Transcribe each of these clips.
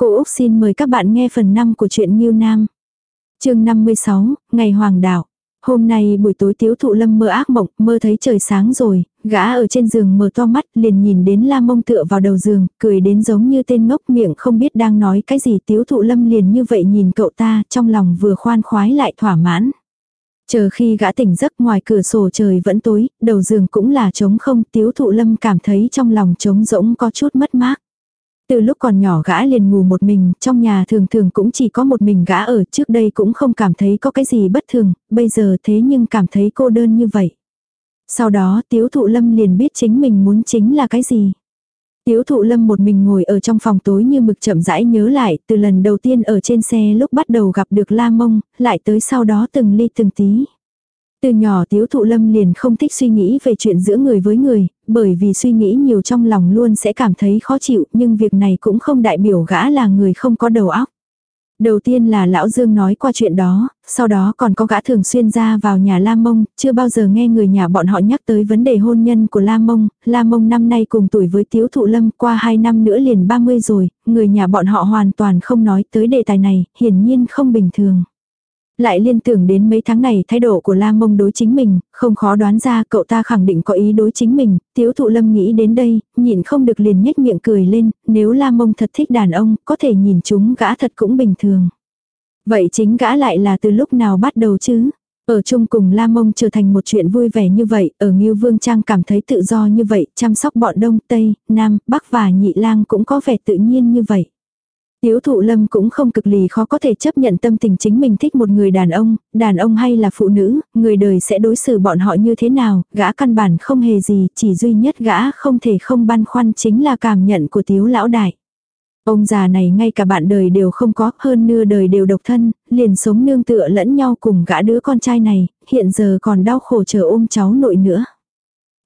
Cô Úc xin mời các bạn nghe phần 5 của truyện Nhiêu Nam. chương 56, Ngày Hoàng Đạo. Hôm nay buổi tối tiếu thụ lâm mơ ác mộng, mơ thấy trời sáng rồi, gã ở trên giường mở to mắt liền nhìn đến la mông tựa vào đầu giường, cười đến giống như tên ngốc miệng không biết đang nói cái gì tiếu thụ lâm liền như vậy nhìn cậu ta trong lòng vừa khoan khoái lại thỏa mãn. Chờ khi gã tỉnh giấc ngoài cửa sổ trời vẫn tối, đầu giường cũng là trống không tiếu thụ lâm cảm thấy trong lòng trống rỗng có chút mất mát. Từ lúc còn nhỏ gã liền ngủ một mình, trong nhà thường thường cũng chỉ có một mình gã ở, trước đây cũng không cảm thấy có cái gì bất thường, bây giờ thế nhưng cảm thấy cô đơn như vậy. Sau đó tiếu thụ lâm liền biết chính mình muốn chính là cái gì. Tiếu thụ lâm một mình ngồi ở trong phòng tối như mực chậm rãi nhớ lại, từ lần đầu tiên ở trên xe lúc bắt đầu gặp được La Mông, lại tới sau đó từng ly từng tí. Từ nhỏ tiếu thụ lâm liền không thích suy nghĩ về chuyện giữa người với người, bởi vì suy nghĩ nhiều trong lòng luôn sẽ cảm thấy khó chịu, nhưng việc này cũng không đại biểu gã là người không có đầu óc. Đầu tiên là lão Dương nói qua chuyện đó, sau đó còn có gã thường xuyên ra vào nhà lam Mông, chưa bao giờ nghe người nhà bọn họ nhắc tới vấn đề hôn nhân của lam Mông, lam Mông năm nay cùng tuổi với Tiếu Thụ Lâm qua 2 năm nữa liền 30 rồi, người nhà bọn họ hoàn toàn không nói tới đề tài này, hiển nhiên không bình thường. Lại liên tưởng đến mấy tháng này thái độ của La Mông đối chính mình, không khó đoán ra cậu ta khẳng định có ý đối chính mình, tiếu thụ lâm nghĩ đến đây, nhìn không được liền nhếch miệng cười lên, nếu La Mông thật thích đàn ông, có thể nhìn chúng gã thật cũng bình thường. Vậy chính gã lại là từ lúc nào bắt đầu chứ? Ở chung cùng La Mông trở thành một chuyện vui vẻ như vậy, ở Ngưu Vương Trang cảm thấy tự do như vậy, chăm sóc bọn Đông, Tây, Nam, Bắc và Nhị Lang cũng có vẻ tự nhiên như vậy. Tiếu thụ lâm cũng không cực lì khó có thể chấp nhận tâm tình chính mình thích một người đàn ông, đàn ông hay là phụ nữ, người đời sẽ đối xử bọn họ như thế nào, gã căn bản không hề gì, chỉ duy nhất gã không thể không băn khoăn chính là cảm nhận của tiếu lão đại. Ông già này ngay cả bạn đời đều không có, hơn nửa đời đều độc thân, liền sống nương tựa lẫn nhau cùng gã đứa con trai này, hiện giờ còn đau khổ chờ ôm cháu nội nữa.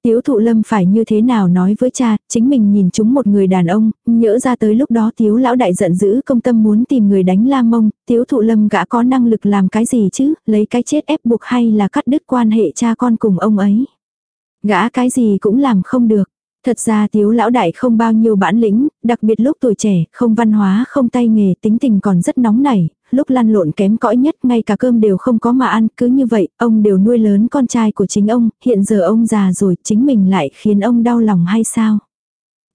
Tiếu thụ lâm phải như thế nào nói với cha, chính mình nhìn chúng một người đàn ông, nhỡ ra tới lúc đó tiếu lão đại giận dữ công tâm muốn tìm người đánh la mông, tiếu thụ lâm gã có năng lực làm cái gì chứ, lấy cái chết ép buộc hay là cắt đứt quan hệ cha con cùng ông ấy. Gã cái gì cũng làm không được. Thật ra tiếu lão đại không bao nhiêu bản lĩnh, đặc biệt lúc tuổi trẻ, không văn hóa, không tay nghề, tính tình còn rất nóng nảy, lúc lăn lộn kém cõi nhất, ngay cả cơm đều không có mà ăn, cứ như vậy, ông đều nuôi lớn con trai của chính ông, hiện giờ ông già rồi, chính mình lại khiến ông đau lòng hay sao?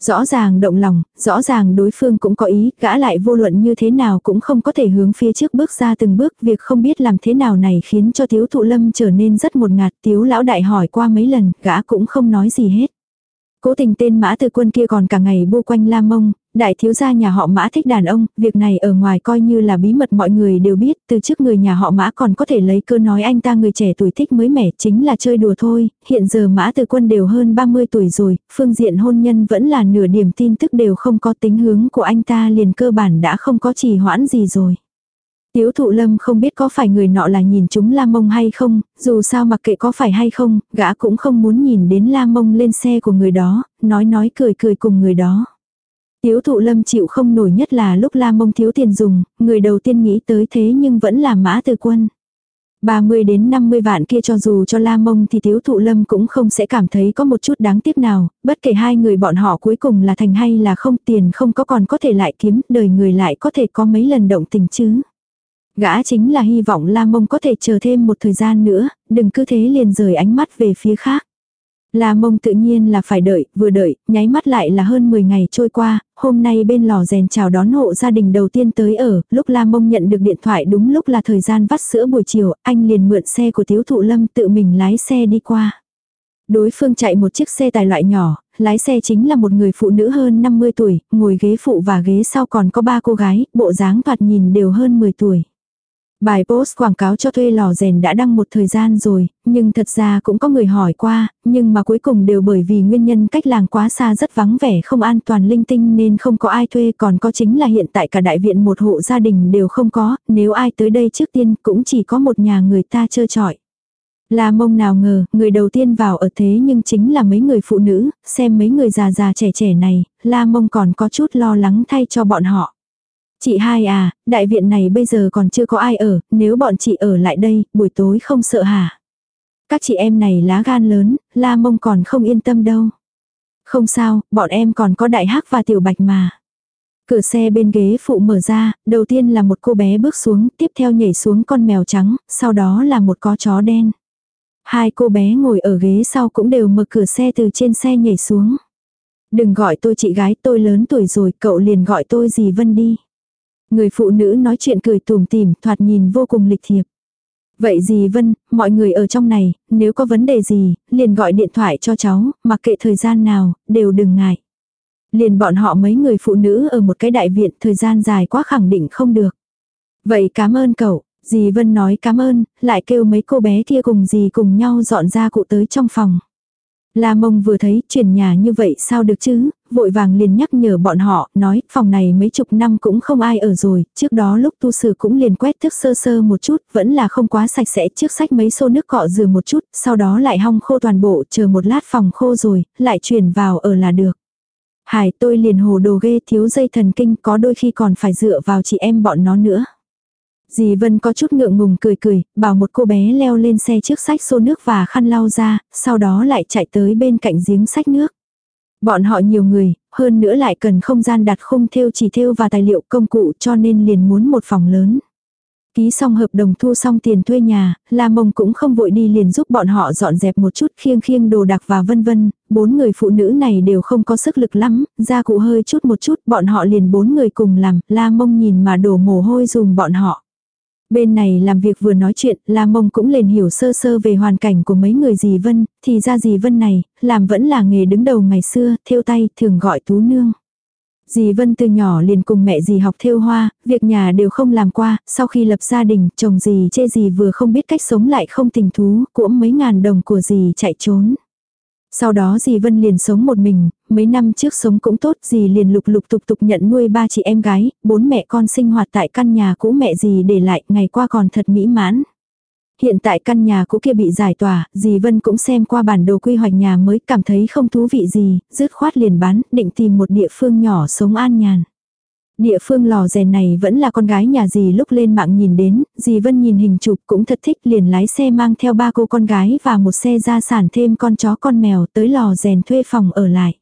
Rõ ràng động lòng, rõ ràng đối phương cũng có ý, gã lại vô luận như thế nào cũng không có thể hướng phía trước bước ra từng bước, việc không biết làm thế nào này khiến cho thiếu thụ lâm trở nên rất một ngạt, thiếu lão đại hỏi qua mấy lần, gã cũng không nói gì hết. Cố tình tên mã từ quân kia còn cả ngày bu quanh la mông, đại thiếu gia nhà họ mã thích đàn ông, việc này ở ngoài coi như là bí mật mọi người đều biết, từ trước người nhà họ mã còn có thể lấy cơ nói anh ta người trẻ tuổi thích mới mẻ chính là chơi đùa thôi, hiện giờ mã từ quân đều hơn 30 tuổi rồi, phương diện hôn nhân vẫn là nửa điểm tin tức đều không có tính hướng của anh ta liền cơ bản đã không có trì hoãn gì rồi. Tiếu thụ lâm không biết có phải người nọ là nhìn chúng la mông hay không, dù sao mặc kệ có phải hay không, gã cũng không muốn nhìn đến la mông lên xe của người đó, nói nói cười cười cùng người đó. Tiếu thụ lâm chịu không nổi nhất là lúc la mông thiếu tiền dùng, người đầu tiên nghĩ tới thế nhưng vẫn là mã từ quân. 30 đến 50 vạn kia cho dù cho La Mông thì Tiếu Thụ Lâm cũng không sẽ cảm thấy có một chút đáng tiếc nào, bất kể hai người bọn họ cuối cùng là thành hay là không tiền không có còn có thể lại kiếm, đời người lại có thể có mấy lần động tình chứ. Gã chính là hy vọng La Mông có thể chờ thêm một thời gian nữa, đừng cứ thế liền rời ánh mắt về phía khác. La Mông tự nhiên là phải đợi, vừa đợi, nháy mắt lại là hơn 10 ngày trôi qua, hôm nay bên lò rèn chào đón hộ gia đình đầu tiên tới ở, lúc La Mông nhận được điện thoại đúng lúc là thời gian vắt sữa buổi chiều, anh liền mượn xe của thiếu Thụ Lâm tự mình lái xe đi qua. Đối phương chạy một chiếc xe tài loại nhỏ, lái xe chính là một người phụ nữ hơn 50 tuổi, ngồi ghế phụ và ghế sau còn có ba cô gái, bộ dáng thoạt nhìn đều hơn 10 tuổi. Bài post quảng cáo cho thuê lò rèn đã đăng một thời gian rồi, nhưng thật ra cũng có người hỏi qua, nhưng mà cuối cùng đều bởi vì nguyên nhân cách làng quá xa rất vắng vẻ không an toàn linh tinh nên không có ai thuê còn có chính là hiện tại cả đại viện một hộ gia đình đều không có, nếu ai tới đây trước tiên cũng chỉ có một nhà người ta trơ trọi. Là mông nào ngờ, người đầu tiên vào ở thế nhưng chính là mấy người phụ nữ, xem mấy người già già trẻ trẻ này, la mông còn có chút lo lắng thay cho bọn họ. Chị hai à, đại viện này bây giờ còn chưa có ai ở, nếu bọn chị ở lại đây, buổi tối không sợ hả? Các chị em này lá gan lớn, la mông còn không yên tâm đâu. Không sao, bọn em còn có đại hắc và tiểu bạch mà. Cửa xe bên ghế phụ mở ra, đầu tiên là một cô bé bước xuống, tiếp theo nhảy xuống con mèo trắng, sau đó là một có chó đen. Hai cô bé ngồi ở ghế sau cũng đều mở cửa xe từ trên xe nhảy xuống. Đừng gọi tôi chị gái, tôi lớn tuổi rồi, cậu liền gọi tôi gì Vân đi. Người phụ nữ nói chuyện cười tùm tìm, thoạt nhìn vô cùng lịch thiệp. Vậy gì Vân, mọi người ở trong này, nếu có vấn đề gì, liền gọi điện thoại cho cháu, mặc kệ thời gian nào, đều đừng ngại. Liền bọn họ mấy người phụ nữ ở một cái đại viện thời gian dài quá khẳng định không được. Vậy cảm ơn cậu, dì Vân nói cảm ơn, lại kêu mấy cô bé kia cùng dì cùng nhau dọn ra cụ tới trong phòng. La mông vừa thấy chuyển nhà như vậy sao được chứ, vội vàng liền nhắc nhở bọn họ, nói phòng này mấy chục năm cũng không ai ở rồi, trước đó lúc tu sử cũng liền quét thức sơ sơ một chút, vẫn là không quá sạch sẽ trước sách mấy xô nước cọ rửa một chút, sau đó lại hong khô toàn bộ, chờ một lát phòng khô rồi, lại chuyển vào ở là được. Hải tôi liền hồ đồ ghê thiếu dây thần kinh có đôi khi còn phải dựa vào chị em bọn nó nữa. Dì Vân có chút ngượng ngùng cười cười, bảo một cô bé leo lên xe trước sách xô nước và khăn lau ra, sau đó lại chạy tới bên cạnh giếng sách nước. Bọn họ nhiều người, hơn nữa lại cần không gian đặt khung thêu chỉ thêu và tài liệu công cụ cho nên liền muốn một phòng lớn. Ký xong hợp đồng thu xong tiền thuê nhà, La Mông cũng không vội đi liền giúp bọn họ dọn dẹp một chút khiêng khiêng đồ đạc và vân vân, bốn người phụ nữ này đều không có sức lực lắm, ra cụ hơi chút một chút, bọn họ liền bốn người cùng làm, La Mông nhìn mà đổ mồ hôi dùm bọn họ. Bên này làm việc vừa nói chuyện, La Mông cũng liền hiểu sơ sơ về hoàn cảnh của mấy người dì Vân, thì ra dì Vân này, làm vẫn là nghề đứng đầu ngày xưa, thêu tay, thường gọi tú nương. Dì Vân từ nhỏ liền cùng mẹ dì học thêu hoa, việc nhà đều không làm qua, sau khi lập gia đình, chồng dì chê dì vừa không biết cách sống lại không tình thú, cũng mấy ngàn đồng của dì chạy trốn. Sau đó dì Vân liền sống một mình, mấy năm trước sống cũng tốt dì liền lục lục tục tục nhận nuôi ba chị em gái, bốn mẹ con sinh hoạt tại căn nhà cũ mẹ dì để lại, ngày qua còn thật mỹ mãn. Hiện tại căn nhà cũ kia bị giải tỏa, dì Vân cũng xem qua bản đồ quy hoạch nhà mới cảm thấy không thú vị gì, dứt khoát liền bán, định tìm một địa phương nhỏ sống an nhàn. Địa phương lò rèn này vẫn là con gái nhà dì lúc lên mạng nhìn đến, dì Vân nhìn hình chụp cũng thật thích liền lái xe mang theo ba cô con gái và một xe gia sản thêm con chó con mèo tới lò rèn thuê phòng ở lại.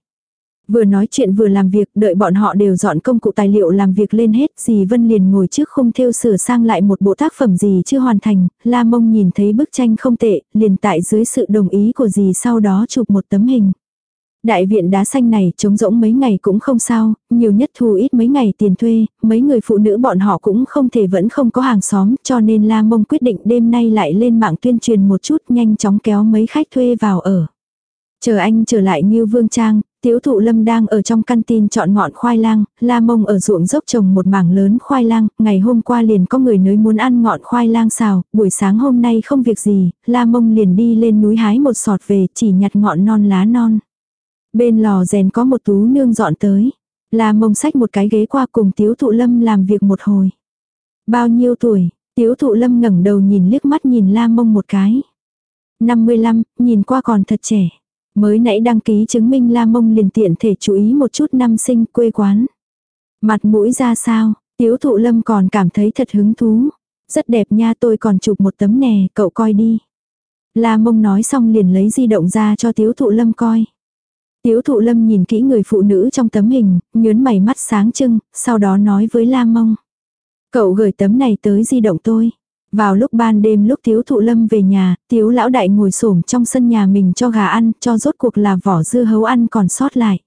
Vừa nói chuyện vừa làm việc, đợi bọn họ đều dọn công cụ tài liệu làm việc lên hết, dì Vân liền ngồi trước khung thêu sửa sang lại một bộ tác phẩm gì chưa hoàn thành, La Mông nhìn thấy bức tranh không tệ, liền tại dưới sự đồng ý của dì sau đó chụp một tấm hình. Đại viện đá xanh này trống rỗng mấy ngày cũng không sao, nhiều nhất thu ít mấy ngày tiền thuê, mấy người phụ nữ bọn họ cũng không thể vẫn không có hàng xóm, cho nên La Mông quyết định đêm nay lại lên mạng tuyên truyền một chút nhanh chóng kéo mấy khách thuê vào ở. Chờ anh trở lại như Vương Trang, Tiếu thụ lâm đang ở trong căn tin chọn ngọn khoai lang, la mông ở ruộng dốc trồng một mảng lớn khoai lang, ngày hôm qua liền có người nới muốn ăn ngọn khoai lang xào, buổi sáng hôm nay không việc gì, la mông liền đi lên núi hái một sọt về chỉ nhặt ngọn non lá non. Bên lò rèn có một tú nương dọn tới. La mông xách một cái ghế qua cùng tiếu thụ lâm làm việc một hồi. Bao nhiêu tuổi, tiếu thụ lâm ngẩng đầu nhìn liếc mắt nhìn la mông một cái. 55, nhìn qua còn thật trẻ. Mới nãy đăng ký chứng minh la mông liền tiện thể chú ý một chút năm sinh quê quán. Mặt mũi ra sao, tiếu thụ lâm còn cảm thấy thật hứng thú. Rất đẹp nha tôi còn chụp một tấm nè, cậu coi đi. La mông nói xong liền lấy di động ra cho tiếu thụ lâm coi. Tiếu thụ lâm nhìn kỹ người phụ nữ trong tấm hình, nhớn mày mắt sáng trưng, sau đó nói với La mông. Cậu gửi tấm này tới di động tôi. Vào lúc ban đêm lúc thiếu thụ lâm về nhà, thiếu lão đại ngồi xổm trong sân nhà mình cho gà ăn, cho rốt cuộc là vỏ dưa hấu ăn còn sót lại.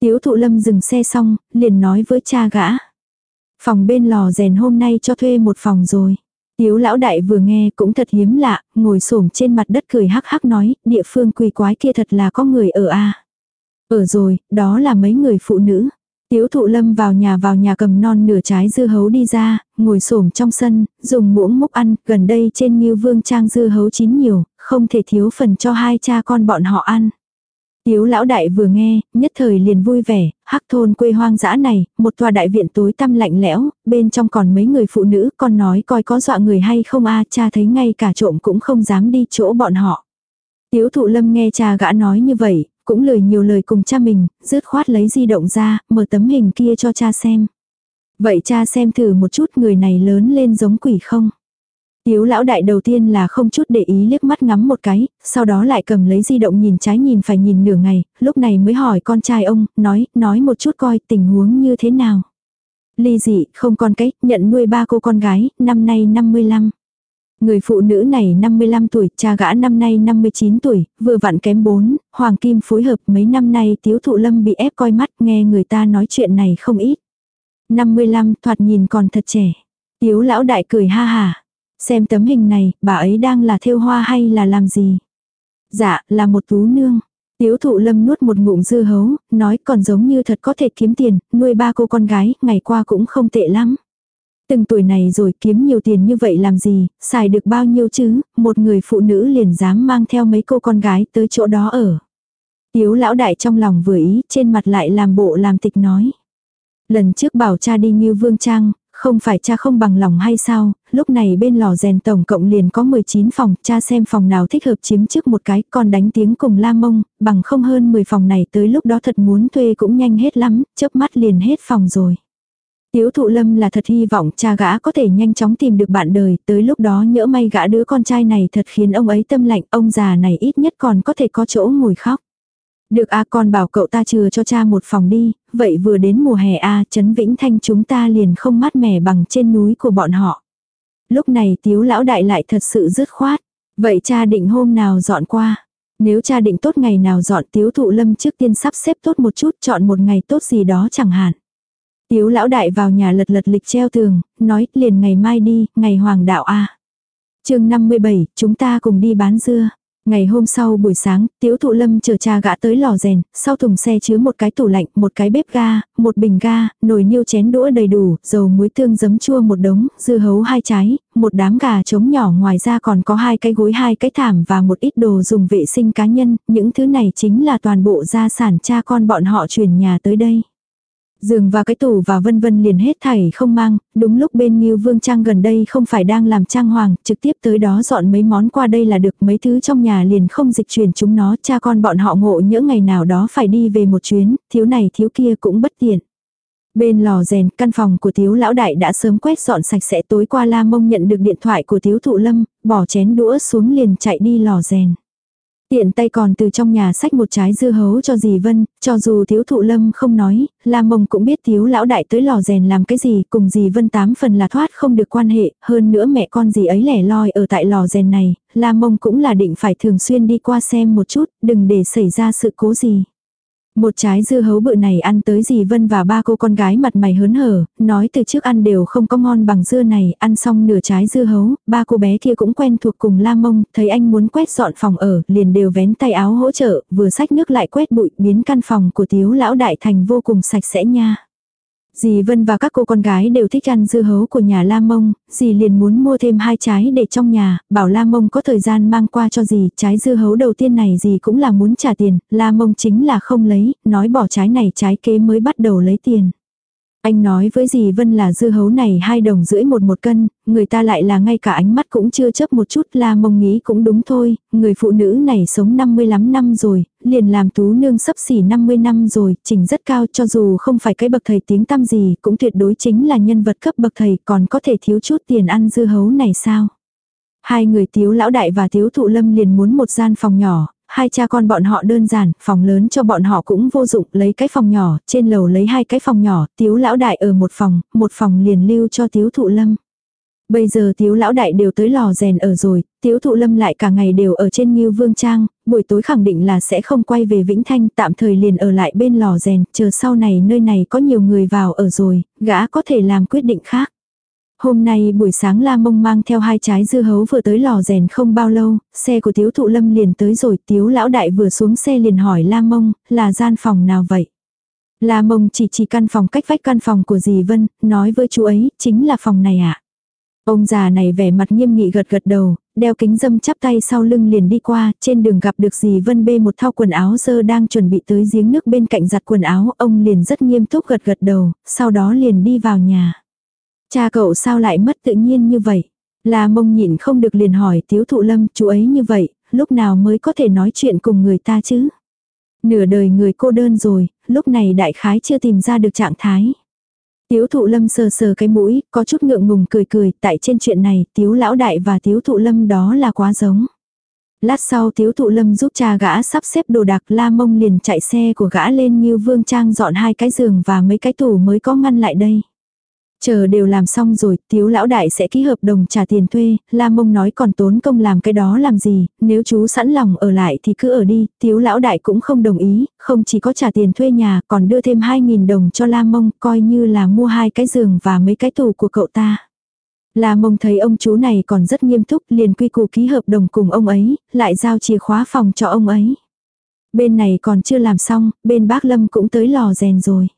Tiếu thụ lâm dừng xe xong, liền nói với cha gã. Phòng bên lò rèn hôm nay cho thuê một phòng rồi. Tiếu lão đại vừa nghe cũng thật hiếm lạ, ngồi xổm trên mặt đất cười hắc hắc nói, địa phương quỳ quái kia thật là có người ở a ở rồi, đó là mấy người phụ nữ. Tiếu thụ lâm vào nhà vào nhà cầm non nửa trái dưa hấu đi ra, ngồi xổm trong sân, dùng muỗng múc ăn, gần đây trên như vương trang dưa hấu chín nhiều, không thể thiếu phần cho hai cha con bọn họ ăn. Tiếu lão đại vừa nghe, nhất thời liền vui vẻ, hắc thôn quê hoang dã này, một tòa đại viện tối tăm lạnh lẽo, bên trong còn mấy người phụ nữ, con nói coi có dọa người hay không a cha thấy ngay cả trộm cũng không dám đi chỗ bọn họ. Tiếu thụ lâm nghe cha gã nói như vậy, cũng lời nhiều lời cùng cha mình, rứt khoát lấy di động ra, mở tấm hình kia cho cha xem. Vậy cha xem thử một chút người này lớn lên giống quỷ không? Tiếu lão đại đầu tiên là không chút để ý liếc mắt ngắm một cái, sau đó lại cầm lấy di động nhìn trái nhìn phải nhìn nửa ngày, lúc này mới hỏi con trai ông, nói, nói một chút coi tình huống như thế nào. Ly dị, không con cái, nhận nuôi ba cô con gái, năm nay 55. Người phụ nữ này 55 tuổi, cha gã năm nay 59 tuổi, vừa vặn kém 4, Hoàng Kim phối hợp mấy năm nay tiếu thụ lâm bị ép coi mắt nghe người ta nói chuyện này không ít. 55 thoạt nhìn còn thật trẻ. Tiếu lão đại cười ha hà. Xem tấm hình này, bà ấy đang là thêu hoa hay là làm gì? Dạ, là một tú nương. Tiếu thụ lâm nuốt một ngụm dư hấu, nói còn giống như thật có thể kiếm tiền, nuôi ba cô con gái, ngày qua cũng không tệ lắm. Từng tuổi này rồi kiếm nhiều tiền như vậy làm gì, xài được bao nhiêu chứ, một người phụ nữ liền dám mang theo mấy cô con gái tới chỗ đó ở. Tiếu lão đại trong lòng vừa ý, trên mặt lại làm bộ làm tịch nói. Lần trước bảo cha đi như vương trang, không phải cha không bằng lòng hay sao, lúc này bên lò rèn tổng cộng liền có 19 phòng, cha xem phòng nào thích hợp chiếm trước một cái, còn đánh tiếng cùng la mông, bằng không hơn 10 phòng này tới lúc đó thật muốn thuê cũng nhanh hết lắm, chớp mắt liền hết phòng rồi. Tiếu thụ lâm là thật hy vọng cha gã có thể nhanh chóng tìm được bạn đời, tới lúc đó nhỡ may gã đứa con trai này thật khiến ông ấy tâm lạnh, ông già này ít nhất còn có thể có chỗ ngồi khóc. Được a con bảo cậu ta chừa cho cha một phòng đi, vậy vừa đến mùa hè a Trấn Vĩnh Thanh chúng ta liền không mát mẻ bằng trên núi của bọn họ. Lúc này tiếu lão đại lại thật sự dứt khoát. Vậy cha định hôm nào dọn qua? Nếu cha định tốt ngày nào dọn tiếu thụ lâm trước tiên sắp xếp tốt một chút chọn một ngày tốt gì đó chẳng hạn. Tiếu lão đại vào nhà lật lật lịch treo tường, nói liền ngày mai đi, ngày hoàng đạo a. À. Chương 57, chúng ta cùng đi bán dưa. Ngày hôm sau buổi sáng, Tiếu Thụ Lâm chờ cha gã tới lò rèn, sau thùng xe chứa một cái tủ lạnh, một cái bếp ga, một bình ga, nồi niêu chén đũa đầy đủ, dầu muối tương giấm chua một đống, dưa hấu hai trái, một đám gà trống nhỏ ngoài ra còn có hai cái gối hai cái thảm và một ít đồ dùng vệ sinh cá nhân, những thứ này chính là toàn bộ gia sản cha con bọn họ chuyển nhà tới đây. Giường và cái tủ và vân vân liền hết thảy không mang, đúng lúc bên Nghiêu Vương Trang gần đây không phải đang làm trang hoàng, trực tiếp tới đó dọn mấy món qua đây là được mấy thứ trong nhà liền không dịch chuyển chúng nó, cha con bọn họ ngộ nhỡ ngày nào đó phải đi về một chuyến, thiếu này thiếu kia cũng bất tiện. Bên lò rèn, căn phòng của thiếu lão đại đã sớm quét dọn sạch sẽ tối qua la mông nhận được điện thoại của thiếu thụ lâm, bỏ chén đũa xuống liền chạy đi lò rèn. Tiện tay còn từ trong nhà sách một trái dưa hấu cho dì Vân, cho dù thiếu thụ lâm không nói, lam Mông cũng biết thiếu lão đại tới lò rèn làm cái gì, cùng dì Vân tám phần là thoát không được quan hệ, hơn nữa mẹ con dì ấy lẻ loi ở tại lò rèn này, lam Mông cũng là định phải thường xuyên đi qua xem một chút, đừng để xảy ra sự cố gì. Một trái dưa hấu bự này ăn tới dì Vân và ba cô con gái mặt mày hớn hở, nói từ trước ăn đều không có ngon bằng dưa này, ăn xong nửa trái dưa hấu, ba cô bé kia cũng quen thuộc cùng la mông, thấy anh muốn quét dọn phòng ở, liền đều vén tay áo hỗ trợ, vừa xách nước lại quét bụi, biến căn phòng của thiếu lão đại thành vô cùng sạch sẽ nha. Dì Vân và các cô con gái đều thích ăn dưa hấu của nhà La Mông, dì liền muốn mua thêm hai trái để trong nhà, bảo La Mông có thời gian mang qua cho dì, trái dưa hấu đầu tiên này dì cũng là muốn trả tiền, La Mông chính là không lấy, nói bỏ trái này trái kế mới bắt đầu lấy tiền. Anh nói với dì Vân là dưa hấu này hai đồng rưỡi một một cân, người ta lại là ngay cả ánh mắt cũng chưa chấp một chút la mông nghĩ cũng đúng thôi, người phụ nữ này sống 55 năm rồi, liền làm tú nương sấp xỉ 50 năm rồi, trình rất cao cho dù không phải cái bậc thầy tiếng tăm gì, cũng tuyệt đối chính là nhân vật cấp bậc thầy còn có thể thiếu chút tiền ăn dưa hấu này sao. Hai người tiếu lão đại và tiếu thụ lâm liền muốn một gian phòng nhỏ, hai cha con bọn họ đơn giản, phòng lớn cho bọn họ cũng vô dụng, lấy cái phòng nhỏ, trên lầu lấy hai cái phòng nhỏ, tiếu lão đại ở một phòng, một phòng liền lưu cho tiếu thụ lâm. Bây giờ tiếu lão đại đều tới lò rèn ở rồi, tiếu thụ lâm lại cả ngày đều ở trên Ngưu Vương Trang, buổi tối khẳng định là sẽ không quay về Vĩnh Thanh, tạm thời liền ở lại bên lò rèn, chờ sau này nơi này có nhiều người vào ở rồi, gã có thể làm quyết định khác. Hôm nay buổi sáng La Mông mang theo hai trái dưa hấu vừa tới lò rèn không bao lâu, xe của Tiếu Thụ Lâm liền tới rồi, Tiếu Lão Đại vừa xuống xe liền hỏi La Mông, là gian phòng nào vậy? La Mông chỉ chỉ căn phòng cách vách căn phòng của dì Vân, nói với chú ấy, chính là phòng này ạ. À? Ông già này vẻ mặt nghiêm nghị gật gật đầu, đeo kính dâm chắp tay sau lưng liền đi qua, trên đường gặp được dì Vân bê một thao quần áo sơ đang chuẩn bị tới giếng nước bên cạnh giặt quần áo, ông liền rất nghiêm túc gật gật đầu, sau đó liền đi vào nhà. Cha cậu sao lại mất tự nhiên như vậy? Là mông nhịn không được liền hỏi tiếu thụ lâm chú ấy như vậy, lúc nào mới có thể nói chuyện cùng người ta chứ? Nửa đời người cô đơn rồi, lúc này đại khái chưa tìm ra được trạng thái. Tiếu thụ lâm sờ sờ cái mũi, có chút ngượng ngùng cười cười, tại trên chuyện này, tiếu lão đại và tiếu thụ lâm đó là quá giống. Lát sau tiếu thụ lâm giúp cha gã sắp xếp đồ đạc la mông liền chạy xe của gã lên như vương trang dọn hai cái giường và mấy cái tủ mới có ngăn lại đây. Chờ đều làm xong rồi, tiếu lão đại sẽ ký hợp đồng trả tiền thuê, La Mông nói còn tốn công làm cái đó làm gì, nếu chú sẵn lòng ở lại thì cứ ở đi, tiếu lão đại cũng không đồng ý, không chỉ có trả tiền thuê nhà, còn đưa thêm 2.000 đồng cho La Mông, coi như là mua hai cái giường và mấy cái tủ của cậu ta. La Mông thấy ông chú này còn rất nghiêm túc, liền quy củ ký hợp đồng cùng ông ấy, lại giao chìa khóa phòng cho ông ấy. Bên này còn chưa làm xong, bên bác Lâm cũng tới lò rèn rồi.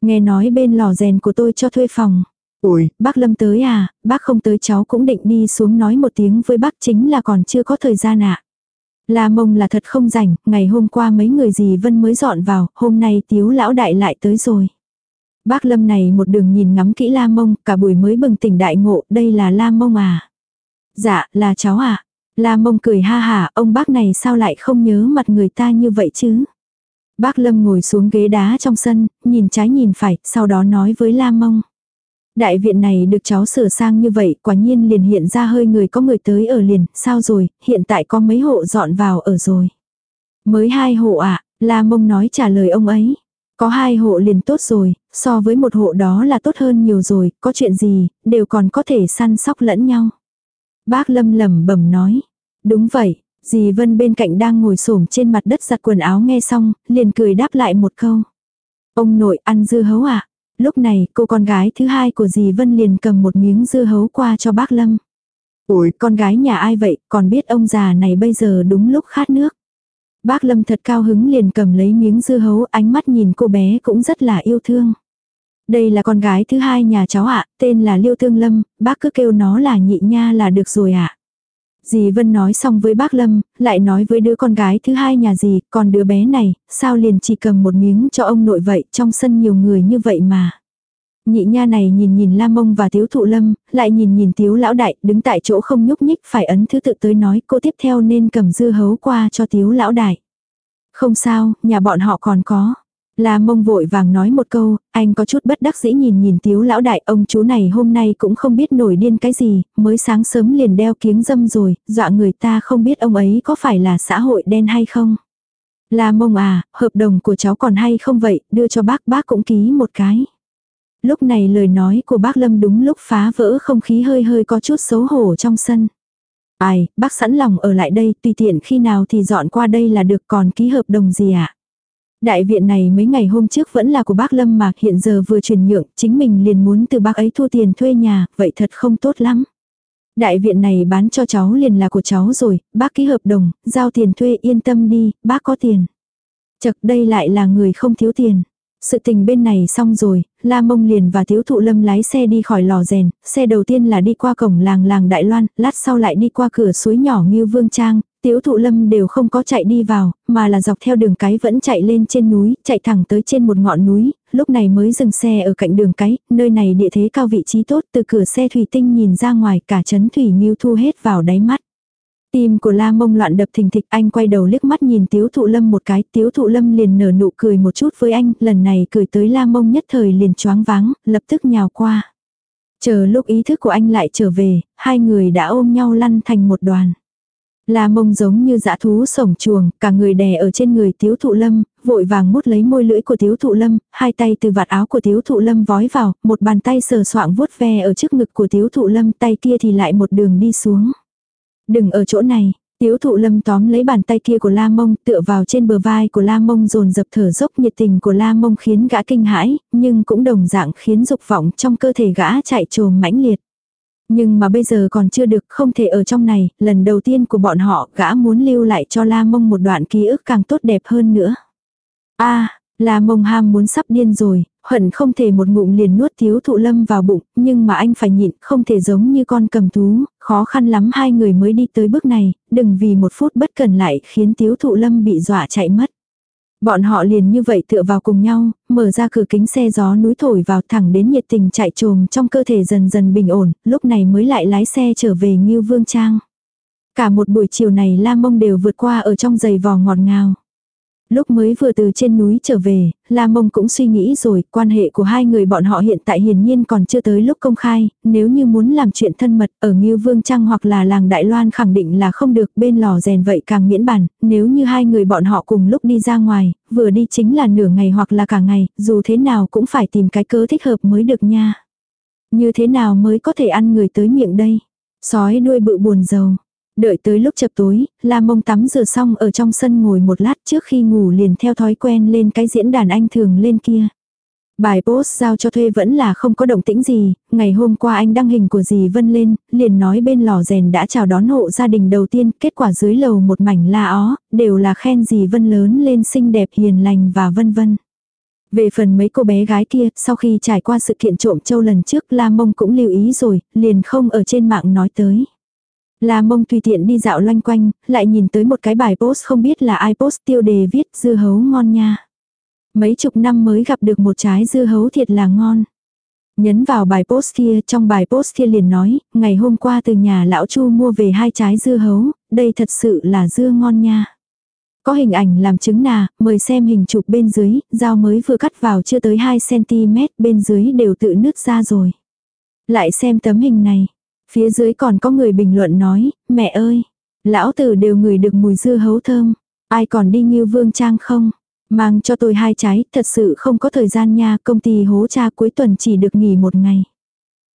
Nghe nói bên lò rèn của tôi cho thuê phòng. Ôi, Bác Lâm tới à, bác không tới cháu cũng định đi xuống nói một tiếng với bác chính là còn chưa có thời gian ạ. La mông là thật không rảnh, ngày hôm qua mấy người gì Vân mới dọn vào, hôm nay tiếu lão đại lại tới rồi. Bác Lâm này một đường nhìn ngắm kỹ La mông, cả buổi mới bừng tỉnh đại ngộ, đây là La mông à. Dạ, là cháu à. La mông cười ha hà, ông bác này sao lại không nhớ mặt người ta như vậy chứ. Bác Lâm ngồi xuống ghế đá trong sân, nhìn trái nhìn phải, sau đó nói với La Mông. Đại viện này được cháu sửa sang như vậy, quả nhiên liền hiện ra hơi người có người tới ở liền, sao rồi, hiện tại có mấy hộ dọn vào ở rồi. Mới hai hộ ạ, à, La Mông nói trả lời ông ấy. Có hai hộ liền tốt rồi, so với một hộ đó là tốt hơn nhiều rồi, có chuyện gì, đều còn có thể săn sóc lẫn nhau. Bác Lâm lẩm bẩm nói. Đúng vậy, Dì Vân bên cạnh đang ngồi xổm trên mặt đất giặt quần áo nghe xong, liền cười đáp lại một câu. Ông nội ăn dưa hấu à? Lúc này cô con gái thứ hai của dì Vân liền cầm một miếng dưa hấu qua cho bác Lâm. Ủi con gái nhà ai vậy, còn biết ông già này bây giờ đúng lúc khát nước. Bác Lâm thật cao hứng liền cầm lấy miếng dưa hấu ánh mắt nhìn cô bé cũng rất là yêu thương. Đây là con gái thứ hai nhà cháu ạ, tên là Liêu Thương Lâm, bác cứ kêu nó là nhị nha là được rồi ạ. Dì Vân nói xong với bác Lâm, lại nói với đứa con gái thứ hai nhà dì, còn đứa bé này, sao liền chỉ cầm một miếng cho ông nội vậy, trong sân nhiều người như vậy mà. Nhị nha này nhìn nhìn Lam Mông và Tiếu Thụ Lâm, lại nhìn nhìn Tiếu Lão Đại, đứng tại chỗ không nhúc nhích, phải ấn thứ tự tới nói cô tiếp theo nên cầm dưa hấu qua cho Tiếu Lão Đại. Không sao, nhà bọn họ còn có. La mông vội vàng nói một câu, anh có chút bất đắc dĩ nhìn nhìn tiếu lão đại ông chú này hôm nay cũng không biết nổi điên cái gì, mới sáng sớm liền đeo kiếng dâm rồi, dọa người ta không biết ông ấy có phải là xã hội đen hay không. La mông à, hợp đồng của cháu còn hay không vậy, đưa cho bác, bác cũng ký một cái. Lúc này lời nói của bác Lâm đúng lúc phá vỡ không khí hơi hơi có chút xấu hổ trong sân. Ai, bác sẵn lòng ở lại đây, tùy tiện khi nào thì dọn qua đây là được còn ký hợp đồng gì ạ? À? Đại viện này mấy ngày hôm trước vẫn là của bác Lâm mà hiện giờ vừa chuyển nhượng, chính mình liền muốn từ bác ấy thu tiền thuê nhà, vậy thật không tốt lắm. Đại viện này bán cho cháu liền là của cháu rồi, bác ký hợp đồng, giao tiền thuê yên tâm đi, bác có tiền. Chật đây lại là người không thiếu tiền. Sự tình bên này xong rồi, La Mông liền và Thiếu Thụ Lâm lái xe đi khỏi lò rèn, xe đầu tiên là đi qua cổng làng làng Đại Loan, lát sau lại đi qua cửa suối nhỏ Ngưu Vương Trang, Tiếu thụ lâm đều không có chạy đi vào, mà là dọc theo đường cái vẫn chạy lên trên núi, chạy thẳng tới trên một ngọn núi, lúc này mới dừng xe ở cạnh đường cái, nơi này địa thế cao vị trí tốt, từ cửa xe thủy tinh nhìn ra ngoài cả chấn thủy nghiêu thu hết vào đáy mắt. Tim của la mông loạn đập thình thịch anh quay đầu liếc mắt nhìn tiếu thụ lâm một cái, tiếu thụ lâm liền nở nụ cười một chút với anh, lần này cười tới la mông nhất thời liền choáng váng, lập tức nhào qua. Chờ lúc ý thức của anh lại trở về, hai người đã ôm nhau lăn thành một đoàn. La mông giống như dã thú sổng chuồng, cả người đè ở trên người tiếu thụ lâm, vội vàng mút lấy môi lưỡi của tiếu thụ lâm, hai tay từ vạt áo của tiếu thụ lâm vói vào, một bàn tay sờ soạng vuốt ve ở trước ngực của tiếu thụ lâm, tay kia thì lại một đường đi xuống. Đừng ở chỗ này, tiếu thụ lâm tóm lấy bàn tay kia của la mông tựa vào trên bờ vai của la mông dồn dập thở dốc nhiệt tình của la mông khiến gã kinh hãi, nhưng cũng đồng dạng khiến dục vọng trong cơ thể gã chạy trồm mãnh liệt. Nhưng mà bây giờ còn chưa được, không thể ở trong này, lần đầu tiên của bọn họ, gã muốn lưu lại cho La Mông một đoạn ký ức càng tốt đẹp hơn nữa. a La Mông ham muốn sắp điên rồi, hận không thể một ngụm liền nuốt thiếu thụ lâm vào bụng, nhưng mà anh phải nhịn, không thể giống như con cầm thú, khó khăn lắm hai người mới đi tới bước này, đừng vì một phút bất cần lại khiến thiếu thụ lâm bị dọa chạy mất. Bọn họ liền như vậy tựa vào cùng nhau, mở ra cửa kính xe gió núi thổi vào thẳng đến nhiệt tình chạy trồm trong cơ thể dần dần bình ổn, lúc này mới lại lái xe trở về Ngưu Vương Trang. Cả một buổi chiều này La Mông đều vượt qua ở trong giày vò ngọt ngào. Lúc mới vừa từ trên núi trở về, La Mông cũng suy nghĩ rồi, quan hệ của hai người bọn họ hiện tại hiển nhiên còn chưa tới lúc công khai, nếu như muốn làm chuyện thân mật ở Ngưu Vương Trăng hoặc là làng Đại Loan khẳng định là không được bên lò rèn vậy càng miễn bản, nếu như hai người bọn họ cùng lúc đi ra ngoài, vừa đi chính là nửa ngày hoặc là cả ngày, dù thế nào cũng phải tìm cái cớ thích hợp mới được nha. Như thế nào mới có thể ăn người tới miệng đây? Sói đuôi bự buồn giàu. Đợi tới lúc chập tối, La Mông tắm rửa xong ở trong sân ngồi một lát trước khi ngủ liền theo thói quen lên cái diễn đàn anh thường lên kia. Bài post giao cho thuê vẫn là không có động tĩnh gì, ngày hôm qua anh đăng hình của dì Vân lên, liền nói bên lò rèn đã chào đón hộ gia đình đầu tiên, kết quả dưới lầu một mảnh la ó, đều là khen dì Vân lớn lên xinh đẹp hiền lành và vân vân. Về phần mấy cô bé gái kia, sau khi trải qua sự kiện trộm châu lần trước La Mông cũng lưu ý rồi, liền không ở trên mạng nói tới. La Mông tùy tiện đi dạo loanh quanh, lại nhìn tới một cái bài post không biết là ai post tiêu đề viết dưa hấu ngon nha. Mấy chục năm mới gặp được một trái dưa hấu thiệt là ngon. Nhấn vào bài post kia, trong bài post kia liền nói, ngày hôm qua từ nhà lão Chu mua về hai trái dưa hấu, đây thật sự là dưa ngon nha. Có hình ảnh làm chứng nà, mời xem hình chụp bên dưới, dao mới vừa cắt vào chưa tới 2cm, bên dưới đều tự nứt ra rồi. Lại xem tấm hình này. Phía dưới còn có người bình luận nói, mẹ ơi, lão tử đều ngửi được mùi dưa hấu thơm. Ai còn đi như vương trang không? Mang cho tôi hai trái, thật sự không có thời gian nha, công ty hố cha cuối tuần chỉ được nghỉ một ngày.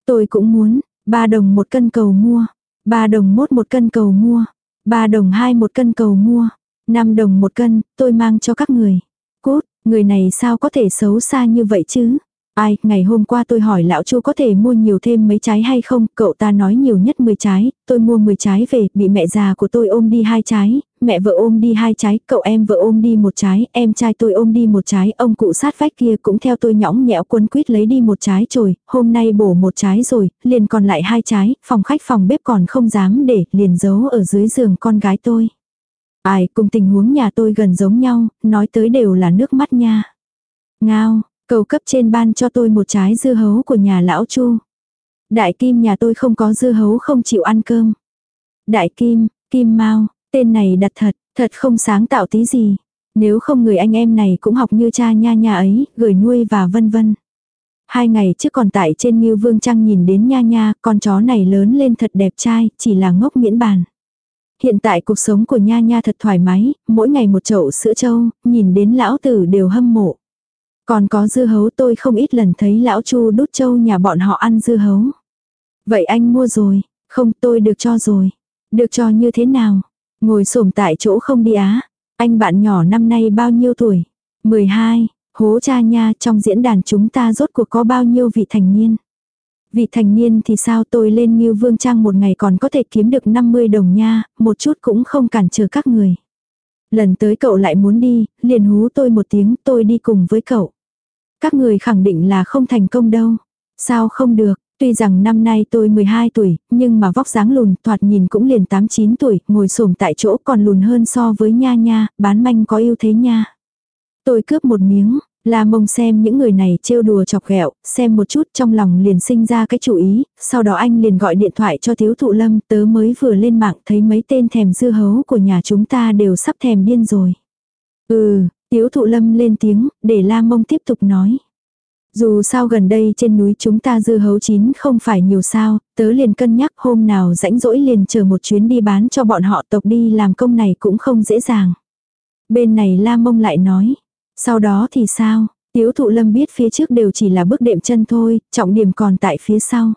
Tôi cũng muốn, ba đồng một cân cầu mua, ba đồng mốt một cân cầu mua, ba đồng hai một cân cầu mua, năm đồng một cân, tôi mang cho các người. Cút, người này sao có thể xấu xa như vậy chứ? Ai, ngày hôm qua tôi hỏi lão chu có thể mua nhiều thêm mấy trái hay không, cậu ta nói nhiều nhất 10 trái, tôi mua 10 trái về, bị mẹ già của tôi ôm đi hai trái, mẹ vợ ôm đi hai trái, cậu em vợ ôm đi một trái, em trai tôi ôm đi một trái, ông cụ sát vách kia cũng theo tôi nhõng nhẽo quân quýt lấy đi một trái rồi, hôm nay bổ một trái rồi, liền còn lại hai trái, phòng khách phòng bếp còn không dám để, liền giấu ở dưới giường con gái tôi. Ai, cùng tình huống nhà tôi gần giống nhau, nói tới đều là nước mắt nha. Ngao, cầu cấp trên ban cho tôi một trái dưa hấu của nhà lão Chu. Đại Kim nhà tôi không có dưa hấu không chịu ăn cơm. Đại Kim, Kim Mao, tên này đặt thật, thật không sáng tạo tí gì. Nếu không người anh em này cũng học như cha nha nha ấy, gửi nuôi và vân vân. Hai ngày trước còn tại trên Ngưu Vương Trăng nhìn đến nha nha, con chó này lớn lên thật đẹp trai, chỉ là ngốc miễn bàn. Hiện tại cuộc sống của Nha Nha thật thoải mái, mỗi ngày một chậu sữa trâu, nhìn đến lão tử đều hâm mộ. Còn có dưa hấu tôi không ít lần thấy lão Chu đút châu nhà bọn họ ăn dưa hấu. Vậy anh mua rồi, không tôi được cho rồi. Được cho như thế nào? Ngồi xổm tại chỗ không đi á. Anh bạn nhỏ năm nay bao nhiêu tuổi? 12, hố cha nha trong diễn đàn chúng ta rốt cuộc có bao nhiêu vị thành niên. Vị thành niên thì sao tôi lên như vương trang một ngày còn có thể kiếm được 50 đồng nha, một chút cũng không cản trở các người. Lần tới cậu lại muốn đi, liền hú tôi một tiếng tôi đi cùng với cậu. Các người khẳng định là không thành công đâu. Sao không được, tuy rằng năm nay tôi 12 tuổi, nhưng mà vóc dáng lùn thoạt nhìn cũng liền 8-9 tuổi, ngồi xổm tại chỗ còn lùn hơn so với nha nha, bán manh có ưu thế nha. Tôi cướp một miếng, La mông xem những người này trêu đùa chọc ghẹo, xem một chút trong lòng liền sinh ra cái chủ ý, sau đó anh liền gọi điện thoại cho thiếu thụ lâm, tớ mới vừa lên mạng thấy mấy tên thèm dưa hấu của nhà chúng ta đều sắp thèm điên rồi. Ừ, tiếu thụ lâm lên tiếng, để la mông tiếp tục nói. Dù sao gần đây trên núi chúng ta dưa hấu chín không phải nhiều sao, tớ liền cân nhắc hôm nào rãnh rỗi liền chờ một chuyến đi bán cho bọn họ tộc đi làm công này cũng không dễ dàng. Bên này la mông lại nói, sau đó thì sao? Tiếu thụ lâm biết phía trước đều chỉ là bước đệm chân thôi, trọng điểm còn tại phía sau.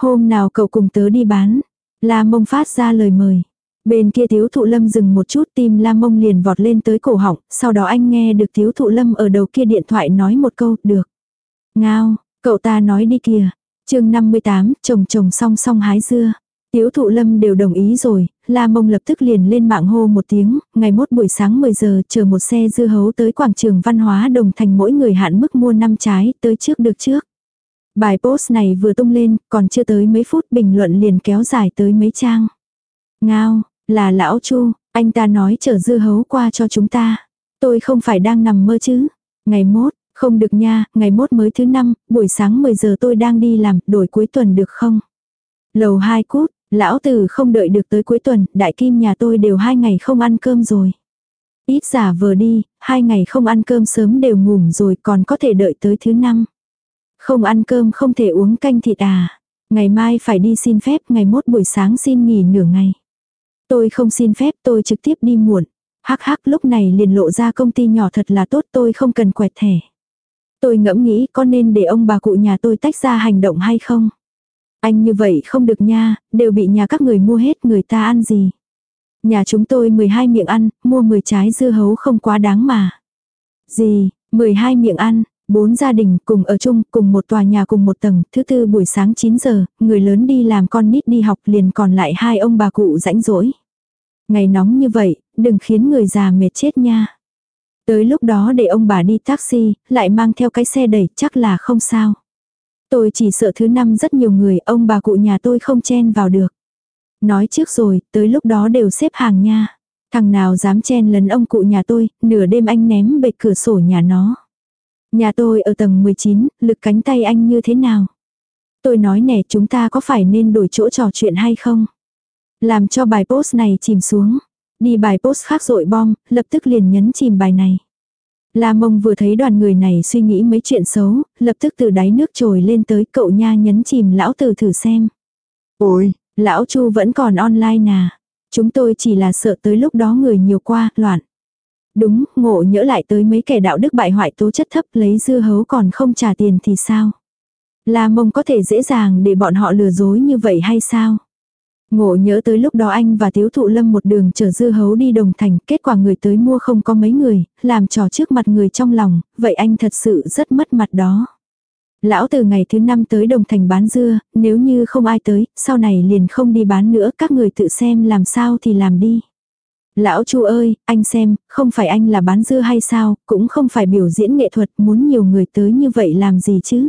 Hôm nào cậu cùng tớ đi bán. La mông phát ra lời mời. Bên kia thiếu thụ lâm dừng một chút tim la mông liền vọt lên tới cổ họng, sau đó anh nghe được thiếu thụ lâm ở đầu kia điện thoại nói một câu, được. Ngao, cậu ta nói đi kìa. chương 58, chồng chồng song song hái dưa. Tiếu thụ lâm đều đồng ý rồi, La Mông lập tức liền lên mạng hô một tiếng, ngày mốt buổi sáng 10 giờ chờ một xe dưa hấu tới quảng trường văn hóa đồng thành mỗi người hạn mức mua 5 trái, tới trước được trước. Bài post này vừa tung lên, còn chưa tới mấy phút bình luận liền kéo dài tới mấy trang. Ngao, là lão Chu, anh ta nói chở dưa hấu qua cho chúng ta. Tôi không phải đang nằm mơ chứ. Ngày mốt, không được nha, ngày mốt mới thứ năm, buổi sáng 10 giờ tôi đang đi làm, đổi cuối tuần được không? Lầu 2 cút, Lão tử không đợi được tới cuối tuần, đại kim nhà tôi đều hai ngày không ăn cơm rồi. Ít giả vờ đi, hai ngày không ăn cơm sớm đều ngủm rồi còn có thể đợi tới thứ năm. Không ăn cơm không thể uống canh thịt à. Ngày mai phải đi xin phép, ngày mốt buổi sáng xin nghỉ nửa ngày. Tôi không xin phép tôi trực tiếp đi muộn. Hắc hắc lúc này liền lộ ra công ty nhỏ thật là tốt tôi không cần quẹt thẻ. Tôi ngẫm nghĩ có nên để ông bà cụ nhà tôi tách ra hành động hay không? Anh như vậy không được nha, đều bị nhà các người mua hết người ta ăn gì. Nhà chúng tôi 12 miệng ăn, mua 10 trái dưa hấu không quá đáng mà. Gì, 12 miệng ăn, bốn gia đình cùng ở chung, cùng một tòa nhà cùng một tầng, thứ tư buổi sáng 9 giờ, người lớn đi làm con nít đi học liền còn lại hai ông bà cụ rãnh rỗi. Ngày nóng như vậy, đừng khiến người già mệt chết nha. Tới lúc đó để ông bà đi taxi, lại mang theo cái xe đẩy chắc là không sao. Tôi chỉ sợ thứ năm rất nhiều người, ông bà cụ nhà tôi không chen vào được. Nói trước rồi, tới lúc đó đều xếp hàng nha. Thằng nào dám chen lấn ông cụ nhà tôi, nửa đêm anh ném bệt cửa sổ nhà nó. Nhà tôi ở tầng 19, lực cánh tay anh như thế nào? Tôi nói nè chúng ta có phải nên đổi chỗ trò chuyện hay không? Làm cho bài post này chìm xuống. Đi bài post khác rội bom, lập tức liền nhấn chìm bài này. La mông vừa thấy đoàn người này suy nghĩ mấy chuyện xấu, lập tức từ đáy nước trồi lên tới cậu nha nhấn chìm lão tử thử xem. Ôi, Lão Chu vẫn còn online nà. Chúng tôi chỉ là sợ tới lúc đó người nhiều qua, loạn. Đúng, ngộ nhỡ lại tới mấy kẻ đạo đức bại hoại tố chất thấp lấy dưa hấu còn không trả tiền thì sao? La mông có thể dễ dàng để bọn họ lừa dối như vậy hay sao? Ngộ nhớ tới lúc đó anh và Tiếu Thụ Lâm một đường chở dưa hấu đi đồng thành, kết quả người tới mua không có mấy người, làm trò trước mặt người trong lòng, vậy anh thật sự rất mất mặt đó. Lão từ ngày thứ năm tới đồng thành bán dưa, nếu như không ai tới, sau này liền không đi bán nữa, các người tự xem làm sao thì làm đi. Lão chu ơi, anh xem, không phải anh là bán dưa hay sao, cũng không phải biểu diễn nghệ thuật, muốn nhiều người tới như vậy làm gì chứ.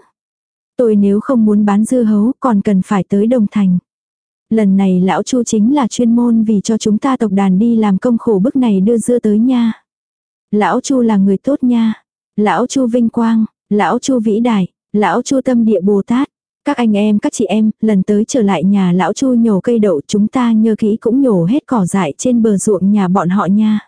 Tôi nếu không muốn bán dưa hấu, còn cần phải tới đồng thành. Lần này lão chu chính là chuyên môn vì cho chúng ta tộc đàn đi làm công khổ bức này đưa dưa tới nha. Lão chu là người tốt nha. Lão chu vinh quang, lão chu vĩ đại, Lão Chu tâm địa Bồ Tát, các anh em các chị em, lần tới trở lại nhà lão Chu nhổ cây đậu chúng ta nhớ kỹ cũng nhổ hết cỏ dại trên bờ ruộng nhà bọn họ nha.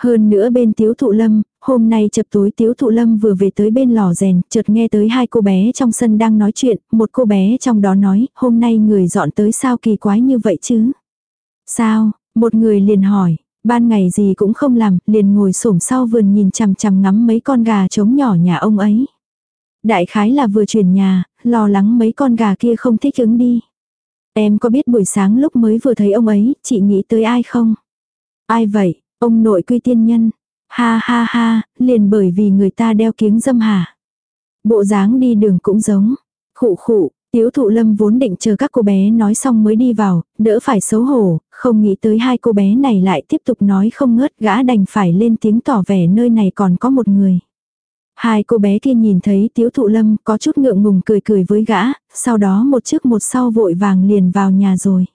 Hơn nữa bên tiếu thụ lâm, hôm nay chập tối tiếu thụ lâm vừa về tới bên lò rèn, chợt nghe tới hai cô bé trong sân đang nói chuyện, một cô bé trong đó nói, hôm nay người dọn tới sao kỳ quái như vậy chứ? Sao? Một người liền hỏi, ban ngày gì cũng không làm, liền ngồi xổm sau vườn nhìn chằm chằm ngắm mấy con gà trống nhỏ nhà ông ấy. Đại khái là vừa chuyển nhà, lo lắng mấy con gà kia không thích ứng đi. Em có biết buổi sáng lúc mới vừa thấy ông ấy, chị nghĩ tới ai không? Ai vậy? Ông nội quy tiên nhân. Ha ha ha, liền bởi vì người ta đeo kiếng dâm hả? Bộ dáng đi đường cũng giống. Khụ khụ, tiếu thụ lâm vốn định chờ các cô bé nói xong mới đi vào, đỡ phải xấu hổ, không nghĩ tới hai cô bé này lại tiếp tục nói không ngớt gã đành phải lên tiếng tỏ vẻ nơi này còn có một người. Hai cô bé kia nhìn thấy tiếu thụ lâm có chút ngượng ngùng cười cười với gã, sau đó một trước một sau vội vàng liền vào nhà rồi.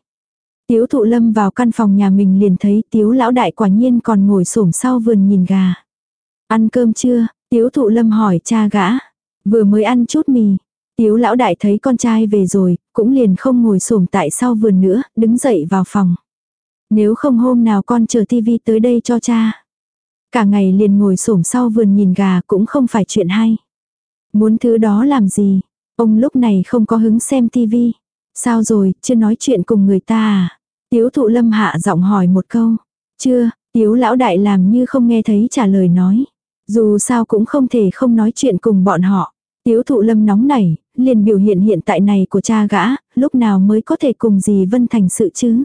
Tiếu thụ lâm vào căn phòng nhà mình liền thấy tiếu lão đại quả nhiên còn ngồi xổm sau vườn nhìn gà. Ăn cơm chưa? Tiếu thụ lâm hỏi cha gã. Vừa mới ăn chút mì. Tiếu lão đại thấy con trai về rồi, cũng liền không ngồi xổm tại sau vườn nữa, đứng dậy vào phòng. Nếu không hôm nào con chờ tivi tới đây cho cha. Cả ngày liền ngồi xổm sau vườn nhìn gà cũng không phải chuyện hay. Muốn thứ đó làm gì? Ông lúc này không có hứng xem tivi. Sao rồi, chưa nói chuyện cùng người ta à? Tiếu thụ lâm hạ giọng hỏi một câu. Chưa, tiếu lão đại làm như không nghe thấy trả lời nói. Dù sao cũng không thể không nói chuyện cùng bọn họ. Tiếu thụ lâm nóng nảy, liền biểu hiện hiện tại này của cha gã, lúc nào mới có thể cùng gì Vân Thành sự chứ.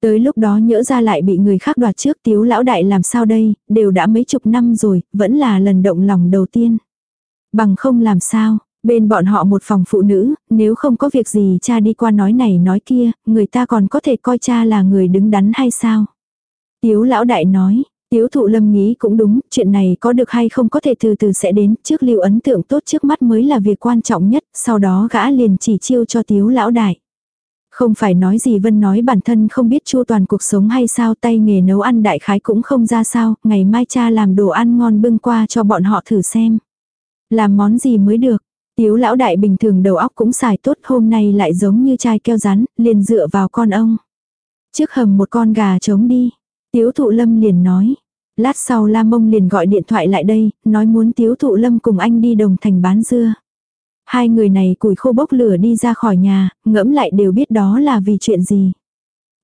Tới lúc đó nhỡ ra lại bị người khác đoạt trước tiếu lão đại làm sao đây, đều đã mấy chục năm rồi, vẫn là lần động lòng đầu tiên. Bằng không làm sao, bên bọn họ một phòng phụ nữ, nếu không có việc gì cha đi qua nói này nói kia, người ta còn có thể coi cha là người đứng đắn hay sao. Tiếu lão đại nói, tiếu thụ lâm nghĩ cũng đúng, chuyện này có được hay không có thể từ từ sẽ đến, trước lưu ấn tượng tốt trước mắt mới là việc quan trọng nhất, sau đó gã liền chỉ chiêu cho tiếu lão đại. Không phải nói gì Vân nói bản thân không biết chua toàn cuộc sống hay sao tay nghề nấu ăn đại khái cũng không ra sao, ngày mai cha làm đồ ăn ngon bưng qua cho bọn họ thử xem. Làm món gì mới được. Tiếu lão đại bình thường đầu óc cũng xài tốt hôm nay lại giống như chai keo rắn, liền dựa vào con ông. Trước hầm một con gà trống đi. Tiếu thụ lâm liền nói. Lát sau la mông liền gọi điện thoại lại đây, nói muốn tiếu thụ lâm cùng anh đi đồng thành bán dưa. Hai người này củi khô bốc lửa đi ra khỏi nhà, ngẫm lại đều biết đó là vì chuyện gì.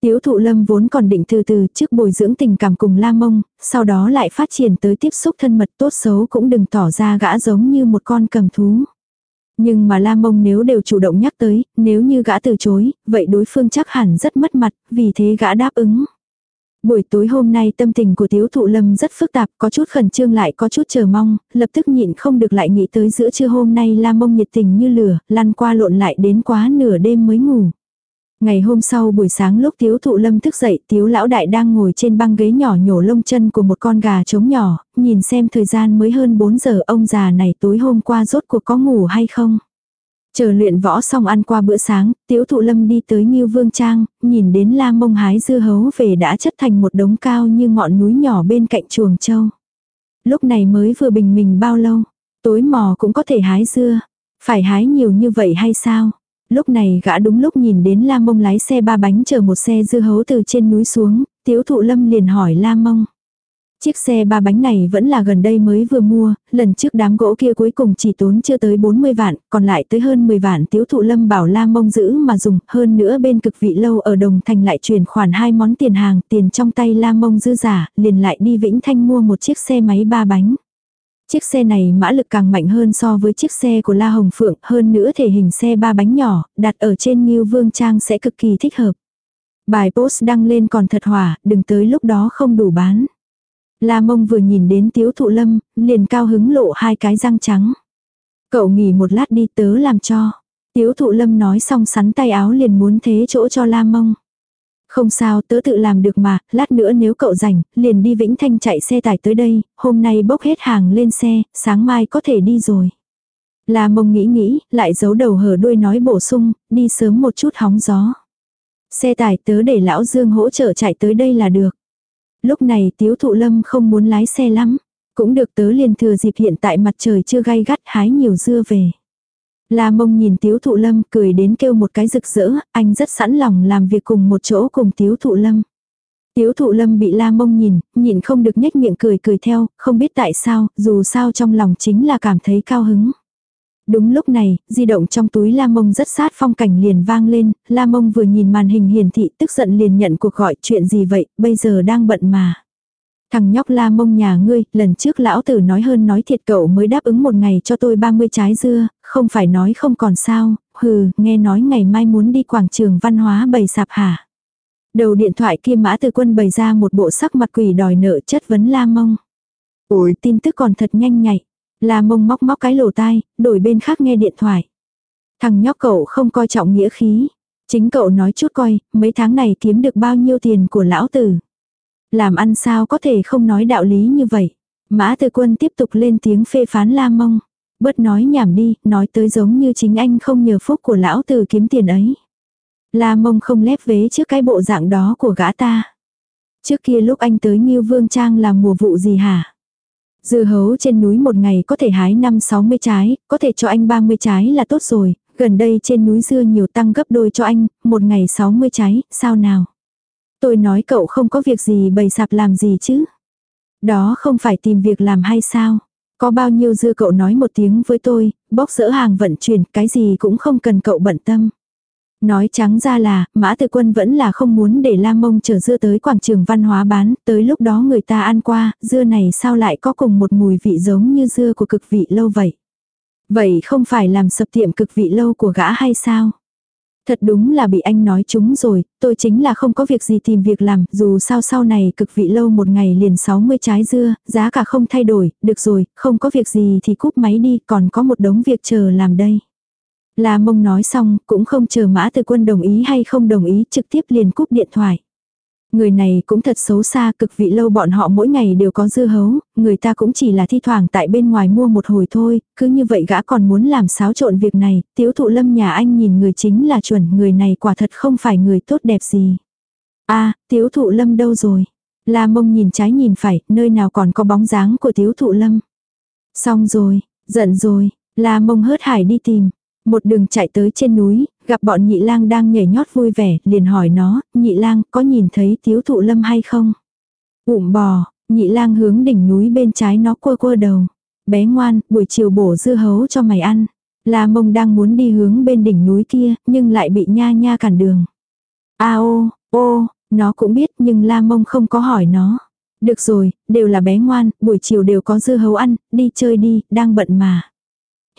Tiếu thụ lâm vốn còn định từ từ trước bồi dưỡng tình cảm cùng la mông, sau đó lại phát triển tới tiếp xúc thân mật tốt xấu cũng đừng tỏ ra gã giống như một con cầm thú. Nhưng mà la mông nếu đều chủ động nhắc tới, nếu như gã từ chối, vậy đối phương chắc hẳn rất mất mặt, vì thế gã đáp ứng. Buổi tối hôm nay tâm tình của Tiếu Thụ Lâm rất phức tạp, có chút khẩn trương lại có chút chờ mong, lập tức nhịn không được lại nghĩ tới giữa trưa hôm nay la mông nhiệt tình như lửa, lăn qua lộn lại đến quá nửa đêm mới ngủ. Ngày hôm sau buổi sáng lúc Tiếu Thụ Lâm thức dậy, Tiếu Lão Đại đang ngồi trên băng ghế nhỏ nhổ lông chân của một con gà trống nhỏ, nhìn xem thời gian mới hơn 4 giờ ông già này tối hôm qua rốt cuộc có ngủ hay không. Chờ luyện võ xong ăn qua bữa sáng, Tiếu Thụ Lâm đi tới như Vương Trang, nhìn đến la mông hái dưa hấu về đã chất thành một đống cao như ngọn núi nhỏ bên cạnh chuồng châu. Lúc này mới vừa bình mình bao lâu, tối mò cũng có thể hái dưa. Phải hái nhiều như vậy hay sao? Lúc này gã đúng lúc nhìn đến La Mông lái xe ba bánh chờ một xe dưa hấu từ trên núi xuống, Tiếu Thụ Lâm liền hỏi La Mông. Chiếc xe ba bánh này vẫn là gần đây mới vừa mua, lần trước đám gỗ kia cuối cùng chỉ tốn chưa tới 40 vạn, còn lại tới hơn 10 vạn tiếu thụ lâm bảo la mông giữ mà dùng, hơn nữa bên cực vị lâu ở Đồng Thành lại chuyển khoản hai món tiền hàng, tiền trong tay la mông dư giả, liền lại đi Vĩnh Thanh mua một chiếc xe máy ba bánh. Chiếc xe này mã lực càng mạnh hơn so với chiếc xe của La Hồng Phượng, hơn nữa thể hình xe ba bánh nhỏ, đặt ở trên Nghiêu Vương Trang sẽ cực kỳ thích hợp. Bài post đăng lên còn thật hỏa, đừng tới lúc đó không đủ bán. La mông vừa nhìn đến tiếu thụ lâm, liền cao hứng lộ hai cái răng trắng. Cậu nghỉ một lát đi tớ làm cho. Tiếu thụ lâm nói xong sắn tay áo liền muốn thế chỗ cho la mông. Không sao tớ tự làm được mà, lát nữa nếu cậu rảnh, liền đi Vĩnh Thanh chạy xe tải tới đây, hôm nay bốc hết hàng lên xe, sáng mai có thể đi rồi. La mông nghĩ nghĩ, lại giấu đầu hở đuôi nói bổ sung, đi sớm một chút hóng gió. Xe tải tớ để lão Dương hỗ trợ chạy tới đây là được. Lúc này tiếu thụ lâm không muốn lái xe lắm. Cũng được tớ liền thừa dịp hiện tại mặt trời chưa gay gắt hái nhiều dưa về. La mông nhìn tiếu thụ lâm cười đến kêu một cái rực rỡ, anh rất sẵn lòng làm việc cùng một chỗ cùng tiếu thụ lâm. Tiếu thụ lâm bị la mông nhìn, nhìn không được nhếch miệng cười cười theo, không biết tại sao, dù sao trong lòng chính là cảm thấy cao hứng. Đúng lúc này, di động trong túi La Mông rất sát phong cảnh liền vang lên, La Mông vừa nhìn màn hình hiển thị tức giận liền nhận cuộc gọi chuyện gì vậy, bây giờ đang bận mà. Thằng nhóc La Mông nhà ngươi, lần trước lão tử nói hơn nói thiệt cậu mới đáp ứng một ngày cho tôi 30 trái dưa, không phải nói không còn sao, hừ, nghe nói ngày mai muốn đi quảng trường văn hóa bày sạp hả. Đầu điện thoại kia mã từ quân bày ra một bộ sắc mặt quỷ đòi nợ chất vấn La Mông. Ôi tin tức còn thật nhanh nhạy. La mông móc móc cái lỗ tai, đổi bên khác nghe điện thoại. Thằng nhóc cậu không coi trọng nghĩa khí. Chính cậu nói chút coi, mấy tháng này kiếm được bao nhiêu tiền của lão tử. Làm ăn sao có thể không nói đạo lý như vậy. Mã Tư Quân tiếp tục lên tiếng phê phán La Mông. Bớt nói nhảm đi, nói tới giống như chính anh không nhờ phúc của lão tử kiếm tiền ấy. La Mông không lép vế trước cái bộ dạng đó của gã ta. Trước kia lúc anh tới Nhiêu Vương Trang là mùa vụ gì hả? Dưa hấu trên núi một ngày có thể hái 5-60 trái, có thể cho anh 30 trái là tốt rồi, gần đây trên núi dưa nhiều tăng gấp đôi cho anh, một ngày 60 trái, sao nào? Tôi nói cậu không có việc gì bày sạp làm gì chứ? Đó không phải tìm việc làm hay sao? Có bao nhiêu dưa cậu nói một tiếng với tôi, bóc dỡ hàng vận chuyển, cái gì cũng không cần cậu bận tâm. Nói trắng ra là, Mã Tư Quân vẫn là không muốn để Lam Mông chở dưa tới quảng trường văn hóa bán, tới lúc đó người ta ăn qua, dưa này sao lại có cùng một mùi vị giống như dưa của cực vị lâu vậy. Vậy không phải làm sập tiệm cực vị lâu của gã hay sao? Thật đúng là bị anh nói chúng rồi, tôi chính là không có việc gì tìm việc làm, dù sao sau này cực vị lâu một ngày liền 60 trái dưa, giá cả không thay đổi, được rồi, không có việc gì thì cúp máy đi, còn có một đống việc chờ làm đây. La mông nói xong, cũng không chờ mã từ quân đồng ý hay không đồng ý, trực tiếp liền cúp điện thoại. Người này cũng thật xấu xa, cực vị lâu bọn họ mỗi ngày đều có dưa hấu, người ta cũng chỉ là thi thoảng tại bên ngoài mua một hồi thôi, cứ như vậy gã còn muốn làm xáo trộn việc này, tiếu thụ lâm nhà anh nhìn người chính là chuẩn, người này quả thật không phải người tốt đẹp gì. a tiếu thụ lâm đâu rồi? La mông nhìn trái nhìn phải, nơi nào còn có bóng dáng của tiếu thụ lâm. Xong rồi, giận rồi, la mông hớt hải đi tìm, một đường chạy tới trên núi, gặp bọn nhị lang đang nhảy nhót vui vẻ, liền hỏi nó, nhị lang có nhìn thấy tiếu thụ lâm hay không? Ụm bò, nhị lang hướng đỉnh núi bên trái nó quơ quơ đầu. Bé ngoan, buổi chiều bổ dưa hấu cho mày ăn. La mông đang muốn đi hướng bên đỉnh núi kia, nhưng lại bị nha nha cản đường. A ô, ô, Nó cũng biết nhưng La Mông không có hỏi nó. Được rồi, đều là bé ngoan, buổi chiều đều có dưa hấu ăn, đi chơi đi, đang bận mà.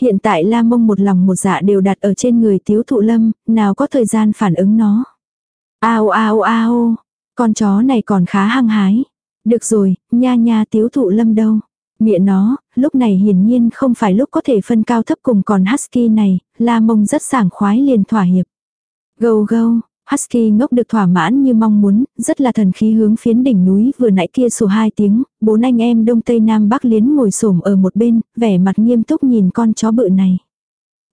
Hiện tại La Mông một lòng một dạ đều đặt ở trên người Tiếu Thụ Lâm, nào có thời gian phản ứng nó. Ao ao ao, con chó này còn khá hăng hái. Được rồi, nha nha Tiếu Thụ Lâm đâu. Miệng nó, lúc này hiển nhiên không phải lúc có thể phân cao thấp cùng còn Husky này, La Mông rất sảng khoái liền thỏa hiệp. Gâu gâu, Husky ngốc được thỏa mãn như mong muốn, rất là thần khí hướng phiến đỉnh núi vừa nãy kia sổ hai tiếng, bốn anh em đông tây nam bắc liến ngồi xổm ở một bên, vẻ mặt nghiêm túc nhìn con chó bự này.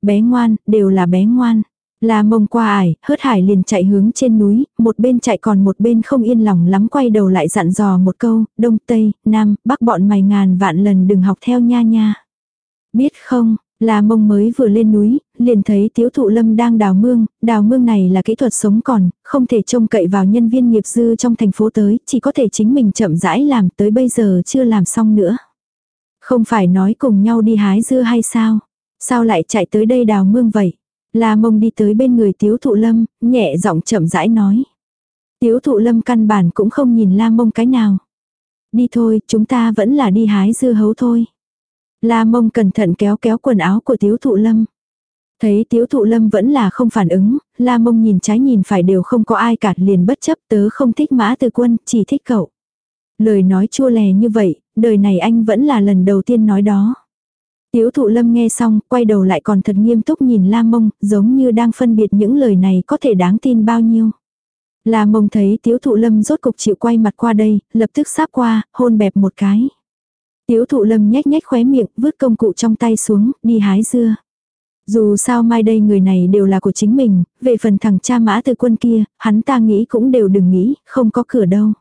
Bé ngoan, đều là bé ngoan. là mông qua ải, hớt hải liền chạy hướng trên núi, một bên chạy còn một bên không yên lòng lắm quay đầu lại dặn dò một câu, đông tây, nam, bắc bọn mày ngàn vạn lần đừng học theo nha nha. Biết không, Là mông mới vừa lên núi, liền thấy tiếu thụ lâm đang đào mương, đào mương này là kỹ thuật sống còn, không thể trông cậy vào nhân viên nghiệp dư trong thành phố tới, chỉ có thể chính mình chậm rãi làm tới bây giờ chưa làm xong nữa. Không phải nói cùng nhau đi hái dưa hay sao? Sao lại chạy tới đây đào mương vậy? La mông đi tới bên người tiếu thụ lâm, nhẹ giọng chậm rãi nói. Tiếu thụ lâm căn bản cũng không nhìn la mông cái nào. Đi thôi, chúng ta vẫn là đi hái dưa hấu thôi. La mông cẩn thận kéo kéo quần áo của tiếu thụ lâm. Thấy tiếu thụ lâm vẫn là không phản ứng, la mông nhìn trái nhìn phải đều không có ai cả liền bất chấp tớ không thích mã từ quân, chỉ thích cậu. Lời nói chua lè như vậy, đời này anh vẫn là lần đầu tiên nói đó. Tiếu thụ lâm nghe xong, quay đầu lại còn thật nghiêm túc nhìn la mông, giống như đang phân biệt những lời này có thể đáng tin bao nhiêu. La mông thấy tiếu thụ lâm rốt cục chịu quay mặt qua đây, lập tức sáp qua, hôn bẹp một cái. Tiếu thụ lâm nhếch nhếch khóe miệng, vứt công cụ trong tay xuống, đi hái dưa. Dù sao mai đây người này đều là của chính mình, về phần thằng cha mã từ quân kia, hắn ta nghĩ cũng đều đừng nghĩ, không có cửa đâu.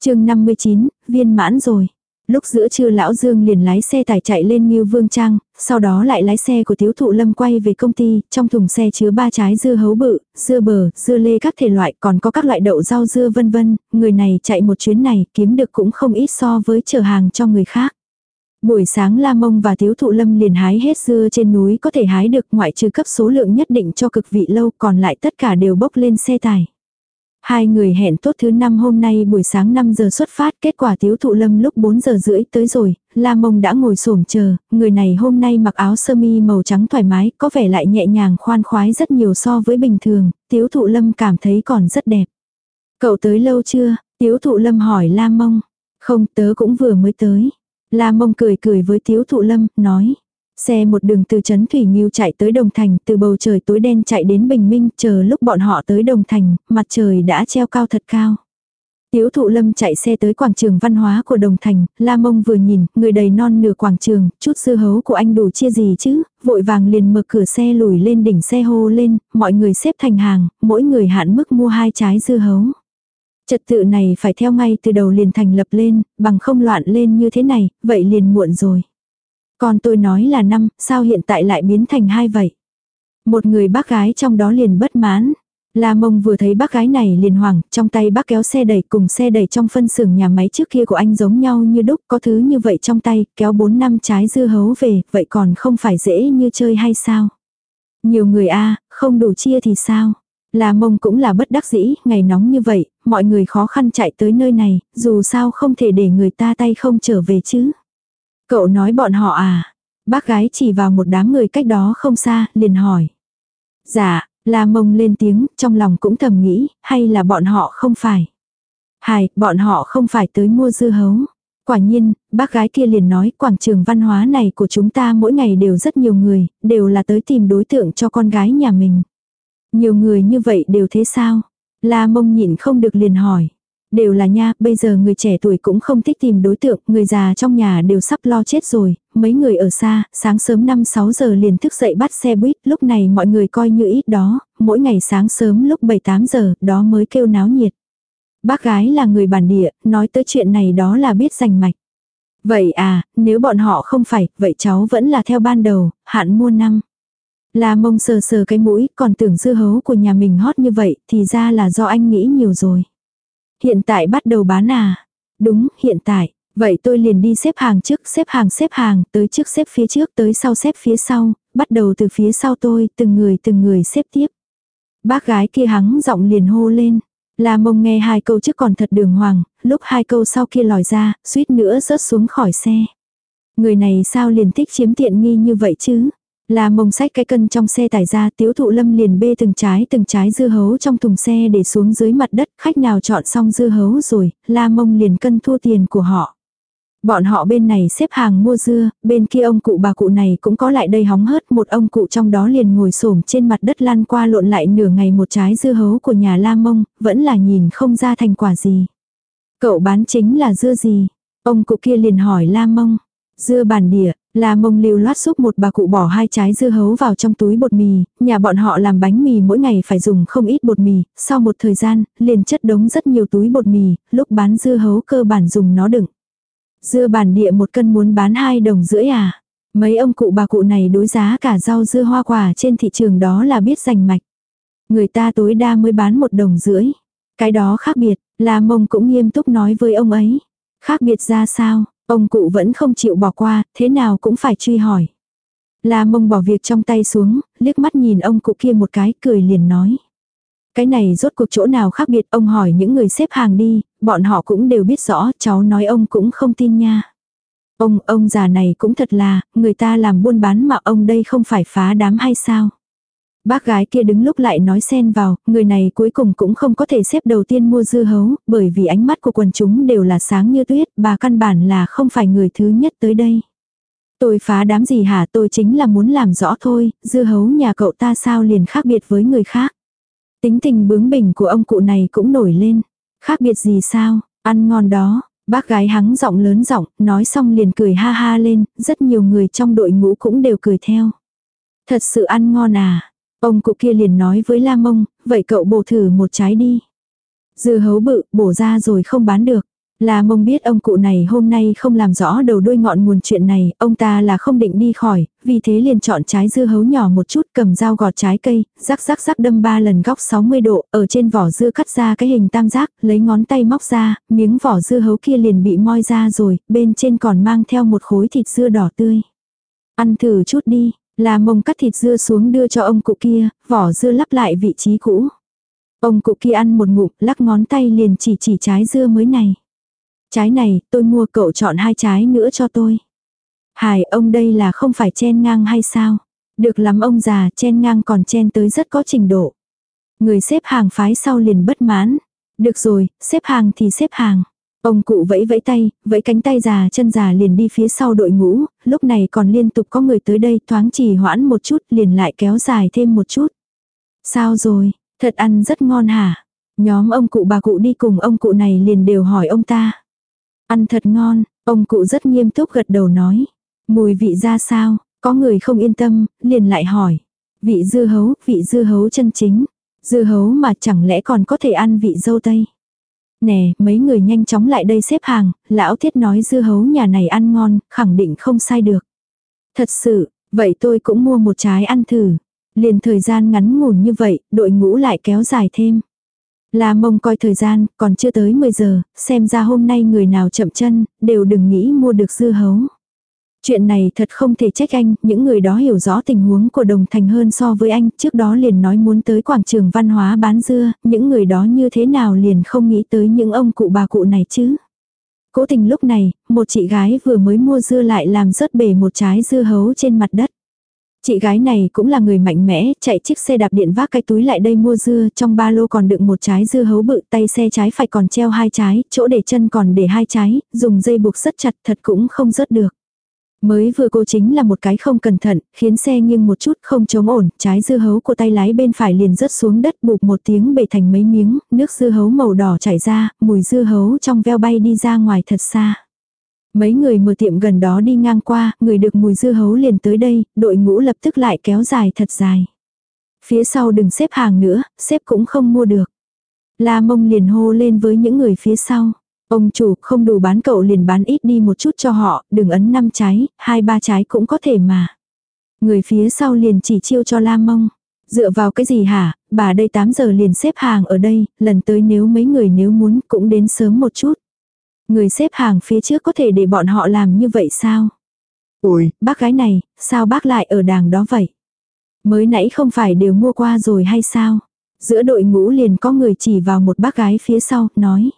chương 59, viên mãn rồi. Lúc giữa trưa lão Dương liền lái xe tải chạy lên Ngưu Vương Trang, sau đó lại lái xe của thiếu Thụ Lâm quay về công ty, trong thùng xe chứa ba trái dưa hấu bự, dưa bờ, dưa lê các thể loại, còn có các loại đậu rau dưa vân vân, người này chạy một chuyến này kiếm được cũng không ít so với chở hàng cho người khác. Buổi sáng La Mông và thiếu Thụ Lâm liền hái hết dưa trên núi có thể hái được ngoại trừ cấp số lượng nhất định cho cực vị lâu còn lại tất cả đều bốc lên xe tải. Hai người hẹn tốt thứ năm hôm nay buổi sáng 5 giờ xuất phát, kết quả tiếu thụ lâm lúc 4 giờ rưỡi tới rồi, La Mông đã ngồi xổm chờ, người này hôm nay mặc áo sơ mi màu trắng thoải mái, có vẻ lại nhẹ nhàng khoan khoái rất nhiều so với bình thường, tiếu thụ lâm cảm thấy còn rất đẹp. Cậu tới lâu chưa? Tiếu thụ lâm hỏi La Mông. Không tớ cũng vừa mới tới. La Mông cười cười với tiếu thụ lâm, nói. Xe một đường từ Trấn Thủy Nghiêu chạy tới Đồng Thành, từ bầu trời tối đen chạy đến Bình Minh, chờ lúc bọn họ tới Đồng Thành, mặt trời đã treo cao thật cao. Tiếu thụ lâm chạy xe tới quảng trường văn hóa của Đồng Thành, La Mông vừa nhìn, người đầy non nửa quảng trường, chút dưa hấu của anh đủ chia gì chứ, vội vàng liền mở cửa xe lùi lên đỉnh xe hô lên, mọi người xếp thành hàng, mỗi người hạn mức mua hai trái dưa hấu. Trật tự này phải theo ngay từ đầu liền thành lập lên, bằng không loạn lên như thế này, vậy liền muộn rồi. Còn tôi nói là năm, sao hiện tại lại biến thành hai vậy? Một người bác gái trong đó liền bất mãn. La mông vừa thấy bác gái này liền hoảng, trong tay bác kéo xe đẩy cùng xe đẩy trong phân xưởng nhà máy trước kia của anh giống nhau như đúc, có thứ như vậy trong tay, kéo 4 năm trái dưa hấu về, vậy còn không phải dễ như chơi hay sao? Nhiều người a không đủ chia thì sao? La mông cũng là bất đắc dĩ, ngày nóng như vậy, mọi người khó khăn chạy tới nơi này, dù sao không thể để người ta tay không trở về chứ. Cậu nói bọn họ à? Bác gái chỉ vào một đám người cách đó không xa, liền hỏi. Dạ, La mông lên tiếng, trong lòng cũng thầm nghĩ, hay là bọn họ không phải. Hài, bọn họ không phải tới mua dưa hấu. Quả nhiên, bác gái kia liền nói quảng trường văn hóa này của chúng ta mỗi ngày đều rất nhiều người, đều là tới tìm đối tượng cho con gái nhà mình. Nhiều người như vậy đều thế sao? La mông nhịn không được liền hỏi. Đều là nha, bây giờ người trẻ tuổi cũng không thích tìm đối tượng, người già trong nhà đều sắp lo chết rồi, mấy người ở xa, sáng sớm 5-6 giờ liền thức dậy bắt xe buýt, lúc này mọi người coi như ít đó, mỗi ngày sáng sớm lúc 7-8 giờ, đó mới kêu náo nhiệt. Bác gái là người bản địa, nói tới chuyện này đó là biết rành mạch. Vậy à, nếu bọn họ không phải, vậy cháu vẫn là theo ban đầu, hạn mua năm. La mông sờ sờ cái mũi, còn tưởng dưa hấu của nhà mình hot như vậy, thì ra là do anh nghĩ nhiều rồi. Hiện tại bắt đầu bán à? Đúng, hiện tại. Vậy tôi liền đi xếp hàng trước, xếp hàng xếp hàng, tới trước xếp phía trước, tới sau xếp phía sau, bắt đầu từ phía sau tôi, từng người từng người xếp tiếp. Bác gái kia hắng giọng liền hô lên. La mông nghe hai câu trước còn thật đường hoàng, lúc hai câu sau kia lòi ra, suýt nữa rớt xuống khỏi xe. Người này sao liền thích chiếm tiện nghi như vậy chứ? La mông sách cái cân trong xe tải ra tiếu thụ lâm liền bê từng trái từng trái dưa hấu trong thùng xe để xuống dưới mặt đất. Khách nào chọn xong dưa hấu rồi, la mông liền cân thua tiền của họ. Bọn họ bên này xếp hàng mua dưa, bên kia ông cụ bà cụ này cũng có lại đây hóng hớt một ông cụ trong đó liền ngồi xổm trên mặt đất lăn qua lộn lại nửa ngày một trái dưa hấu của nhà La Mông, vẫn là nhìn không ra thành quả gì. Cậu bán chính là dưa gì? Ông cụ kia liền hỏi La Mông. Dưa bản địa, La Mông lưu loát xúc một bà cụ bỏ hai trái dưa hấu vào trong túi bột mì, nhà bọn họ làm bánh mì mỗi ngày phải dùng không ít bột mì, sau một thời gian, liền chất đống rất nhiều túi bột mì, lúc bán dưa hấu cơ bản dùng nó đựng. Dưa bản địa một cân muốn bán hai đồng rưỡi à. Mấy ông cụ bà cụ này đối giá cả rau dưa hoa quả trên thị trường đó là biết giành mạch. Người ta tối đa mới bán một đồng rưỡi. Cái đó khác biệt, là mông cũng nghiêm túc nói với ông ấy. Khác biệt ra sao, ông cụ vẫn không chịu bỏ qua, thế nào cũng phải truy hỏi. La mông bỏ việc trong tay xuống, liếc mắt nhìn ông cụ kia một cái, cười liền nói. Cái này rốt cuộc chỗ nào khác biệt ông hỏi những người xếp hàng đi, bọn họ cũng đều biết rõ, cháu nói ông cũng không tin nha. Ông, ông già này cũng thật là, người ta làm buôn bán mà ông đây không phải phá đám hay sao? Bác gái kia đứng lúc lại nói xen vào, người này cuối cùng cũng không có thể xếp đầu tiên mua dưa hấu, bởi vì ánh mắt của quần chúng đều là sáng như tuyết, bà căn bản là không phải người thứ nhất tới đây. Tôi phá đám gì hả tôi chính là muốn làm rõ thôi, dưa hấu nhà cậu ta sao liền khác biệt với người khác. Tính tình bướng bỉnh của ông cụ này cũng nổi lên. Khác biệt gì sao, ăn ngon đó. Bác gái hắng giọng lớn giọng, nói xong liền cười ha ha lên, rất nhiều người trong đội ngũ cũng đều cười theo. Thật sự ăn ngon à. Ông cụ kia liền nói với La Mông, vậy cậu bổ thử một trái đi. Dưa hấu bự, bổ ra rồi không bán được. la mông biết ông cụ này hôm nay không làm rõ đầu đuôi ngọn nguồn chuyện này, ông ta là không định đi khỏi, vì thế liền chọn trái dưa hấu nhỏ một chút cầm dao gọt trái cây, rắc rắc rắc đâm ba lần góc 60 độ, ở trên vỏ dưa cắt ra cái hình tam giác, lấy ngón tay móc ra, miếng vỏ dưa hấu kia liền bị moi ra rồi, bên trên còn mang theo một khối thịt dưa đỏ tươi. Ăn thử chút đi, là mông cắt thịt dưa xuống đưa cho ông cụ kia, vỏ dưa lắp lại vị trí cũ. Ông cụ kia ăn một ngụm, lắc ngón tay liền chỉ chỉ trái dưa mới này. Trái này, tôi mua cậu chọn hai trái nữa cho tôi. Hải, ông đây là không phải chen ngang hay sao? Được lắm ông già, chen ngang còn chen tới rất có trình độ. Người xếp hàng phái sau liền bất mãn. Được rồi, xếp hàng thì xếp hàng. Ông cụ vẫy vẫy tay, vẫy cánh tay già chân già liền đi phía sau đội ngũ, lúc này còn liên tục có người tới đây thoáng trì hoãn một chút liền lại kéo dài thêm một chút. Sao rồi, thật ăn rất ngon hả? Nhóm ông cụ bà cụ đi cùng ông cụ này liền đều hỏi ông ta. Ăn thật ngon, ông cụ rất nghiêm túc gật đầu nói. Mùi vị ra sao, có người không yên tâm, liền lại hỏi. Vị dưa hấu, vị dưa hấu chân chính. Dưa hấu mà chẳng lẽ còn có thể ăn vị dâu tây. Nè, mấy người nhanh chóng lại đây xếp hàng, lão thiết nói dưa hấu nhà này ăn ngon, khẳng định không sai được. Thật sự, vậy tôi cũng mua một trái ăn thử. Liền thời gian ngắn ngủn như vậy, đội ngũ lại kéo dài thêm. La mông coi thời gian, còn chưa tới 10 giờ, xem ra hôm nay người nào chậm chân, đều đừng nghĩ mua được dưa hấu. Chuyện này thật không thể trách anh, những người đó hiểu rõ tình huống của đồng thành hơn so với anh, trước đó liền nói muốn tới quảng trường văn hóa bán dưa, những người đó như thế nào liền không nghĩ tới những ông cụ bà cụ này chứ. Cố tình lúc này, một chị gái vừa mới mua dưa lại làm rớt bể một trái dưa hấu trên mặt đất. Chị gái này cũng là người mạnh mẽ, chạy chiếc xe đạp điện vác cái túi lại đây mua dưa, trong ba lô còn đựng một trái dưa hấu bự, tay xe trái phải còn treo hai trái, chỗ để chân còn để hai trái, dùng dây buộc rất chặt thật cũng không rớt được. Mới vừa cô chính là một cái không cẩn thận, khiến xe nghiêng một chút không chống ổn, trái dưa hấu của tay lái bên phải liền rớt xuống đất bụp một tiếng bể thành mấy miếng, nước dưa hấu màu đỏ chảy ra, mùi dưa hấu trong veo bay đi ra ngoài thật xa. Mấy người mở tiệm gần đó đi ngang qua, người được mùi dưa hấu liền tới đây, đội ngũ lập tức lại kéo dài thật dài. Phía sau đừng xếp hàng nữa, xếp cũng không mua được. La mông liền hô lên với những người phía sau. Ông chủ không đủ bán cậu liền bán ít đi một chút cho họ, đừng ấn năm trái, hai ba trái cũng có thể mà. Người phía sau liền chỉ chiêu cho la mông. Dựa vào cái gì hả, bà đây 8 giờ liền xếp hàng ở đây, lần tới nếu mấy người nếu muốn cũng đến sớm một chút. Người xếp hàng phía trước có thể để bọn họ làm như vậy sao? Ôi, bác gái này, sao bác lại ở đàng đó vậy? Mới nãy không phải đều mua qua rồi hay sao? Giữa đội ngũ liền có người chỉ vào một bác gái phía sau, nói.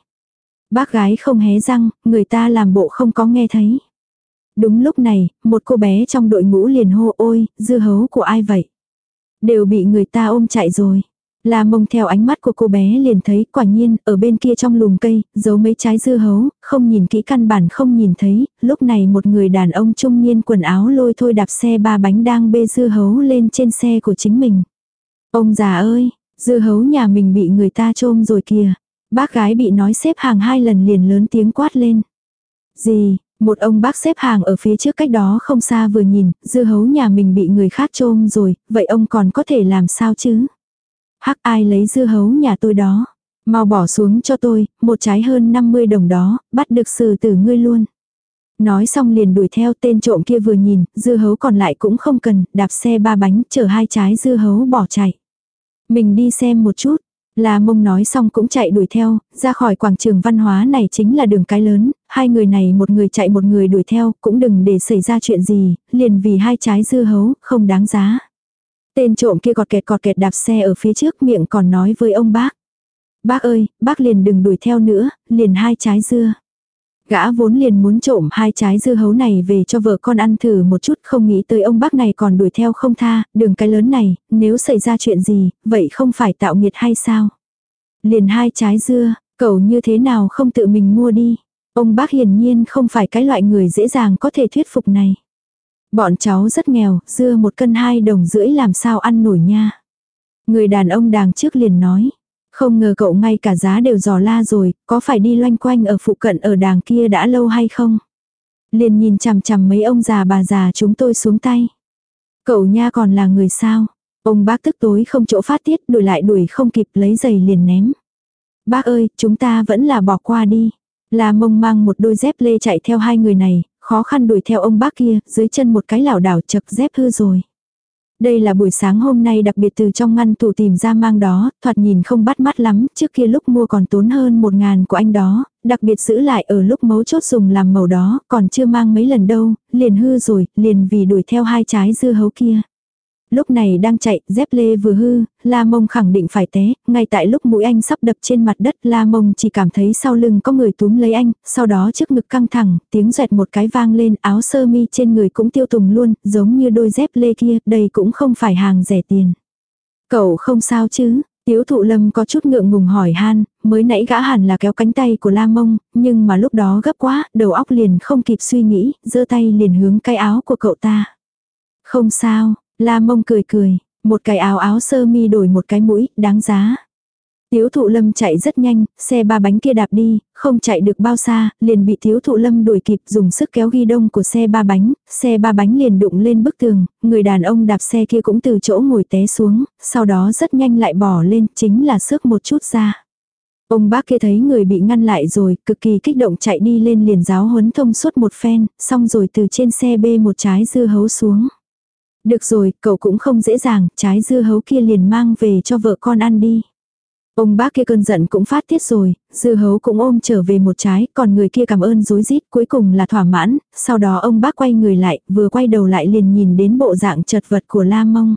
Bác gái không hé răng, người ta làm bộ không có nghe thấy. Đúng lúc này, một cô bé trong đội ngũ liền hô ôi, dưa hấu của ai vậy? Đều bị người ta ôm chạy rồi. La mông theo ánh mắt của cô bé liền thấy quả nhiên ở bên kia trong lùm cây, giấu mấy trái dưa hấu, không nhìn kỹ căn bản không nhìn thấy, lúc này một người đàn ông trung niên quần áo lôi thôi đạp xe ba bánh đang bê dưa hấu lên trên xe của chính mình. Ông già ơi, dưa hấu nhà mình bị người ta trôm rồi kìa. Bác gái bị nói xếp hàng hai lần liền lớn tiếng quát lên. Gì, một ông bác xếp hàng ở phía trước cách đó không xa vừa nhìn, dưa hấu nhà mình bị người khác trôm rồi, vậy ông còn có thể làm sao chứ? Hắc ai lấy dưa hấu nhà tôi đó. Mau bỏ xuống cho tôi, một trái hơn 50 đồng đó, bắt được xử tử ngươi luôn. Nói xong liền đuổi theo tên trộm kia vừa nhìn, dưa hấu còn lại cũng không cần, đạp xe ba bánh, chở hai trái dưa hấu bỏ chạy. Mình đi xem một chút, La mông nói xong cũng chạy đuổi theo, ra khỏi quảng trường văn hóa này chính là đường cái lớn, hai người này một người chạy một người đuổi theo, cũng đừng để xảy ra chuyện gì, liền vì hai trái dưa hấu, không đáng giá. Tên trộm kia cọt kẹt cọt kẹt đạp xe ở phía trước miệng còn nói với ông bác. Bác ơi, bác liền đừng đuổi theo nữa, liền hai trái dưa. Gã vốn liền muốn trộm hai trái dưa hấu này về cho vợ con ăn thử một chút không nghĩ tới ông bác này còn đuổi theo không tha, đường cái lớn này, nếu xảy ra chuyện gì, vậy không phải tạo nghiệt hay sao? Liền hai trái dưa, cậu như thế nào không tự mình mua đi? Ông bác hiển nhiên không phải cái loại người dễ dàng có thể thuyết phục này. Bọn cháu rất nghèo, dưa một cân hai đồng rưỡi làm sao ăn nổi nha. Người đàn ông đàng trước liền nói. Không ngờ cậu ngay cả giá đều dò la rồi, có phải đi loanh quanh ở phụ cận ở đàng kia đã lâu hay không? Liền nhìn chằm chằm mấy ông già bà già chúng tôi xuống tay. Cậu nha còn là người sao? Ông bác tức tối không chỗ phát tiết đuổi lại đuổi không kịp lấy giày liền ném. Bác ơi, chúng ta vẫn là bỏ qua đi. Là mông mang một đôi dép lê chạy theo hai người này, khó khăn đuổi theo ông bác kia, dưới chân một cái lảo đảo chật dép hư rồi. Đây là buổi sáng hôm nay đặc biệt từ trong ngăn tủ tìm ra mang đó, thoạt nhìn không bắt mắt lắm, trước kia lúc mua còn tốn hơn một ngàn của anh đó, đặc biệt giữ lại ở lúc mấu chốt dùng làm màu đó, còn chưa mang mấy lần đâu, liền hư rồi, liền vì đuổi theo hai trái dưa hấu kia. Lúc này đang chạy, dép lê vừa hư, La Mông khẳng định phải té, ngay tại lúc mũi anh sắp đập trên mặt đất La Mông chỉ cảm thấy sau lưng có người túm lấy anh, sau đó trước ngực căng thẳng, tiếng rẹt một cái vang lên, áo sơ mi trên người cũng tiêu tùng luôn, giống như đôi dép lê kia, đây cũng không phải hàng rẻ tiền. Cậu không sao chứ, Tiếu thụ lâm có chút ngượng ngùng hỏi han, mới nãy gã hẳn là kéo cánh tay của la mông, nhưng mà lúc đó gấp quá, đầu óc liền không kịp suy nghĩ, giơ tay liền hướng cái áo của cậu ta. Không sao, La mông cười cười, một cái áo áo sơ mi đổi một cái mũi, đáng giá. Tiếu thụ lâm chạy rất nhanh, xe ba bánh kia đạp đi, không chạy được bao xa, liền bị tiếu thụ lâm đuổi kịp dùng sức kéo ghi đông của xe ba bánh, xe ba bánh liền đụng lên bức tường, người đàn ông đạp xe kia cũng từ chỗ ngồi té xuống, sau đó rất nhanh lại bỏ lên, chính là sức một chút ra. Ông bác kia thấy người bị ngăn lại rồi, cực kỳ kích động chạy đi lên liền giáo huấn thông suốt một phen, xong rồi từ trên xe bê một trái dưa hấu xuống. Được rồi, cậu cũng không dễ dàng, trái dưa hấu kia liền mang về cho vợ con ăn đi. Ông bác kia cơn giận cũng phát tiết rồi, dưa hấu cũng ôm trở về một trái, còn người kia cảm ơn dối rít cuối cùng là thỏa mãn, sau đó ông bác quay người lại, vừa quay đầu lại liền nhìn đến bộ dạng chật vật của La Mông.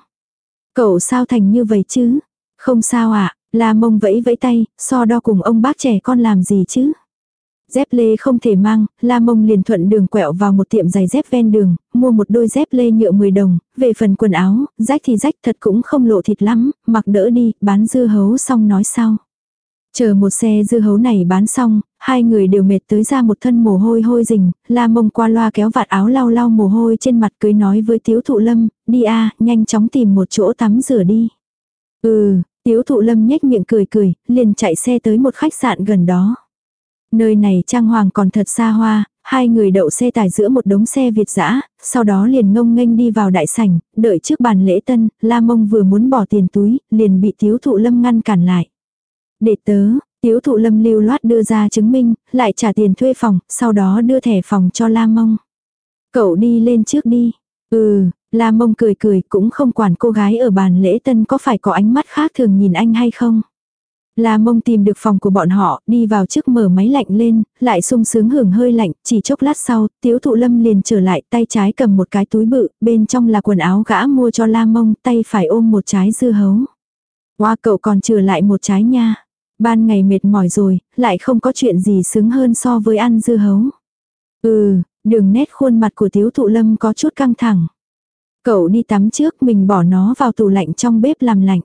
Cậu sao thành như vậy chứ? Không sao ạ, à? La Mông vẫy vẫy tay, so đo cùng ông bác trẻ con làm gì chứ? Dép lê không thể mang, La Mông liền thuận đường quẹo vào một tiệm giày dép ven đường, mua một đôi dép lê nhựa 10 đồng, về phần quần áo, rách thì rách thật cũng không lộ thịt lắm, mặc đỡ đi, bán dưa hấu xong nói sau. Chờ một xe dưa hấu này bán xong, hai người đều mệt tới ra một thân mồ hôi hôi rình, la mông qua loa kéo vạt áo lau lau mồ hôi trên mặt cưới nói với tiếu thụ lâm, đi a nhanh chóng tìm một chỗ tắm rửa đi. Ừ, tiếu thụ lâm nhếch miệng cười cười, liền chạy xe tới một khách sạn gần đó. Nơi này trang hoàng còn thật xa hoa, hai người đậu xe tải giữa một đống xe Việt dã sau đó liền ngông nghênh đi vào đại sảnh, đợi trước bàn lễ tân, La Mông vừa muốn bỏ tiền túi, liền bị Tiếu Thụ Lâm ngăn cản lại. Để tớ, Tiếu Thụ Lâm lưu loát đưa ra chứng minh, lại trả tiền thuê phòng, sau đó đưa thẻ phòng cho La Mông. Cậu đi lên trước đi. Ừ, La Mông cười cười cũng không quản cô gái ở bàn lễ tân có phải có ánh mắt khác thường nhìn anh hay không. La mông tìm được phòng của bọn họ, đi vào trước mở máy lạnh lên, lại sung sướng hưởng hơi lạnh, chỉ chốc lát sau, tiếu thụ lâm liền trở lại, tay trái cầm một cái túi bự, bên trong là quần áo gã mua cho la mông, tay phải ôm một trái dưa hấu. Qua cậu còn trừ lại một trái nha. Ban ngày mệt mỏi rồi, lại không có chuyện gì sướng hơn so với ăn dưa hấu. Ừ, đường nét khuôn mặt của tiếu thụ lâm có chút căng thẳng. Cậu đi tắm trước mình bỏ nó vào tủ lạnh trong bếp làm lạnh.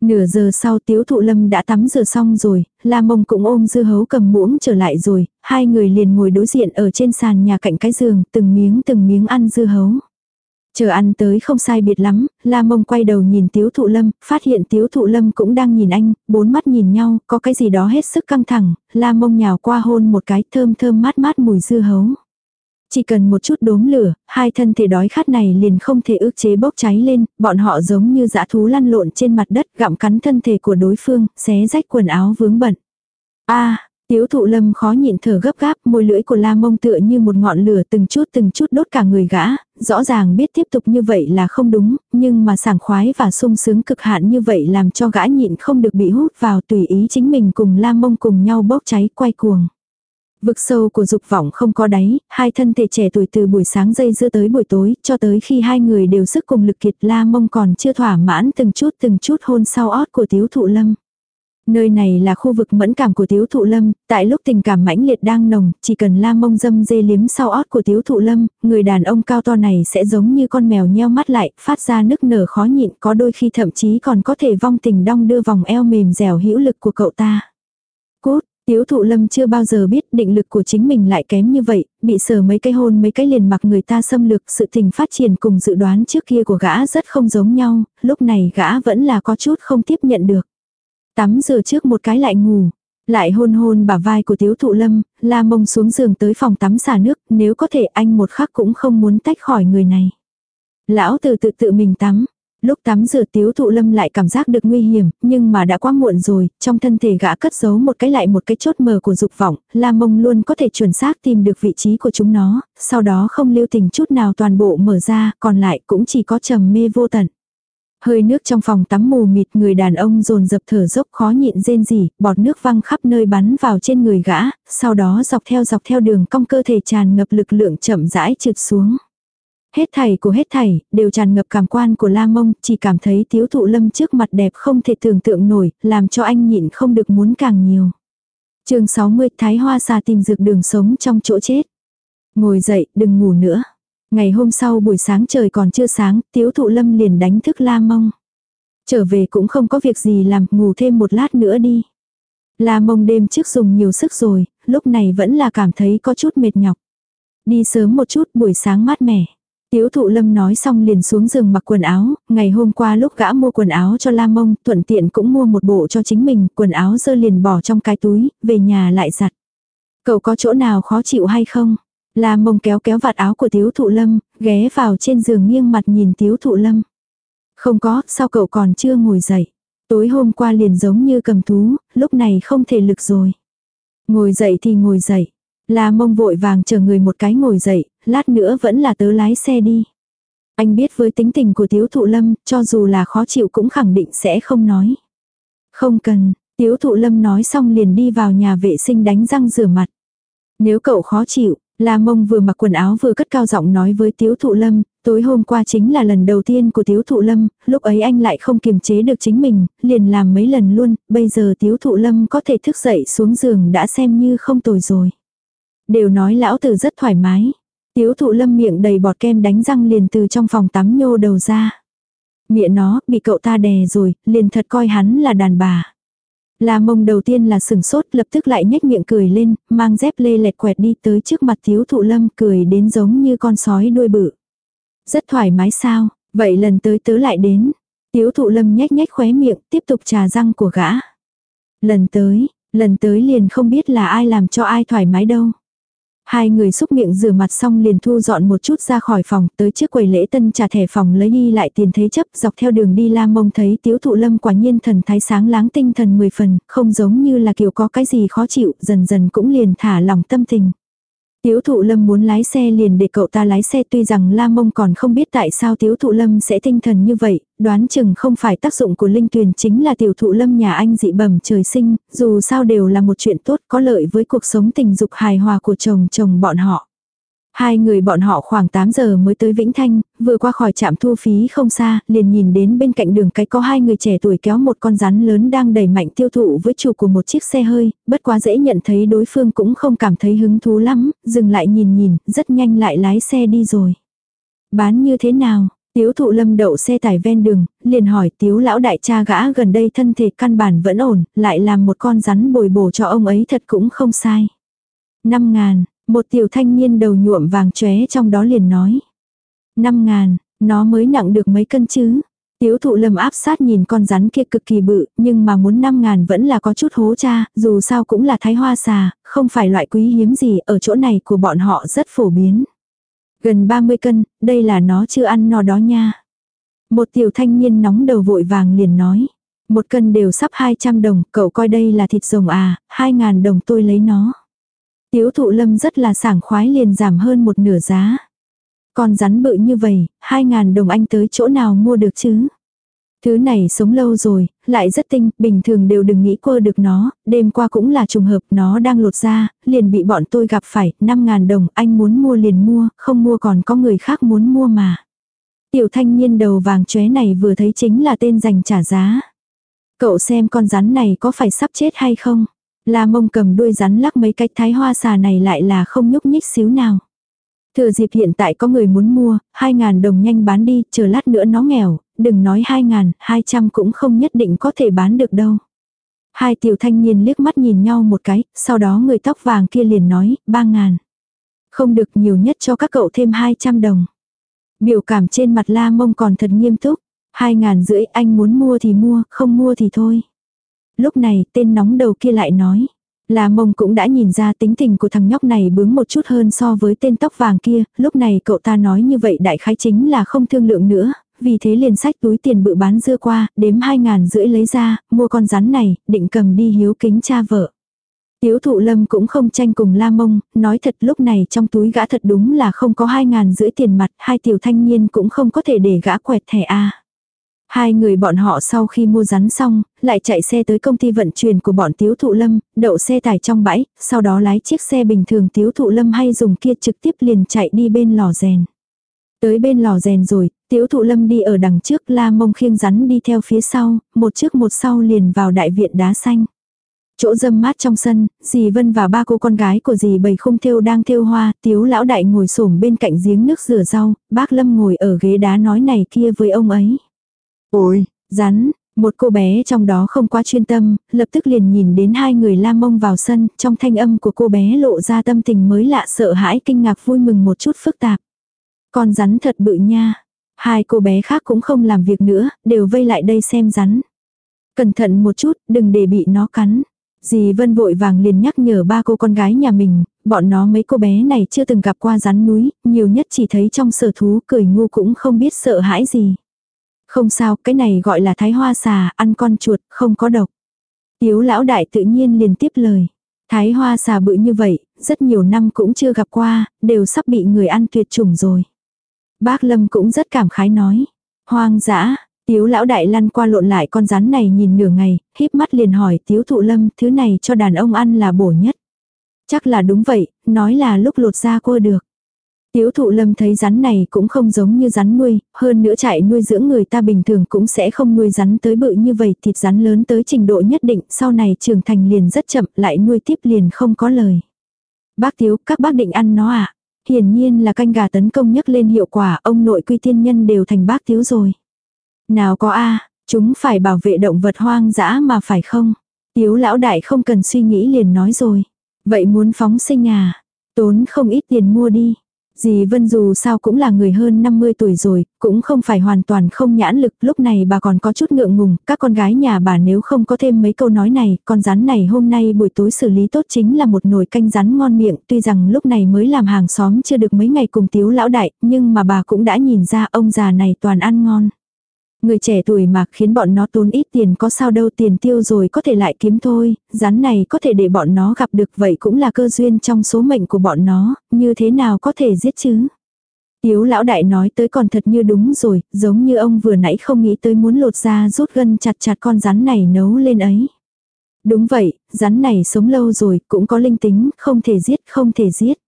Nửa giờ sau tiếu thụ lâm đã tắm rửa xong rồi, La Mông cũng ôm dưa hấu cầm muỗng trở lại rồi, hai người liền ngồi đối diện ở trên sàn nhà cạnh cái giường, từng miếng từng miếng ăn dưa hấu. Chờ ăn tới không sai biệt lắm, La Mông quay đầu nhìn Tiếu Thụ Lâm, phát hiện Tiếu Thụ Lâm cũng đang nhìn anh, bốn mắt nhìn nhau, có cái gì đó hết sức căng thẳng, La Mông nhào qua hôn một cái thơm thơm mát mát mùi dưa hấu. Chỉ cần một chút đốm lửa, hai thân thể đói khát này liền không thể ước chế bốc cháy lên, bọn họ giống như dã thú lăn lộn trên mặt đất gặm cắn thân thể của đối phương, xé rách quần áo vướng bẩn. a Tiếu thụ lâm khó nhịn thở gấp gáp, môi lưỡi của la mông tựa như một ngọn lửa từng chút từng chút đốt cả người gã, rõ ràng biết tiếp tục như vậy là không đúng, nhưng mà sảng khoái và sung sướng cực hạn như vậy làm cho gã nhịn không được bị hút vào tùy ý chính mình cùng la mông cùng nhau bốc cháy quay cuồng. Vực sâu của dục vọng không có đáy, hai thân thể trẻ tuổi từ buổi sáng dây dưa tới buổi tối, cho tới khi hai người đều sức cùng lực kiệt la mông còn chưa thỏa mãn từng chút từng chút hôn sau ót của tiếu thụ lâm. Nơi này là khu vực mẫn cảm của tiếu thụ lâm, tại lúc tình cảm mãnh liệt đang nồng, chỉ cần la mông dâm dê liếm sau ót của tiếu thụ lâm, người đàn ông cao to này sẽ giống như con mèo nheo mắt lại, phát ra nức nở khó nhịn, có đôi khi thậm chí còn có thể vong tình đong đưa vòng eo mềm dẻo hữu lực của cậu ta. Cốt, Tiếu thụ lâm chưa bao giờ biết định lực của chính mình lại kém như vậy, bị sờ mấy cái hôn mấy cái liền mặc người ta xâm lược sự tình phát triển cùng dự đoán trước kia của gã rất không giống nhau, lúc này gã vẫn là có chút không tiếp nhận được. Tắm rửa trước một cái lại ngủ. Lại hôn hôn bả vai của tiếu thụ lâm, la mông xuống giường tới phòng tắm xả nước, nếu có thể anh một khắc cũng không muốn tách khỏi người này. Lão từ tự tự mình tắm, Lúc tắm rửa tiếu thụ lâm lại cảm giác được nguy hiểm, nhưng mà đã quá muộn rồi, trong thân thể gã cất giấu một cái lại một cái chốt mờ của dục vọng, la mông luôn có thể chuẩn xác tìm được vị trí của chúng nó, sau đó không lưu tình chút nào toàn bộ mở ra, còn lại cũng chỉ có trầm mê vô tận. Hơi nước trong phòng tắm mù mịt người đàn ông dồn dập thở dốc khó nhịn rên rỉ, bọt nước văng khắp nơi bắn vào trên người gã, sau đó dọc theo dọc theo đường cong cơ thể tràn ngập lực lượng chậm rãi trượt xuống. Hết thảy của hết thảy, đều tràn ngập cảm quan của La Mông, chỉ cảm thấy tiếu thụ lâm trước mặt đẹp không thể tưởng tượng nổi, làm cho anh nhịn không được muốn càng nhiều. chương 60 Thái Hoa xà tìm dược đường sống trong chỗ chết. Ngồi dậy, đừng ngủ nữa. Ngày hôm sau buổi sáng trời còn chưa sáng, tiếu thụ lâm liền đánh thức La Mông. Trở về cũng không có việc gì làm, ngủ thêm một lát nữa đi. La Mông đêm trước dùng nhiều sức rồi, lúc này vẫn là cảm thấy có chút mệt nhọc. Đi sớm một chút buổi sáng mát mẻ. Tiếu thụ lâm nói xong liền xuống giường mặc quần áo, ngày hôm qua lúc gã mua quần áo cho lam mông, thuận tiện cũng mua một bộ cho chính mình, quần áo dơ liền bỏ trong cái túi, về nhà lại giặt. Cậu có chỗ nào khó chịu hay không? lam mông kéo kéo vạt áo của tiếu thụ lâm, ghé vào trên giường nghiêng mặt nhìn tiếu thụ lâm. Không có, sao cậu còn chưa ngồi dậy? Tối hôm qua liền giống như cầm thú, lúc này không thể lực rồi. Ngồi dậy thì ngồi dậy. La mông vội vàng chờ người một cái ngồi dậy, lát nữa vẫn là tớ lái xe đi. Anh biết với tính tình của tiếu thụ lâm, cho dù là khó chịu cũng khẳng định sẽ không nói. Không cần, tiếu thụ lâm nói xong liền đi vào nhà vệ sinh đánh răng rửa mặt. Nếu cậu khó chịu, La Mông vừa mặc quần áo vừa cất cao giọng nói với Tiếu Thụ Lâm, tối hôm qua chính là lần đầu tiên của Tiếu Thụ Lâm, lúc ấy anh lại không kiềm chế được chính mình, liền làm mấy lần luôn, bây giờ Tiếu Thụ Lâm có thể thức dậy xuống giường đã xem như không tồi rồi. Đều nói lão tử rất thoải mái. Tiếu thụ lâm miệng đầy bọt kem đánh răng liền từ trong phòng tắm nhô đầu ra. Miệng nó, bị cậu ta đè rồi, liền thật coi hắn là đàn bà. La mông đầu tiên là sừng sốt lập tức lại nhếch miệng cười lên, mang dép lê lẹt quẹt đi tới trước mặt thiếu thụ lâm cười đến giống như con sói đuôi bự. Rất thoải mái sao, vậy lần tới tớ lại đến. Tiếu thụ lâm nhếch nhếch khóe miệng tiếp tục trà răng của gã. Lần tới, lần tới liền không biết là ai làm cho ai thoải mái đâu. Hai người xúc miệng rửa mặt xong liền thu dọn một chút ra khỏi phòng, tới trước quầy lễ tân trả thẻ phòng lấy đi lại tiền thế chấp, dọc theo đường đi la mông thấy tiếu thụ lâm quả nhiên thần thái sáng láng tinh thần mười phần, không giống như là kiểu có cái gì khó chịu, dần dần cũng liền thả lòng tâm tình. Tiếu thụ lâm muốn lái xe liền để cậu ta lái xe tuy rằng La Mông còn không biết tại sao tiếu thụ lâm sẽ tinh thần như vậy, đoán chừng không phải tác dụng của linh tuyền chính là tiểu thụ lâm nhà anh dị bẩm trời sinh, dù sao đều là một chuyện tốt có lợi với cuộc sống tình dục hài hòa của chồng chồng bọn họ. Hai người bọn họ khoảng 8 giờ mới tới Vĩnh Thanh, vừa qua khỏi trạm thu phí không xa, liền nhìn đến bên cạnh đường cái có hai người trẻ tuổi kéo một con rắn lớn đang đẩy mạnh tiêu thụ với chủ của một chiếc xe hơi, bất quá dễ nhận thấy đối phương cũng không cảm thấy hứng thú lắm, dừng lại nhìn nhìn, rất nhanh lại lái xe đi rồi. Bán như thế nào? Tiếu thụ lâm đậu xe tải ven đường, liền hỏi tiếu lão đại cha gã gần đây thân thể căn bản vẫn ổn, lại làm một con rắn bồi bổ cho ông ấy thật cũng không sai. Năm ngàn, một tiểu thanh niên đầu nhuộm vàng chóe trong đó liền nói. Năm ngàn, nó mới nặng được mấy cân chứ. Tiếu thụ lâm áp sát nhìn con rắn kia cực kỳ bự, nhưng mà muốn năm ngàn vẫn là có chút hố cha, dù sao cũng là thái hoa xà, không phải loại quý hiếm gì, ở chỗ này của bọn họ rất phổ biến. Gần 30 cân, đây là nó chưa ăn no đó nha. Một tiểu thanh niên nóng đầu vội vàng liền nói. Một cân đều sắp 200 đồng, cậu coi đây là thịt rồng à, 2.000 đồng tôi lấy nó. Tiếu thụ lâm rất là sảng khoái liền giảm hơn một nửa giá. Còn rắn bự như vậy, 2.000 đồng anh tới chỗ nào mua được chứ? Thứ này sống lâu rồi, lại rất tinh, bình thường đều đừng nghĩ quơ được nó, đêm qua cũng là trùng hợp nó đang lột ra, liền bị bọn tôi gặp phải, 5.000 đồng, anh muốn mua liền mua, không mua còn có người khác muốn mua mà. Tiểu thanh niên đầu vàng chóe này vừa thấy chính là tên dành trả giá. Cậu xem con rắn này có phải sắp chết hay không? La mông cầm đuôi rắn lắc mấy cách thái hoa xà này lại là không nhúc nhích xíu nào. Thừa dịp hiện tại có người muốn mua, 2.000 đồng nhanh bán đi, chờ lát nữa nó nghèo, đừng nói 2.000, 200 cũng không nhất định có thể bán được đâu. Hai tiểu thanh niên liếc mắt nhìn nhau một cái, sau đó người tóc vàng kia liền nói, 3.000. Không được nhiều nhất cho các cậu thêm 200 đồng. Biểu cảm trên mặt la mông còn thật nghiêm túc. Hai ngàn rưỡi anh muốn mua thì mua, không mua thì thôi. Lúc này tên nóng đầu kia lại nói. Là mông cũng đã nhìn ra tính tình của thằng nhóc này bướng một chút hơn so với tên tóc vàng kia, lúc này cậu ta nói như vậy đại khái chính là không thương lượng nữa, vì thế liền sách túi tiền bự bán dưa qua, đếm hai ngàn rưỡi lấy ra, mua con rắn này, định cầm đi hiếu kính cha vợ. Tiếu thụ lâm cũng không tranh cùng la mông, nói thật lúc này trong túi gã thật đúng là không có hai ngàn rưỡi tiền mặt, hai tiểu thanh niên cũng không có thể để gã quẹt thẻ A. Hai người bọn họ sau khi mua rắn xong, lại chạy xe tới công ty vận chuyển của bọn tiếu thụ lâm, đậu xe tải trong bãi, sau đó lái chiếc xe bình thường tiếu thụ lâm hay dùng kia trực tiếp liền chạy đi bên lò rèn. Tới bên lò rèn rồi, tiếu thụ lâm đi ở đằng trước la mông khiêng rắn đi theo phía sau, một trước một sau liền vào đại viện đá xanh. Chỗ dâm mát trong sân, dì Vân và ba cô con gái của dì bầy khung thêu đang thêu hoa, tiếu lão đại ngồi xổm bên cạnh giếng nước rửa rau, bác Lâm ngồi ở ghế đá nói này kia với ông ấy. Ôi, rắn, một cô bé trong đó không quá chuyên tâm, lập tức liền nhìn đến hai người la mông vào sân, trong thanh âm của cô bé lộ ra tâm tình mới lạ sợ hãi kinh ngạc vui mừng một chút phức tạp. Con rắn thật bự nha. Hai cô bé khác cũng không làm việc nữa, đều vây lại đây xem rắn. Cẩn thận một chút, đừng để bị nó cắn. Dì Vân vội vàng liền nhắc nhở ba cô con gái nhà mình, bọn nó mấy cô bé này chưa từng gặp qua rắn núi, nhiều nhất chỉ thấy trong sở thú cười ngu cũng không biết sợ hãi gì. Không sao, cái này gọi là thái hoa xà, ăn con chuột, không có độc. Tiếu lão đại tự nhiên liền tiếp lời. Thái hoa xà bự như vậy, rất nhiều năm cũng chưa gặp qua, đều sắp bị người ăn tuyệt chủng rồi. Bác Lâm cũng rất cảm khái nói. Hoang dã, tiếu lão đại lăn qua lộn lại con rắn này nhìn nửa ngày, híp mắt liền hỏi tiếu thụ lâm thứ này cho đàn ông ăn là bổ nhất. Chắc là đúng vậy, nói là lúc lột ra cua được. Tiếu thụ lâm thấy rắn này cũng không giống như rắn nuôi, hơn nữa trại nuôi dưỡng người ta bình thường cũng sẽ không nuôi rắn tới bự như vậy, thịt rắn lớn tới trình độ nhất định, sau này trưởng thành liền rất chậm, lại nuôi tiếp liền không có lời. Bác Tiếu, các bác định ăn nó à? Hiển nhiên là canh gà tấn công nhất lên hiệu quả, ông nội quy tiên nhân đều thành bác Tiếu rồi. Nào có a chúng phải bảo vệ động vật hoang dã mà phải không? Tiếu lão đại không cần suy nghĩ liền nói rồi. Vậy muốn phóng sinh à? Tốn không ít tiền mua đi. Dì Vân dù sao cũng là người hơn 50 tuổi rồi, cũng không phải hoàn toàn không nhãn lực, lúc này bà còn có chút ngượng ngùng, các con gái nhà bà nếu không có thêm mấy câu nói này, con rắn này hôm nay buổi tối xử lý tốt chính là một nồi canh rắn ngon miệng, tuy rằng lúc này mới làm hàng xóm chưa được mấy ngày cùng tiếu lão đại, nhưng mà bà cũng đã nhìn ra ông già này toàn ăn ngon. Người trẻ tuổi mà khiến bọn nó tốn ít tiền có sao đâu tiền tiêu rồi có thể lại kiếm thôi, rắn này có thể để bọn nó gặp được vậy cũng là cơ duyên trong số mệnh của bọn nó, như thế nào có thể giết chứ. Tiếu lão đại nói tới còn thật như đúng rồi, giống như ông vừa nãy không nghĩ tới muốn lột ra rút gân chặt chặt con rắn này nấu lên ấy. Đúng vậy, rắn này sống lâu rồi, cũng có linh tính, không thể giết, không thể giết.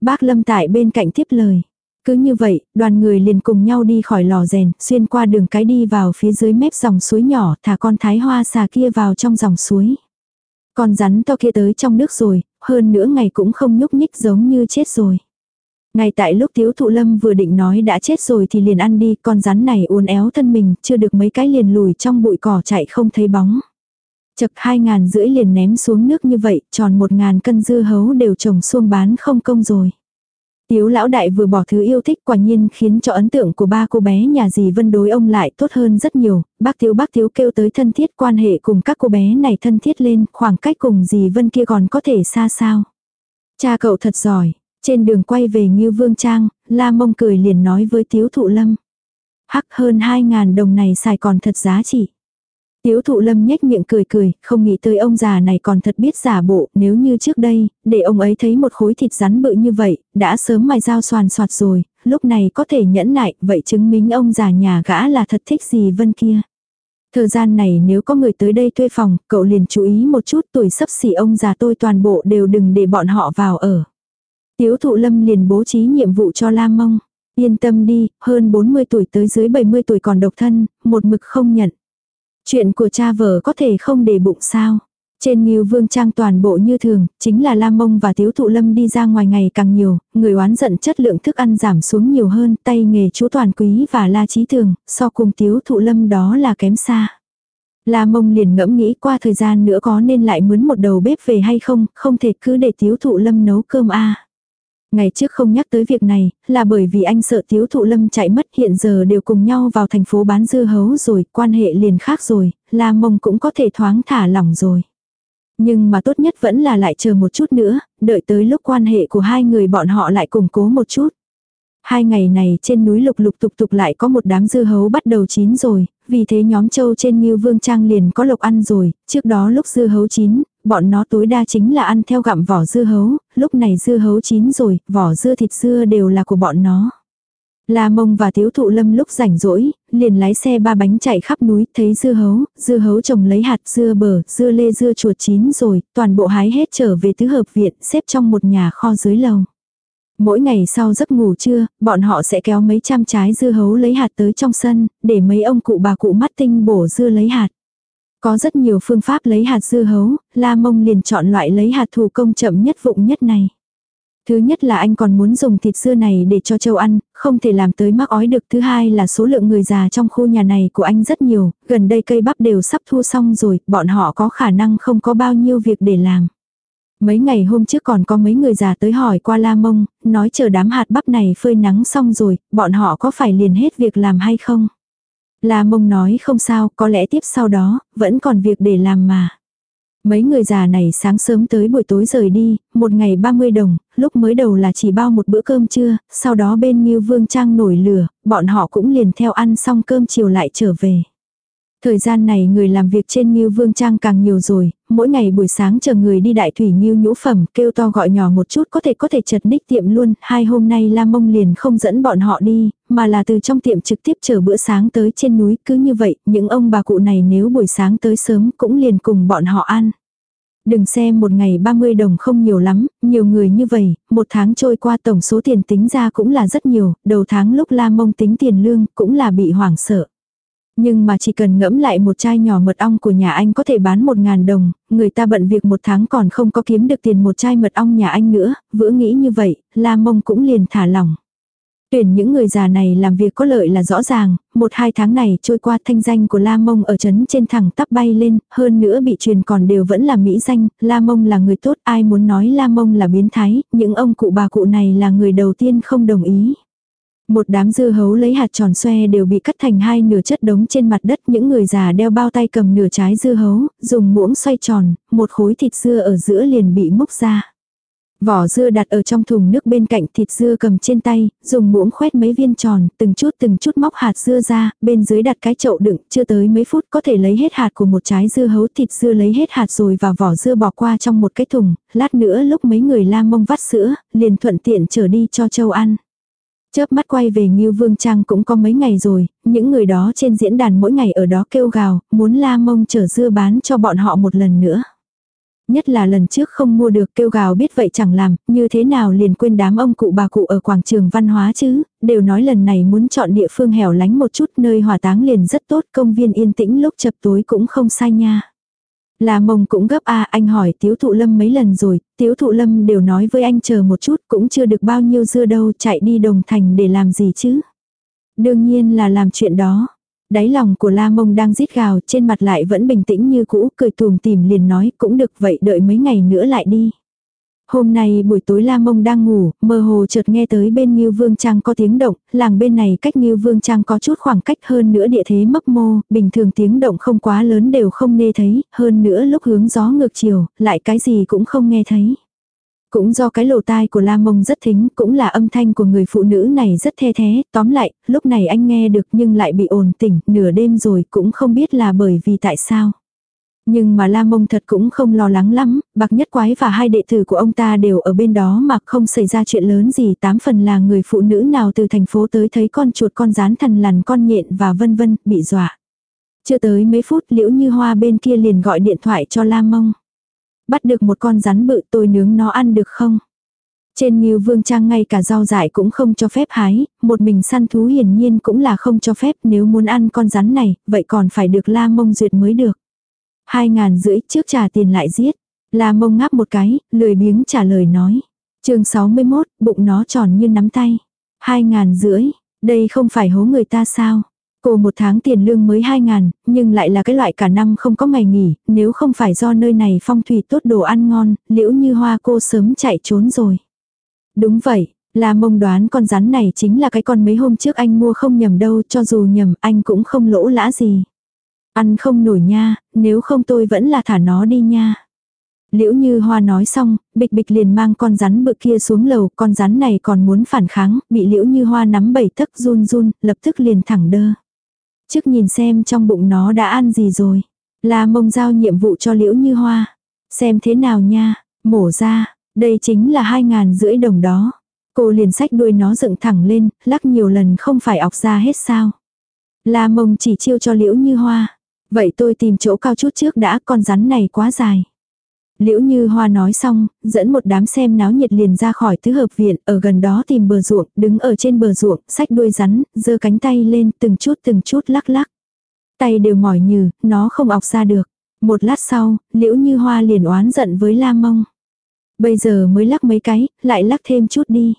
Bác Lâm tại bên cạnh tiếp lời. Cứ như vậy, đoàn người liền cùng nhau đi khỏi lò rèn, xuyên qua đường cái đi vào phía dưới mép dòng suối nhỏ, thả con thái hoa xà kia vào trong dòng suối. Con rắn to kia tới trong nước rồi, hơn nữa ngày cũng không nhúc nhích giống như chết rồi. Ngay tại lúc thiếu thụ lâm vừa định nói đã chết rồi thì liền ăn đi, con rắn này uốn éo thân mình, chưa được mấy cái liền lùi trong bụi cỏ chạy không thấy bóng. Chật hai ngàn rưỡi liền ném xuống nước như vậy, tròn một ngàn cân dưa hấu đều trồng xuông bán không công rồi. Tiếu lão đại vừa bỏ thứ yêu thích quả nhiên khiến cho ấn tượng của ba cô bé nhà dì Vân đối ông lại tốt hơn rất nhiều, bác thiếu bác thiếu kêu tới thân thiết quan hệ cùng các cô bé này thân thiết lên, khoảng cách cùng dì Vân kia còn có thể xa sao. Cha cậu thật giỏi, trên đường quay về Ngưu Vương Trang, La Mông cười liền nói với Tiếu Thụ Lâm. Hắc hơn hai ngàn đồng này xài còn thật giá trị. Tiếu thụ lâm nhếch miệng cười cười, không nghĩ tới ông già này còn thật biết giả bộ, nếu như trước đây, để ông ấy thấy một khối thịt rắn bự như vậy, đã sớm mài dao soàn soạt rồi, lúc này có thể nhẫn nại, vậy chứng minh ông già nhà gã là thật thích gì vân kia. Thời gian này nếu có người tới đây thuê phòng, cậu liền chú ý một chút tuổi sắp xỉ ông già tôi toàn bộ đều đừng để bọn họ vào ở. Tiếu thụ lâm liền bố trí nhiệm vụ cho Lam Mông. Yên tâm đi, hơn 40 tuổi tới dưới 70 tuổi còn độc thân, một mực không nhận. Chuyện của cha vợ có thể không để bụng sao. Trên Nghiêu Vương Trang toàn bộ như thường, chính là Lam Mông và Tiếu Thụ Lâm đi ra ngoài ngày càng nhiều, người oán giận chất lượng thức ăn giảm xuống nhiều hơn, tay nghề chú Toàn Quý và La Trí Thường, so cùng Tiếu Thụ Lâm đó là kém xa. La Mông liền ngẫm nghĩ qua thời gian nữa có nên lại mướn một đầu bếp về hay không, không thể cứ để Tiếu Thụ Lâm nấu cơm a. Ngày trước không nhắc tới việc này, là bởi vì anh sợ thiếu thụ lâm chạy mất hiện giờ đều cùng nhau vào thành phố bán dưa hấu rồi, quan hệ liền khác rồi, la mông cũng có thể thoáng thả lỏng rồi. Nhưng mà tốt nhất vẫn là lại chờ một chút nữa, đợi tới lúc quan hệ của hai người bọn họ lại củng cố một chút. Hai ngày này trên núi lục lục tục tục lại có một đám dưa hấu bắt đầu chín rồi, vì thế nhóm châu trên như vương trang liền có lộc ăn rồi, trước đó lúc dưa hấu chín, bọn nó tối đa chính là ăn theo gặm vỏ dưa hấu, lúc này dưa hấu chín rồi, vỏ dưa thịt dưa đều là của bọn nó. La mông và thiếu thụ lâm lúc rảnh rỗi, liền lái xe ba bánh chạy khắp núi, thấy dưa hấu, dưa hấu trồng lấy hạt dưa bờ, dưa lê dưa chuột chín rồi, toàn bộ hái hết trở về tứ hợp viện, xếp trong một nhà kho dưới lầu. Mỗi ngày sau giấc ngủ trưa, bọn họ sẽ kéo mấy trăm trái dưa hấu lấy hạt tới trong sân, để mấy ông cụ bà cụ mắt tinh bổ dưa lấy hạt. Có rất nhiều phương pháp lấy hạt dưa hấu, La Mông liền chọn loại lấy hạt thủ công chậm nhất vụng nhất này. Thứ nhất là anh còn muốn dùng thịt dưa này để cho châu ăn, không thể làm tới mắc ói được. Thứ hai là số lượng người già trong khu nhà này của anh rất nhiều, gần đây cây bắp đều sắp thu xong rồi, bọn họ có khả năng không có bao nhiêu việc để làm. Mấy ngày hôm trước còn có mấy người già tới hỏi qua La Mông, nói chờ đám hạt bắp này phơi nắng xong rồi, bọn họ có phải liền hết việc làm hay không? La Mông nói không sao, có lẽ tiếp sau đó, vẫn còn việc để làm mà. Mấy người già này sáng sớm tới buổi tối rời đi, một ngày 30 đồng, lúc mới đầu là chỉ bao một bữa cơm trưa, sau đó bên như Vương Trang nổi lửa, bọn họ cũng liền theo ăn xong cơm chiều lại trở về. Thời gian này người làm việc trên Ngưu Vương Trang càng nhiều rồi, mỗi ngày buổi sáng chờ người đi đại thủy Ngưu nhũ phẩm kêu to gọi nhỏ một chút có thể có thể chật ních tiệm luôn, hai hôm nay Lam Mông liền không dẫn bọn họ đi, mà là từ trong tiệm trực tiếp chờ bữa sáng tới trên núi, cứ như vậy, những ông bà cụ này nếu buổi sáng tới sớm cũng liền cùng bọn họ ăn. Đừng xem một ngày 30 đồng không nhiều lắm, nhiều người như vậy, một tháng trôi qua tổng số tiền tính ra cũng là rất nhiều, đầu tháng lúc la mông tính tiền lương cũng là bị hoảng sợ. Nhưng mà chỉ cần ngẫm lại một chai nhỏ mật ong của nhà anh có thể bán một ngàn đồng, người ta bận việc một tháng còn không có kiếm được tiền một chai mật ong nhà anh nữa, vỡ nghĩ như vậy, la mông cũng liền thả lỏng. Tuyển những người già này làm việc có lợi là rõ ràng, một hai tháng này trôi qua thanh danh của La Mông ở trấn trên thẳng tắp bay lên, hơn nữa bị truyền còn đều vẫn là mỹ danh, La Mông là người tốt, ai muốn nói La Mông là biến thái, những ông cụ bà cụ này là người đầu tiên không đồng ý. Một đám dưa hấu lấy hạt tròn xoe đều bị cắt thành hai nửa chất đống trên mặt đất. Những người già đeo bao tay cầm nửa trái dưa hấu, dùng muỗng xoay tròn, một khối thịt dưa ở giữa liền bị múc ra. Vỏ dưa đặt ở trong thùng nước bên cạnh thịt dưa cầm trên tay, dùng muỗng khoét mấy viên tròn, từng chút từng chút móc hạt dưa ra, bên dưới đặt cái chậu đựng, chưa tới mấy phút có thể lấy hết hạt của một trái dưa hấu thịt dưa lấy hết hạt rồi và vỏ dưa bỏ qua trong một cái thùng, lát nữa lúc mấy người la mông vắt sữa, liền thuận tiện trở đi cho châu ăn. Chớp mắt quay về Ngưu Vương Trang cũng có mấy ngày rồi, những người đó trên diễn đàn mỗi ngày ở đó kêu gào, muốn la mông chở dưa bán cho bọn họ một lần nữa. nhất là lần trước không mua được kêu gào biết vậy chẳng làm, như thế nào liền quên đám ông cụ bà cụ ở quảng trường văn hóa chứ, đều nói lần này muốn chọn địa phương hẻo lánh một chút nơi hỏa táng liền rất tốt, công viên yên tĩnh lúc chập tối cũng không sai nha. Là mông cũng gấp a anh hỏi tiếu thụ lâm mấy lần rồi, tiếu thụ lâm đều nói với anh chờ một chút cũng chưa được bao nhiêu dưa đâu chạy đi đồng thành để làm gì chứ. Đương nhiên là làm chuyện đó. Đáy lòng của la mông đang rít gào trên mặt lại vẫn bình tĩnh như cũ cười tùm tìm liền nói cũng được vậy đợi mấy ngày nữa lại đi. Hôm nay buổi tối La Mông đang ngủ, mơ hồ chợt nghe tới bên Ngưu Vương Trang có tiếng động, làng bên này cách Ngưu Vương Trang có chút khoảng cách hơn nữa địa thế mấp mô, bình thường tiếng động không quá lớn đều không nghe thấy, hơn nữa lúc hướng gió ngược chiều, lại cái gì cũng không nghe thấy. Cũng do cái lỗ tai của La Mông rất thính, cũng là âm thanh của người phụ nữ này rất the thế, tóm lại, lúc này anh nghe được nhưng lại bị ồn tỉnh, nửa đêm rồi cũng không biết là bởi vì tại sao. Nhưng mà La Mông thật cũng không lo lắng lắm, bạc nhất quái và hai đệ tử của ông ta đều ở bên đó mà không xảy ra chuyện lớn gì tám phần là người phụ nữ nào từ thành phố tới thấy con chuột con rán thần lằn con nhện và vân vân, bị dọa. Chưa tới mấy phút liễu như hoa bên kia liền gọi điện thoại cho La Mông. Bắt được một con rắn bự tôi nướng nó ăn được không? Trên Nghiêu Vương Trang ngay cả rau dại cũng không cho phép hái, một mình săn thú hiển nhiên cũng là không cho phép nếu muốn ăn con rắn này, vậy còn phải được la mông duyệt mới được. Hai ngàn rưỡi trước trả tiền lại giết. La mông ngáp một cái, lười biếng trả lời nói. chương 61, bụng nó tròn như nắm tay. Hai ngàn rưỡi, đây không phải hố người ta sao? Cô một tháng tiền lương mới hai ngàn, nhưng lại là cái loại cả năm không có ngày nghỉ, nếu không phải do nơi này phong thủy tốt đồ ăn ngon, liễu như hoa cô sớm chạy trốn rồi. Đúng vậy, là mông đoán con rắn này chính là cái con mấy hôm trước anh mua không nhầm đâu, cho dù nhầm anh cũng không lỗ lã gì. Ăn không nổi nha, nếu không tôi vẫn là thả nó đi nha. Liễu như hoa nói xong, bịch bịch liền mang con rắn bự kia xuống lầu, con rắn này còn muốn phản kháng, bị liễu như hoa nắm bảy thức run run, lập tức liền thẳng đơ. Trước nhìn xem trong bụng nó đã ăn gì rồi. Là mông giao nhiệm vụ cho liễu như hoa. Xem thế nào nha, mổ ra, đây chính là hai ngàn rưỡi đồng đó. Cô liền sách đuôi nó dựng thẳng lên, lắc nhiều lần không phải ọc ra hết sao. La mông chỉ chiêu cho liễu như hoa. Vậy tôi tìm chỗ cao chút trước đã con rắn này quá dài. Liễu Như Hoa nói xong, dẫn một đám xem náo nhiệt liền ra khỏi tứ hợp viện, ở gần đó tìm bờ ruộng, đứng ở trên bờ ruộng, sách đuôi rắn, giơ cánh tay lên, từng chút từng chút lắc lắc. Tay đều mỏi nhừ, nó không ọc ra được. Một lát sau, Liễu Như Hoa liền oán giận với La Mông. Bây giờ mới lắc mấy cái, lại lắc thêm chút đi.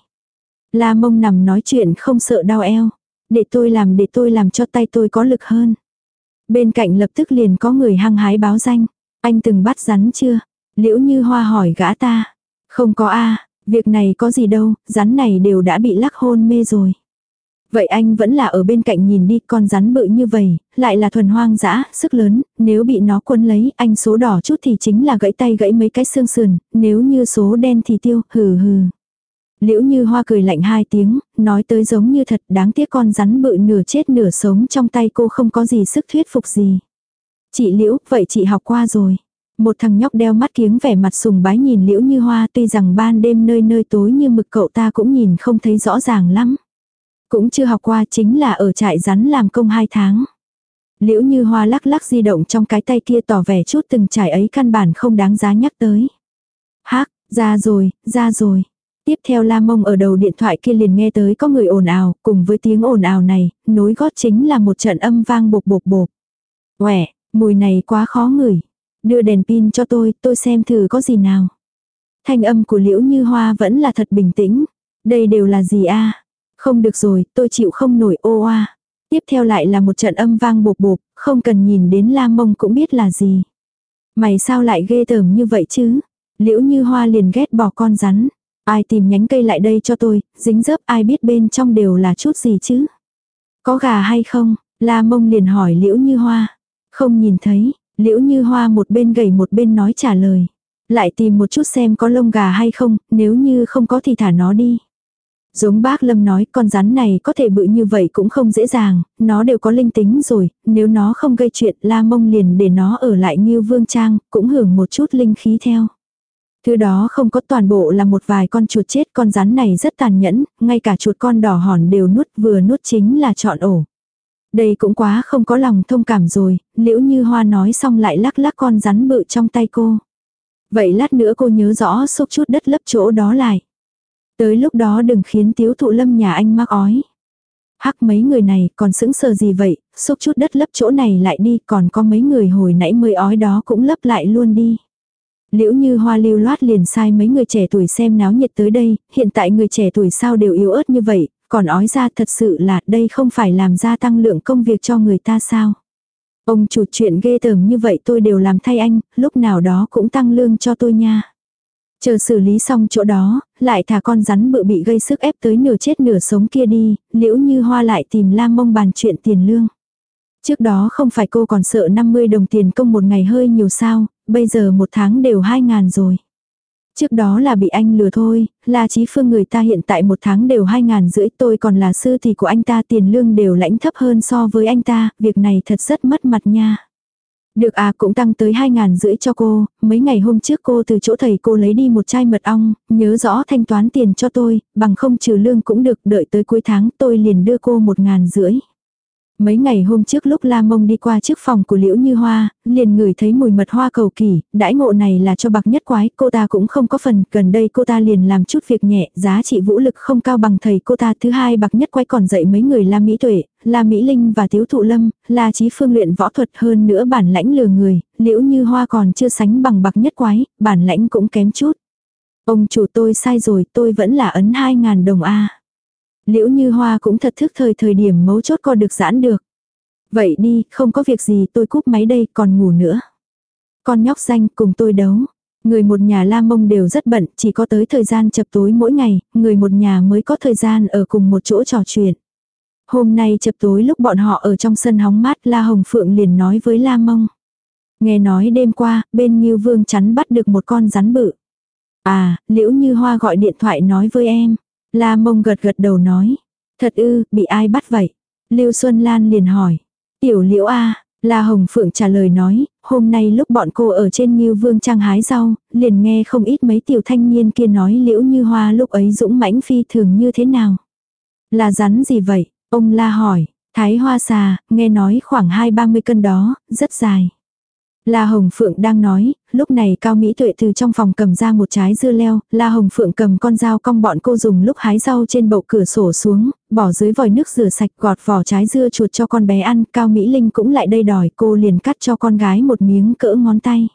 La Mông nằm nói chuyện không sợ đau eo. Để tôi làm để tôi làm cho tay tôi có lực hơn. Bên cạnh lập tức liền có người hăng hái báo danh. Anh từng bắt rắn chưa? Liễu như hoa hỏi gã ta. Không có a việc này có gì đâu, rắn này đều đã bị lắc hôn mê rồi. Vậy anh vẫn là ở bên cạnh nhìn đi con rắn bự như vậy, lại là thuần hoang dã, sức lớn, nếu bị nó quân lấy, anh số đỏ chút thì chính là gãy tay gãy mấy cái xương sườn, nếu như số đen thì tiêu, hừ hừ. Liễu như hoa cười lạnh hai tiếng, nói tới giống như thật đáng tiếc con rắn bự nửa chết nửa sống trong tay cô không có gì sức thuyết phục gì. Chị Liễu, vậy chị học qua rồi. Một thằng nhóc đeo mắt kiếng vẻ mặt sùng bái nhìn liễu như hoa tuy rằng ban đêm nơi nơi tối như mực cậu ta cũng nhìn không thấy rõ ràng lắm. Cũng chưa học qua chính là ở trại rắn làm công hai tháng. Liễu như hoa lắc lắc di động trong cái tay kia tỏ vẻ chút từng trải ấy căn bản không đáng giá nhắc tới. Hác, ra rồi, ra rồi. Tiếp theo La Mông ở đầu điện thoại kia liền nghe tới có người ồn ào, cùng với tiếng ồn ào này, nối gót chính là một trận âm vang bột bột bột. Quẻ, mùi này quá khó ngửi. Đưa đèn pin cho tôi, tôi xem thử có gì nào. Thanh âm của liễu như hoa vẫn là thật bình tĩnh. Đây đều là gì a Không được rồi, tôi chịu không nổi ô a Tiếp theo lại là một trận âm vang bột bột, không cần nhìn đến la mông cũng biết là gì. Mày sao lại ghê tởm như vậy chứ? Liễu như hoa liền ghét bỏ con rắn. Ai tìm nhánh cây lại đây cho tôi, dính dớp ai biết bên trong đều là chút gì chứ? Có gà hay không? La mông liền hỏi liễu như hoa. Không nhìn thấy, Liễu như hoa một bên gầy một bên nói trả lời. Lại tìm một chút xem có lông gà hay không, nếu như không có thì thả nó đi. Giống bác Lâm nói con rắn này có thể bự như vậy cũng không dễ dàng, nó đều có linh tính rồi, nếu nó không gây chuyện la mông liền để nó ở lại như vương trang, cũng hưởng một chút linh khí theo. Thứ đó không có toàn bộ là một vài con chuột chết con rắn này rất tàn nhẫn, ngay cả chuột con đỏ hòn đều nuốt vừa nuốt chính là chọn ổ. Đây cũng quá không có lòng thông cảm rồi, liễu như hoa nói xong lại lắc lắc con rắn bự trong tay cô. Vậy lát nữa cô nhớ rõ xúc chút đất lấp chỗ đó lại. Tới lúc đó đừng khiến tiếu thụ lâm nhà anh mắc ói. Hắc mấy người này còn sững sờ gì vậy, xúc chút đất lấp chỗ này lại đi, còn có mấy người hồi nãy mới ói đó cũng lấp lại luôn đi. Liễu như hoa lưu loát liền sai mấy người trẻ tuổi xem náo nhiệt tới đây, hiện tại người trẻ tuổi sao đều yếu ớt như vậy, còn ói ra thật sự là đây không phải làm gia tăng lượng công việc cho người ta sao. Ông chủ chuyện ghê tởm như vậy tôi đều làm thay anh, lúc nào đó cũng tăng lương cho tôi nha. Chờ xử lý xong chỗ đó, lại thả con rắn bự bị gây sức ép tới nửa chết nửa sống kia đi, liễu như hoa lại tìm lang mông bàn chuyện tiền lương. Trước đó không phải cô còn sợ 50 đồng tiền công một ngày hơi nhiều sao, bây giờ một tháng đều 2 ngàn rồi. Trước đó là bị anh lừa thôi, là trí phương người ta hiện tại một tháng đều 2 ngàn rưỡi tôi còn là sư thì của anh ta tiền lương đều lãnh thấp hơn so với anh ta, việc này thật rất mất mặt nha. Được à cũng tăng tới 2 ngàn rưỡi cho cô, mấy ngày hôm trước cô từ chỗ thầy cô lấy đi một chai mật ong, nhớ rõ thanh toán tiền cho tôi, bằng không trừ lương cũng được, đợi tới cuối tháng tôi liền đưa cô một ngàn rưỡi. Mấy ngày hôm trước lúc La Mông đi qua trước phòng của Liễu Như Hoa, liền ngửi thấy mùi mật hoa cầu kỳ, đãi ngộ này là cho bạc nhất quái, cô ta cũng không có phần, gần đây cô ta liền làm chút việc nhẹ, giá trị vũ lực không cao bằng thầy cô ta. Thứ hai bạc nhất quái còn dạy mấy người La Mỹ Tuệ, La Mỹ Linh và Tiếu Thụ Lâm, La Chí Phương luyện võ thuật hơn nữa bản lãnh lừa người, Liễu Như Hoa còn chưa sánh bằng bạc nhất quái, bản lãnh cũng kém chút. Ông chủ tôi sai rồi, tôi vẫn là ấn 2.000 đồng A. Liễu như hoa cũng thật thức thời thời điểm mấu chốt còn được giãn được. Vậy đi, không có việc gì tôi cúp máy đây còn ngủ nữa. Con nhóc danh cùng tôi đấu. Người một nhà la mông đều rất bận, chỉ có tới thời gian chập tối mỗi ngày, người một nhà mới có thời gian ở cùng một chỗ trò chuyện. Hôm nay chập tối lúc bọn họ ở trong sân hóng mát La Hồng Phượng liền nói với La Mông. Nghe nói đêm qua, bên Nhiêu Vương chắn bắt được một con rắn bự. À, liễu như hoa gọi điện thoại nói với em. La mông gật gật đầu nói. Thật ư, bị ai bắt vậy? Lưu Xuân Lan liền hỏi. Tiểu liễu A, La Hồng Phượng trả lời nói, hôm nay lúc bọn cô ở trên Nhiêu Vương Trang hái rau, liền nghe không ít mấy tiểu thanh niên kia nói liễu như hoa lúc ấy dũng mãnh phi thường như thế nào. Là rắn gì vậy? Ông La hỏi, thái hoa xà, nghe nói khoảng hai ba mươi cân đó, rất dài. La Hồng Phượng đang nói, lúc này Cao Mỹ Tuệ từ trong phòng cầm ra một trái dưa leo, La Hồng Phượng cầm con dao cong bọn cô dùng lúc hái rau trên bậu cửa sổ xuống, bỏ dưới vòi nước rửa sạch gọt vỏ trái dưa chuột cho con bé ăn, Cao Mỹ Linh cũng lại đây đòi cô liền cắt cho con gái một miếng cỡ ngón tay.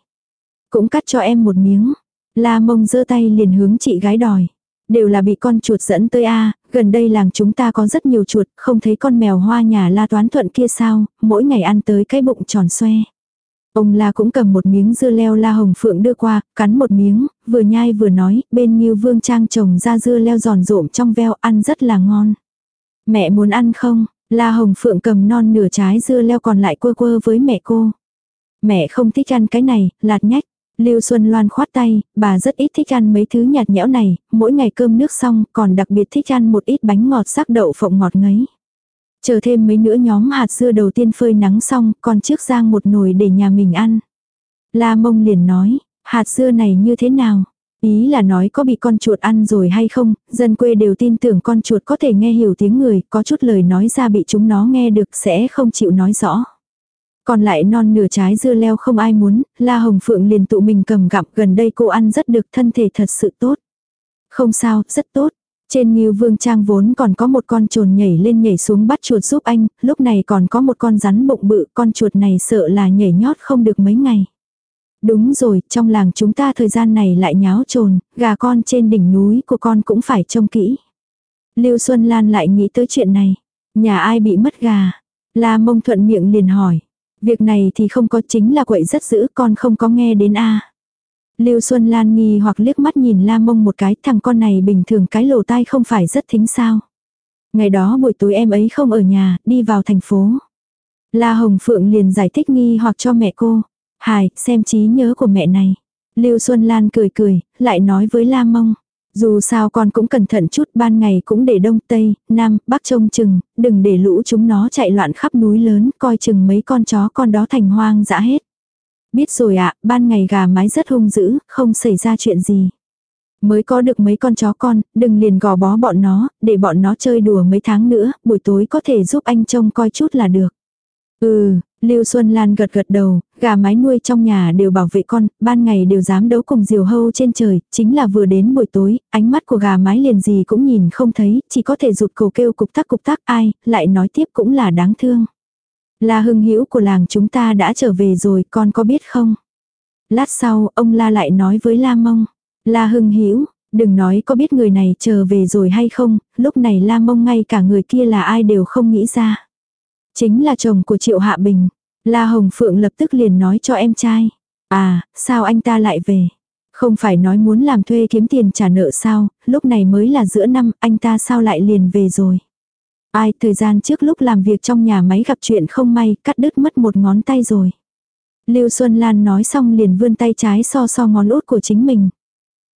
Cũng cắt cho em một miếng. La mông giơ tay liền hướng chị gái đòi. Đều là bị con chuột dẫn tới a gần đây làng chúng ta có rất nhiều chuột, không thấy con mèo hoa nhà la toán thuận kia sao, mỗi ngày ăn tới cái bụng tròn xoe. Ông la cũng cầm một miếng dưa leo la hồng phượng đưa qua, cắn một miếng, vừa nhai vừa nói, bên như vương trang trồng ra dưa leo giòn rộm trong veo ăn rất là ngon. Mẹ muốn ăn không? La hồng phượng cầm non nửa trái dưa leo còn lại quơ quơ với mẹ cô. Mẹ không thích ăn cái này, lạt nhách. Lưu Xuân Loan khoát tay, bà rất ít thích ăn mấy thứ nhạt nhẽo này, mỗi ngày cơm nước xong còn đặc biệt thích ăn một ít bánh ngọt sắc đậu phộng ngọt ngấy. Chờ thêm mấy nữa nhóm hạt dưa đầu tiên phơi nắng xong, còn trước giang một nồi để nhà mình ăn. La mông liền nói, hạt dưa này như thế nào? Ý là nói có bị con chuột ăn rồi hay không, dân quê đều tin tưởng con chuột có thể nghe hiểu tiếng người, có chút lời nói ra bị chúng nó nghe được sẽ không chịu nói rõ. Còn lại non nửa trái dưa leo không ai muốn, La Hồng Phượng liền tụ mình cầm gặm gần đây cô ăn rất được thân thể thật sự tốt. Không sao, rất tốt, trên Ngưu Vương Trang vốn còn có một con trồn nhảy lên nhảy xuống bắt chuột giúp anh, lúc này còn có một con rắn bụng bự, con chuột này sợ là nhảy nhót không được mấy ngày. Đúng rồi, trong làng chúng ta thời gian này lại nháo trồn, gà con trên đỉnh núi của con cũng phải trông kỹ. Lưu Xuân Lan lại nghĩ tới chuyện này. Nhà ai bị mất gà? La mông thuận miệng liền hỏi. Việc này thì không có chính là quậy rất dữ con không có nghe đến a Lưu Xuân Lan nghi hoặc liếc mắt nhìn La Mông một cái, thằng con này bình thường cái lỗ tai không phải rất thính sao. Ngày đó buổi tối em ấy không ở nhà, đi vào thành phố. La Hồng Phượng liền giải thích nghi hoặc cho mẹ cô. Hài, xem trí nhớ của mẹ này. Lưu Xuân Lan cười cười, lại nói với La Mông. Dù sao con cũng cẩn thận chút ban ngày cũng để đông tây, nam, bắc trông chừng, đừng để lũ chúng nó chạy loạn khắp núi lớn, coi chừng mấy con chó con đó thành hoang dã hết. Biết rồi ạ, ban ngày gà mái rất hung dữ, không xảy ra chuyện gì. Mới có được mấy con chó con, đừng liền gò bó bọn nó, để bọn nó chơi đùa mấy tháng nữa, buổi tối có thể giúp anh trông coi chút là được. Ừ, Lưu Xuân Lan gật gật đầu, gà mái nuôi trong nhà đều bảo vệ con, ban ngày đều dám đấu cùng diều hâu trên trời, chính là vừa đến buổi tối, ánh mắt của gà mái liền gì cũng nhìn không thấy, chỉ có thể rụt cầu kêu cục tắc cục tắc ai, lại nói tiếp cũng là đáng thương. La hưng hữu của làng chúng ta đã trở về rồi, con có biết không? Lát sau, ông La lại nói với La Mông. La hưng hữu đừng nói có biết người này trở về rồi hay không, lúc này La Mông ngay cả người kia là ai đều không nghĩ ra. Chính là chồng của Triệu Hạ Bình. La Hồng Phượng lập tức liền nói cho em trai. À, sao anh ta lại về? Không phải nói muốn làm thuê kiếm tiền trả nợ sao, lúc này mới là giữa năm, anh ta sao lại liền về rồi? Ai, thời gian trước lúc làm việc trong nhà máy gặp chuyện không may, cắt đứt mất một ngón tay rồi. Lưu Xuân Lan nói xong liền vươn tay trái so so ngón út của chính mình.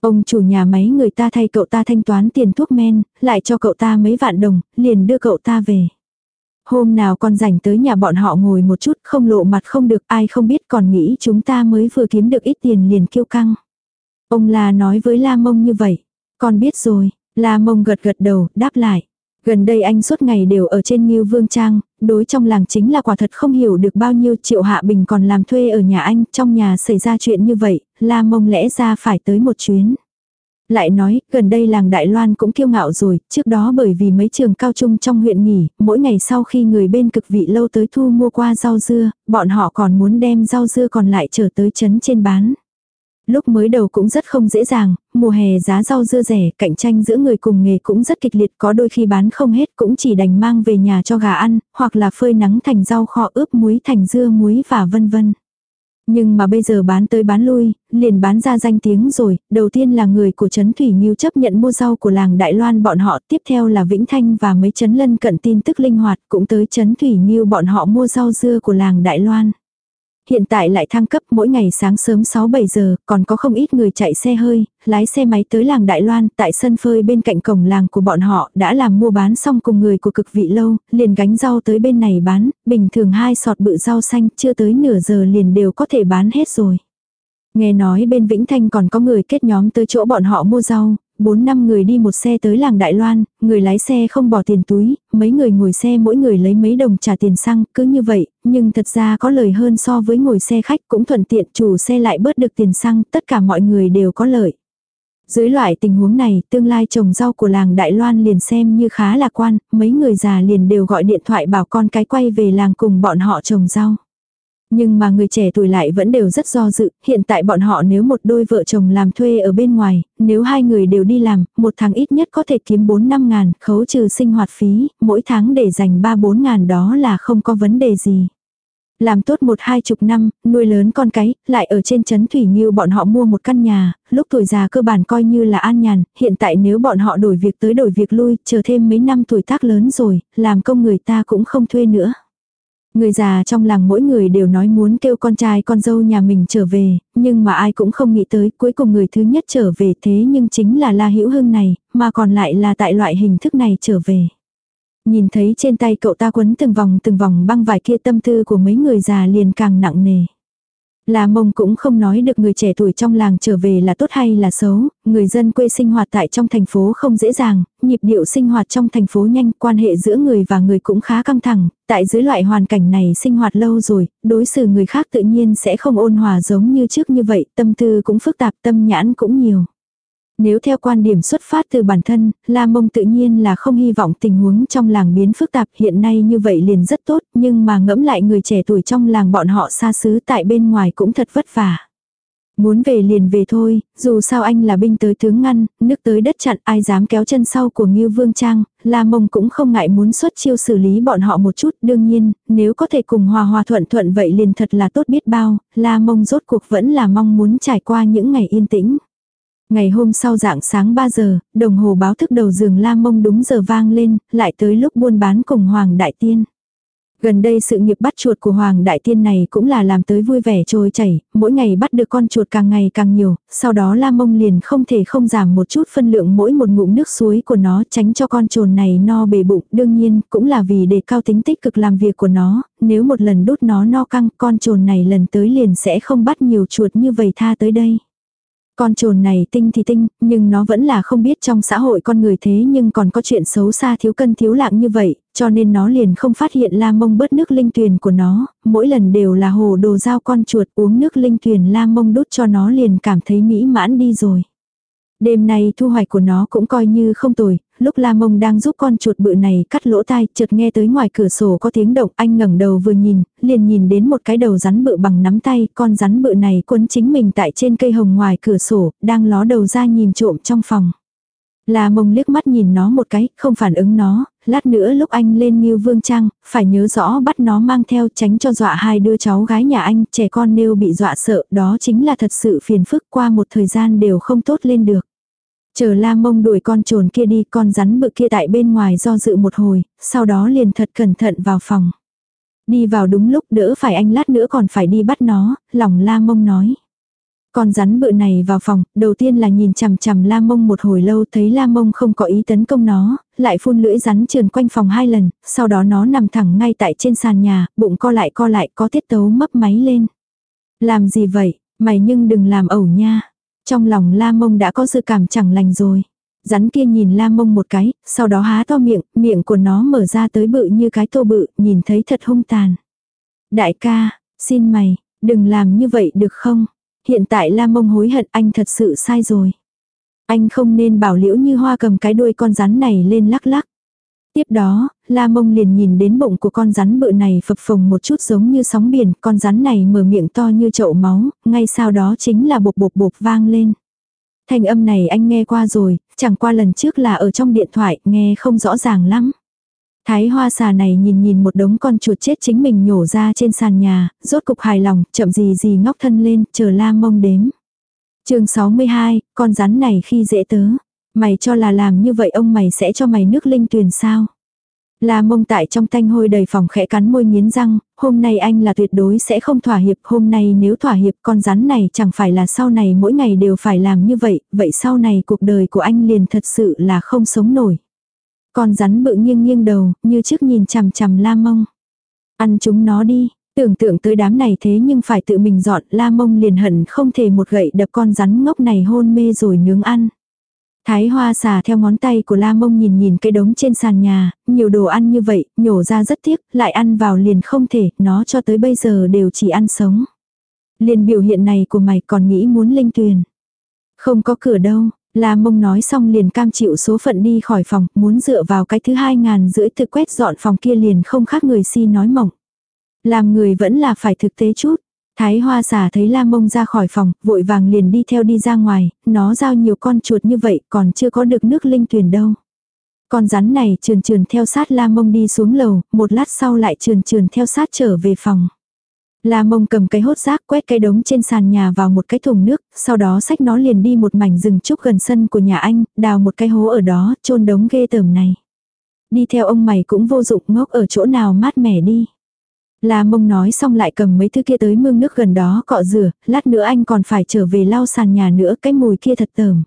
Ông chủ nhà máy người ta thay cậu ta thanh toán tiền thuốc men, lại cho cậu ta mấy vạn đồng, liền đưa cậu ta về. Hôm nào con rảnh tới nhà bọn họ ngồi một chút không lộ mặt không được ai không biết còn nghĩ chúng ta mới vừa kiếm được ít tiền liền kiêu căng. Ông La nói với La Mông như vậy. Con biết rồi, La Mông gật gật đầu, đáp lại. Gần đây anh suốt ngày đều ở trên Ngưu Vương Trang, đối trong làng chính là quả thật không hiểu được bao nhiêu triệu hạ bình còn làm thuê ở nhà anh, trong nhà xảy ra chuyện như vậy, La Mông lẽ ra phải tới một chuyến. Lại nói, gần đây làng Đại Loan cũng kiêu ngạo rồi, trước đó bởi vì mấy trường cao trung trong huyện nghỉ, mỗi ngày sau khi người bên cực vị lâu tới thu mua qua rau dưa, bọn họ còn muốn đem rau dưa còn lại trở tới chấn trên bán. Lúc mới đầu cũng rất không dễ dàng, mùa hè giá rau dưa rẻ, cạnh tranh giữa người cùng nghề cũng rất kịch liệt, có đôi khi bán không hết cũng chỉ đành mang về nhà cho gà ăn, hoặc là phơi nắng thành rau kho ướp muối thành dưa muối và vân vân. Nhưng mà bây giờ bán tới bán lui, liền bán ra danh tiếng rồi, đầu tiên là người của Trấn Thủy Nhiêu chấp nhận mua rau của làng Đại Loan bọn họ, tiếp theo là Vĩnh Thanh và mấy trấn lân cận tin tức linh hoạt cũng tới Trấn Thủy Nhiêu bọn họ mua rau dưa của làng Đại Loan. Hiện tại lại thăng cấp mỗi ngày sáng sớm 6-7 giờ, còn có không ít người chạy xe hơi, lái xe máy tới làng Đại Loan, tại sân phơi bên cạnh cổng làng của bọn họ, đã làm mua bán xong cùng người của cực vị lâu, liền gánh rau tới bên này bán, bình thường hai sọt bự rau xanh, chưa tới nửa giờ liền đều có thể bán hết rồi. Nghe nói bên Vĩnh Thanh còn có người kết nhóm tới chỗ bọn họ mua rau, bốn năm người đi một xe tới làng Đại Loan, người lái xe không bỏ tiền túi, mấy người ngồi xe mỗi người lấy mấy đồng trả tiền xăng, cứ như vậy, nhưng thật ra có lời hơn so với ngồi xe khách cũng thuận tiện chủ xe lại bớt được tiền xăng, tất cả mọi người đều có lợi. Dưới loại tình huống này, tương lai trồng rau của làng Đại Loan liền xem như khá lạc quan, mấy người già liền đều gọi điện thoại bảo con cái quay về làng cùng bọn họ trồng rau. Nhưng mà người trẻ tuổi lại vẫn đều rất do dự, hiện tại bọn họ nếu một đôi vợ chồng làm thuê ở bên ngoài, nếu hai người đều đi làm, một tháng ít nhất có thể kiếm 4-5 ngàn, khấu trừ sinh hoạt phí, mỗi tháng để dành 3-4 ngàn đó là không có vấn đề gì. Làm tốt một hai chục năm, nuôi lớn con cái, lại ở trên chấn Thủy Nghiêu bọn họ mua một căn nhà, lúc tuổi già cơ bản coi như là an nhàn, hiện tại nếu bọn họ đổi việc tới đổi việc lui, chờ thêm mấy năm tuổi tác lớn rồi, làm công người ta cũng không thuê nữa. Người già trong làng mỗi người đều nói muốn kêu con trai con dâu nhà mình trở về, nhưng mà ai cũng không nghĩ tới cuối cùng người thứ nhất trở về thế nhưng chính là La Hữu Hưng này, mà còn lại là tại loại hình thức này trở về. Nhìn thấy trên tay cậu ta quấn từng vòng từng vòng băng vải kia tâm tư của mấy người già liền càng nặng nề. Là mông cũng không nói được người trẻ tuổi trong làng trở về là tốt hay là xấu, người dân quê sinh hoạt tại trong thành phố không dễ dàng, nhịp điệu sinh hoạt trong thành phố nhanh, quan hệ giữa người và người cũng khá căng thẳng, tại dưới loại hoàn cảnh này sinh hoạt lâu rồi, đối xử người khác tự nhiên sẽ không ôn hòa giống như trước như vậy, tâm tư cũng phức tạp, tâm nhãn cũng nhiều. Nếu theo quan điểm xuất phát từ bản thân, La Mông tự nhiên là không hy vọng tình huống trong làng biến phức tạp hiện nay như vậy liền rất tốt, nhưng mà ngẫm lại người trẻ tuổi trong làng bọn họ xa xứ tại bên ngoài cũng thật vất vả. Muốn về liền về thôi, dù sao anh là binh tới tướng ngăn, nước tới đất chặn ai dám kéo chân sau của Ngưu Vương Trang, La Mông cũng không ngại muốn xuất chiêu xử lý bọn họ một chút. Đương nhiên, nếu có thể cùng hòa hòa thuận thuận vậy liền thật là tốt biết bao, La Mông rốt cuộc vẫn là mong muốn trải qua những ngày yên tĩnh. Ngày hôm sau dạng sáng 3 giờ, đồng hồ báo thức đầu giường lam mông đúng giờ vang lên, lại tới lúc buôn bán cùng Hoàng Đại Tiên. Gần đây sự nghiệp bắt chuột của Hoàng Đại Tiên này cũng là làm tới vui vẻ trôi chảy, mỗi ngày bắt được con chuột càng ngày càng nhiều, sau đó lam Mông liền không thể không giảm một chút phân lượng mỗi một ngụm nước suối của nó tránh cho con chuồn này no bề bụng, đương nhiên cũng là vì đề cao tính tích cực làm việc của nó, nếu một lần đút nó no căng con chuồn này lần tới liền sẽ không bắt nhiều chuột như vậy tha tới đây. Con trồn này tinh thì tinh, nhưng nó vẫn là không biết trong xã hội con người thế nhưng còn có chuyện xấu xa thiếu cân thiếu lạng như vậy, cho nên nó liền không phát hiện la mông bớt nước linh tuyền của nó, mỗi lần đều là hồ đồ dao con chuột uống nước linh tuyền la mông đút cho nó liền cảm thấy mỹ mãn đi rồi. Đêm nay thu hoạch của nó cũng coi như không tồi, lúc La Mông đang giúp con chuột bự này cắt lỗ tai, chợt nghe tới ngoài cửa sổ có tiếng động, anh ngẩng đầu vừa nhìn, liền nhìn đến một cái đầu rắn bự bằng nắm tay, con rắn bự này quấn chính mình tại trên cây hồng ngoài cửa sổ, đang ló đầu ra nhìn trộm trong phòng. La Mông liếc mắt nhìn nó một cái, không phản ứng nó, lát nữa lúc anh lên Ngưu Vương Trang, phải nhớ rõ bắt nó mang theo tránh cho dọa hai đứa cháu gái nhà anh, trẻ con nêu bị dọa sợ, đó chính là thật sự phiền phức qua một thời gian đều không tốt lên được. Chờ la mông đuổi con trồn kia đi, con rắn bự kia tại bên ngoài do dự một hồi, sau đó liền thật cẩn thận vào phòng. Đi vào đúng lúc đỡ phải anh lát nữa còn phải đi bắt nó, lòng la mông nói. Con rắn bự này vào phòng, đầu tiên là nhìn chằm chằm la mông một hồi lâu thấy la mông không có ý tấn công nó, lại phun lưỡi rắn trườn quanh phòng hai lần, sau đó nó nằm thẳng ngay tại trên sàn nhà, bụng co lại co lại có tiết tấu mấp máy lên. Làm gì vậy, mày nhưng đừng làm ẩu nha. Trong lòng la mông đã có dự cảm chẳng lành rồi. Rắn kia nhìn la mông một cái, sau đó há to miệng, miệng của nó mở ra tới bự như cái tô bự, nhìn thấy thật hung tàn. Đại ca, xin mày, đừng làm như vậy được không? Hiện tại la mông hối hận anh thật sự sai rồi. Anh không nên bảo liễu như hoa cầm cái đuôi con rắn này lên lắc lắc. Tiếp đó, La Mông liền nhìn đến bụng của con rắn bự này phập phồng một chút giống như sóng biển, con rắn này mở miệng to như chậu máu, ngay sau đó chính là bột bột bột vang lên. Thanh âm này anh nghe qua rồi, chẳng qua lần trước là ở trong điện thoại, nghe không rõ ràng lắm. Thái hoa xà này nhìn nhìn một đống con chuột chết chính mình nhổ ra trên sàn nhà, rốt cục hài lòng, chậm gì gì ngóc thân lên, chờ la mông đếm. chương 62, con rắn này khi dễ tớ. Mày cho là làm như vậy ông mày sẽ cho mày nước linh tuyền sao? La mông tại trong thanh hôi đầy phòng khẽ cắn môi nghiến răng, hôm nay anh là tuyệt đối sẽ không thỏa hiệp, hôm nay nếu thỏa hiệp con rắn này chẳng phải là sau này mỗi ngày đều phải làm như vậy, vậy sau này cuộc đời của anh liền thật sự là không sống nổi. Con rắn bự nghiêng nghiêng đầu, như trước nhìn chằm chằm la mông. Ăn chúng nó đi, tưởng tượng tới đám này thế nhưng phải tự mình dọn, la mông liền hận không thể một gậy đập con rắn ngốc này hôn mê rồi nướng ăn. Thái hoa xà theo ngón tay của la mông nhìn nhìn cái đống trên sàn nhà, nhiều đồ ăn như vậy, nhổ ra rất tiếc, lại ăn vào liền không thể, nó cho tới bây giờ đều chỉ ăn sống. Liền biểu hiện này của mày còn nghĩ muốn linh tuyền. Không có cửa đâu, la mông nói xong liền cam chịu số phận đi khỏi phòng, muốn dựa vào cái thứ hai ngàn rưỡi thực quét dọn phòng kia liền không khác người si nói mỏng. Làm người vẫn là phải thực tế chút. Thái hoa xà thấy la mông ra khỏi phòng, vội vàng liền đi theo đi ra ngoài, nó giao nhiều con chuột như vậy còn chưa có được nước linh tuyển đâu. Con rắn này trườn trườn theo sát la mông đi xuống lầu, một lát sau lại trườn trườn theo sát trở về phòng. La mông cầm cái hốt rác quét cái đống trên sàn nhà vào một cái thùng nước, sau đó xách nó liền đi một mảnh rừng trúc gần sân của nhà anh, đào một cái hố ở đó, chôn đống ghê tởm này. Đi theo ông mày cũng vô dụng ngốc ở chỗ nào mát mẻ đi. La mông nói xong lại cầm mấy thứ kia tới mương nước gần đó cọ rửa, lát nữa anh còn phải trở về lau sàn nhà nữa, cái mùi kia thật tởm.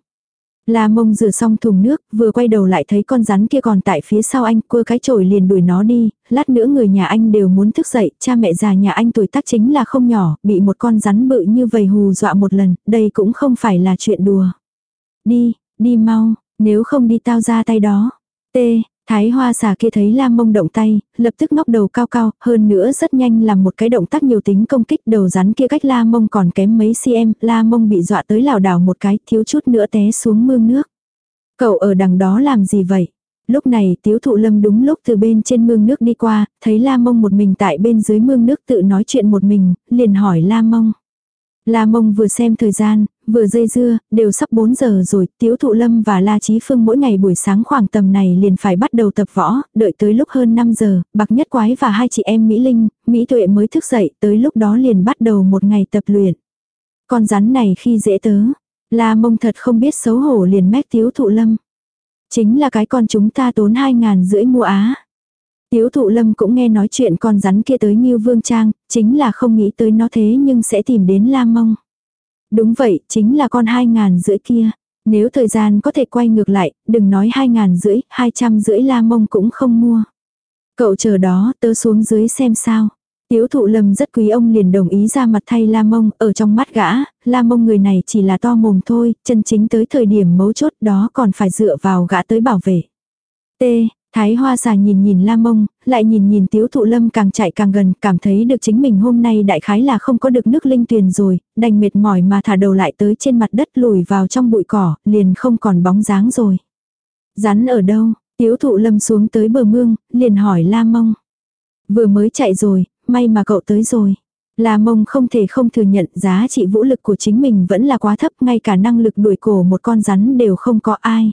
La mông rửa xong thùng nước, vừa quay đầu lại thấy con rắn kia còn tại phía sau anh, cua cái chổi liền đuổi nó đi, lát nữa người nhà anh đều muốn thức dậy, cha mẹ già nhà anh tuổi tác chính là không nhỏ, bị một con rắn bự như vầy hù dọa một lần, đây cũng không phải là chuyện đùa. Đi, đi mau, nếu không đi tao ra tay đó. tê Thái hoa xà kia thấy Lam mông động tay, lập tức ngóc đầu cao cao, hơn nữa rất nhanh làm một cái động tác nhiều tính công kích đầu rắn kia cách La mông còn kém mấy cm, La mông bị dọa tới lảo đảo một cái, thiếu chút nữa té xuống mương nước. Cậu ở đằng đó làm gì vậy? Lúc này tiếu thụ lâm đúng lúc từ bên trên mương nước đi qua, thấy La mông một mình tại bên dưới mương nước tự nói chuyện một mình, liền hỏi La mông. La mông vừa xem thời gian, vừa dây dưa, đều sắp 4 giờ rồi, Tiếu Thụ Lâm và La Chí Phương mỗi ngày buổi sáng khoảng tầm này liền phải bắt đầu tập võ, đợi tới lúc hơn 5 giờ, Bạc Nhất Quái và hai chị em Mỹ Linh, Mỹ Tuệ mới thức dậy, tới lúc đó liền bắt đầu một ngày tập luyện. Con rắn này khi dễ tớ, La Mông thật không biết xấu hổ liền mét Tiếu Thụ Lâm. Chính là cái con chúng ta tốn hai ngàn rưỡi mua á. Tiếu thụ lâm cũng nghe nói chuyện con rắn kia tới Ngưu Vương Trang, chính là không nghĩ tới nó thế nhưng sẽ tìm đến La Mông. Đúng vậy, chính là con hai ngàn rưỡi kia. Nếu thời gian có thể quay ngược lại, đừng nói hai ngàn rưỡi, hai trăm rưỡi la mông cũng không mua. Cậu chờ đó, tớ xuống dưới xem sao. Tiếu thụ lâm rất quý ông liền đồng ý ra mặt thay la mông, ở trong mắt gã, la mông người này chỉ là to mồm thôi, chân chính tới thời điểm mấu chốt đó còn phải dựa vào gã tới bảo vệ. T. Thái hoa xà nhìn nhìn la mông, lại nhìn nhìn tiếu thụ lâm càng chạy càng gần, cảm thấy được chính mình hôm nay đại khái là không có được nước linh tuyền rồi, đành mệt mỏi mà thả đầu lại tới trên mặt đất lùi vào trong bụi cỏ, liền không còn bóng dáng rồi. Rắn ở đâu? Tiếu thụ lâm xuống tới bờ mương, liền hỏi la mông. Vừa mới chạy rồi, may mà cậu tới rồi. La mông không thể không thừa nhận giá trị vũ lực của chính mình vẫn là quá thấp, ngay cả năng lực đuổi cổ một con rắn đều không có ai.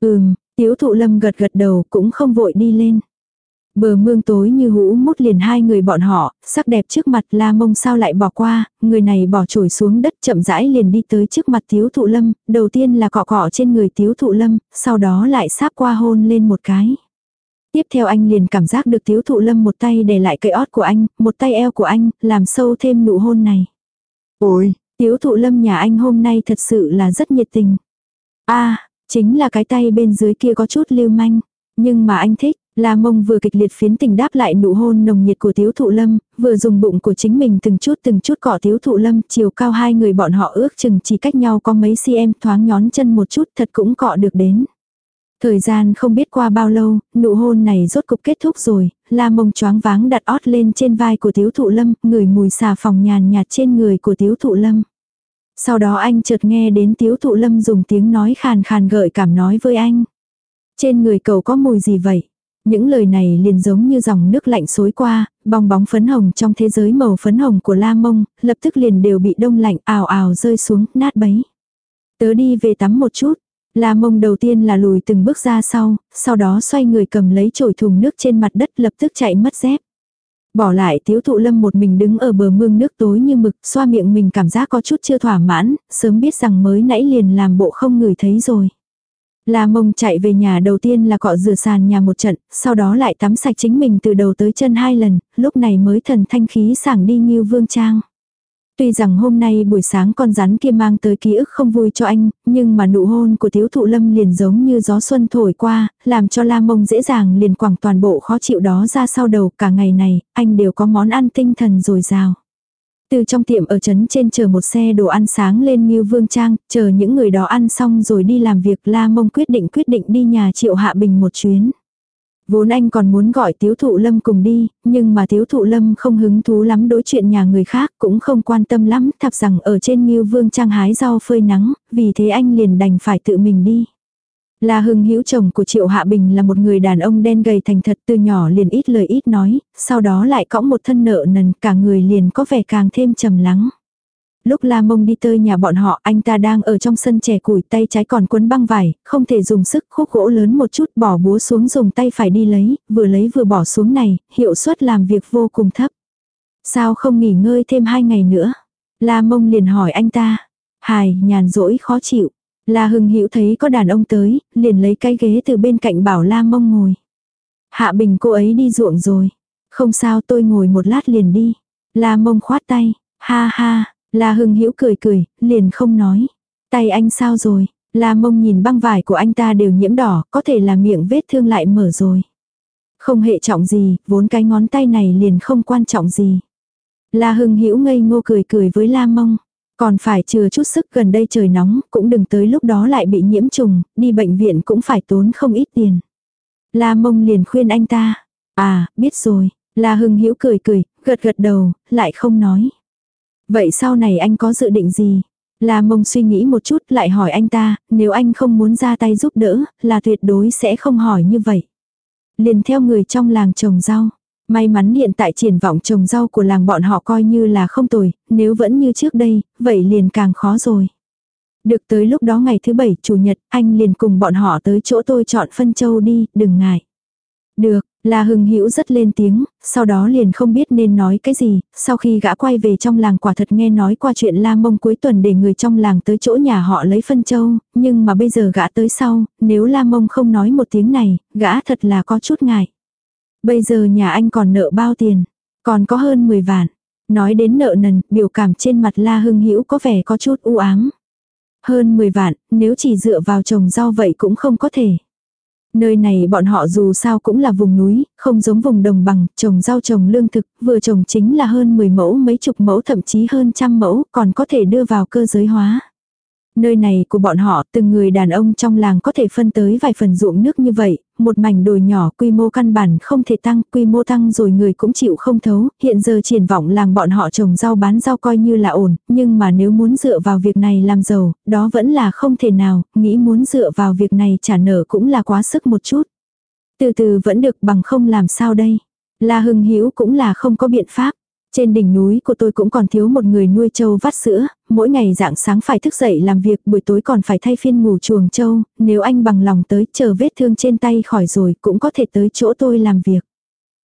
Ừm, tiếu thụ lâm gật gật đầu cũng không vội đi lên. Bờ mương tối như hũ mút liền hai người bọn họ, sắc đẹp trước mặt la mông sao lại bỏ qua, người này bỏ trổi xuống đất chậm rãi liền đi tới trước mặt tiếu thụ lâm, đầu tiên là cọ cọ trên người tiếu thụ lâm, sau đó lại sáp qua hôn lên một cái. Tiếp theo anh liền cảm giác được tiếu thụ lâm một tay để lại cây ót của anh, một tay eo của anh, làm sâu thêm nụ hôn này. Ôi, tiếu thụ lâm nhà anh hôm nay thật sự là rất nhiệt tình. a chính là cái tay bên dưới kia có chút lưu manh. Nhưng mà anh thích, La mông vừa kịch liệt phiến tình đáp lại nụ hôn nồng nhiệt của tiếu thụ lâm, vừa dùng bụng của chính mình từng chút từng chút cọ tiếu thụ lâm, chiều cao hai người bọn họ ước chừng chỉ cách nhau có mấy cm thoáng nhón chân một chút thật cũng cọ được đến. Thời gian không biết qua bao lâu, nụ hôn này rốt cục kết thúc rồi, la mông choáng váng đặt ót lên trên vai của tiếu thụ lâm, người mùi xà phòng nhàn nhạt trên người của tiếu thụ lâm. Sau đó anh chợt nghe đến tiếu thụ lâm dùng tiếng nói khàn khàn gợi cảm nói với anh. Trên người cậu có mùi gì vậy? Những lời này liền giống như dòng nước lạnh xối qua, bong bóng phấn hồng trong thế giới màu phấn hồng của la mông, lập tức liền đều bị đông lạnh ào ào rơi xuống, nát bấy. Tớ đi về tắm một chút, La mông đầu tiên là lùi từng bước ra sau, sau đó xoay người cầm lấy chổi thùng nước trên mặt đất lập tức chạy mất dép. Bỏ lại tiếu thụ lâm một mình đứng ở bờ mương nước tối như mực, xoa miệng mình cảm giác có chút chưa thỏa mãn, sớm biết rằng mới nãy liền làm bộ không ngửi thấy rồi. La mông chạy về nhà đầu tiên là cọ rửa sàn nhà một trận, sau đó lại tắm sạch chính mình từ đầu tới chân hai lần, lúc này mới thần thanh khí sảng đi như vương trang. Tuy rằng hôm nay buổi sáng con rắn kia mang tới ký ức không vui cho anh, nhưng mà nụ hôn của thiếu thụ lâm liền giống như gió xuân thổi qua, làm cho la mông dễ dàng liền quẳng toàn bộ khó chịu đó ra sau đầu cả ngày này, anh đều có món ăn tinh thần dồi dào. Từ trong tiệm ở trấn trên chờ một xe đồ ăn sáng lên như vương trang, chờ những người đó ăn xong rồi đi làm việc la mông quyết định quyết định đi nhà triệu hạ bình một chuyến. Vốn anh còn muốn gọi tiếu thụ lâm cùng đi, nhưng mà tiếu thụ lâm không hứng thú lắm đối chuyện nhà người khác, cũng không quan tâm lắm, thạp rằng ở trên như Vương trang hái rau phơi nắng, vì thế anh liền đành phải tự mình đi. La Hưng Hữu chồng của Triệu Hạ Bình là một người đàn ông đen gầy thành thật từ nhỏ liền ít lời ít nói, sau đó lại cõng một thân nợ nần cả người liền có vẻ càng thêm trầm lắng. Lúc La Mông đi tới nhà bọn họ, anh ta đang ở trong sân trẻ củi tay trái còn quấn băng vải, không thể dùng sức khúc gỗ lớn một chút bỏ búa xuống dùng tay phải đi lấy, vừa lấy vừa bỏ xuống này, hiệu suất làm việc vô cùng thấp. Sao không nghỉ ngơi thêm hai ngày nữa? La Mông liền hỏi anh ta. Hài, nhàn rỗi khó chịu. La Hưng Hữu thấy có đàn ông tới, liền lấy cái ghế từ bên cạnh bảo La Mông ngồi. Hạ Bình cô ấy đi ruộng rồi. Không sao tôi ngồi một lát liền đi. La Mông khoát tay. Ha ha, La Hưng Hữu cười cười, liền không nói. Tay anh sao rồi? La Mông nhìn băng vải của anh ta đều nhiễm đỏ, có thể là miệng vết thương lại mở rồi. Không hệ trọng gì, vốn cái ngón tay này liền không quan trọng gì. La Hưng Hữu ngây ngô cười cười với La Mông. Còn phải chừa chút sức gần đây trời nóng, cũng đừng tới lúc đó lại bị nhiễm trùng, đi bệnh viện cũng phải tốn không ít tiền. La Mông liền khuyên anh ta. À, biết rồi. La Hưng Hữu cười cười, gật gật đầu, lại không nói. Vậy sau này anh có dự định gì? La mông suy nghĩ một chút lại hỏi anh ta, nếu anh không muốn ra tay giúp đỡ, là tuyệt đối sẽ không hỏi như vậy. Liền theo người trong làng trồng rau. May mắn hiện tại triển vọng trồng rau của làng bọn họ coi như là không tồi, nếu vẫn như trước đây, vậy liền càng khó rồi. Được tới lúc đó ngày thứ bảy chủ nhật, anh liền cùng bọn họ tới chỗ tôi chọn phân châu đi, đừng ngại. Được, La Hưng Hữu rất lên tiếng, sau đó liền không biết nên nói cái gì, sau khi gã quay về trong làng quả thật nghe nói qua chuyện La Mông cuối tuần để người trong làng tới chỗ nhà họ lấy phân châu, nhưng mà bây giờ gã tới sau, nếu La Mông không nói một tiếng này, gã thật là có chút ngại. Bây giờ nhà anh còn nợ bao tiền, còn có hơn 10 vạn. Nói đến nợ nần, biểu cảm trên mặt La Hưng Hữu có vẻ có chút u ám. Hơn 10 vạn, nếu chỉ dựa vào chồng rau vậy cũng không có thể. Nơi này bọn họ dù sao cũng là vùng núi, không giống vùng đồng bằng, trồng rau trồng lương thực, vừa trồng chính là hơn 10 mẫu mấy chục mẫu thậm chí hơn trăm mẫu, còn có thể đưa vào cơ giới hóa. Nơi này của bọn họ, từng người đàn ông trong làng có thể phân tới vài phần ruộng nước như vậy, một mảnh đồi nhỏ quy mô căn bản không thể tăng, quy mô tăng rồi người cũng chịu không thấu, hiện giờ triển vọng làng bọn họ trồng rau bán rau coi như là ổn, nhưng mà nếu muốn dựa vào việc này làm giàu, đó vẫn là không thể nào, nghĩ muốn dựa vào việc này trả nợ cũng là quá sức một chút. Từ từ vẫn được bằng không làm sao đây. La Hưng Hữu cũng là không có biện pháp. Trên đỉnh núi của tôi cũng còn thiếu một người nuôi trâu vắt sữa, mỗi ngày dạng sáng phải thức dậy làm việc, buổi tối còn phải thay phiên ngủ chuồng trâu, nếu anh bằng lòng tới chờ vết thương trên tay khỏi rồi cũng có thể tới chỗ tôi làm việc.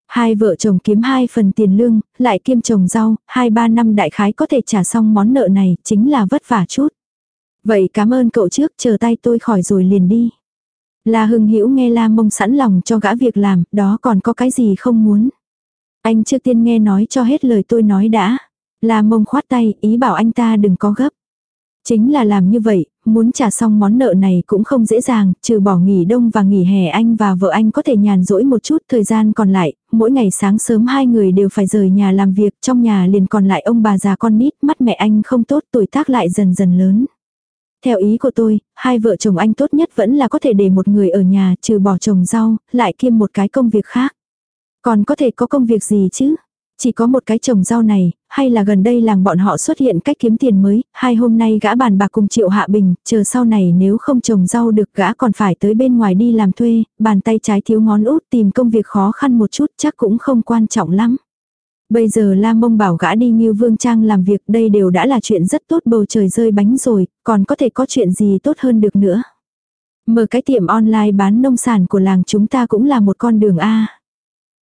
Hai vợ chồng kiếm hai phần tiền lương, lại kiêm trồng rau, hai ba năm đại khái có thể trả xong món nợ này, chính là vất vả chút. Vậy cảm ơn cậu trước, chờ tay tôi khỏi rồi liền đi. La Hưng Hữu nghe La Mông sẵn lòng cho gã việc làm, đó còn có cái gì không muốn. Anh trước tiên nghe nói cho hết lời tôi nói đã. La mông khoát tay, ý bảo anh ta đừng có gấp. Chính là làm như vậy, muốn trả xong món nợ này cũng không dễ dàng, trừ bỏ nghỉ đông và nghỉ hè anh và vợ anh có thể nhàn rỗi một chút thời gian còn lại, mỗi ngày sáng sớm hai người đều phải rời nhà làm việc, trong nhà liền còn lại ông bà già con nít, mắt mẹ anh không tốt, tuổi tác lại dần dần lớn. Theo ý của tôi, hai vợ chồng anh tốt nhất vẫn là có thể để một người ở nhà trừ bỏ trồng rau, lại kiêm một cái công việc khác. Còn có thể có công việc gì chứ? Chỉ có một cái trồng rau này, hay là gần đây làng bọn họ xuất hiện cách kiếm tiền mới, hai hôm nay gã bàn bạc cùng triệu hạ bình, chờ sau này nếu không trồng rau được gã còn phải tới bên ngoài đi làm thuê, bàn tay trái thiếu ngón út tìm công việc khó khăn một chút chắc cũng không quan trọng lắm. Bây giờ La Mông bảo gã đi như Vương Trang làm việc đây đều đã là chuyện rất tốt bầu trời rơi bánh rồi, còn có thể có chuyện gì tốt hơn được nữa. Mở cái tiệm online bán nông sản của làng chúng ta cũng là một con đường A.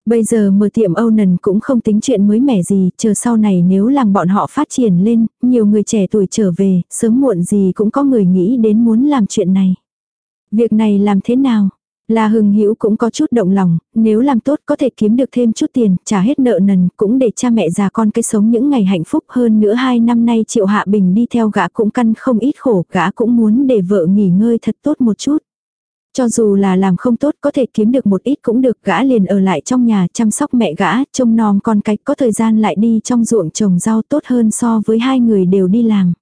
Bây giờ mở tiệm âu nần cũng không tính chuyện mới mẻ gì, chờ sau này nếu làng bọn họ phát triển lên, nhiều người trẻ tuổi trở về, sớm muộn gì cũng có người nghĩ đến muốn làm chuyện này. Việc này làm thế nào? La Hưng Hữu cũng có chút động lòng, nếu làm tốt có thể kiếm được thêm chút tiền, trả hết nợ nần, cũng để cha mẹ già con cái sống những ngày hạnh phúc hơn nữa hai năm nay Triệu Hạ Bình đi theo gã cũng căn không ít khổ, gã cũng muốn để vợ nghỉ ngơi thật tốt một chút. Cho dù là làm không tốt có thể kiếm được một ít cũng được gã liền ở lại trong nhà chăm sóc mẹ gã, trông nom con cái có thời gian lại đi trong ruộng trồng rau tốt hơn so với hai người đều đi làm.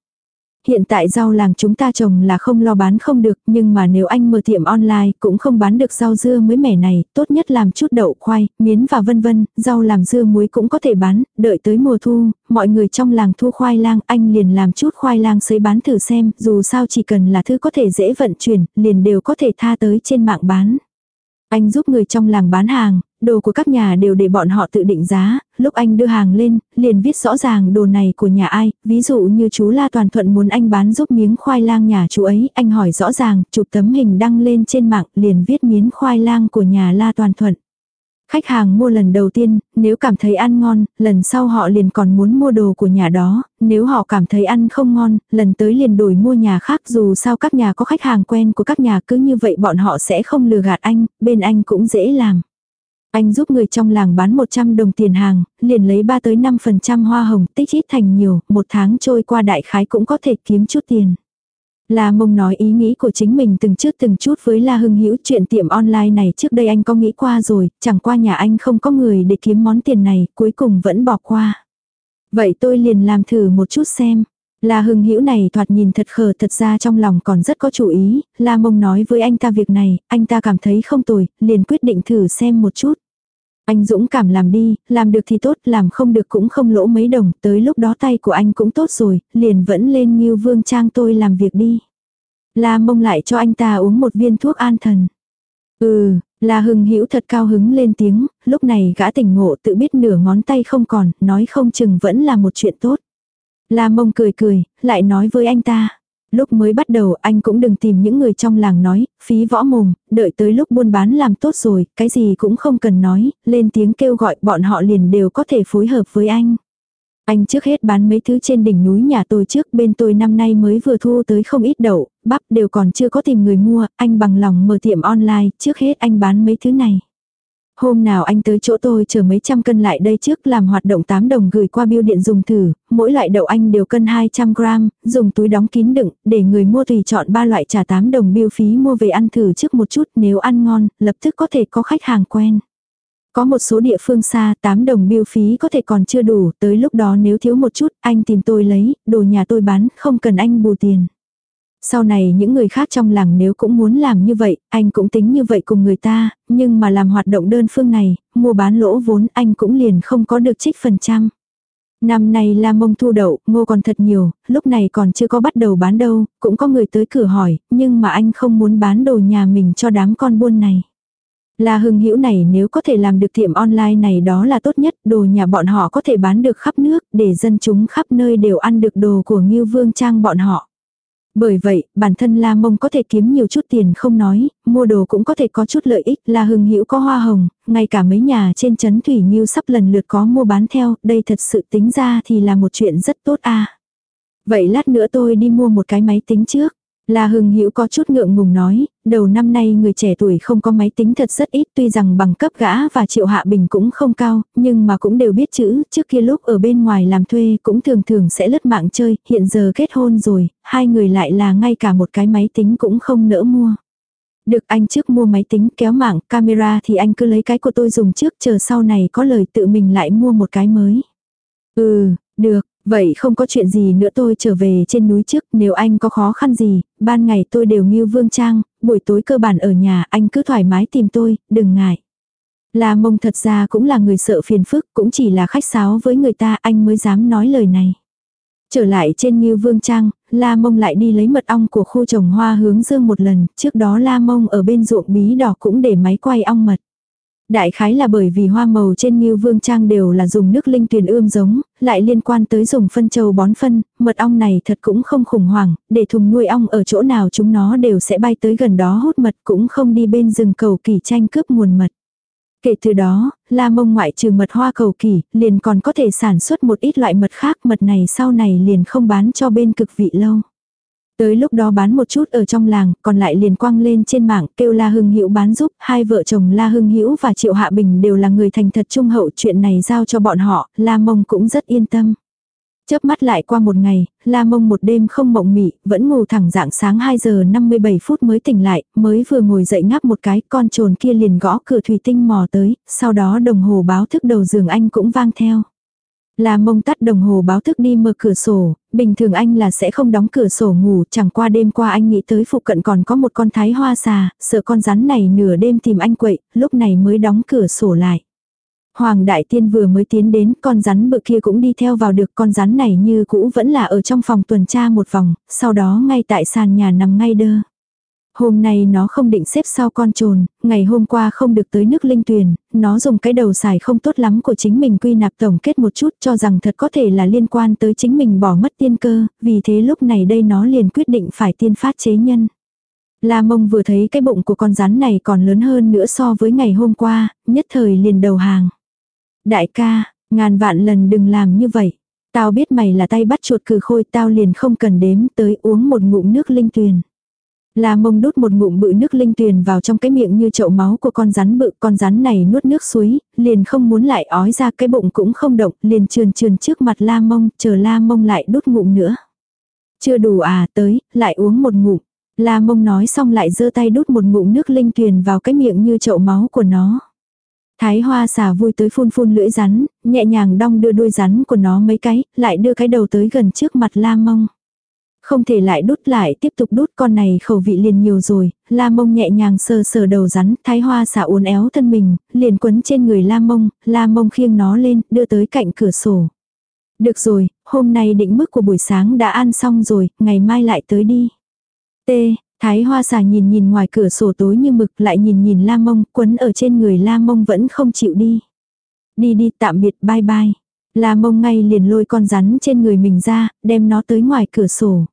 Hiện tại rau làng chúng ta trồng là không lo bán không được, nhưng mà nếu anh mở tiệm online cũng không bán được rau dưa mới mẻ này, tốt nhất làm chút đậu khoai, miến và vân vân, rau làm dưa muối cũng có thể bán, đợi tới mùa thu, mọi người trong làng thu khoai lang, anh liền làm chút khoai lang sấy bán thử xem, dù sao chỉ cần là thứ có thể dễ vận chuyển, liền đều có thể tha tới trên mạng bán. Anh giúp người trong làng bán hàng, đồ của các nhà đều để bọn họ tự định giá, lúc anh đưa hàng lên, liền viết rõ ràng đồ này của nhà ai, ví dụ như chú La Toàn Thuận muốn anh bán giúp miếng khoai lang nhà chú ấy, anh hỏi rõ ràng, chụp tấm hình đăng lên trên mạng, liền viết miếng khoai lang của nhà La Toàn Thuận. Khách hàng mua lần đầu tiên, nếu cảm thấy ăn ngon, lần sau họ liền còn muốn mua đồ của nhà đó, nếu họ cảm thấy ăn không ngon, lần tới liền đổi mua nhà khác. Dù sao các nhà có khách hàng quen của các nhà cứ như vậy bọn họ sẽ không lừa gạt anh, bên anh cũng dễ làm. Anh giúp người trong làng bán 100 đồng tiền hàng, liền lấy 3 tới 5% hoa hồng tích ít thành nhiều, một tháng trôi qua đại khái cũng có thể kiếm chút tiền. La mông nói ý nghĩ của chính mình từng chút từng chút với La Hưng Hữu chuyện tiệm online này trước đây anh có nghĩ qua rồi, chẳng qua nhà anh không có người để kiếm món tiền này, cuối cùng vẫn bỏ qua. Vậy tôi liền làm thử một chút xem. La Hưng Hữu này thoạt nhìn thật khờ thật ra trong lòng còn rất có chủ ý, La Mông nói với anh ta việc này, anh ta cảm thấy không tồi, liền quyết định thử xem một chút. Anh dũng cảm làm đi, làm được thì tốt, làm không được cũng không lỗ mấy đồng, tới lúc đó tay của anh cũng tốt rồi, liền vẫn lên như vương trang tôi làm việc đi. La mông lại cho anh ta uống một viên thuốc an thần. Ừ, La Hưng Hữu thật cao hứng lên tiếng, lúc này gã tỉnh ngộ tự biết nửa ngón tay không còn, nói không chừng vẫn là một chuyện tốt. La mông cười cười, lại nói với anh ta. Lúc mới bắt đầu anh cũng đừng tìm những người trong làng nói, phí võ mồm, đợi tới lúc buôn bán làm tốt rồi, cái gì cũng không cần nói, lên tiếng kêu gọi bọn họ liền đều có thể phối hợp với anh. Anh trước hết bán mấy thứ trên đỉnh núi nhà tôi trước bên tôi năm nay mới vừa thu tới không ít đậu, bắp đều còn chưa có tìm người mua, anh bằng lòng mở tiệm online, trước hết anh bán mấy thứ này. Hôm nào anh tới chỗ tôi chờ mấy trăm cân lại đây trước làm hoạt động 8 đồng gửi qua biêu điện dùng thử, mỗi loại đậu anh đều cân 200 gram, dùng túi đóng kín đựng, để người mua tùy chọn 3 loại trả 8 đồng biêu phí mua về ăn thử trước một chút, nếu ăn ngon, lập tức có thể có khách hàng quen. Có một số địa phương xa, 8 đồng biêu phí có thể còn chưa đủ, tới lúc đó nếu thiếu một chút, anh tìm tôi lấy, đồ nhà tôi bán, không cần anh bù tiền. Sau này những người khác trong làng nếu cũng muốn làm như vậy, anh cũng tính như vậy cùng người ta, nhưng mà làm hoạt động đơn phương này, mua bán lỗ vốn anh cũng liền không có được trích phần trăm. Năm nay la mông thu đậu, ngô còn thật nhiều, lúc này còn chưa có bắt đầu bán đâu, cũng có người tới cửa hỏi, nhưng mà anh không muốn bán đồ nhà mình cho đám con buôn này. La hưng hữu này nếu có thể làm được tiệm online này đó là tốt nhất, đồ nhà bọn họ có thể bán được khắp nước, để dân chúng khắp nơi đều ăn được đồ của Ngưu Vương Trang bọn họ. Bởi vậy, bản thân La Mông có thể kiếm nhiều chút tiền không nói, mua đồ cũng có thể có chút lợi ích, La Hưng Hữu có hoa hồng, ngay cả mấy nhà trên chấn Thủy Nhiêu sắp lần lượt có mua bán theo, đây thật sự tính ra thì là một chuyện rất tốt a. Vậy lát nữa tôi đi mua một cái máy tính trước. La Hưng Hữu có chút ngượng ngùng nói, đầu năm nay người trẻ tuổi không có máy tính thật rất ít tuy rằng bằng cấp gã và triệu hạ bình cũng không cao, nhưng mà cũng đều biết chữ, trước kia lúc ở bên ngoài làm thuê cũng thường thường sẽ lướt mạng chơi, hiện giờ kết hôn rồi, hai người lại là ngay cả một cái máy tính cũng không nỡ mua. Được anh trước mua máy tính kéo mạng, camera thì anh cứ lấy cái của tôi dùng trước chờ sau này có lời tự mình lại mua một cái mới. Ừ, được, Vậy không có chuyện gì nữa tôi trở về trên núi trước, nếu anh có khó khăn gì, ban ngày tôi đều như vương trang, buổi tối cơ bản ở nhà anh cứ thoải mái tìm tôi, đừng ngại. La mông thật ra cũng là người sợ phiền phức, cũng chỉ là khách sáo với người ta anh mới dám nói lời này. Trở lại trên như vương trang, La mông lại đi lấy mật ong của khu trồng hoa hướng dương một lần, trước đó La mông ở bên ruộng bí đỏ cũng để máy quay ong mật. Đại khái là bởi vì hoa màu trên Ngưu Vương Trang đều là dùng nước linh tuyền ươm giống, lại liên quan tới dùng phân châu bón phân, mật ong này thật cũng không khủng hoảng, để thùng nuôi ong ở chỗ nào chúng nó đều sẽ bay tới gần đó hút mật cũng không đi bên rừng cầu kỳ tranh cướp nguồn mật. Kể từ đó, La Mông ngoại trừ mật hoa cầu kỳ, liền còn có thể sản xuất một ít loại mật khác, mật này sau này liền không bán cho bên cực vị lâu. Tới lúc đó bán một chút ở trong làng, còn lại liền quăng lên trên mạng, kêu La Hưng Hữu bán giúp, hai vợ chồng La Hưng Hữu và Triệu Hạ Bình đều là người thành thật trung hậu, chuyện này giao cho bọn họ, La Mông cũng rất yên tâm. Chớp mắt lại qua một ngày, La Mông một đêm không mộng mị, vẫn ngủ thẳng dạng sáng 2 giờ 57 phút mới tỉnh lại, mới vừa ngồi dậy ngáp một cái, con trồn kia liền gõ cửa thủy tinh mò tới, sau đó đồng hồ báo thức đầu giường anh cũng vang theo. La mông tắt đồng hồ báo thức đi mở cửa sổ, bình thường anh là sẽ không đóng cửa sổ ngủ, chẳng qua đêm qua anh nghĩ tới phụ cận còn có một con thái hoa xà, sợ con rắn này nửa đêm tìm anh quậy, lúc này mới đóng cửa sổ lại. Hoàng Đại Tiên vừa mới tiến đến, con rắn bự kia cũng đi theo vào được con rắn này như cũ vẫn là ở trong phòng tuần tra một vòng, sau đó ngay tại sàn nhà nằm ngay đơ. Hôm nay nó không định xếp sau con trồn, ngày hôm qua không được tới nước linh tuyền, nó dùng cái đầu xài không tốt lắm của chính mình quy nạp tổng kết một chút cho rằng thật có thể là liên quan tới chính mình bỏ mất tiên cơ, vì thế lúc này đây nó liền quyết định phải tiên phát chế nhân. La mông vừa thấy cái bụng của con rắn này còn lớn hơn nữa so với ngày hôm qua, nhất thời liền đầu hàng. Đại ca, ngàn vạn lần đừng làm như vậy. Tao biết mày là tay bắt chuột cử khôi tao liền không cần đếm tới uống một ngụm nước linh tuyền. La mông đút một ngụm bự nước linh tuyền vào trong cái miệng như chậu máu của con rắn bự, con rắn này nuốt nước suối, liền không muốn lại ói ra cái bụng cũng không động, liền trườn trườn trước mặt la mông, chờ la mông lại đút ngụm nữa. Chưa đủ à, tới, lại uống một ngụm. La mông nói xong lại giơ tay đút một ngụm nước linh tuyền vào cái miệng như chậu máu của nó. Thái hoa xà vui tới phun phun lưỡi rắn, nhẹ nhàng đong đưa đuôi rắn của nó mấy cái, lại đưa cái đầu tới gần trước mặt la mông. Không thể lại đút lại tiếp tục đút con này khẩu vị liền nhiều rồi, la mông nhẹ nhàng sờ sờ đầu rắn, thái hoa xả uốn éo thân mình, liền quấn trên người la mông, la mông khiêng nó lên, đưa tới cạnh cửa sổ. Được rồi, hôm nay định mức của buổi sáng đã ăn xong rồi, ngày mai lại tới đi. T. Thái hoa xà nhìn nhìn ngoài cửa sổ tối như mực lại nhìn nhìn la mông, quấn ở trên người la mông vẫn không chịu đi. Đi đi tạm biệt bye bye. La mông ngay liền lôi con rắn trên người mình ra, đem nó tới ngoài cửa sổ.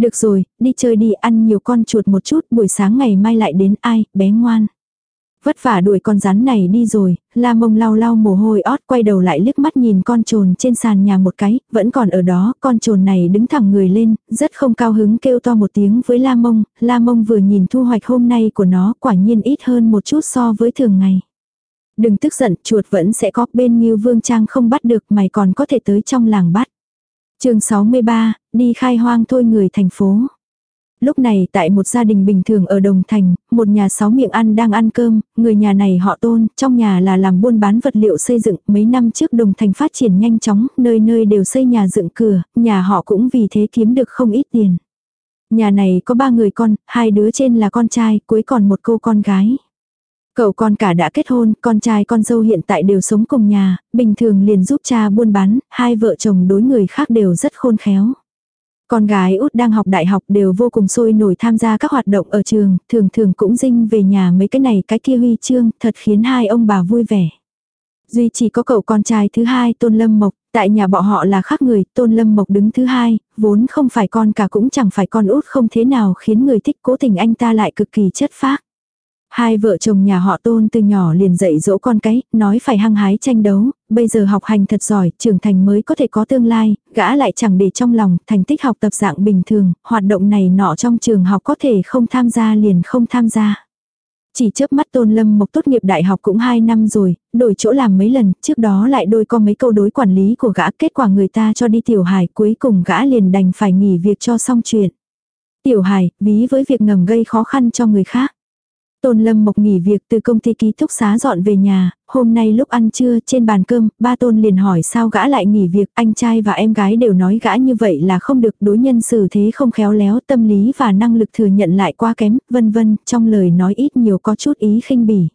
Được rồi, đi chơi đi ăn nhiều con chuột một chút, buổi sáng ngày mai lại đến ai, bé ngoan. Vất vả đuổi con rắn này đi rồi, la mông lau lau mồ hôi ót quay đầu lại liếc mắt nhìn con trồn trên sàn nhà một cái, vẫn còn ở đó, con trồn này đứng thẳng người lên, rất không cao hứng kêu to một tiếng với la mông, la mông vừa nhìn thu hoạch hôm nay của nó quả nhiên ít hơn một chút so với thường ngày. Đừng tức giận, chuột vẫn sẽ có bên như vương trang không bắt được mày còn có thể tới trong làng bắt chương 63, đi khai hoang thôi người thành phố. Lúc này tại một gia đình bình thường ở Đồng Thành, một nhà sáu miệng ăn đang ăn cơm, người nhà này họ tôn, trong nhà là làm buôn bán vật liệu xây dựng, mấy năm trước Đồng Thành phát triển nhanh chóng, nơi nơi đều xây nhà dựng cửa, nhà họ cũng vì thế kiếm được không ít tiền. Nhà này có ba người con, hai đứa trên là con trai, cuối còn một cô con gái. Cậu con cả đã kết hôn, con trai con dâu hiện tại đều sống cùng nhà, bình thường liền giúp cha buôn bán, hai vợ chồng đối người khác đều rất khôn khéo. Con gái út đang học đại học đều vô cùng sôi nổi tham gia các hoạt động ở trường, thường thường cũng dinh về nhà mấy cái này cái kia huy chương, thật khiến hai ông bà vui vẻ. Duy chỉ có cậu con trai thứ hai Tôn Lâm Mộc, tại nhà bọn họ là khác người, Tôn Lâm Mộc đứng thứ hai, vốn không phải con cả cũng chẳng phải con út không thế nào khiến người thích cố tình anh ta lại cực kỳ chất phác. Hai vợ chồng nhà họ tôn từ nhỏ liền dạy dỗ con cái, nói phải hăng hái tranh đấu, bây giờ học hành thật giỏi, trưởng thành mới có thể có tương lai, gã lại chẳng để trong lòng, thành tích học tập dạng bình thường, hoạt động này nọ trong trường học có thể không tham gia liền không tham gia. Chỉ chớp mắt Tôn Lâm Mộc tốt nghiệp đại học cũng 2 năm rồi, đổi chỗ làm mấy lần, trước đó lại đôi có mấy câu đối quản lý của gã, kết quả người ta cho đi tiểu hải, cuối cùng gã liền đành phải nghỉ việc cho xong chuyện. Tiểu hải, ví với việc ngầm gây khó khăn cho người khác. Tôn Lâm Mộc nghỉ việc từ công ty ký túc xá dọn về nhà, hôm nay lúc ăn trưa trên bàn cơm, ba Tôn liền hỏi sao gã lại nghỉ việc, anh trai và em gái đều nói gã như vậy là không được đối nhân xử thế không khéo léo, tâm lý và năng lực thừa nhận lại quá kém, vân vân, trong lời nói ít nhiều có chút ý khinh bỉ.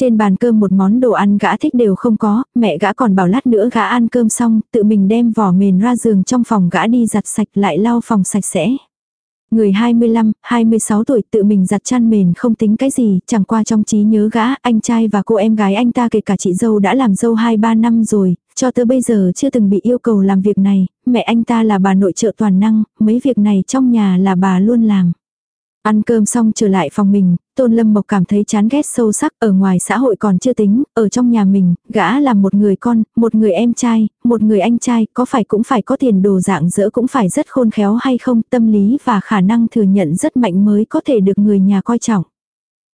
Trên bàn cơm một món đồ ăn gã thích đều không có, mẹ gã còn bảo lát nữa gã ăn cơm xong, tự mình đem vỏ mền ra giường trong phòng gã đi giặt sạch lại lau phòng sạch sẽ. Người 25, 26 tuổi tự mình giặt chăn mền không tính cái gì, chẳng qua trong trí nhớ gã, anh trai và cô em gái anh ta kể cả chị dâu đã làm dâu 2-3 năm rồi, cho tới bây giờ chưa từng bị yêu cầu làm việc này, mẹ anh ta là bà nội trợ toàn năng, mấy việc này trong nhà là bà luôn làm. Ăn cơm xong trở lại phòng mình, Tôn Lâm Mộc cảm thấy chán ghét sâu sắc, ở ngoài xã hội còn chưa tính, ở trong nhà mình, gã là một người con, một người em trai, một người anh trai, có phải cũng phải có tiền đồ dạng dỡ cũng phải rất khôn khéo hay không, tâm lý và khả năng thừa nhận rất mạnh mới có thể được người nhà coi trọng.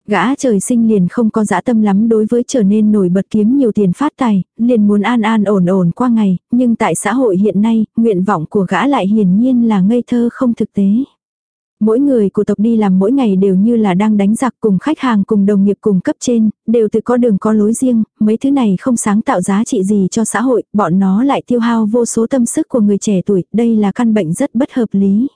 Gã trời sinh liền không có dã tâm lắm đối với trở nên nổi bật kiếm nhiều tiền phát tài, liền muốn an an ổn ổn qua ngày, nhưng tại xã hội hiện nay, nguyện vọng của gã lại hiển nhiên là ngây thơ không thực tế. Mỗi người của tộc đi làm mỗi ngày đều như là đang đánh giặc cùng khách hàng cùng đồng nghiệp cùng cấp trên, đều tự có đường có lối riêng, mấy thứ này không sáng tạo giá trị gì cho xã hội, bọn nó lại tiêu hao vô số tâm sức của người trẻ tuổi, đây là căn bệnh rất bất hợp lý.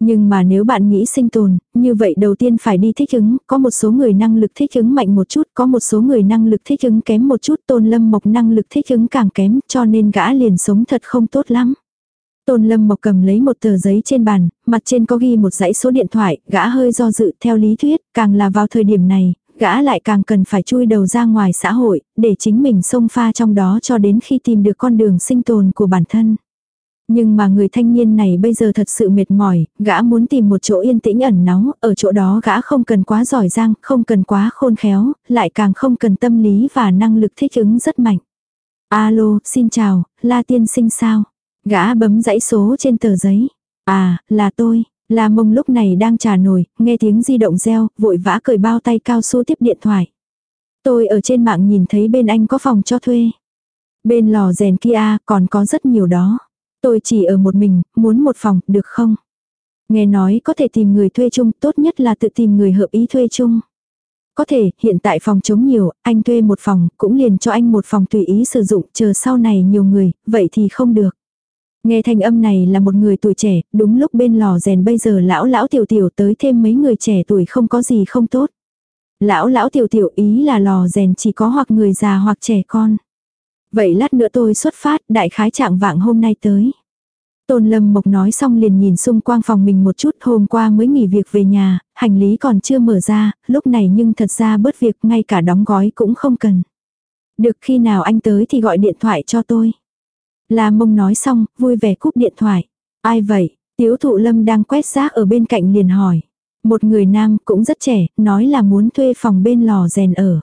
Nhưng mà nếu bạn nghĩ sinh tồn, như vậy đầu tiên phải đi thích ứng, có một số người năng lực thích ứng mạnh một chút, có một số người năng lực thích ứng kém một chút, tôn lâm mộc năng lực thích ứng càng kém, cho nên gã liền sống thật không tốt lắm. Tôn Lâm Mộc cầm lấy một tờ giấy trên bàn, mặt trên có ghi một dãy số điện thoại, gã hơi do dự theo lý thuyết, càng là vào thời điểm này, gã lại càng cần phải chui đầu ra ngoài xã hội, để chính mình xông pha trong đó cho đến khi tìm được con đường sinh tồn của bản thân. Nhưng mà người thanh niên này bây giờ thật sự mệt mỏi, gã muốn tìm một chỗ yên tĩnh ẩn náu, ở chỗ đó gã không cần quá giỏi giang, không cần quá khôn khéo, lại càng không cần tâm lý và năng lực thích ứng rất mạnh. Alo, xin chào, La Tiên sinh sao? Gã bấm dãy số trên tờ giấy. À, là tôi. La mông lúc này đang trà nổi, nghe tiếng di động reo, vội vã cởi bao tay cao su tiếp điện thoại. Tôi ở trên mạng nhìn thấy bên anh có phòng cho thuê. Bên lò rèn kia còn có rất nhiều đó. Tôi chỉ ở một mình, muốn một phòng, được không? Nghe nói có thể tìm người thuê chung, tốt nhất là tự tìm người hợp ý thuê chung. Có thể, hiện tại phòng chống nhiều, anh thuê một phòng, cũng liền cho anh một phòng tùy ý sử dụng, chờ sau này nhiều người, vậy thì không được. Nghe thanh âm này là một người tuổi trẻ, đúng lúc bên lò rèn bây giờ lão lão tiểu tiểu tới thêm mấy người trẻ tuổi không có gì không tốt. Lão lão tiểu tiểu ý là lò rèn chỉ có hoặc người già hoặc trẻ con. Vậy lát nữa tôi xuất phát, đại khái trạng vạng hôm nay tới. Tôn Lâm Mộc nói xong liền nhìn xung quanh phòng mình một chút hôm qua mới nghỉ việc về nhà, hành lý còn chưa mở ra, lúc này nhưng thật ra bớt việc ngay cả đóng gói cũng không cần. Được khi nào anh tới thì gọi điện thoại cho tôi. La mông nói xong, vui vẻ cúp điện thoại. Ai vậy? Tiếu thụ lâm đang quét rác ở bên cạnh liền hỏi. Một người nam cũng rất trẻ, nói là muốn thuê phòng bên lò rèn ở.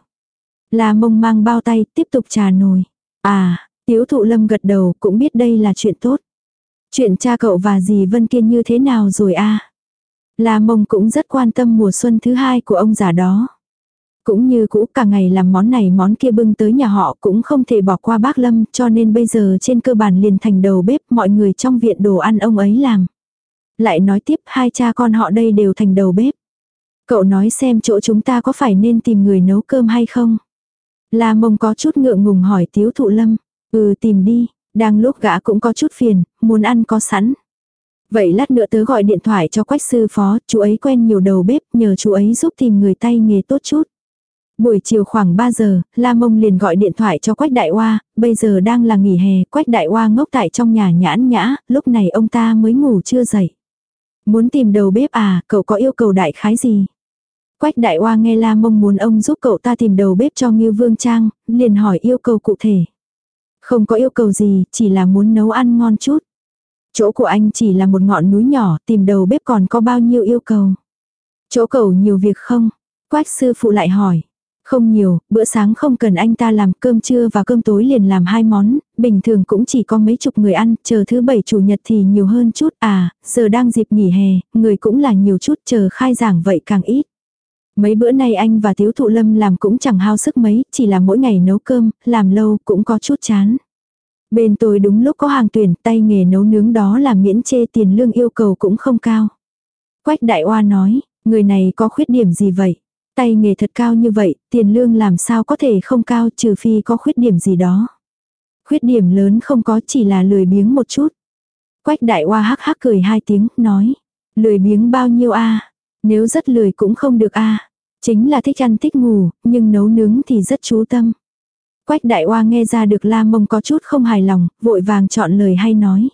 La mông mang bao tay, tiếp tục trà nồi. À, tiếu thụ lâm gật đầu cũng biết đây là chuyện tốt. Chuyện cha cậu và dì Vân Kiên như thế nào rồi a? La mông cũng rất quan tâm mùa xuân thứ hai của ông già đó. Cũng như cũ cả ngày làm món này món kia bưng tới nhà họ cũng không thể bỏ qua bác Lâm cho nên bây giờ trên cơ bản liền thành đầu bếp mọi người trong viện đồ ăn ông ấy làm. Lại nói tiếp hai cha con họ đây đều thành đầu bếp. Cậu nói xem chỗ chúng ta có phải nên tìm người nấu cơm hay không? La mông có chút ngượng ngùng hỏi tiếu thụ lâm. Ừ tìm đi, đang lúc gã cũng có chút phiền, muốn ăn có sẵn. Vậy lát nữa tớ gọi điện thoại cho quách sư phó, chú ấy quen nhiều đầu bếp, nhờ chú ấy giúp tìm người tay nghề tốt chút. Buổi chiều khoảng 3 giờ, La Mông liền gọi điện thoại cho Quách Đại Hoa, bây giờ đang là nghỉ hè, Quách Đại Hoa ngốc tại trong nhà nhãn nhã, lúc này ông ta mới ngủ chưa dậy. Muốn tìm đầu bếp à, cậu có yêu cầu đại khái gì? Quách Đại Hoa nghe La Mông muốn ông giúp cậu ta tìm đầu bếp cho Ngưu Vương Trang, liền hỏi yêu cầu cụ thể. Không có yêu cầu gì, chỉ là muốn nấu ăn ngon chút. Chỗ của anh chỉ là một ngọn núi nhỏ, tìm đầu bếp còn có bao nhiêu yêu cầu. Chỗ cậu nhiều việc không? Quách sư phụ lại hỏi. Không nhiều, bữa sáng không cần anh ta làm cơm trưa và cơm tối liền làm hai món, bình thường cũng chỉ có mấy chục người ăn, chờ thứ bảy chủ nhật thì nhiều hơn chút à, giờ đang dịp nghỉ hè, người cũng là nhiều chút chờ khai giảng vậy càng ít. Mấy bữa nay anh và Tiếu Thụ Lâm làm cũng chẳng hao sức mấy, chỉ là mỗi ngày nấu cơm, làm lâu cũng có chút chán. Bên tôi đúng lúc có hàng tuyển, tay nghề nấu nướng đó là miễn chê tiền lương yêu cầu cũng không cao. Quách Đại Oa nói, người này có khuyết điểm gì vậy? Tay nghề thật cao như vậy, tiền lương làm sao có thể không cao trừ phi có khuyết điểm gì đó. Khuyết điểm lớn không có chỉ là lười biếng một chút. Quách đại hoa hắc hắc cười hai tiếng, nói. Lười biếng bao nhiêu a Nếu rất lười cũng không được a Chính là thích ăn thích ngủ, nhưng nấu nướng thì rất chú tâm. Quách đại hoa nghe ra được la mông có chút không hài lòng, vội vàng chọn lời hay nói.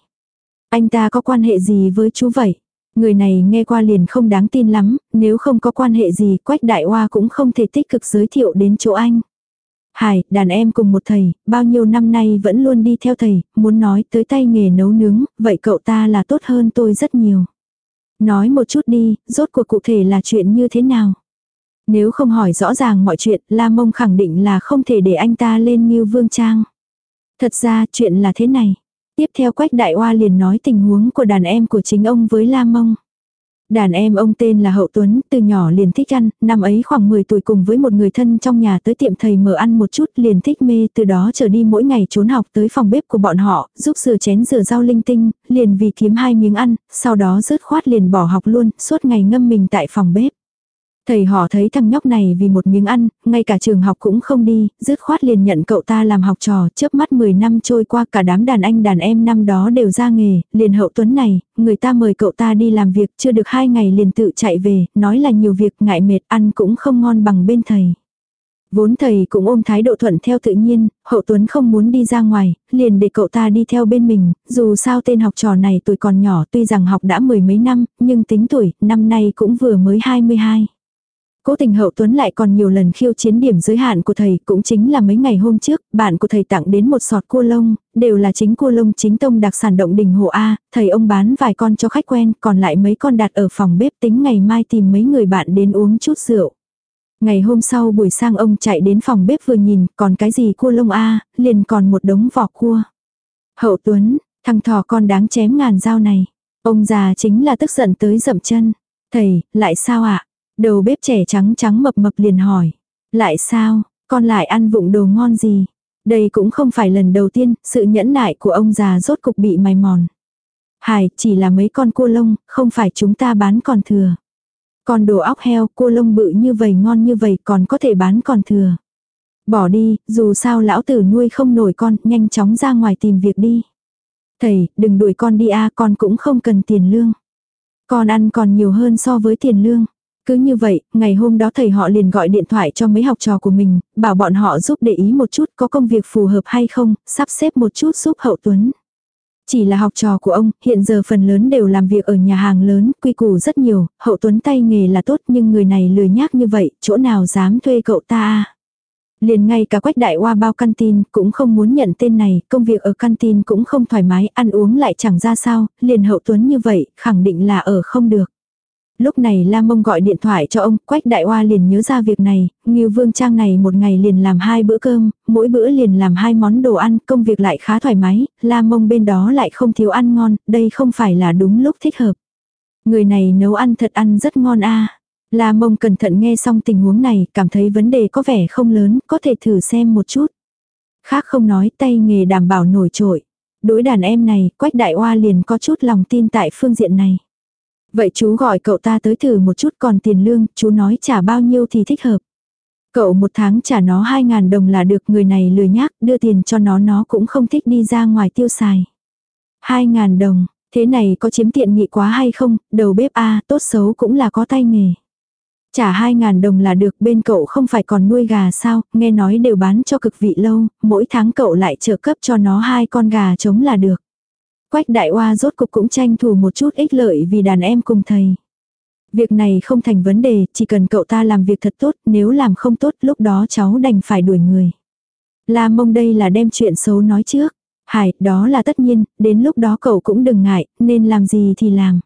Anh ta có quan hệ gì với chú vậy? Người này nghe qua liền không đáng tin lắm, nếu không có quan hệ gì quách đại hoa cũng không thể tích cực giới thiệu đến chỗ anh. Hải, đàn em cùng một thầy, bao nhiêu năm nay vẫn luôn đi theo thầy, muốn nói tới tay nghề nấu nướng, vậy cậu ta là tốt hơn tôi rất nhiều. Nói một chút đi, rốt cuộc cụ thể là chuyện như thế nào? Nếu không hỏi rõ ràng mọi chuyện, La Mông khẳng định là không thể để anh ta lên như vương trang. Thật ra chuyện là thế này. Tiếp theo Quách Đại Hoa liền nói tình huống của đàn em của chính ông với La Mông. Đàn em ông tên là Hậu Tuấn, từ nhỏ liền thích ăn, năm ấy khoảng 10 tuổi cùng với một người thân trong nhà tới tiệm thầy mở ăn một chút liền thích mê, từ đó trở đi mỗi ngày trốn học tới phòng bếp của bọn họ, giúp rửa chén rửa rau linh tinh, liền vì kiếm hai miếng ăn, sau đó rớt khoát liền bỏ học luôn, suốt ngày ngâm mình tại phòng bếp. Thầy họ thấy thằng nhóc này vì một miếng ăn, ngay cả trường học cũng không đi, dứt khoát liền nhận cậu ta làm học trò, chớp mắt 10 năm trôi qua cả đám đàn anh đàn em năm đó đều ra nghề, liền hậu tuấn này, người ta mời cậu ta đi làm việc chưa được hai ngày liền tự chạy về, nói là nhiều việc ngại mệt ăn cũng không ngon bằng bên thầy. Vốn thầy cũng ôm thái độ thuận theo tự nhiên, hậu tuấn không muốn đi ra ngoài, liền để cậu ta đi theo bên mình, dù sao tên học trò này tuổi còn nhỏ tuy rằng học đã mười mấy năm, nhưng tính tuổi, năm nay cũng vừa mới 22. Cố tình hậu tuấn lại còn nhiều lần khiêu chiến điểm giới hạn của thầy, cũng chính là mấy ngày hôm trước, bạn của thầy tặng đến một sọt cua lông, đều là chính cua lông chính tông đặc sản động đình hồ A, thầy ông bán vài con cho khách quen, còn lại mấy con đặt ở phòng bếp tính ngày mai tìm mấy người bạn đến uống chút rượu. Ngày hôm sau buổi sang ông chạy đến phòng bếp vừa nhìn, còn cái gì cua lông A, liền còn một đống vỏ cua. Hậu tuấn, thằng thỏ con đáng chém ngàn dao này. Ông già chính là tức giận tới dậm chân. Thầy, lại sao ạ? Đầu bếp trẻ trắng trắng mập mập liền hỏi. Lại sao, con lại ăn vụng đồ ngon gì? Đây cũng không phải lần đầu tiên, sự nhẫn nại của ông già rốt cục bị mài mòn. Hải, chỉ là mấy con cua lông, không phải chúng ta bán còn thừa. Còn đồ óc heo, cua lông bự như vậy ngon như vậy còn có thể bán còn thừa. Bỏ đi, dù sao lão tử nuôi không nổi con, nhanh chóng ra ngoài tìm việc đi. Thầy, đừng đuổi con đi a con cũng không cần tiền lương. Con ăn còn nhiều hơn so với tiền lương. Cứ như vậy, ngày hôm đó thầy họ liền gọi điện thoại cho mấy học trò của mình, bảo bọn họ giúp để ý một chút có công việc phù hợp hay không, sắp xếp một chút giúp hậu tuấn. Chỉ là học trò của ông, hiện giờ phần lớn đều làm việc ở nhà hàng lớn, quy củ rất nhiều, hậu tuấn tay nghề là tốt nhưng người này lười nhác như vậy, chỗ nào dám thuê cậu ta Liền ngay cả quách đại hoa bao canteen cũng không muốn nhận tên này, công việc ở canteen cũng không thoải mái, ăn uống lại chẳng ra sao, liền hậu tuấn như vậy, khẳng định là ở không được. Lúc này Lam Mông gọi điện thoại cho ông, Quách Đại Hoa liền nhớ ra việc này, Ngưu Vương Trang này một ngày liền làm hai bữa cơm, mỗi bữa liền làm hai món đồ ăn, công việc lại khá thoải mái, Lam Mông bên đó lại không thiếu ăn ngon, đây không phải là đúng lúc thích hợp. Người này nấu ăn thật ăn rất ngon a La mông cẩn thận nghe xong tình huống này, cảm thấy vấn đề có vẻ không lớn, có thể thử xem một chút. Khác không nói, tay nghề đảm bảo nổi trội. Đối đàn em này, Quách Đại Hoa liền có chút lòng tin tại phương diện này. Vậy chú gọi cậu ta tới thử một chút còn tiền lương, chú nói trả bao nhiêu thì thích hợp. Cậu một tháng trả nó 2.000 đồng là được người này lười nhác, đưa tiền cho nó nó cũng không thích đi ra ngoài tiêu xài. 2.000 đồng, thế này có chiếm tiện nghị quá hay không, đầu bếp A tốt xấu cũng là có tay nghề. Trả 2.000 đồng là được bên cậu không phải còn nuôi gà sao, nghe nói đều bán cho cực vị lâu, mỗi tháng cậu lại trợ cấp cho nó hai con gà trống là được. Quách đại hoa rốt cục cũng tranh thủ một chút ích lợi vì đàn em cùng thầy. Việc này không thành vấn đề, chỉ cần cậu ta làm việc thật tốt, nếu làm không tốt lúc đó cháu đành phải đuổi người. La mông đây là đem chuyện xấu nói trước. Hải, đó là tất nhiên, đến lúc đó cậu cũng đừng ngại, nên làm gì thì làm.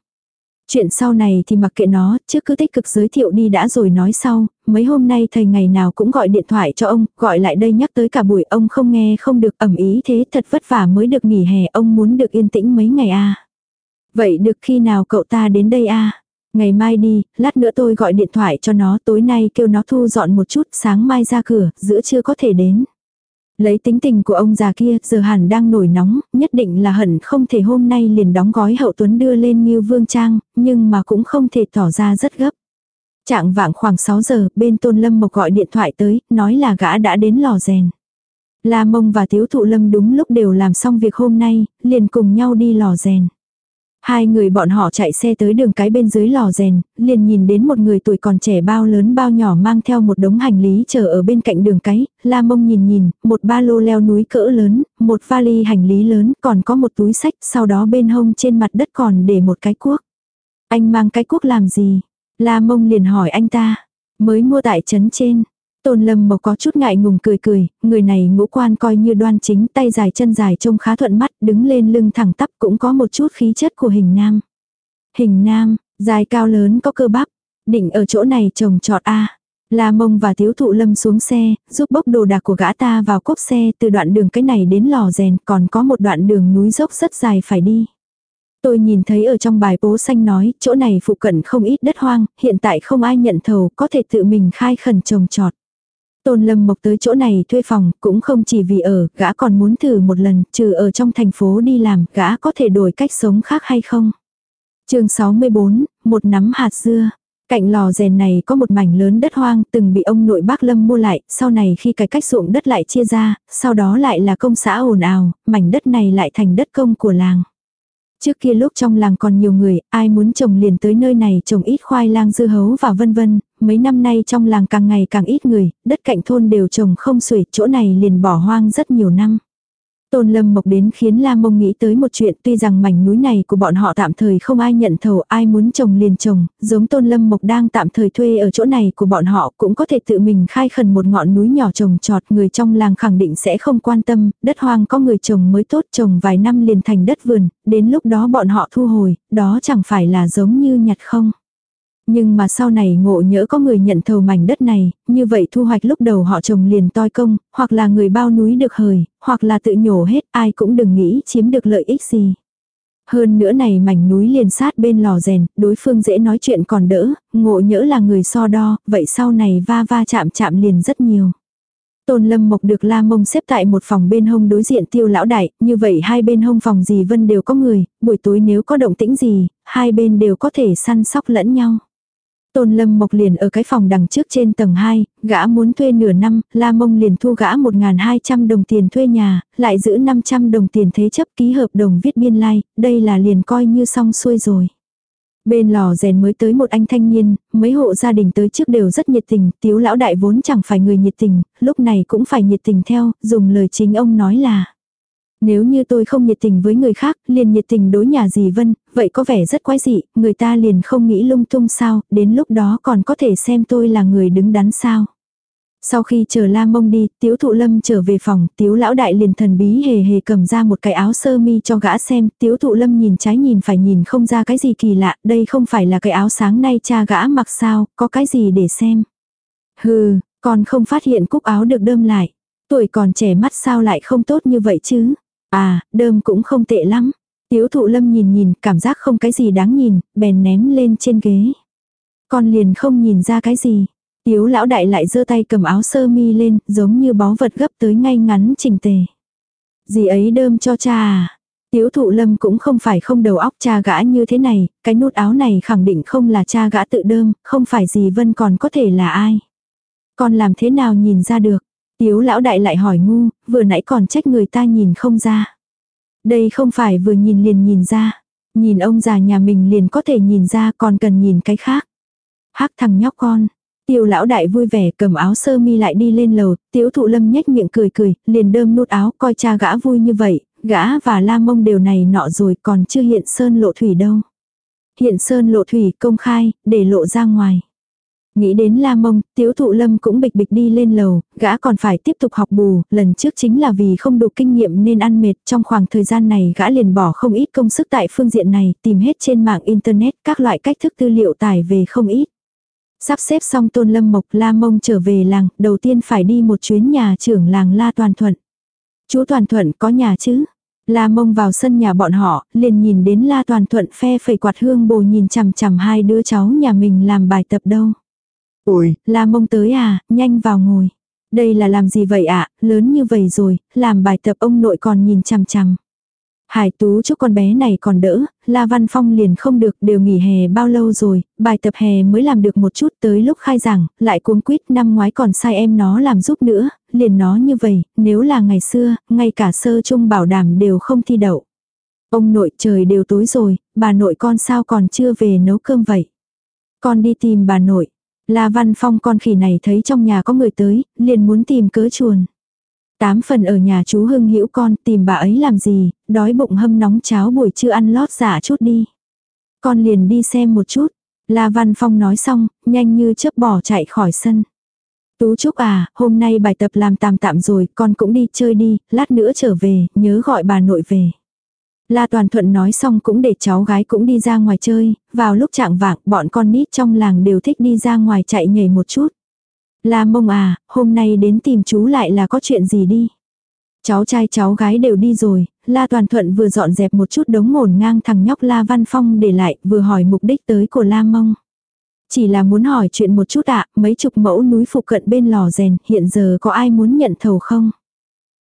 Chuyện sau này thì mặc kệ nó, trước cứ tích cực giới thiệu đi đã rồi nói sau, mấy hôm nay thầy ngày nào cũng gọi điện thoại cho ông, gọi lại đây nhắc tới cả buổi ông không nghe không được ẩm ý thế thật vất vả mới được nghỉ hè ông muốn được yên tĩnh mấy ngày a Vậy được khi nào cậu ta đến đây a Ngày mai đi, lát nữa tôi gọi điện thoại cho nó tối nay kêu nó thu dọn một chút sáng mai ra cửa, giữa trưa có thể đến. Lấy tính tình của ông già kia, giờ hẳn đang nổi nóng, nhất định là hận không thể hôm nay liền đóng gói hậu tuấn đưa lên như vương trang, nhưng mà cũng không thể tỏ ra rất gấp. Trạng vạng khoảng 6 giờ, bên tôn lâm mộc gọi điện thoại tới, nói là gã đã đến lò rèn. La mông và tiếu thụ lâm đúng lúc đều làm xong việc hôm nay, liền cùng nhau đi lò rèn. Hai người bọn họ chạy xe tới đường cái bên dưới lò rèn, liền nhìn đến một người tuổi còn trẻ bao lớn bao nhỏ mang theo một đống hành lý chờ ở bên cạnh đường cái, la mông nhìn nhìn, một ba lô leo núi cỡ lớn, một vali hành lý lớn, còn có một túi sách, sau đó bên hông trên mặt đất còn để một cái cuốc. Anh mang cái cuốc làm gì? La mông liền hỏi anh ta. Mới mua tại trấn trên. Tôn Lâm Mộc có chút ngại ngùng cười cười, người này ngũ quan coi như đoan chính, tay dài chân dài trông khá thuận mắt, đứng lên lưng thẳng tắp cũng có một chút khí chất của hình nam. Hình nam, dài cao lớn có cơ bắp, định ở chỗ này trồng trọt a. La Mông và Tiếu Thụ Lâm xuống xe, giúp bốc đồ đạc của gã ta vào cốp xe từ đoạn đường cái này đến lò rèn, còn có một đoạn đường núi dốc rất dài phải đi. Tôi nhìn thấy ở trong bài bố xanh nói, chỗ này phụ cận không ít đất hoang, hiện tại không ai nhận thầu, có thể tự mình khai khẩn trồng trọt. Tôn Lâm Mộc tới chỗ này thuê phòng, cũng không chỉ vì ở, gã còn muốn thử một lần, trừ ở trong thành phố đi làm, gã có thể đổi cách sống khác hay không. chương 64, một nắm hạt dưa. Cạnh lò rèn này có một mảnh lớn đất hoang từng bị ông nội bác Lâm mua lại, sau này khi cải cách ruộng đất lại chia ra, sau đó lại là công xã ồn ào, mảnh đất này lại thành đất công của làng. Trước kia lúc trong làng còn nhiều người, ai muốn trồng liền tới nơi này trồng ít khoai lang dưa hấu và vân vân, mấy năm nay trong làng càng ngày càng ít người, đất cạnh thôn đều trồng không xuể, chỗ này liền bỏ hoang rất nhiều năm. Tôn Lâm Mộc đến khiến La Mông nghĩ tới một chuyện tuy rằng mảnh núi này của bọn họ tạm thời không ai nhận thầu ai muốn trồng liền trồng, giống Tôn Lâm Mộc đang tạm thời thuê ở chỗ này của bọn họ cũng có thể tự mình khai khẩn một ngọn núi nhỏ trồng trọt người trong làng khẳng định sẽ không quan tâm, đất hoang có người trồng mới tốt trồng vài năm liền thành đất vườn, đến lúc đó bọn họ thu hồi, đó chẳng phải là giống như nhặt không. Nhưng mà sau này ngộ nhỡ có người nhận thầu mảnh đất này, như vậy thu hoạch lúc đầu họ trồng liền toi công, hoặc là người bao núi được hời, hoặc là tự nhổ hết ai cũng đừng nghĩ chiếm được lợi ích gì. Hơn nữa này mảnh núi liền sát bên lò rèn, đối phương dễ nói chuyện còn đỡ, ngộ nhỡ là người so đo, vậy sau này va va chạm chạm liền rất nhiều. Tôn Lâm Mộc được La Mông xếp tại một phòng bên hông đối diện tiêu lão đại, như vậy hai bên hông phòng gì vân đều có người, buổi tối nếu có động tĩnh gì, hai bên đều có thể săn sóc lẫn nhau. Tôn Lâm Mộc liền ở cái phòng đằng trước trên tầng 2, gã muốn thuê nửa năm, La Mông liền thu gã 1.200 đồng tiền thuê nhà, lại giữ 500 đồng tiền thế chấp ký hợp đồng viết biên lai, like, đây là liền coi như xong xuôi rồi. Bên lò rèn mới tới một anh thanh niên, mấy hộ gia đình tới trước đều rất nhiệt tình, tiếu lão đại vốn chẳng phải người nhiệt tình, lúc này cũng phải nhiệt tình theo, dùng lời chính ông nói là. Nếu như tôi không nhiệt tình với người khác, liền nhiệt tình đối nhà dì Vân, vậy có vẻ rất quái dị, người ta liền không nghĩ lung tung sao, đến lúc đó còn có thể xem tôi là người đứng đắn sao. Sau khi chờ la mông đi, tiếu thụ lâm trở về phòng, tiếu lão đại liền thần bí hề hề cầm ra một cái áo sơ mi cho gã xem, tiếu thụ lâm nhìn trái nhìn phải nhìn không ra cái gì kỳ lạ, đây không phải là cái áo sáng nay cha gã mặc sao, có cái gì để xem. Hừ, còn không phát hiện cúc áo được đơm lại. Tuổi còn trẻ mắt sao lại không tốt như vậy chứ. À, đơm cũng không tệ lắm. Tiếu thụ lâm nhìn nhìn, cảm giác không cái gì đáng nhìn, bèn ném lên trên ghế. Con liền không nhìn ra cái gì. Tiếu lão đại lại giơ tay cầm áo sơ mi lên, giống như bó vật gấp tới ngay ngắn chỉnh tề. Gì ấy đơm cho cha à? Tiếu thụ lâm cũng không phải không đầu óc cha gã như thế này, cái nút áo này khẳng định không là cha gã tự đơm, không phải gì vân còn có thể là ai. Con làm thế nào nhìn ra được? Tiếu lão đại lại hỏi ngu, vừa nãy còn trách người ta nhìn không ra. Đây không phải vừa nhìn liền nhìn ra. Nhìn ông già nhà mình liền có thể nhìn ra còn cần nhìn cái khác. Hắc thằng nhóc con. Tiêu lão đại vui vẻ cầm áo sơ mi lại đi lên lầu, tiếu thụ lâm nhếch miệng cười cười, liền đơm nút áo coi cha gã vui như vậy, gã và la mông đều này nọ rồi còn chưa hiện sơn lộ thủy đâu. Hiện sơn lộ thủy công khai, để lộ ra ngoài. Nghĩ đến la mông, tiếu thụ lâm cũng bịch bịch đi lên lầu, gã còn phải tiếp tục học bù, lần trước chính là vì không đủ kinh nghiệm nên ăn mệt, trong khoảng thời gian này gã liền bỏ không ít công sức tại phương diện này, tìm hết trên mạng internet các loại cách thức tư liệu tải về không ít. Sắp xếp xong tôn lâm mộc la mông trở về làng, đầu tiên phải đi một chuyến nhà trưởng làng la toàn thuận. Chú toàn thuận có nhà chứ? La mông vào sân nhà bọn họ, liền nhìn đến la toàn thuận phe phẩy quạt hương bồ nhìn chằm chằm hai đứa cháu nhà mình làm bài tập đâu. Ủi, La mông tới à, nhanh vào ngồi. Đây là làm gì vậy ạ, lớn như vậy rồi, làm bài tập ông nội còn nhìn chằm chằm. Hải tú chúc con bé này còn đỡ, La Văn Phong liền không được đều nghỉ hè bao lâu rồi, bài tập hè mới làm được một chút tới lúc khai giảng, lại cuống quýt năm ngoái còn sai em nó làm giúp nữa, liền nó như vậy, nếu là ngày xưa, ngay cả sơ trung bảo đảm đều không thi đậu. Ông nội trời đều tối rồi, bà nội con sao còn chưa về nấu cơm vậy? Con đi tìm bà nội. La Văn Phong con khỉ này thấy trong nhà có người tới, liền muốn tìm cớ chuồn. Tám phần ở nhà chú Hưng Hữu con tìm bà ấy làm gì, đói bụng hâm nóng cháo buổi trưa ăn lót giả chút đi. Con liền đi xem một chút. La Văn Phong nói xong, nhanh như chớp bỏ chạy khỏi sân. Tú Trúc à, hôm nay bài tập làm tạm tạm rồi, con cũng đi chơi đi, lát nữa trở về, nhớ gọi bà nội về. La Toàn Thuận nói xong cũng để cháu gái cũng đi ra ngoài chơi, vào lúc trạng vạng bọn con nít trong làng đều thích đi ra ngoài chạy nhảy một chút. La mông à, hôm nay đến tìm chú lại là có chuyện gì đi. Cháu trai cháu gái đều đi rồi, La Toàn Thuận vừa dọn dẹp một chút đống ngổn ngang thằng nhóc La Văn Phong để lại, vừa hỏi mục đích tới của La Mông. Chỉ là muốn hỏi chuyện một chút ạ, mấy chục mẫu núi phụ cận bên lò rèn, hiện giờ có ai muốn nhận thầu không?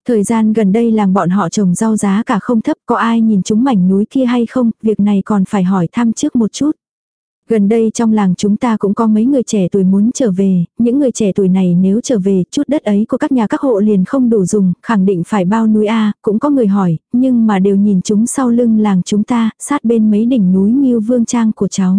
Thời gian gần đây làng bọn họ trồng rau giá cả không thấp, có ai nhìn chúng mảnh núi kia hay không, việc này còn phải hỏi thăm trước một chút. Gần đây trong làng chúng ta cũng có mấy người trẻ tuổi muốn trở về, những người trẻ tuổi này nếu trở về, chút đất ấy của các nhà các hộ liền không đủ dùng, khẳng định phải bao núi A, cũng có người hỏi, nhưng mà đều nhìn chúng sau lưng làng chúng ta, sát bên mấy đỉnh núi như vương trang của cháu.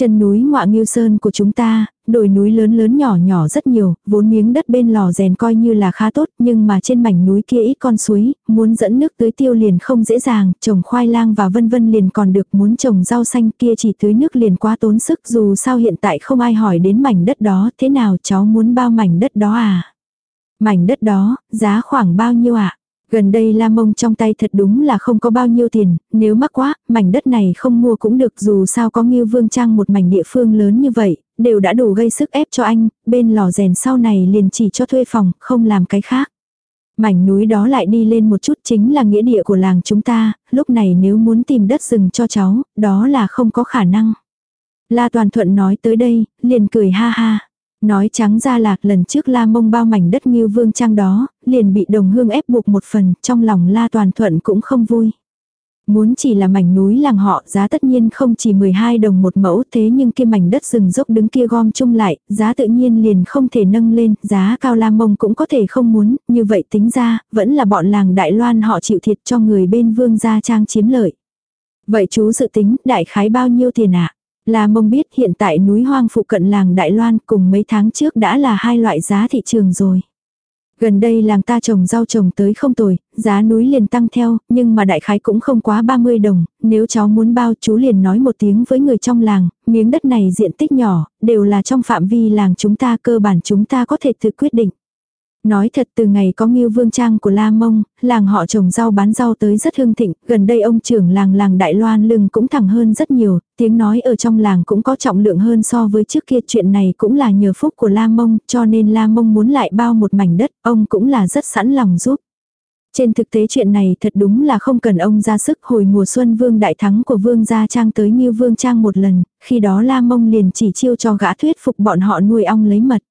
Chân núi ngọa nghiêu sơn của chúng ta, đồi núi lớn lớn nhỏ nhỏ rất nhiều, vốn miếng đất bên lò rèn coi như là khá tốt, nhưng mà trên mảnh núi kia ít con suối, muốn dẫn nước tưới tiêu liền không dễ dàng, trồng khoai lang và vân vân liền còn được, muốn trồng rau xanh kia chỉ tưới nước liền quá tốn sức dù sao hiện tại không ai hỏi đến mảnh đất đó, thế nào cháu muốn bao mảnh đất đó à? Mảnh đất đó, giá khoảng bao nhiêu ạ? À? Gần đây la mông trong tay thật đúng là không có bao nhiêu tiền, nếu mắc quá, mảnh đất này không mua cũng được dù sao có nghiêu vương trang một mảnh địa phương lớn như vậy, đều đã đủ gây sức ép cho anh, bên lò rèn sau này liền chỉ cho thuê phòng, không làm cái khác. Mảnh núi đó lại đi lên một chút chính là nghĩa địa của làng chúng ta, lúc này nếu muốn tìm đất rừng cho cháu, đó là không có khả năng. La Toàn Thuận nói tới đây, liền cười ha ha. Nói trắng ra là lần trước la mông bao mảnh đất nghiêu vương trang đó, liền bị đồng hương ép buộc một phần, trong lòng la toàn thuận cũng không vui. Muốn chỉ là mảnh núi làng họ, giá tất nhiên không chỉ 12 đồng một mẫu thế nhưng kia mảnh đất rừng dốc đứng kia gom chung lại, giá tự nhiên liền không thể nâng lên, giá cao la mông cũng có thể không muốn, như vậy tính ra, vẫn là bọn làng Đại Loan họ chịu thiệt cho người bên vương gia trang chiếm lợi. Vậy chú dự tính, đại khái bao nhiêu tiền ạ? La mông biết hiện tại núi hoang phụ cận làng Đại Loan cùng mấy tháng trước đã là hai loại giá thị trường rồi. Gần đây làng ta trồng rau trồng tới không tồi, giá núi liền tăng theo, nhưng mà đại khái cũng không quá 30 đồng, nếu cháu muốn bao chú liền nói một tiếng với người trong làng, miếng đất này diện tích nhỏ, đều là trong phạm vi làng chúng ta cơ bản chúng ta có thể tự quyết định. Nói thật từ ngày có Ngưu vương trang của La Mông, làng họ trồng rau bán rau tới rất hưng thịnh, gần đây ông trưởng làng làng Đại Loan lưng cũng thẳng hơn rất nhiều, tiếng nói ở trong làng cũng có trọng lượng hơn so với trước kia chuyện này cũng là nhờ phúc của La Mông, cho nên La Mông muốn lại bao một mảnh đất, ông cũng là rất sẵn lòng giúp. Trên thực tế chuyện này thật đúng là không cần ông ra sức hồi mùa xuân vương đại thắng của vương gia trang tới như vương trang một lần, khi đó la mông liền chỉ chiêu cho gã thuyết phục bọn họ nuôi ong lấy mật.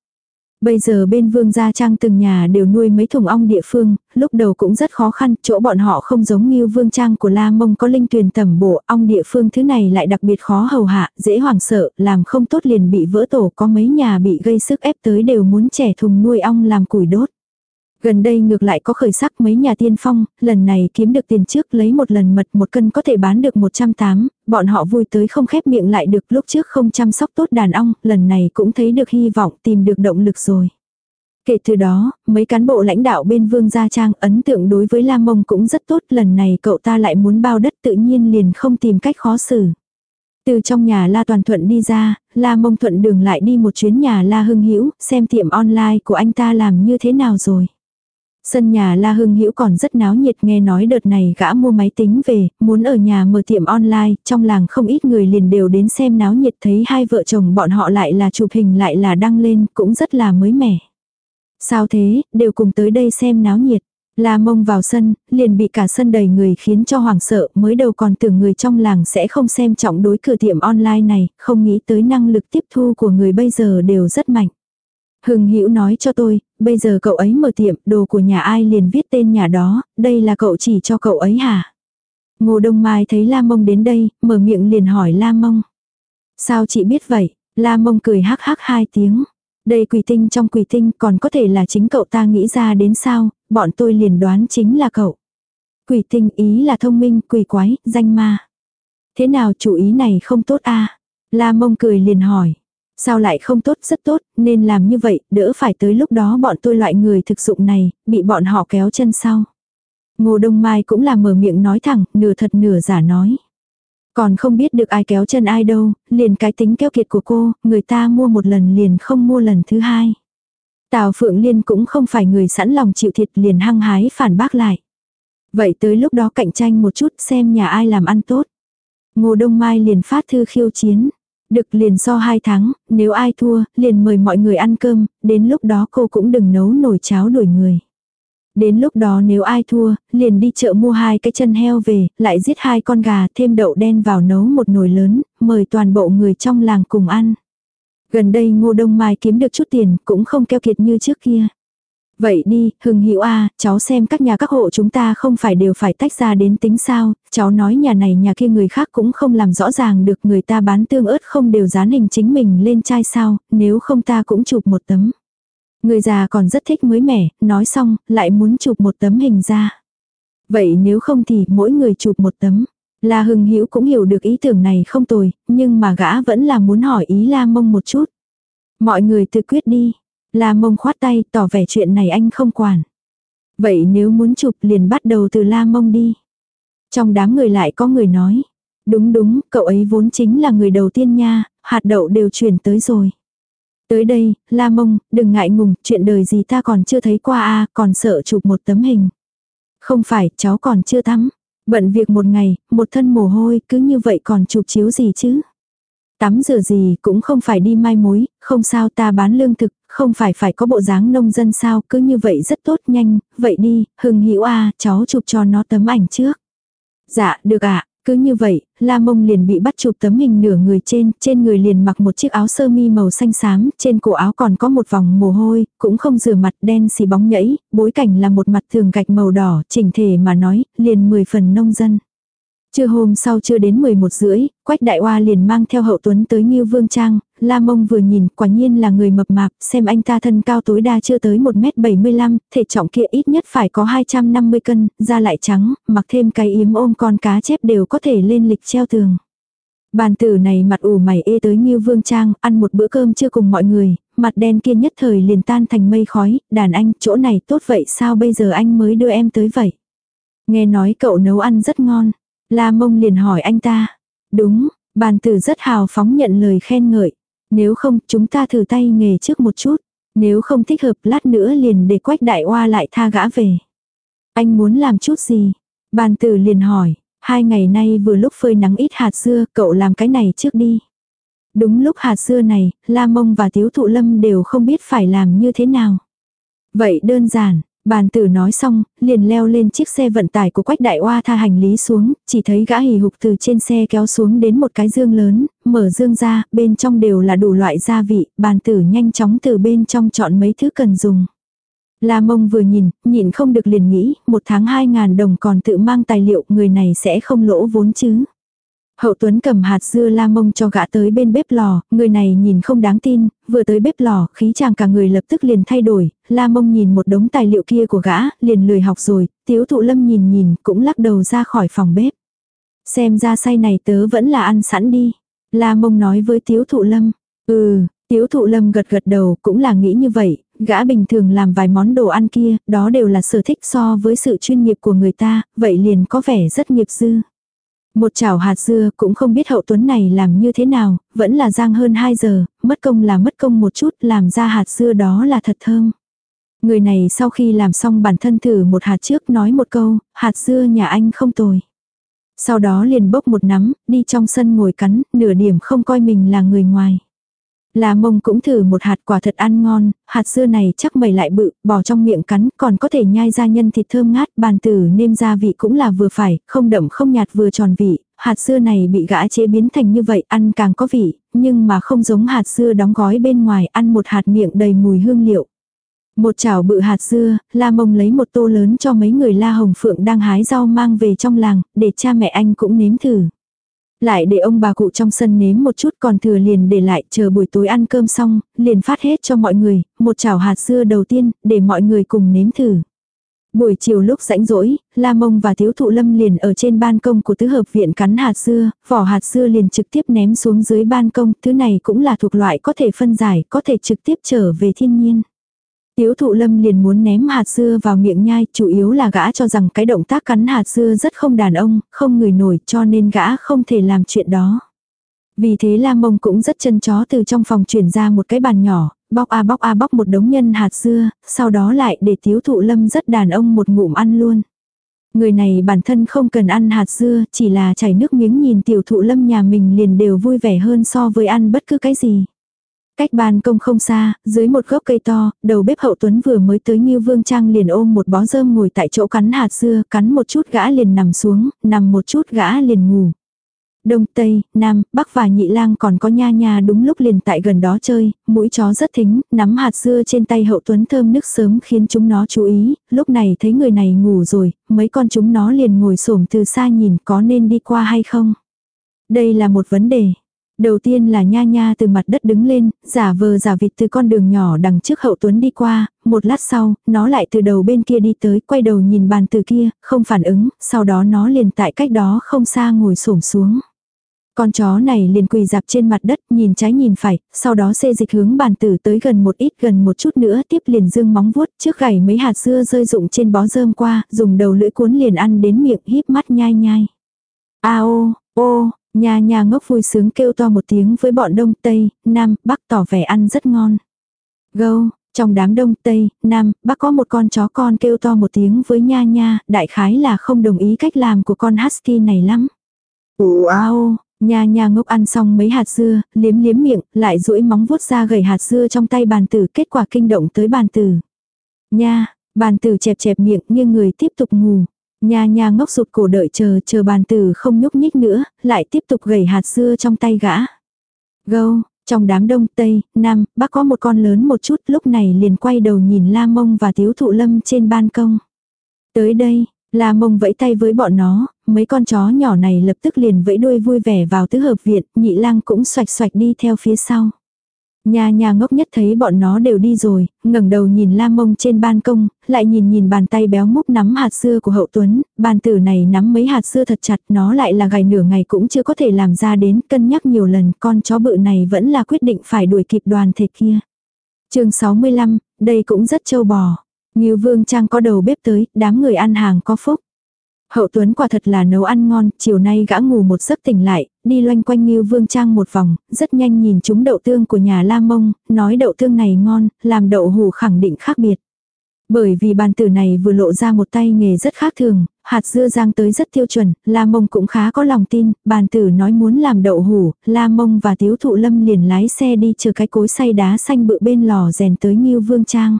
Bây giờ bên vương gia trang từng nhà đều nuôi mấy thùng ong địa phương, lúc đầu cũng rất khó khăn, chỗ bọn họ không giống như vương trang của La Mông có linh tuyền tẩm bổ, ong địa phương thứ này lại đặc biệt khó hầu hạ, dễ hoảng sợ, làm không tốt liền bị vỡ tổ, có mấy nhà bị gây sức ép tới đều muốn trẻ thùng nuôi ong làm củi đốt. Gần đây ngược lại có khởi sắc mấy nhà tiên phong, lần này kiếm được tiền trước lấy một lần mật một cân có thể bán được 108, bọn họ vui tới không khép miệng lại được lúc trước không chăm sóc tốt đàn ong, lần này cũng thấy được hy vọng tìm được động lực rồi. Kể từ đó, mấy cán bộ lãnh đạo bên Vương Gia Trang ấn tượng đối với lam Mông cũng rất tốt, lần này cậu ta lại muốn bao đất tự nhiên liền không tìm cách khó xử. Từ trong nhà La Toàn Thuận đi ra, La Mông Thuận đường lại đi một chuyến nhà La Hưng Hữu xem tiệm online của anh ta làm như thế nào rồi. Sân nhà La Hưng Hữu còn rất náo nhiệt nghe nói đợt này gã mua máy tính về, muốn ở nhà mở tiệm online, trong làng không ít người liền đều đến xem náo nhiệt thấy hai vợ chồng bọn họ lại là chụp hình lại là đăng lên, cũng rất là mới mẻ. Sao thế, đều cùng tới đây xem náo nhiệt. La mông vào sân, liền bị cả sân đầy người khiến cho hoảng sợ, mới đầu còn tưởng người trong làng sẽ không xem trọng đối cửa tiệm online này, không nghĩ tới năng lực tiếp thu của người bây giờ đều rất mạnh. Hưng Hữu nói cho tôi, bây giờ cậu ấy mở tiệm, đồ của nhà ai liền viết tên nhà đó, đây là cậu chỉ cho cậu ấy hả? Ngô Đông Mai thấy La Mông đến đây, mở miệng liền hỏi La Mông. Sao chị biết vậy? La Mông cười hắc hắc hai tiếng. Đây quỷ tinh trong quỷ tinh còn có thể là chính cậu ta nghĩ ra đến sao, bọn tôi liền đoán chính là cậu. Quỷ tinh ý là thông minh, quỷ quái, danh ma. Thế nào chủ ý này không tốt a La Mông cười liền hỏi. Sao lại không tốt rất tốt, nên làm như vậy, đỡ phải tới lúc đó bọn tôi loại người thực dụng này, bị bọn họ kéo chân sau. Ngô Đông Mai cũng là mở miệng nói thẳng, nửa thật nửa giả nói. Còn không biết được ai kéo chân ai đâu, liền cái tính keo kiệt của cô, người ta mua một lần liền không mua lần thứ hai. Tào Phượng Liên cũng không phải người sẵn lòng chịu thiệt liền hăng hái phản bác lại. Vậy tới lúc đó cạnh tranh một chút xem nhà ai làm ăn tốt. Ngô Đông Mai liền phát thư khiêu chiến. Được liền so hai tháng, nếu ai thua, liền mời mọi người ăn cơm, đến lúc đó cô cũng đừng nấu nồi cháo đuổi người. Đến lúc đó nếu ai thua, liền đi chợ mua hai cái chân heo về, lại giết hai con gà, thêm đậu đen vào nấu một nồi lớn, mời toàn bộ người trong làng cùng ăn. Gần đây ngô đông mai kiếm được chút tiền, cũng không keo kiệt như trước kia. Vậy đi, Hưng Hữu a, cháu xem các nhà các hộ chúng ta không phải đều phải tách ra đến tính sao, cháu nói nhà này nhà kia người khác cũng không làm rõ ràng được người ta bán tương ớt không đều dán hình chính mình lên chai sao, nếu không ta cũng chụp một tấm. Người già còn rất thích mới mẻ, nói xong, lại muốn chụp một tấm hình ra. Vậy nếu không thì mỗi người chụp một tấm. La Hưng Hữu cũng hiểu được ý tưởng này không tồi, nhưng mà gã vẫn là muốn hỏi ý La Mông một chút. Mọi người tự quyết đi. La Mông khoát tay tỏ vẻ chuyện này anh không quản. Vậy nếu muốn chụp liền bắt đầu từ La Mông đi. Trong đám người lại có người nói. Đúng đúng, cậu ấy vốn chính là người đầu tiên nha, hạt đậu đều chuyển tới rồi. Tới đây, La Mông, đừng ngại ngùng, chuyện đời gì ta còn chưa thấy qua a còn sợ chụp một tấm hình. Không phải, cháu còn chưa tắm. Bận việc một ngày, một thân mồ hôi, cứ như vậy còn chụp chiếu gì chứ. Tắm rửa gì cũng không phải đi mai mối, không sao ta bán lương thực, không phải phải có bộ dáng nông dân sao, cứ như vậy rất tốt nhanh, vậy đi, hưng hữu a cháu chụp cho nó tấm ảnh trước. Dạ, được ạ, cứ như vậy, La Mông liền bị bắt chụp tấm hình nửa người trên, trên người liền mặc một chiếc áo sơ mi màu xanh xám, trên cổ áo còn có một vòng mồ hôi, cũng không rửa mặt đen xì bóng nhẫy, bối cảnh là một mặt thường gạch màu đỏ, chỉnh thể mà nói, liền 10 phần nông dân. Trưa hôm sau chưa đến 11 rưỡi, Quách Đại Hoa liền mang theo hậu tuấn tới nghiêu Vương Trang, La Mông vừa nhìn quả nhiên là người mập mạp, xem anh ta thân cao tối đa chưa tới 1m75, thể trọng kia ít nhất phải có 250 cân, da lại trắng, mặc thêm cái yếm ôm con cá chép đều có thể lên lịch treo tường. Bàn tử này mặt ủ mày ê tới như Vương Trang, ăn một bữa cơm chưa cùng mọi người, mặt đen kia nhất thời liền tan thành mây khói, đàn anh, chỗ này tốt vậy sao bây giờ anh mới đưa em tới vậy? Nghe nói cậu nấu ăn rất ngon. La mông liền hỏi anh ta. Đúng, bàn tử rất hào phóng nhận lời khen ngợi. Nếu không, chúng ta thử tay nghề trước một chút. Nếu không thích hợp, lát nữa liền để quách đại oa lại tha gã về. Anh muốn làm chút gì? Bàn tử liền hỏi. Hai ngày nay vừa lúc phơi nắng ít hạt dưa, cậu làm cái này trước đi. Đúng lúc hạt dưa này, La Mông và Tiếu Thụ Lâm đều không biết phải làm như thế nào. Vậy đơn giản, Bàn tử nói xong, liền leo lên chiếc xe vận tải của quách đại oa tha hành lý xuống, chỉ thấy gã hì hục từ trên xe kéo xuống đến một cái dương lớn, mở dương ra, bên trong đều là đủ loại gia vị, bàn tử nhanh chóng từ bên trong chọn mấy thứ cần dùng. La mông vừa nhìn, nhịn không được liền nghĩ, một tháng hai ngàn đồng còn tự mang tài liệu, người này sẽ không lỗ vốn chứ. Hậu Tuấn cầm hạt dưa la mông cho gã tới bên bếp lò, người này nhìn không đáng tin, vừa tới bếp lò, khí chàng cả người lập tức liền thay đổi, la mông nhìn một đống tài liệu kia của gã, liền lười học rồi, tiếu thụ lâm nhìn nhìn, cũng lắc đầu ra khỏi phòng bếp. Xem ra say này tớ vẫn là ăn sẵn đi. La mông nói với tiếu thụ lâm, ừ, tiếu thụ lâm gật gật đầu cũng là nghĩ như vậy, gã bình thường làm vài món đồ ăn kia, đó đều là sở thích so với sự chuyên nghiệp của người ta, vậy liền có vẻ rất nghiệp dư. Một chảo hạt dưa cũng không biết hậu tuấn này làm như thế nào, vẫn là giang hơn 2 giờ, mất công là mất công một chút, làm ra hạt dưa đó là thật thơm. Người này sau khi làm xong bản thân thử một hạt trước nói một câu, hạt dưa nhà anh không tồi. Sau đó liền bốc một nắm, đi trong sân ngồi cắn, nửa điểm không coi mình là người ngoài. Là mông cũng thử một hạt quả thật ăn ngon, hạt dưa này chắc mẩy lại bự, bỏ trong miệng cắn, còn có thể nhai ra nhân thịt thơm ngát, bàn tử nêm gia vị cũng là vừa phải, không đậm không nhạt vừa tròn vị, hạt dưa này bị gã chế biến thành như vậy, ăn càng có vị, nhưng mà không giống hạt dưa đóng gói bên ngoài, ăn một hạt miệng đầy mùi hương liệu. Một chảo bự hạt dưa, La Mông lấy một tô lớn cho mấy người La Hồng Phượng đang hái rau mang về trong làng, để cha mẹ anh cũng nếm thử. Lại để ông bà cụ trong sân nếm một chút còn thừa liền để lại chờ buổi tối ăn cơm xong, liền phát hết cho mọi người, một chảo hạt dưa đầu tiên, để mọi người cùng nếm thử. Buổi chiều lúc rãnh rỗi, La Mông và Thiếu Thụ Lâm liền ở trên ban công của tứ hợp viện cắn hạt dưa, vỏ hạt dưa liền trực tiếp ném xuống dưới ban công, thứ này cũng là thuộc loại có thể phân giải, có thể trực tiếp trở về thiên nhiên. Tiếu thụ lâm liền muốn ném hạt dưa vào miệng nhai, chủ yếu là gã cho rằng cái động tác cắn hạt dưa rất không đàn ông, không người nổi cho nên gã không thể làm chuyện đó. Vì thế lam mông cũng rất chân chó từ trong phòng chuyển ra một cái bàn nhỏ, bóc a bóc a bóc một đống nhân hạt dưa, sau đó lại để tiếu thụ lâm rất đàn ông một ngụm ăn luôn. Người này bản thân không cần ăn hạt dưa, chỉ là chảy nước miếng nhìn tiểu thụ lâm nhà mình liền đều vui vẻ hơn so với ăn bất cứ cái gì. Cách ban công không xa, dưới một gốc cây to, đầu bếp hậu tuấn vừa mới tới như vương trang liền ôm một bó rơm ngồi tại chỗ cắn hạt dưa, cắn một chút gã liền nằm xuống, nằm một chút gã liền ngủ. Đông, Tây, Nam, Bắc và Nhị Lang còn có nha nha đúng lúc liền tại gần đó chơi, mũi chó rất thính, nắm hạt dưa trên tay hậu tuấn thơm nước sớm khiến chúng nó chú ý, lúc này thấy người này ngủ rồi, mấy con chúng nó liền ngồi xổm từ xa nhìn có nên đi qua hay không. Đây là một vấn đề. Đầu tiên là nha nha từ mặt đất đứng lên, giả vờ giả vịt từ con đường nhỏ đằng trước hậu tuấn đi qua, một lát sau, nó lại từ đầu bên kia đi tới, quay đầu nhìn bàn từ kia, không phản ứng, sau đó nó liền tại cách đó không xa ngồi xổm xuống. Con chó này liền quỳ dạp trên mặt đất, nhìn trái nhìn phải, sau đó xê dịch hướng bàn tử tới gần một ít gần một chút nữa tiếp liền dương móng vuốt trước gảy mấy hạt dưa rơi rụng trên bó rơm qua, dùng đầu lưỡi cuốn liền ăn đến miệng híp mắt nhai nhai. A ô, ô, Nha nha ngốc vui sướng kêu to một tiếng với bọn đông tây, nam, bắc tỏ vẻ ăn rất ngon. Gâu, trong đám đông tây, nam, bắc có một con chó con kêu to một tiếng với nha nha, đại khái là không đồng ý cách làm của con husky này lắm. Wow, nha nha ngốc ăn xong mấy hạt dưa, liếm liếm miệng, lại duỗi móng vuốt ra gầy hạt dưa trong tay bàn tử, kết quả kinh động tới bàn tử. Nha, bàn tử chẹp chẹp miệng nhưng người tiếp tục ngủ. Nha nha ngốc rụt cổ đợi chờ chờ bàn tử không nhúc nhích nữa, lại tiếp tục gầy hạt dưa trong tay gã. Gâu, trong đám đông Tây, Nam, bác có một con lớn một chút lúc này liền quay đầu nhìn La Mông và Tiếu Thụ Lâm trên ban công. Tới đây, La Mông vẫy tay với bọn nó, mấy con chó nhỏ này lập tức liền vẫy đuôi vui vẻ vào tứ hợp viện, nhị lang cũng xoạch xoạch đi theo phía sau. Nhà nhà ngốc nhất thấy bọn nó đều đi rồi, ngẩng đầu nhìn Lam Mông trên ban công, lại nhìn nhìn bàn tay béo múc nắm hạt dưa của hậu tuấn, bàn tử này nắm mấy hạt dưa thật chặt, nó lại là gài nửa ngày cũng chưa có thể làm ra đến, cân nhắc nhiều lần, con chó bự này vẫn là quyết định phải đuổi kịp đoàn thể kia. chương 65, đây cũng rất trâu bò. Như vương trang có đầu bếp tới, đám người ăn hàng có phúc. Hậu Tuấn quả thật là nấu ăn ngon, chiều nay gã ngủ một giấc tỉnh lại, đi loanh quanh như vương trang một vòng, rất nhanh nhìn chúng đậu tương của nhà La Mông, nói đậu tương này ngon, làm đậu hủ khẳng định khác biệt. Bởi vì bàn tử này vừa lộ ra một tay nghề rất khác thường, hạt dưa rang tới rất tiêu chuẩn, La Mông cũng khá có lòng tin, bàn tử nói muốn làm đậu hủ, La Mông và Tiếu Thụ Lâm liền lái xe đi chờ cái cối xay đá xanh bự bên lò rèn tới như vương trang.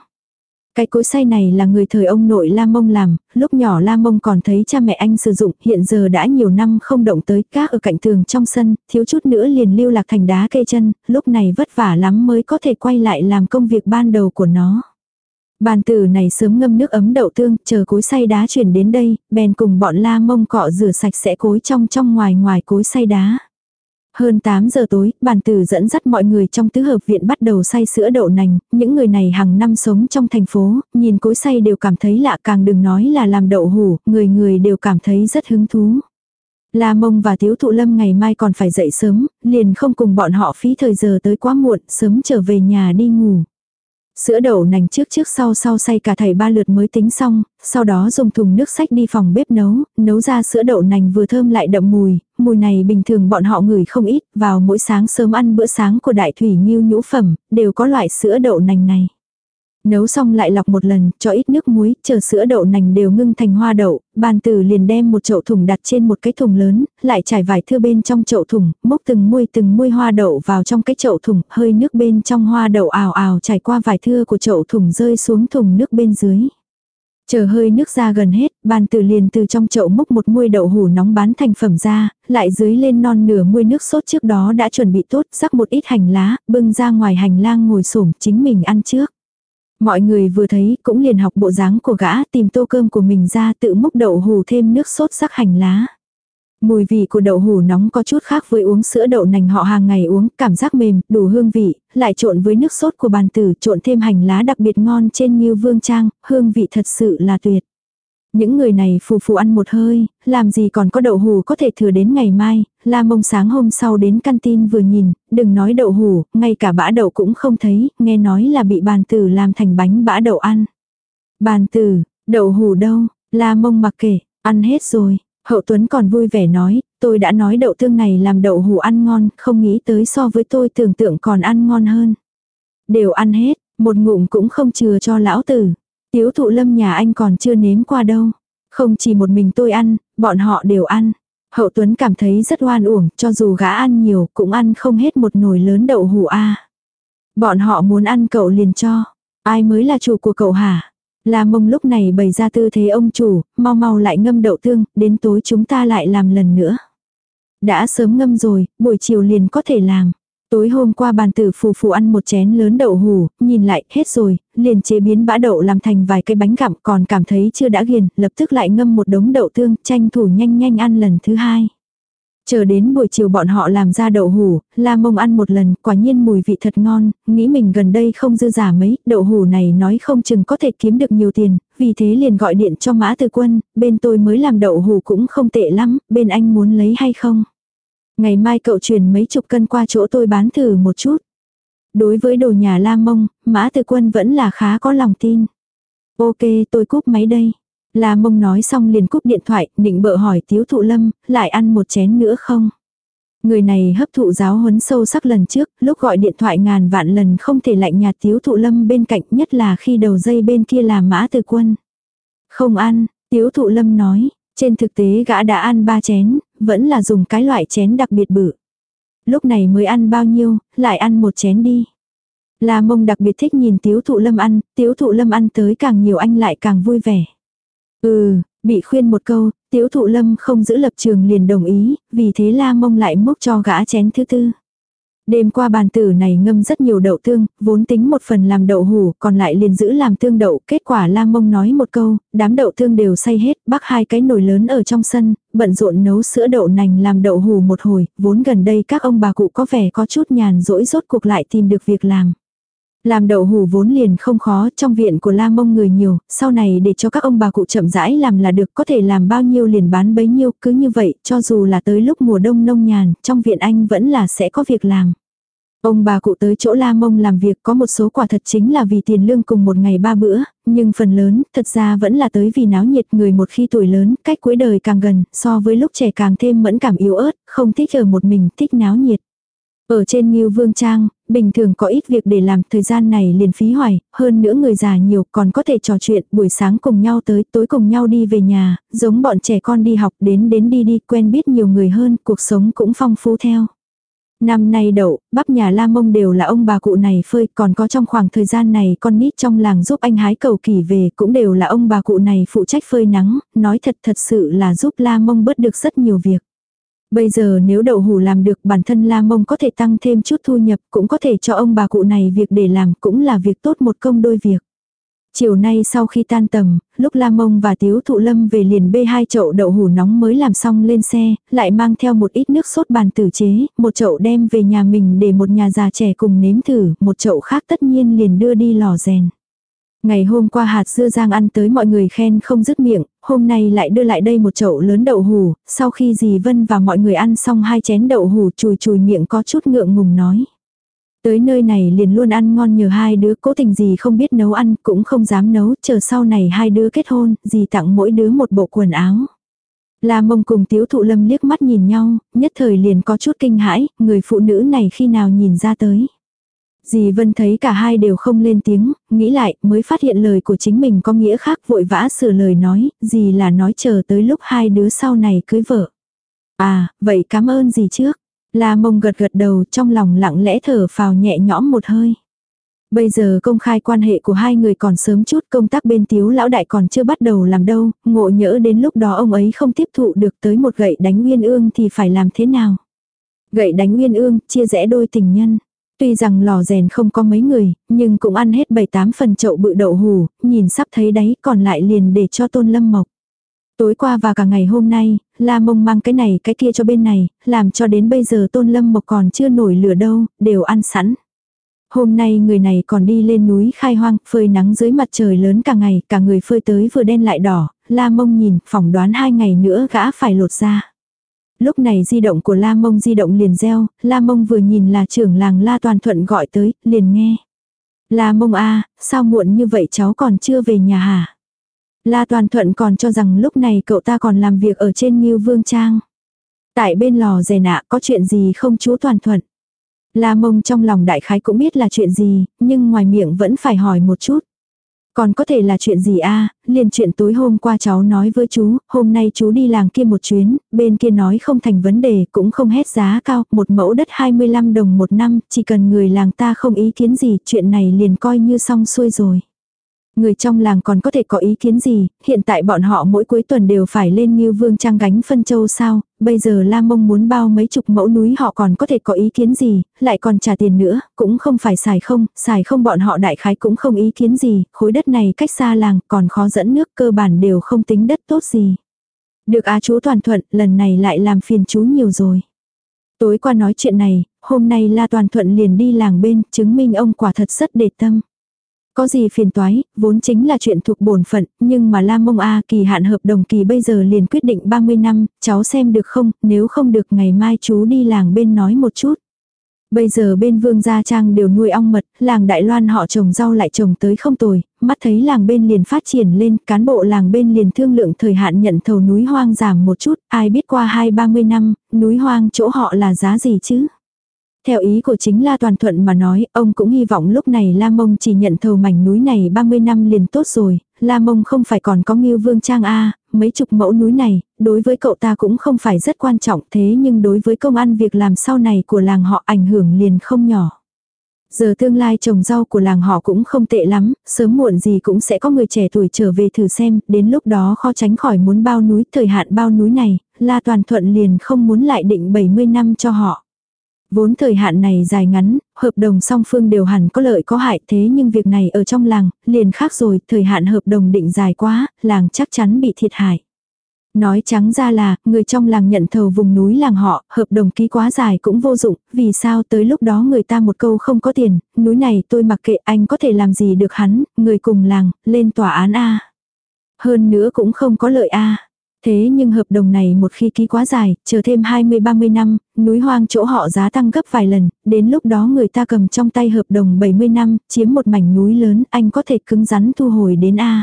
Cái cối xay này là người thời ông nội La Mông làm, lúc nhỏ La Mông còn thấy cha mẹ anh sử dụng, hiện giờ đã nhiều năm không động tới, cá ở cạnh tường trong sân, thiếu chút nữa liền lưu lạc thành đá cây chân, lúc này vất vả lắm mới có thể quay lại làm công việc ban đầu của nó. Bàn tử này sớm ngâm nước ấm đậu tương, chờ cối xay đá chuyển đến đây, bèn cùng bọn La Mông cọ rửa sạch sẽ cối trong trong ngoài ngoài cối xay đá. Hơn 8 giờ tối, bàn tử dẫn dắt mọi người trong tứ hợp viện bắt đầu xay sữa đậu nành, những người này hàng năm sống trong thành phố, nhìn cối xay đều cảm thấy lạ càng đừng nói là làm đậu hủ, người người đều cảm thấy rất hứng thú. La Mông và Tiếu Thụ Lâm ngày mai còn phải dậy sớm, liền không cùng bọn họ phí thời giờ tới quá muộn, sớm trở về nhà đi ngủ. Sữa đậu nành trước trước sau sau xay cả thầy ba lượt mới tính xong, sau đó dùng thùng nước sách đi phòng bếp nấu, nấu ra sữa đậu nành vừa thơm lại đậm mùi, mùi này bình thường bọn họ ngửi không ít, vào mỗi sáng sớm ăn bữa sáng của đại thủy nghiêu nhũ phẩm, đều có loại sữa đậu nành này. Nấu xong lại lọc một lần, cho ít nước muối, chờ sữa đậu nành đều ngưng thành hoa đậu, bàn tử liền đem một chậu thùng đặt trên một cái thùng lớn, lại trải vải thưa bên trong chậu thùng, mốc từng muôi từng muôi hoa đậu vào trong cái chậu thùng, hơi nước bên trong hoa đậu ào ào trải qua vải thưa của chậu thùng rơi xuống thùng nước bên dưới. Chờ hơi nước ra gần hết, bàn tử liền từ trong chậu múc một muôi đậu hủ nóng bán thành phẩm ra, lại dưới lên non nửa muôi nước sốt trước đó đã chuẩn bị tốt, rắc một ít hành lá, bưng ra ngoài hành lang ngồi xổm chính mình ăn trước. Mọi người vừa thấy cũng liền học bộ dáng của gã tìm tô cơm của mình ra tự múc đậu hủ thêm nước sốt sắc hành lá. Mùi vị của đậu hủ nóng có chút khác với uống sữa đậu nành họ hàng ngày uống, cảm giác mềm, đủ hương vị, lại trộn với nước sốt của bàn tử, trộn thêm hành lá đặc biệt ngon trên như vương trang, hương vị thật sự là tuyệt. Những người này phù phù ăn một hơi, làm gì còn có đậu hủ có thể thừa đến ngày mai, la mông sáng hôm sau đến căn tin vừa nhìn, đừng nói đậu hủ, ngay cả bã đậu cũng không thấy, nghe nói là bị bàn tử làm thành bánh bã đậu ăn. Bàn tử, đậu hủ đâu, la mông mặc kể ăn hết rồi. Hậu Tuấn còn vui vẻ nói, tôi đã nói đậu tương này làm đậu hủ ăn ngon, không nghĩ tới so với tôi tưởng tượng còn ăn ngon hơn. Đều ăn hết, một ngụm cũng không chừa cho lão tử. Tiếu thụ lâm nhà anh còn chưa nếm qua đâu. Không chỉ một mình tôi ăn, bọn họ đều ăn. Hậu Tuấn cảm thấy rất oan uổng, cho dù gã ăn nhiều cũng ăn không hết một nồi lớn đậu hủ a. Bọn họ muốn ăn cậu liền cho. Ai mới là chủ của cậu hả? La mông lúc này bày ra tư thế ông chủ, mau mau lại ngâm đậu tương, đến tối chúng ta lại làm lần nữa. Đã sớm ngâm rồi, buổi chiều liền có thể làm. Tối hôm qua bàn tử phù phù ăn một chén lớn đậu hủ, nhìn lại, hết rồi, liền chế biến bã đậu làm thành vài cái bánh gặm còn cảm thấy chưa đã ghiền, lập tức lại ngâm một đống đậu tương, tranh thủ nhanh nhanh ăn lần thứ hai. Chờ đến buổi chiều bọn họ làm ra đậu hủ, la mông ăn một lần, quả nhiên mùi vị thật ngon, nghĩ mình gần đây không dư giả mấy, đậu hủ này nói không chừng có thể kiếm được nhiều tiền, vì thế liền gọi điện cho mã từ quân, bên tôi mới làm đậu hủ cũng không tệ lắm, bên anh muốn lấy hay không? Ngày mai cậu chuyển mấy chục cân qua chỗ tôi bán thử một chút. Đối với đồ nhà La Mông, Mã Từ Quân vẫn là khá có lòng tin. Ok tôi cúp máy đây. La Mông nói xong liền cúp điện thoại, định bợ hỏi Tiếu Thụ Lâm, lại ăn một chén nữa không? Người này hấp thụ giáo huấn sâu sắc lần trước, lúc gọi điện thoại ngàn vạn lần không thể lạnh nhạt Tiếu Thụ Lâm bên cạnh nhất là khi đầu dây bên kia là Mã Từ Quân. Không ăn, Tiếu Thụ Lâm nói, trên thực tế gã đã ăn ba chén, vẫn là dùng cái loại chén đặc biệt bự. Lúc này mới ăn bao nhiêu, lại ăn một chén đi. La mông đặc biệt thích nhìn tiếu thụ lâm ăn, tiếu thụ lâm ăn tới càng nhiều anh lại càng vui vẻ. Ừ, bị khuyên một câu, tiếu thụ lâm không giữ lập trường liền đồng ý, vì thế la mông lại múc cho gã chén thứ tư. Đêm qua bàn tử này ngâm rất nhiều đậu tương, vốn tính một phần làm đậu hủ, còn lại liền giữ làm tương đậu. Kết quả la mông nói một câu, đám đậu tương đều say hết, bắc hai cái nồi lớn ở trong sân, bận rộn nấu sữa đậu nành làm đậu hủ một hồi, vốn gần đây các ông bà cụ có vẻ có chút nhàn rỗi rốt cuộc lại tìm được việc làm. Làm đậu hủ vốn liền không khó, trong viện của La Mông người nhiều, sau này để cho các ông bà cụ chậm rãi làm là được, có thể làm bao nhiêu liền bán bấy nhiêu, cứ như vậy, cho dù là tới lúc mùa đông nông nhàn, trong viện anh vẫn là sẽ có việc làm. Ông bà cụ tới chỗ La Mông làm việc có một số quả thật chính là vì tiền lương cùng một ngày ba bữa, nhưng phần lớn thật ra vẫn là tới vì náo nhiệt người một khi tuổi lớn, cách cuối đời càng gần, so với lúc trẻ càng thêm mẫn cảm yếu ớt, không thích ở một mình, thích náo nhiệt. Ở trên Ngưu Vương Trang, bình thường có ít việc để làm, thời gian này liền phí hoài, hơn nữa người già nhiều còn có thể trò chuyện, buổi sáng cùng nhau tới, tối cùng nhau đi về nhà, giống bọn trẻ con đi học đến đến đi đi, quen biết nhiều người hơn, cuộc sống cũng phong phú theo. Năm nay đậu, bắp nhà La Mông đều là ông bà cụ này phơi, còn có trong khoảng thời gian này con nít trong làng giúp anh hái cầu kỳ về cũng đều là ông bà cụ này phụ trách phơi nắng, nói thật thật sự là giúp La Mông bớt được rất nhiều việc. Bây giờ nếu đậu hủ làm được bản thân La Mông có thể tăng thêm chút thu nhập cũng có thể cho ông bà cụ này việc để làm cũng là việc tốt một công đôi việc. Chiều nay sau khi tan tầm, lúc La Mông và Tiếu Thụ Lâm về liền bê hai chậu đậu hủ nóng mới làm xong lên xe, lại mang theo một ít nước sốt bàn tử chế, một chậu đem về nhà mình để một nhà già trẻ cùng nếm thử, một chậu khác tất nhiên liền đưa đi lò rèn. Ngày hôm qua hạt dưa giang ăn tới mọi người khen không dứt miệng, hôm nay lại đưa lại đây một chậu lớn đậu hủ, sau khi dì Vân và mọi người ăn xong hai chén đậu hủ chùi chùi miệng có chút ngượng ngùng nói. Tới nơi này liền luôn ăn ngon nhờ hai đứa cố tình gì không biết nấu ăn cũng không dám nấu chờ sau này hai đứa kết hôn, dì tặng mỗi đứa một bộ quần áo. La mông cùng tiếu thụ lâm liếc mắt nhìn nhau, nhất thời liền có chút kinh hãi, người phụ nữ này khi nào nhìn ra tới. Dì Vân thấy cả hai đều không lên tiếng, nghĩ lại mới phát hiện lời của chính mình có nghĩa khác vội vã sửa lời nói, dì là nói chờ tới lúc hai đứa sau này cưới vợ. À, vậy cảm ơn dì trước. La mông gật gật đầu trong lòng lặng lẽ thở phào nhẹ nhõm một hơi. Bây giờ công khai quan hệ của hai người còn sớm chút công tác bên tiếu lão đại còn chưa bắt đầu làm đâu, ngộ nhỡ đến lúc đó ông ấy không tiếp thụ được tới một gậy đánh nguyên ương thì phải làm thế nào. Gậy đánh nguyên ương, chia rẽ đôi tình nhân. Tuy rằng lò rèn không có mấy người, nhưng cũng ăn hết bảy tám phần chậu bự đậu hù, nhìn sắp thấy đấy còn lại liền để cho tôn lâm mộc. Tối qua và cả ngày hôm nay, La Mông mang cái này cái kia cho bên này, làm cho đến bây giờ Tôn Lâm Mộc còn chưa nổi lửa đâu, đều ăn sẵn. Hôm nay người này còn đi lên núi khai hoang, phơi nắng dưới mặt trời lớn cả ngày, cả người phơi tới vừa đen lại đỏ, La Mông nhìn, phỏng đoán hai ngày nữa gã phải lột ra. Lúc này di động của La Mông di động liền reo, La Mông vừa nhìn là trưởng làng La Toàn Thuận gọi tới, liền nghe. La Mông a sao muộn như vậy cháu còn chưa về nhà hả? La Toàn Thuận còn cho rằng lúc này cậu ta còn làm việc ở trên Ngưu Vương Trang. Tại bên lò rè nạ có chuyện gì không chú Toàn Thuận? La Mông trong lòng đại khái cũng biết là chuyện gì, nhưng ngoài miệng vẫn phải hỏi một chút. Còn có thể là chuyện gì a liền chuyện tối hôm qua cháu nói với chú, hôm nay chú đi làng kia một chuyến, bên kia nói không thành vấn đề, cũng không hết giá cao, một mẫu đất 25 đồng một năm, chỉ cần người làng ta không ý kiến gì, chuyện này liền coi như xong xuôi rồi. Người trong làng còn có thể có ý kiến gì, hiện tại bọn họ mỗi cuối tuần đều phải lên như vương trang gánh phân châu sao, bây giờ la mông muốn bao mấy chục mẫu núi họ còn có thể có ý kiến gì, lại còn trả tiền nữa, cũng không phải xài không, xài không bọn họ đại khái cũng không ý kiến gì, khối đất này cách xa làng còn khó dẫn nước cơ bản đều không tính đất tốt gì. Được á chú toàn thuận, lần này lại làm phiền chú nhiều rồi. Tối qua nói chuyện này, hôm nay La Toàn Thuận liền đi làng bên, chứng minh ông quả thật rất để tâm. Có gì phiền toái, vốn chính là chuyện thuộc bổn phận, nhưng mà Lam Mông A kỳ hạn hợp đồng kỳ bây giờ liền quyết định 30 năm, cháu xem được không, nếu không được ngày mai chú đi làng bên nói một chút. Bây giờ bên Vương Gia Trang đều nuôi ong mật, làng Đại Loan họ trồng rau lại trồng tới không tồi, mắt thấy làng bên liền phát triển lên, cán bộ làng bên liền thương lượng thời hạn nhận thầu núi hoang giảm một chút, ai biết qua hai ba mươi năm, núi hoang chỗ họ là giá gì chứ. Theo ý của chính La Toàn Thuận mà nói, ông cũng hy vọng lúc này La Mông chỉ nhận thầu mảnh núi này 30 năm liền tốt rồi, La Mông không phải còn có Ngưu Vương Trang A, mấy chục mẫu núi này, đối với cậu ta cũng không phải rất quan trọng thế nhưng đối với công ăn việc làm sau này của làng họ ảnh hưởng liền không nhỏ. Giờ tương lai trồng rau của làng họ cũng không tệ lắm, sớm muộn gì cũng sẽ có người trẻ tuổi trở về thử xem, đến lúc đó khó tránh khỏi muốn bao núi, thời hạn bao núi này, La Toàn Thuận liền không muốn lại định 70 năm cho họ. Vốn thời hạn này dài ngắn, hợp đồng song phương đều hẳn có lợi có hại thế nhưng việc này ở trong làng, liền khác rồi, thời hạn hợp đồng định dài quá, làng chắc chắn bị thiệt hại. Nói trắng ra là, người trong làng nhận thầu vùng núi làng họ, hợp đồng ký quá dài cũng vô dụng, vì sao tới lúc đó người ta một câu không có tiền, núi này tôi mặc kệ anh có thể làm gì được hắn, người cùng làng, lên tòa án A. Hơn nữa cũng không có lợi A. Thế nhưng hợp đồng này một khi ký quá dài, chờ thêm 20-30 năm, núi hoang chỗ họ giá tăng gấp vài lần, đến lúc đó người ta cầm trong tay hợp đồng 70 năm, chiếm một mảnh núi lớn, anh có thể cứng rắn thu hồi đến A.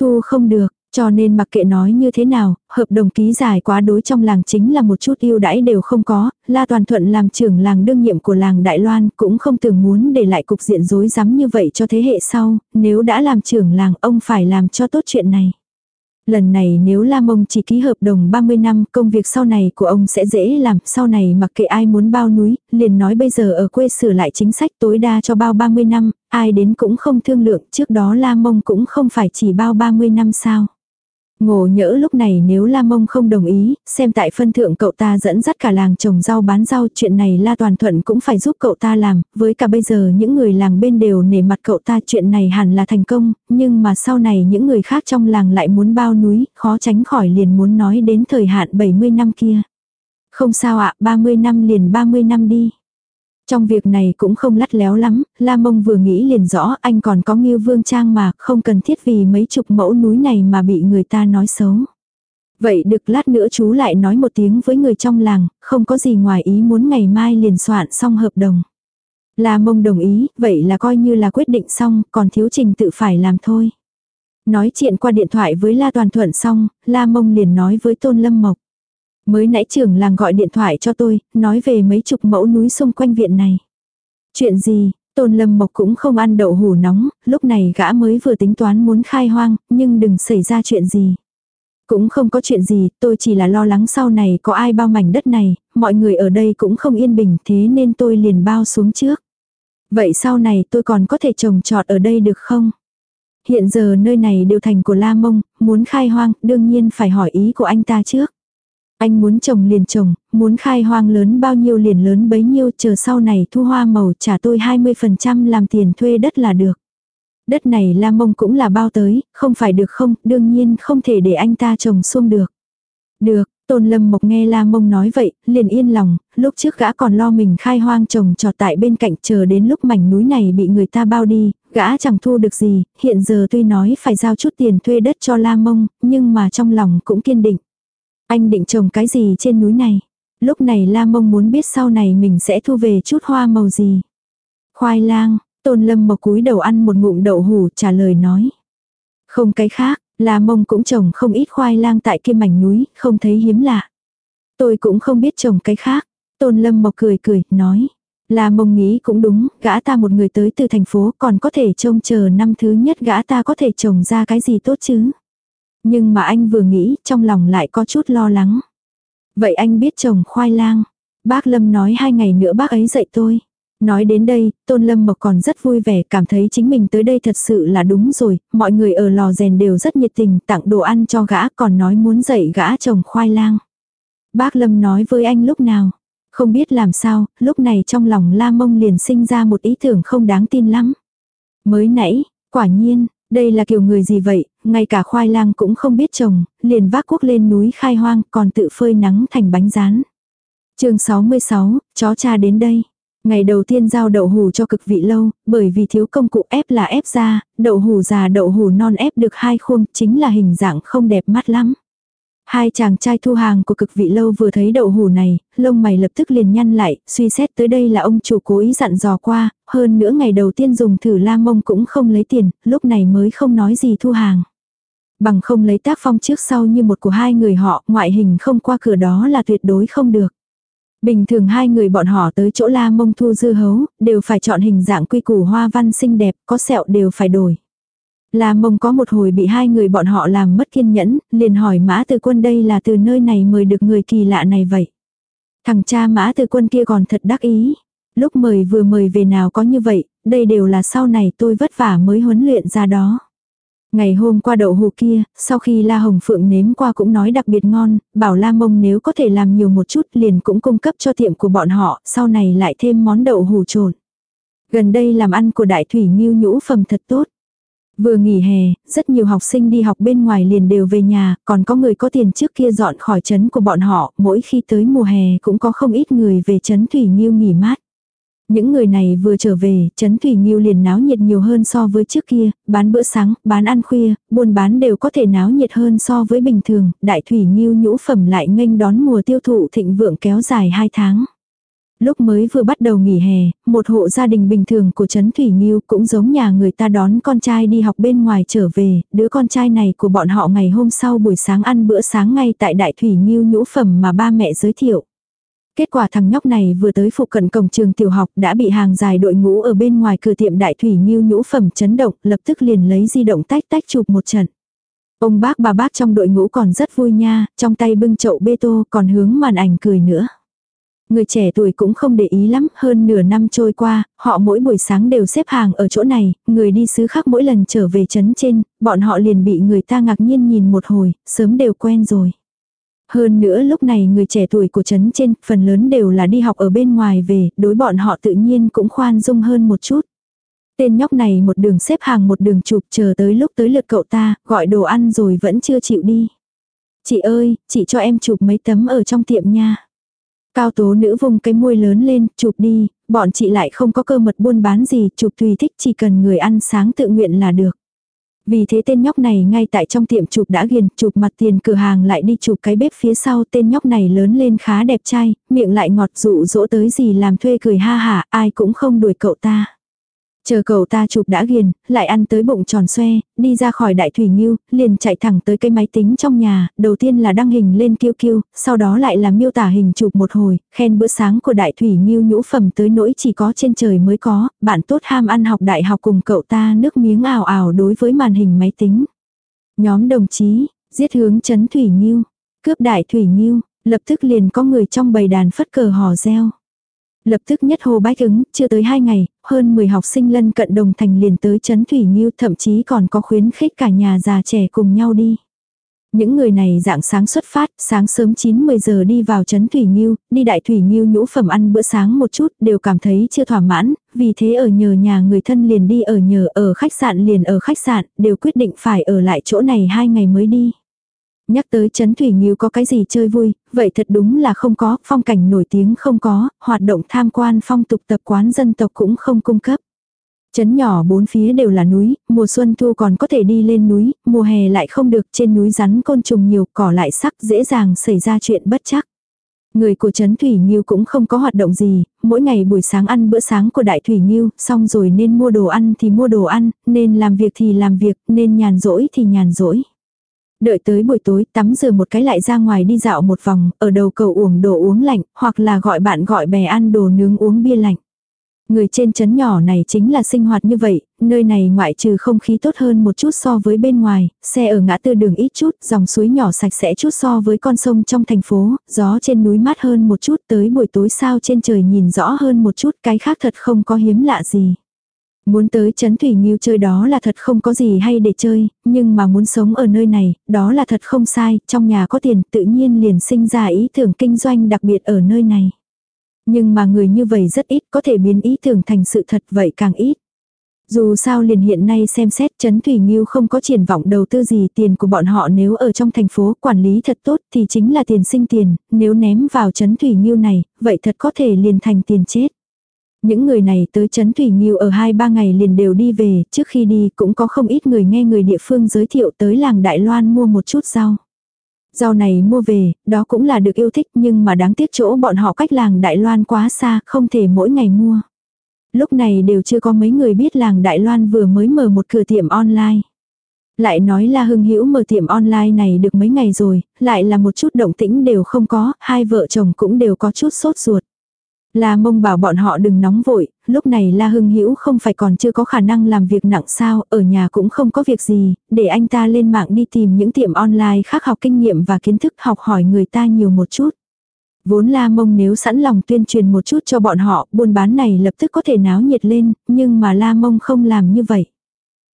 Thu không được, cho nên mặc kệ nói như thế nào, hợp đồng ký dài quá đối trong làng chính là một chút ưu đãi đều không có, La Toàn Thuận làm trưởng làng đương nhiệm của làng Đại Loan cũng không tưởng muốn để lại cục diện rối rắm như vậy cho thế hệ sau, nếu đã làm trưởng làng ông phải làm cho tốt chuyện này. Lần này nếu La Mông chỉ ký hợp đồng 30 năm, công việc sau này của ông sẽ dễ làm, sau này mặc kệ ai muốn bao núi, liền nói bây giờ ở quê sửa lại chính sách tối đa cho bao 30 năm, ai đến cũng không thương lượng, trước đó La Mông cũng không phải chỉ bao 30 năm sao. Ngộ nhỡ lúc này nếu La Mông không đồng ý, xem tại phân thượng cậu ta dẫn dắt cả làng trồng rau bán rau chuyện này La Toàn Thuận cũng phải giúp cậu ta làm, với cả bây giờ những người làng bên đều nể mặt cậu ta chuyện này hẳn là thành công, nhưng mà sau này những người khác trong làng lại muốn bao núi, khó tránh khỏi liền muốn nói đến thời hạn 70 năm kia. Không sao ạ, 30 năm liền 30 năm đi. Trong việc này cũng không lắt léo lắm, La Mông vừa nghĩ liền rõ anh còn có nghiêu Vương Trang mà không cần thiết vì mấy chục mẫu núi này mà bị người ta nói xấu. Vậy được lát nữa chú lại nói một tiếng với người trong làng, không có gì ngoài ý muốn ngày mai liền soạn xong hợp đồng. La Mông đồng ý, vậy là coi như là quyết định xong, còn thiếu trình tự phải làm thôi. Nói chuyện qua điện thoại với La Toàn Thuận xong, La Mông liền nói với Tôn Lâm Mộc. Mới nãy trưởng làng gọi điện thoại cho tôi, nói về mấy chục mẫu núi xung quanh viện này. Chuyện gì, Tôn Lâm Mộc cũng không ăn đậu hủ nóng, lúc này gã mới vừa tính toán muốn khai hoang, nhưng đừng xảy ra chuyện gì. Cũng không có chuyện gì, tôi chỉ là lo lắng sau này có ai bao mảnh đất này, mọi người ở đây cũng không yên bình thế nên tôi liền bao xuống trước. Vậy sau này tôi còn có thể trồng trọt ở đây được không? Hiện giờ nơi này đều thành của La Mông, muốn khai hoang, đương nhiên phải hỏi ý của anh ta trước. Anh muốn trồng liền trồng, muốn khai hoang lớn bao nhiêu liền lớn bấy nhiêu chờ sau này thu hoa màu trả tôi 20% làm tiền thuê đất là được. Đất này La Mông cũng là bao tới, không phải được không, đương nhiên không thể để anh ta trồng xuông được. Được, Tôn Lâm Mộc nghe La Mông nói vậy, liền yên lòng, lúc trước gã còn lo mình khai hoang trồng trọt tại bên cạnh chờ đến lúc mảnh núi này bị người ta bao đi, gã chẳng thu được gì, hiện giờ tuy nói phải giao chút tiền thuê đất cho La Mông, nhưng mà trong lòng cũng kiên định. Anh định trồng cái gì trên núi này? Lúc này La Mông muốn biết sau này mình sẽ thu về chút hoa màu gì. Khoai lang, Tôn Lâm Mộc cúi đầu ăn một ngụm đậu hủ trả lời nói. Không cái khác, La Mông cũng trồng không ít khoai lang tại kia mảnh núi, không thấy hiếm lạ. Tôi cũng không biết trồng cái khác. Tôn Lâm Mộc cười cười, nói. La Mông nghĩ cũng đúng, gã ta một người tới từ thành phố còn có thể trông chờ năm thứ nhất gã ta có thể trồng ra cái gì tốt chứ. Nhưng mà anh vừa nghĩ, trong lòng lại có chút lo lắng. Vậy anh biết trồng khoai lang. Bác Lâm nói hai ngày nữa bác ấy dạy tôi. Nói đến đây, Tôn Lâm Mộc còn rất vui vẻ, cảm thấy chính mình tới đây thật sự là đúng rồi, mọi người ở lò rèn đều rất nhiệt tình, tặng đồ ăn cho gã, còn nói muốn dạy gã trồng khoai lang. Bác Lâm nói với anh lúc nào, không biết làm sao, lúc này trong lòng La Mông liền sinh ra một ý tưởng không đáng tin lắm. Mới nãy, quả nhiên, đây là kiểu người gì vậy, ngay cả khoai lang cũng không biết trồng, liền vác cuốc lên núi khai hoang còn tự phơi nắng thành bánh rán. chương 66, chó cha đến đây. Ngày đầu tiên giao đậu hủ cho cực vị lâu, bởi vì thiếu công cụ ép là ép ra, đậu hủ già đậu hủ non ép được hai khuôn, chính là hình dạng không đẹp mắt lắm. Hai chàng trai thu hàng của cực vị lâu vừa thấy đậu hủ này, lông mày lập tức liền nhăn lại, suy xét tới đây là ông chủ cố ý dặn dò qua, hơn nữa ngày đầu tiên dùng thử la mông cũng không lấy tiền, lúc này mới không nói gì thu hàng. Bằng không lấy tác phong trước sau như một của hai người họ, ngoại hình không qua cửa đó là tuyệt đối không được. Bình thường hai người bọn họ tới chỗ la mông thu dư hấu, đều phải chọn hình dạng quy củ hoa văn xinh đẹp, có sẹo đều phải đổi. La mông có một hồi bị hai người bọn họ làm mất kiên nhẫn, liền hỏi mã từ quân đây là từ nơi này mời được người kỳ lạ này vậy. Thằng cha mã từ quân kia còn thật đắc ý. Lúc mời vừa mời về nào có như vậy, đây đều là sau này tôi vất vả mới huấn luyện ra đó. Ngày hôm qua đậu hù kia, sau khi La Hồng Phượng nếm qua cũng nói đặc biệt ngon, bảo La Mông nếu có thể làm nhiều một chút liền cũng cung cấp cho tiệm của bọn họ, sau này lại thêm món đậu hù trộn. Gần đây làm ăn của đại thủy nghiêu nhũ phẩm thật tốt. Vừa nghỉ hè, rất nhiều học sinh đi học bên ngoài liền đều về nhà, còn có người có tiền trước kia dọn khỏi trấn của bọn họ, mỗi khi tới mùa hè cũng có không ít người về trấn Thủy Nhiêu nghỉ mát. Những người này vừa trở về, Trấn Thủy Nhiêu liền náo nhiệt nhiều hơn so với trước kia, bán bữa sáng, bán ăn khuya, buôn bán đều có thể náo nhiệt hơn so với bình thường, đại thủy Nhiêu nhũ phẩm lại nghênh đón mùa tiêu thụ thịnh vượng kéo dài 2 tháng. Lúc mới vừa bắt đầu nghỉ hè, một hộ gia đình bình thường của Trấn Thủy Nghiêu cũng giống nhà người ta đón con trai đi học bên ngoài trở về, đứa con trai này của bọn họ ngày hôm sau buổi sáng ăn bữa sáng ngay tại Đại Thủy Nghiêu nhũ phẩm mà ba mẹ giới thiệu. Kết quả thằng nhóc này vừa tới phụ cận cổng trường tiểu học đã bị hàng dài đội ngũ ở bên ngoài cửa tiệm Đại Thủy Nghiêu nhũ phẩm chấn động, lập tức liền lấy di động tách tách chụp một trận. Ông bác bà bác trong đội ngũ còn rất vui nha, trong tay bưng chậu bê tô còn hướng màn ảnh cười nữa. Người trẻ tuổi cũng không để ý lắm, hơn nửa năm trôi qua, họ mỗi buổi sáng đều xếp hàng ở chỗ này, người đi xứ khác mỗi lần trở về chấn trên, bọn họ liền bị người ta ngạc nhiên nhìn một hồi, sớm đều quen rồi. Hơn nữa lúc này người trẻ tuổi của trấn trên, phần lớn đều là đi học ở bên ngoài về, đối bọn họ tự nhiên cũng khoan dung hơn một chút. Tên nhóc này một đường xếp hàng một đường chụp chờ tới lúc tới lượt cậu ta, gọi đồ ăn rồi vẫn chưa chịu đi. Chị ơi, chị cho em chụp mấy tấm ở trong tiệm nha. Cao tố nữ vùng cái môi lớn lên, chụp đi, bọn chị lại không có cơ mật buôn bán gì, chụp tùy thích chỉ cần người ăn sáng tự nguyện là được. Vì thế tên nhóc này ngay tại trong tiệm chụp đã ghiền, chụp mặt tiền cửa hàng lại đi chụp cái bếp phía sau tên nhóc này lớn lên khá đẹp trai, miệng lại ngọt dụ dỗ tới gì làm thuê cười ha hả, ai cũng không đuổi cậu ta. Chờ cậu ta chụp đã ghiền, lại ăn tới bụng tròn xoe, đi ra khỏi đại thủy nghiêu, liền chạy thẳng tới cái máy tính trong nhà, đầu tiên là đăng hình lên kiêu kiêu, sau đó lại là miêu tả hình chụp một hồi, khen bữa sáng của đại thủy nghiêu nhũ phẩm tới nỗi chỉ có trên trời mới có, bạn tốt ham ăn học đại học cùng cậu ta nước miếng ảo ảo đối với màn hình máy tính. Nhóm đồng chí, giết hướng chấn thủy nghiêu, cướp đại thủy nghiêu, lập tức liền có người trong bầy đàn phất cờ hò reo. Lập tức nhất hồ bách ứng, chưa tới 2 ngày, hơn 10 học sinh lân cận đồng thành liền tới chấn Thủy Nghiêu thậm chí còn có khuyến khích cả nhà già trẻ cùng nhau đi. Những người này dạng sáng xuất phát, sáng sớm 9-10 giờ đi vào chấn Thủy Nghiêu, đi đại Thủy Nghiêu nhũ phẩm ăn bữa sáng một chút, đều cảm thấy chưa thỏa mãn, vì thế ở nhờ nhà người thân liền đi ở nhờ ở khách sạn liền ở khách sạn, đều quyết định phải ở lại chỗ này hai ngày mới đi. Nhắc tới chấn Thủy Nghiêu có cái gì chơi vui, vậy thật đúng là không có, phong cảnh nổi tiếng không có, hoạt động tham quan phong tục tập quán dân tộc cũng không cung cấp. Chấn nhỏ bốn phía đều là núi, mùa xuân thu còn có thể đi lên núi, mùa hè lại không được, trên núi rắn côn trùng nhiều, cỏ lại sắc, dễ dàng xảy ra chuyện bất chắc. Người của Trấn Thủy Nghiêu cũng không có hoạt động gì, mỗi ngày buổi sáng ăn bữa sáng của Đại Thủy Nghiêu, xong rồi nên mua đồ ăn thì mua đồ ăn, nên làm việc thì làm việc, nên nhàn rỗi thì nhàn rỗi. Đợi tới buổi tối tắm rửa một cái lại ra ngoài đi dạo một vòng, ở đầu cầu uống đồ uống lạnh, hoặc là gọi bạn gọi bè ăn đồ nướng uống bia lạnh. Người trên chấn nhỏ này chính là sinh hoạt như vậy, nơi này ngoại trừ không khí tốt hơn một chút so với bên ngoài, xe ở ngã tư đường ít chút, dòng suối nhỏ sạch sẽ chút so với con sông trong thành phố, gió trên núi mát hơn một chút tới buổi tối sao trên trời nhìn rõ hơn một chút, cái khác thật không có hiếm lạ gì. Muốn tới chấn thủy nghiêu chơi đó là thật không có gì hay để chơi, nhưng mà muốn sống ở nơi này, đó là thật không sai, trong nhà có tiền tự nhiên liền sinh ra ý tưởng kinh doanh đặc biệt ở nơi này. Nhưng mà người như vậy rất ít có thể biến ý tưởng thành sự thật vậy càng ít. Dù sao liền hiện nay xem xét chấn Thủy Nghiêu không có triển vọng đầu tư gì tiền của bọn họ nếu ở trong thành phố quản lý thật tốt thì chính là tiền sinh tiền, nếu ném vào chấn Thủy Nghiêu này, vậy thật có thể liền thành tiền chết. Những người này tới chấn Thủy Nghiêu ở 2-3 ngày liền đều đi về, trước khi đi cũng có không ít người nghe người địa phương giới thiệu tới làng Đại Loan mua một chút rau. Rau này mua về, đó cũng là được yêu thích nhưng mà đáng tiếc chỗ bọn họ cách làng Đại Loan quá xa, không thể mỗi ngày mua. Lúc này đều chưa có mấy người biết làng Đại Loan vừa mới mở một cửa tiệm online. Lại nói là hưng hữu mở tiệm online này được mấy ngày rồi, lại là một chút động tĩnh đều không có, hai vợ chồng cũng đều có chút sốt ruột. La mông bảo bọn họ đừng nóng vội, lúc này La Hưng Hữu không phải còn chưa có khả năng làm việc nặng sao, ở nhà cũng không có việc gì, để anh ta lên mạng đi tìm những tiệm online khác học kinh nghiệm và kiến thức học hỏi người ta nhiều một chút. Vốn La Mông nếu sẵn lòng tuyên truyền một chút cho bọn họ, buôn bán này lập tức có thể náo nhiệt lên, nhưng mà La Mông không làm như vậy.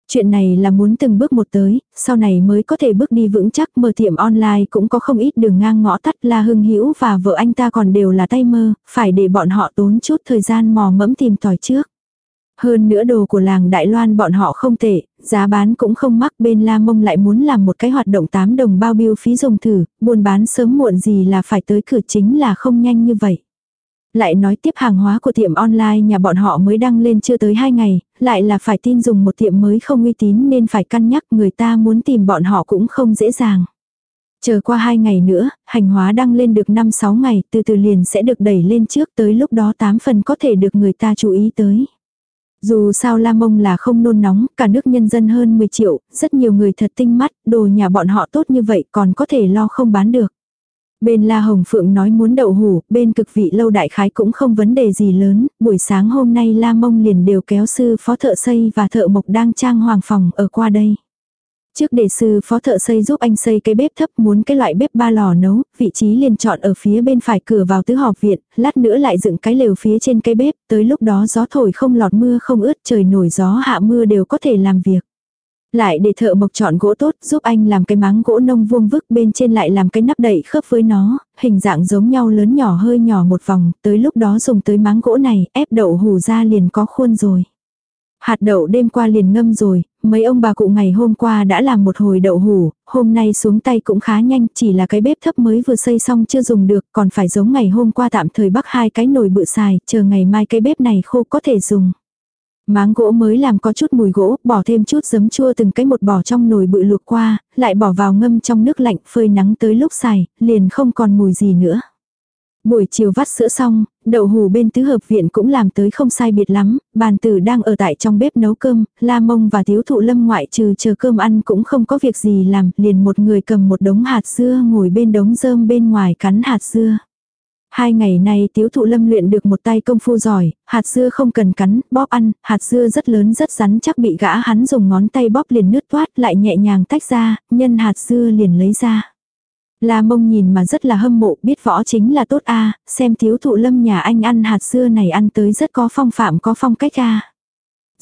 Chuyện này là muốn từng bước một tới, sau này mới có thể bước đi vững chắc mở tiệm online cũng có không ít đường ngang ngõ tắt là hưng hữu và vợ anh ta còn đều là tay mơ, phải để bọn họ tốn chút thời gian mò mẫm tìm tòi trước. Hơn nữa đồ của làng Đại Loan bọn họ không tệ, giá bán cũng không mắc bên La Mông lại muốn làm một cái hoạt động 8 đồng bao biêu phí dùng thử, buôn bán sớm muộn gì là phải tới cửa chính là không nhanh như vậy. Lại nói tiếp hàng hóa của tiệm online nhà bọn họ mới đăng lên chưa tới 2 ngày, lại là phải tin dùng một tiệm mới không uy tín nên phải cân nhắc người ta muốn tìm bọn họ cũng không dễ dàng. Chờ qua 2 ngày nữa, hành hóa đăng lên được 5-6 ngày, từ từ liền sẽ được đẩy lên trước tới lúc đó 8 phần có thể được người ta chú ý tới. Dù sao La Mông là không nôn nóng, cả nước nhân dân hơn 10 triệu, rất nhiều người thật tinh mắt, đồ nhà bọn họ tốt như vậy còn có thể lo không bán được. Bên La Hồng Phượng nói muốn đậu hủ, bên cực vị lâu đại khái cũng không vấn đề gì lớn, buổi sáng hôm nay La Mông liền đều kéo sư phó thợ xây và thợ mộc đang trang hoàng phòng ở qua đây. Trước để sư phó thợ xây giúp anh xây cái bếp thấp muốn cái loại bếp ba lò nấu, vị trí liền chọn ở phía bên phải cửa vào tứ họp viện, lát nữa lại dựng cái lều phía trên cái bếp, tới lúc đó gió thổi không lọt mưa không ướt trời nổi gió hạ mưa đều có thể làm việc. Lại để thợ mộc chọn gỗ tốt giúp anh làm cái máng gỗ nông vuông vức bên trên lại làm cái nắp đậy khớp với nó, hình dạng giống nhau lớn nhỏ hơi nhỏ một vòng, tới lúc đó dùng tới máng gỗ này ép đậu hủ ra liền có khuôn rồi. Hạt đậu đêm qua liền ngâm rồi, mấy ông bà cụ ngày hôm qua đã làm một hồi đậu hủ, hôm nay xuống tay cũng khá nhanh, chỉ là cái bếp thấp mới vừa xây xong chưa dùng được, còn phải giống ngày hôm qua tạm thời bắc hai cái nồi bự xài, chờ ngày mai cái bếp này khô có thể dùng. Máng gỗ mới làm có chút mùi gỗ, bỏ thêm chút giấm chua từng cái một bỏ trong nồi bự luộc qua, lại bỏ vào ngâm trong nước lạnh phơi nắng tới lúc xài, liền không còn mùi gì nữa. Buổi chiều vắt sữa xong, đậu hù bên tứ hợp viện cũng làm tới không sai biệt lắm, bàn tử đang ở tại trong bếp nấu cơm, la mông và thiếu thụ lâm ngoại trừ chờ cơm ăn cũng không có việc gì làm, liền một người cầm một đống hạt dưa ngồi bên đống rơm bên ngoài cắn hạt dưa. Hai ngày nay tiếu thụ lâm luyện được một tay công phu giỏi, hạt dưa không cần cắn, bóp ăn, hạt dưa rất lớn rất rắn chắc bị gã hắn dùng ngón tay bóp liền nứt toát lại nhẹ nhàng tách ra, nhân hạt dưa liền lấy ra. La mông nhìn mà rất là hâm mộ, biết võ chính là tốt a xem thiếu thụ lâm nhà anh ăn hạt dưa này ăn tới rất có phong phạm có phong cách a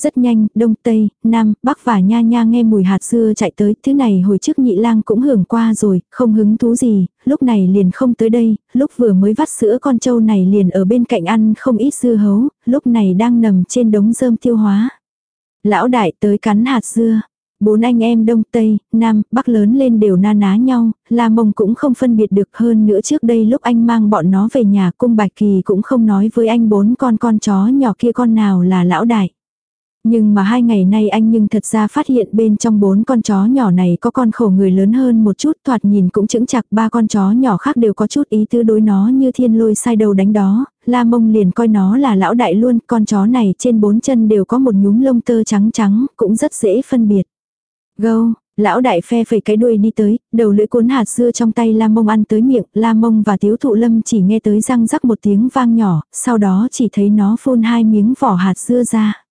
rất nhanh, đông, tây, nam, bắc và nha nha nghe mùi hạt dưa chạy tới, thứ này hồi trước nhị lang cũng hưởng qua rồi, không hứng thú gì, lúc này liền không tới đây, lúc vừa mới vắt sữa con trâu này liền ở bên cạnh ăn không ít dưa hấu, lúc này đang nằm trên đống rơm tiêu hóa. Lão đại tới cắn hạt dưa, Bốn anh em đông tây, nam, bắc lớn lên đều na ná nhau, La Mông cũng không phân biệt được hơn nữa trước đây lúc anh mang bọn nó về nhà cung Bạch Kỳ cũng không nói với anh bốn con con chó nhỏ kia con nào là lão đại. Nhưng mà hai ngày nay anh nhưng thật ra phát hiện bên trong bốn con chó nhỏ này có con khổ người lớn hơn một chút thoạt nhìn cũng chững chặt ba con chó nhỏ khác đều có chút ý tứ đối nó như thiên lôi sai đầu đánh đó, la mông liền coi nó là lão đại luôn, con chó này trên bốn chân đều có một nhúm lông tơ trắng trắng, cũng rất dễ phân biệt. Gâu, lão đại phe phẩy cái đuôi đi tới, đầu lưỡi cuốn hạt dưa trong tay la mông ăn tới miệng, la mông và tiếu thụ lâm chỉ nghe tới răng rắc một tiếng vang nhỏ, sau đó chỉ thấy nó phun hai miếng vỏ hạt dưa ra.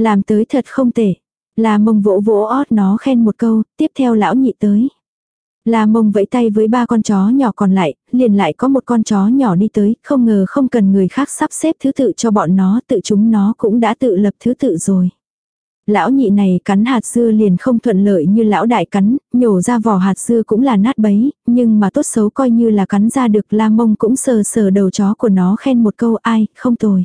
Làm tới thật không tệ. La mông vỗ vỗ ót nó khen một câu, tiếp theo lão nhị tới. La mông vẫy tay với ba con chó nhỏ còn lại, liền lại có một con chó nhỏ đi tới, không ngờ không cần người khác sắp xếp thứ tự cho bọn nó, tự chúng nó cũng đã tự lập thứ tự rồi. Lão nhị này cắn hạt dưa liền không thuận lợi như lão đại cắn, nhổ ra vỏ hạt dưa cũng là nát bấy, nhưng mà tốt xấu coi như là cắn ra được la mông cũng sờ sờ đầu chó của nó khen một câu ai, không tồi.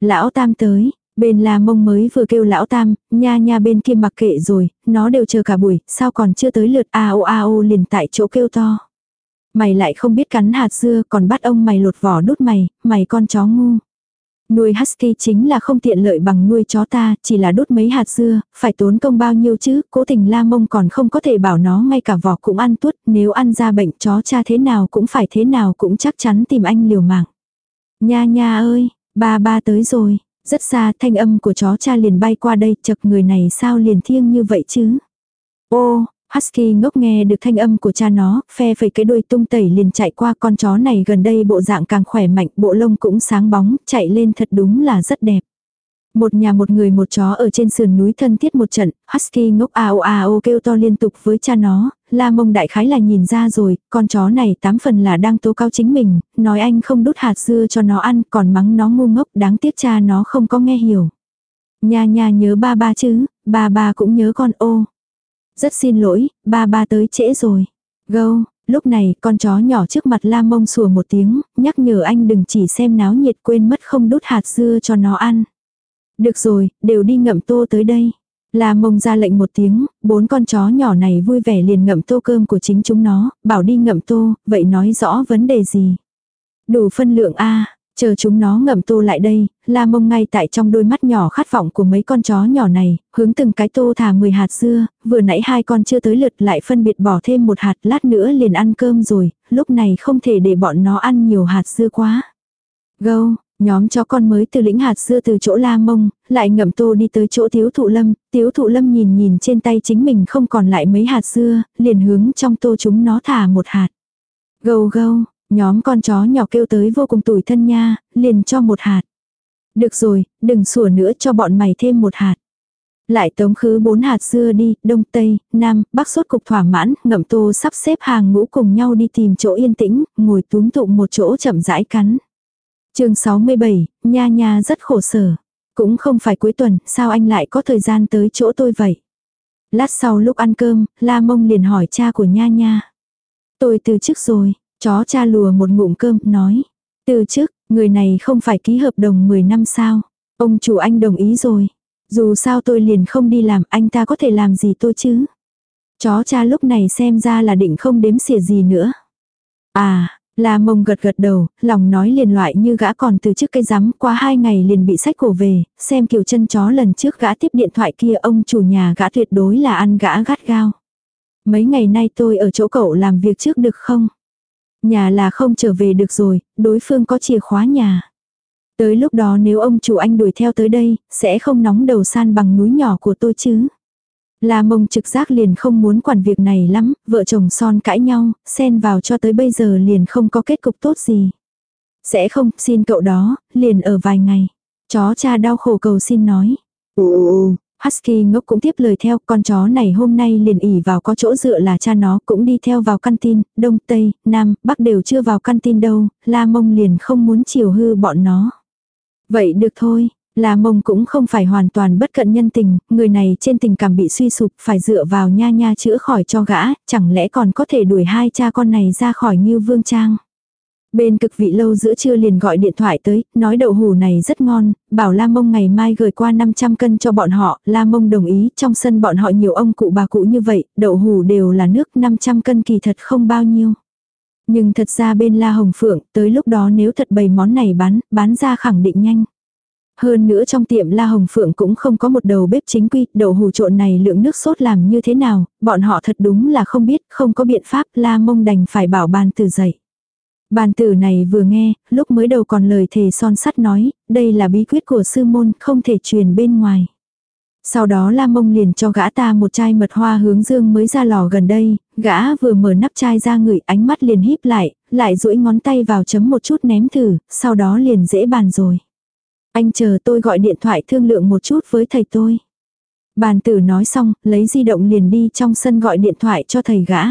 Lão tam tới, bên là mông mới vừa kêu lão tam, nha nha bên kia mặc kệ rồi, nó đều chờ cả buổi, sao còn chưa tới lượt a o a o liền tại chỗ kêu to. Mày lại không biết cắn hạt dưa còn bắt ông mày lột vỏ đút mày, mày con chó ngu. Nuôi husky chính là không tiện lợi bằng nuôi chó ta, chỉ là đốt mấy hạt dưa, phải tốn công bao nhiêu chứ, cố tình la mông còn không có thể bảo nó ngay cả vỏ cũng ăn tuốt, nếu ăn ra bệnh chó cha thế nào cũng phải thế nào cũng chắc chắn tìm anh liều mạng. Nha nha ơi, ba ba tới rồi, rất xa thanh âm của chó cha liền bay qua đây, chật người này sao liền thiêng như vậy chứ. Ô, Husky ngốc nghe được thanh âm của cha nó, phe phẩy cái đuôi tung tẩy liền chạy qua con chó này gần đây bộ dạng càng khỏe mạnh, bộ lông cũng sáng bóng, chạy lên thật đúng là rất đẹp. Một nhà một người một chó ở trên sườn núi thân thiết một trận, Husky ngốc ao ao kêu to liên tục với cha nó, la mông đại khái là nhìn ra rồi, con chó này tám phần là đang tố cao chính mình, nói anh không đút hạt dưa cho nó ăn, còn mắng nó ngu ngốc đáng tiếc cha nó không có nghe hiểu. Nha nha nhớ ba ba chứ, ba ba cũng nhớ con ô. Rất xin lỗi, ba ba tới trễ rồi. Gâu, lúc này con chó nhỏ trước mặt la mông sủa một tiếng, nhắc nhở anh đừng chỉ xem náo nhiệt quên mất không đút hạt dưa cho nó ăn. Được rồi, đều đi ngậm tô tới đây. La mông ra lệnh một tiếng, bốn con chó nhỏ này vui vẻ liền ngậm tô cơm của chính chúng nó, bảo đi ngậm tô, vậy nói rõ vấn đề gì. Đủ phân lượng A, Chờ chúng nó ngậm tô lại đây, la mông ngay tại trong đôi mắt nhỏ khát vọng của mấy con chó nhỏ này, hướng từng cái tô thả 10 hạt dưa, vừa nãy hai con chưa tới lượt lại phân biệt bỏ thêm một hạt lát nữa liền ăn cơm rồi, lúc này không thể để bọn nó ăn nhiều hạt dưa quá. Gâu, nhóm chó con mới từ lĩnh hạt dưa từ chỗ la mông, lại ngậm tô đi tới chỗ tiếu thụ lâm, tiếu thụ lâm nhìn nhìn trên tay chính mình không còn lại mấy hạt dưa, liền hướng trong tô chúng nó thả một hạt. Gâu gâu, Nhóm con chó nhỏ kêu tới vô cùng tủi thân nha, liền cho một hạt. Được rồi, đừng sủa nữa cho bọn mày thêm một hạt. Lại tống khứ bốn hạt dưa đi, đông tây, nam, bắc sốt cục thỏa mãn, ngậm tô sắp xếp hàng ngũ cùng nhau đi tìm chỗ yên tĩnh, ngồi túm tụ một chỗ chậm rãi cắn chương 67, nha nha rất khổ sở. Cũng không phải cuối tuần, sao anh lại có thời gian tới chỗ tôi vậy? Lát sau lúc ăn cơm, La Mông liền hỏi cha của nha nha. Tôi từ chức rồi, chó cha lùa một ngụm cơm, nói. Từ chức, người này không phải ký hợp đồng 10 năm sao? Ông chủ anh đồng ý rồi. Dù sao tôi liền không đi làm, anh ta có thể làm gì tôi chứ? Chó cha lúc này xem ra là định không đếm xỉa gì nữa. À, La mông gật gật đầu, lòng nói liền loại như gã còn từ trước cây rắm qua hai ngày liền bị sách cổ về, xem kiểu chân chó lần trước gã tiếp điện thoại kia ông chủ nhà gã tuyệt đối là ăn gã gắt gao. Mấy ngày nay tôi ở chỗ cậu làm việc trước được không? Nhà là không trở về được rồi, đối phương có chìa khóa nhà. Tới lúc đó nếu ông chủ anh đuổi theo tới đây, sẽ không nóng đầu san bằng núi nhỏ của tôi chứ. La mông trực giác liền không muốn quản việc này lắm, vợ chồng son cãi nhau, xen vào cho tới bây giờ liền không có kết cục tốt gì. Sẽ không, xin cậu đó, liền ở vài ngày. Chó cha đau khổ cầu xin nói. Ồ, Husky ngốc cũng tiếp lời theo, con chó này hôm nay liền ỉ vào có chỗ dựa là cha nó cũng đi theo vào căn tin, đông, tây, nam, bắc đều chưa vào căn tin đâu, la mông liền không muốn chiều hư bọn nó. Vậy được thôi, La mông cũng không phải hoàn toàn bất cận nhân tình, người này trên tình cảm bị suy sụp phải dựa vào nha nha chữa khỏi cho gã, chẳng lẽ còn có thể đuổi hai cha con này ra khỏi như vương trang. Bên cực vị lâu giữa trưa liền gọi điện thoại tới, nói đậu hủ này rất ngon, bảo La Mông ngày mai gửi qua 500 cân cho bọn họ, La Mông đồng ý, trong sân bọn họ nhiều ông cụ bà cụ như vậy, đậu hủ đều là nước 500 cân kỳ thật không bao nhiêu. Nhưng thật ra bên La Hồng Phượng, tới lúc đó nếu thật bày món này bán, bán ra khẳng định nhanh. Hơn nữa trong tiệm La Hồng Phượng cũng không có một đầu bếp chính quy, đậu hủ trộn này lượng nước sốt làm như thế nào, bọn họ thật đúng là không biết, không có biện pháp, La Mông đành phải bảo bàn tử dậy. Bàn tử này vừa nghe, lúc mới đầu còn lời thề son sắt nói, đây là bí quyết của sư môn, không thể truyền bên ngoài. Sau đó La Mông liền cho gã ta một chai mật hoa hướng dương mới ra lò gần đây, gã vừa mở nắp chai ra ngửi ánh mắt liền híp lại, lại duỗi ngón tay vào chấm một chút ném thử, sau đó liền dễ bàn rồi. Anh chờ tôi gọi điện thoại thương lượng một chút với thầy tôi. Bàn tử nói xong, lấy di động liền đi trong sân gọi điện thoại cho thầy gã.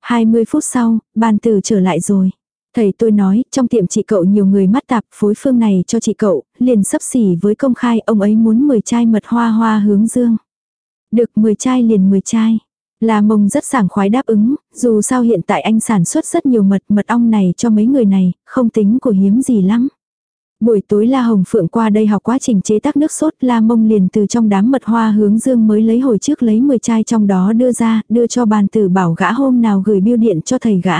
20 phút sau, bàn tử trở lại rồi. Thầy tôi nói, trong tiệm chị cậu nhiều người mắt tạp, phối phương này cho chị cậu, liền sấp xỉ với công khai, ông ấy muốn 10 chai mật hoa hoa hướng dương. Được 10 chai liền 10 chai. là mông rất sảng khoái đáp ứng, dù sao hiện tại anh sản xuất rất nhiều mật mật ong này cho mấy người này, không tính của hiếm gì lắm. Buổi tối La Hồng Phượng qua đây học quá trình chế tác nước sốt La Mông liền từ trong đám mật hoa hướng dương mới lấy hồi trước lấy 10 chai trong đó đưa ra, đưa cho bàn tử bảo gã hôm nào gửi biêu điện cho thầy gã.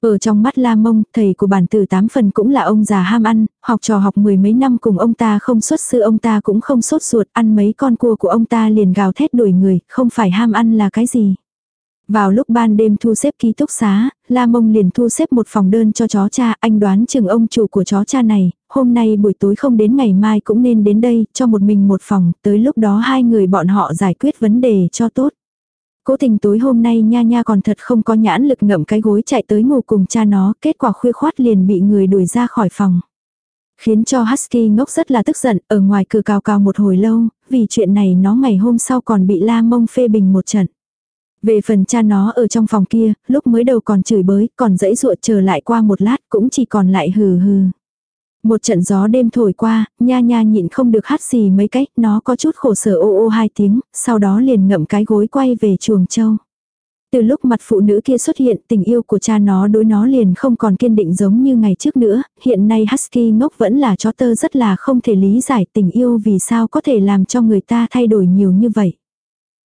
Ở trong mắt La Mông, thầy của bản tử tám phần cũng là ông già ham ăn, học trò học mười mấy năm cùng ông ta không xuất sư ông ta cũng không sốt ruột, ăn mấy con cua của ông ta liền gào thét đuổi người, không phải ham ăn là cái gì. Vào lúc ban đêm thu xếp ký túc xá, La Mông liền thu xếp một phòng đơn cho chó cha, anh đoán chừng ông chủ của chó cha này, hôm nay buổi tối không đến ngày mai cũng nên đến đây, cho một mình một phòng, tới lúc đó hai người bọn họ giải quyết vấn đề cho tốt. Cố tình tối hôm nay nha nha còn thật không có nhãn lực ngậm cái gối chạy tới ngủ cùng cha nó, kết quả khuya khoát liền bị người đuổi ra khỏi phòng. Khiến cho Husky ngốc rất là tức giận, ở ngoài cửa cào cào một hồi lâu, vì chuyện này nó ngày hôm sau còn bị la mông phê bình một trận. Về phần cha nó ở trong phòng kia, lúc mới đầu còn chửi bới, còn dãy ruột chờ lại qua một lát cũng chỉ còn lại hừ hừ. Một trận gió đêm thổi qua, nha nha nhịn không được hát xì mấy cách, nó có chút khổ sở ô ô hai tiếng, sau đó liền ngậm cái gối quay về chuồng châu. Từ lúc mặt phụ nữ kia xuất hiện, tình yêu của cha nó đối nó liền không còn kiên định giống như ngày trước nữa, hiện nay Husky ngốc vẫn là chó tơ rất là không thể lý giải tình yêu vì sao có thể làm cho người ta thay đổi nhiều như vậy.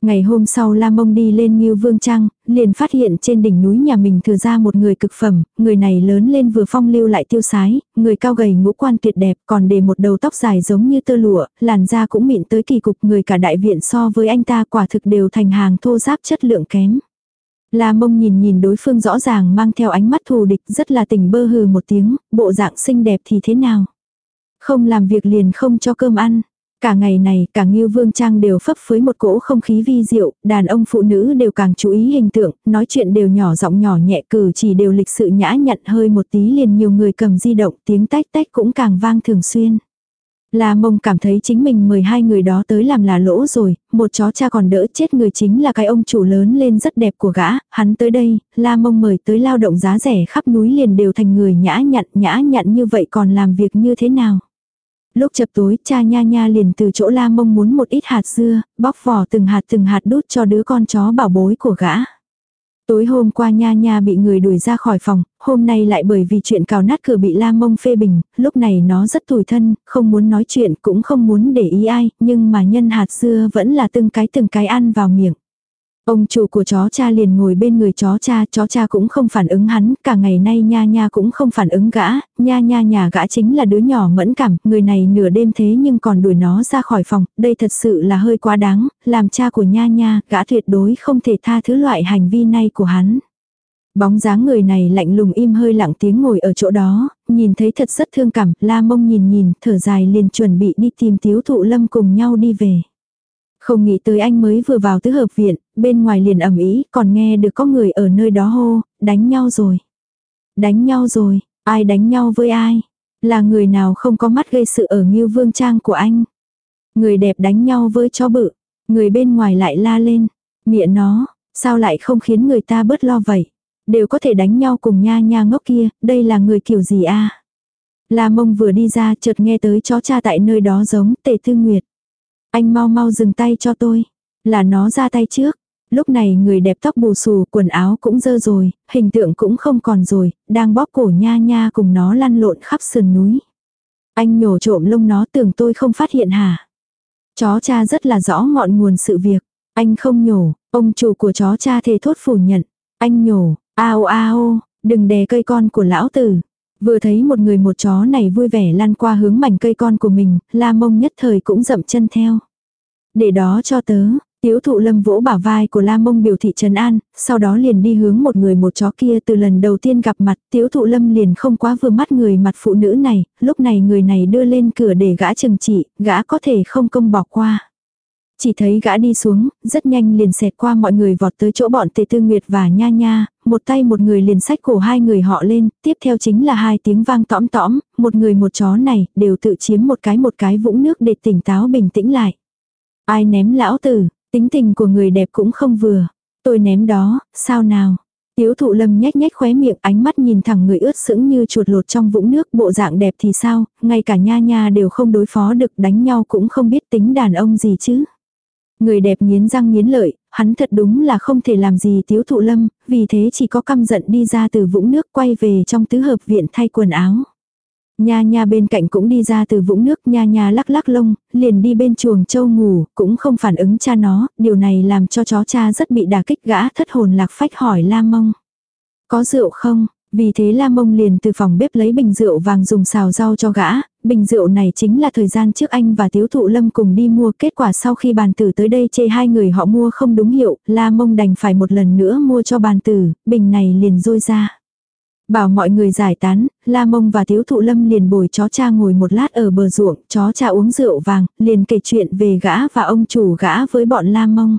Ngày hôm sau La Mông đi lên Ngưu Vương Trang, liền phát hiện trên đỉnh núi nhà mình thừa ra một người cực phẩm, người này lớn lên vừa phong lưu lại tiêu sái, người cao gầy ngũ quan tuyệt đẹp còn để một đầu tóc dài giống như tơ lụa, làn da cũng mịn tới kỳ cục người cả đại viện so với anh ta quả thực đều thành hàng thô giáp chất lượng kém. La mông nhìn nhìn đối phương rõ ràng mang theo ánh mắt thù địch rất là tình bơ hừ một tiếng, bộ dạng xinh đẹp thì thế nào. Không làm việc liền không cho cơm ăn. Cả ngày này, cả Ngưu Vương Trang đều phấp phới một cỗ không khí vi diệu, đàn ông phụ nữ đều càng chú ý hình tượng, nói chuyện đều nhỏ giọng nhỏ nhẹ cử chỉ đều lịch sự nhã nhặn hơi một tí liền nhiều người cầm di động tiếng tách tách cũng càng vang thường xuyên. La mông cảm thấy chính mình mời hai người đó tới làm là lỗ rồi, một chó cha còn đỡ chết người chính là cái ông chủ lớn lên rất đẹp của gã, hắn tới đây, la mông mời tới lao động giá rẻ khắp núi liền đều thành người nhã nhặn nhã nhặn như vậy còn làm việc như thế nào. Lúc chập tối, cha nha nha liền từ chỗ la mông muốn một ít hạt dưa, bóc vỏ từng hạt từng hạt đút cho đứa con chó bảo bối của gã. Tối hôm qua nha nha bị người đuổi ra khỏi phòng, hôm nay lại bởi vì chuyện cào nát cửa bị la mông phê bình, lúc này nó rất tủi thân, không muốn nói chuyện cũng không muốn để ý ai, nhưng mà nhân hạt dưa vẫn là từng cái từng cái ăn vào miệng. Ông chủ của chó cha liền ngồi bên người chó cha, chó cha cũng không phản ứng hắn, cả ngày nay nha nha cũng không phản ứng gã, nha nha nhà gã chính là đứa nhỏ mẫn cảm, người này nửa đêm thế nhưng còn đuổi nó ra khỏi phòng, đây thật sự là hơi quá đáng, làm cha của nha nha, gã tuyệt đối không thể tha thứ loại hành vi này của hắn. Bóng dáng người này lạnh lùng im hơi lặng tiếng ngồi ở chỗ đó, nhìn thấy thật rất thương cảm, la mông nhìn nhìn, thở dài liền chuẩn bị đi tìm tiếu thụ lâm cùng nhau đi về. Không nghĩ tới anh mới vừa vào tứ hợp viện, bên ngoài liền ẩm ý, còn nghe được có người ở nơi đó hô, đánh nhau rồi. Đánh nhau rồi, ai đánh nhau với ai? Là người nào không có mắt gây sự ở như Vương Trang của anh? Người đẹp đánh nhau với chó bự, người bên ngoài lại la lên. miệng nó, sao lại không khiến người ta bớt lo vậy? Đều có thể đánh nhau cùng nha nha ngốc kia, đây là người kiểu gì a La mông vừa đi ra chợt nghe tới chó cha tại nơi đó giống tề thư nguyệt. Anh mau mau dừng tay cho tôi. Là nó ra tay trước. Lúc này người đẹp tóc bù xù, quần áo cũng dơ rồi, hình tượng cũng không còn rồi, đang bóp cổ nha nha cùng nó lăn lộn khắp sườn núi. Anh nhổ trộm lông nó tưởng tôi không phát hiện hả? Chó cha rất là rõ ngọn nguồn sự việc. Anh không nhổ, ông chủ của chó cha thề thốt phủ nhận. Anh nhổ, ao ao, đừng đè cây con của lão tử. Vừa thấy một người một chó này vui vẻ lăn qua hướng mảnh cây con của mình, la mông nhất thời cũng dậm chân theo. Để đó cho tớ, tiếu thụ lâm vỗ bả vai của la mông biểu thị trần an, sau đó liền đi hướng một người một chó kia. Từ lần đầu tiên gặp mặt, tiếu thụ lâm liền không quá vừa mắt người mặt phụ nữ này, lúc này người này đưa lên cửa để gã chừng trị, gã có thể không công bỏ qua. Chỉ thấy gã đi xuống, rất nhanh liền xẹt qua mọi người vọt tới chỗ bọn tề tư nguyệt và nha nha, một tay một người liền sách cổ hai người họ lên, tiếp theo chính là hai tiếng vang tõm tõm, một người một chó này, đều tự chiếm một cái một cái vũng nước để tỉnh táo bình tĩnh lại. Ai ném lão tử, tính tình của người đẹp cũng không vừa. Tôi ném đó, sao nào? Tiếu thụ lâm nhếch nhếch khóe miệng ánh mắt nhìn thẳng người ướt sững như chuột lột trong vũng nước bộ dạng đẹp thì sao, ngay cả nha nha đều không đối phó được đánh nhau cũng không biết tính đàn ông gì chứ. Người đẹp nghiến răng nghiến lợi, hắn thật đúng là không thể làm gì tiếu thụ lâm, vì thế chỉ có căm giận đi ra từ vũng nước quay về trong tứ hợp viện thay quần áo. Nha nha bên cạnh cũng đi ra từ vũng nước nha nha lắc lắc lông, liền đi bên chuồng châu ngủ, cũng không phản ứng cha nó, điều này làm cho chó cha rất bị đả kích gã thất hồn lạc phách hỏi la mông. Có rượu không? Vì thế La Mông liền từ phòng bếp lấy bình rượu vàng dùng xào rau cho gã, bình rượu này chính là thời gian trước anh và Tiếu Thụ Lâm cùng đi mua, kết quả sau khi bàn tử tới đây chê hai người họ mua không đúng hiệu, La Mông đành phải một lần nữa mua cho bàn tử, bình này liền rôi ra. Bảo mọi người giải tán, La Mông và thiếu Thụ Lâm liền bồi chó cha ngồi một lát ở bờ ruộng, chó cha uống rượu vàng, liền kể chuyện về gã và ông chủ gã với bọn La Mông.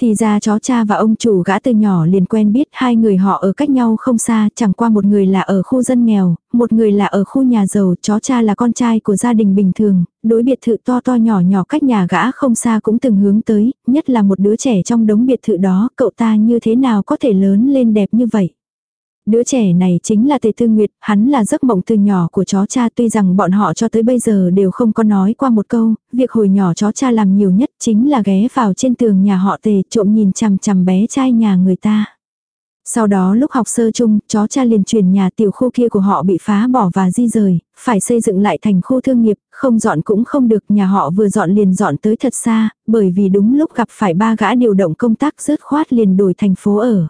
Thì ra chó cha và ông chủ gã từ nhỏ liền quen biết hai người họ ở cách nhau không xa, chẳng qua một người là ở khu dân nghèo, một người là ở khu nhà giàu, chó cha là con trai của gia đình bình thường, đối biệt thự to to nhỏ nhỏ cách nhà gã không xa cũng từng hướng tới, nhất là một đứa trẻ trong đống biệt thự đó, cậu ta như thế nào có thể lớn lên đẹp như vậy. Đứa trẻ này chính là Tề Tư Nguyệt, hắn là giấc mộng từ nhỏ của chó cha tuy rằng bọn họ cho tới bây giờ đều không có nói qua một câu, việc hồi nhỏ chó cha làm nhiều nhất chính là ghé vào trên tường nhà họ Tề trộm nhìn chằm chằm bé trai nhà người ta. Sau đó lúc học sơ chung, chó cha liền chuyển nhà tiểu khu kia của họ bị phá bỏ và di rời, phải xây dựng lại thành khu thương nghiệp, không dọn cũng không được, nhà họ vừa dọn liền dọn tới thật xa, bởi vì đúng lúc gặp phải ba gã điều động công tác rớt khoát liền đổi thành phố ở.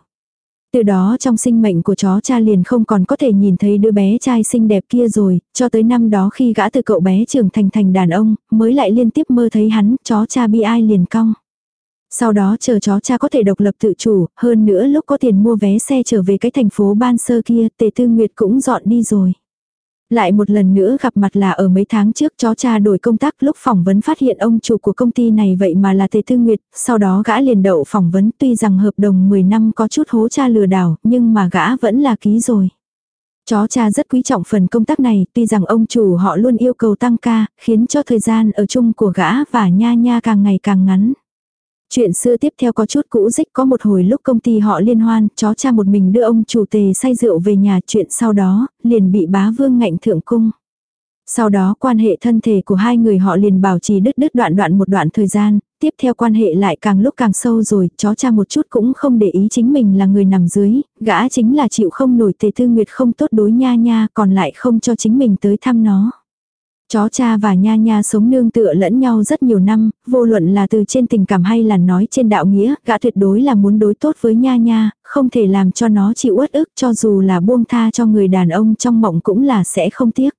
Từ đó trong sinh mệnh của chó cha liền không còn có thể nhìn thấy đứa bé trai xinh đẹp kia rồi, cho tới năm đó khi gã từ cậu bé trưởng thành thành đàn ông, mới lại liên tiếp mơ thấy hắn, chó cha bi ai liền cong. Sau đó chờ chó cha có thể độc lập tự chủ, hơn nữa lúc có tiền mua vé xe trở về cái thành phố ban sơ kia, tề tư nguyệt cũng dọn đi rồi. Lại một lần nữa gặp mặt là ở mấy tháng trước chó cha đổi công tác lúc phỏng vấn phát hiện ông chủ của công ty này vậy mà là Tề Thư Nguyệt, sau đó gã liền đậu phỏng vấn tuy rằng hợp đồng 10 năm có chút hố cha lừa đảo nhưng mà gã vẫn là ký rồi. Chó cha rất quý trọng phần công tác này, tuy rằng ông chủ họ luôn yêu cầu tăng ca, khiến cho thời gian ở chung của gã và nha nha càng ngày càng ngắn. Chuyện xưa tiếp theo có chút cũ dích có một hồi lúc công ty họ liên hoan, chó cha một mình đưa ông chủ tề say rượu về nhà chuyện sau đó, liền bị bá vương ngạnh thượng cung. Sau đó quan hệ thân thể của hai người họ liền bảo trì đứt đứt đoạn đoạn một đoạn thời gian, tiếp theo quan hệ lại càng lúc càng sâu rồi, chó cha một chút cũng không để ý chính mình là người nằm dưới, gã chính là chịu không nổi tề thư nguyệt không tốt đối nha nha còn lại không cho chính mình tới thăm nó. Chó cha và nha nha sống nương tựa lẫn nhau rất nhiều năm, vô luận là từ trên tình cảm hay là nói trên đạo nghĩa, gã tuyệt đối là muốn đối tốt với nha nha, không thể làm cho nó chịu uất ức cho dù là buông tha cho người đàn ông trong mộng cũng là sẽ không tiếc.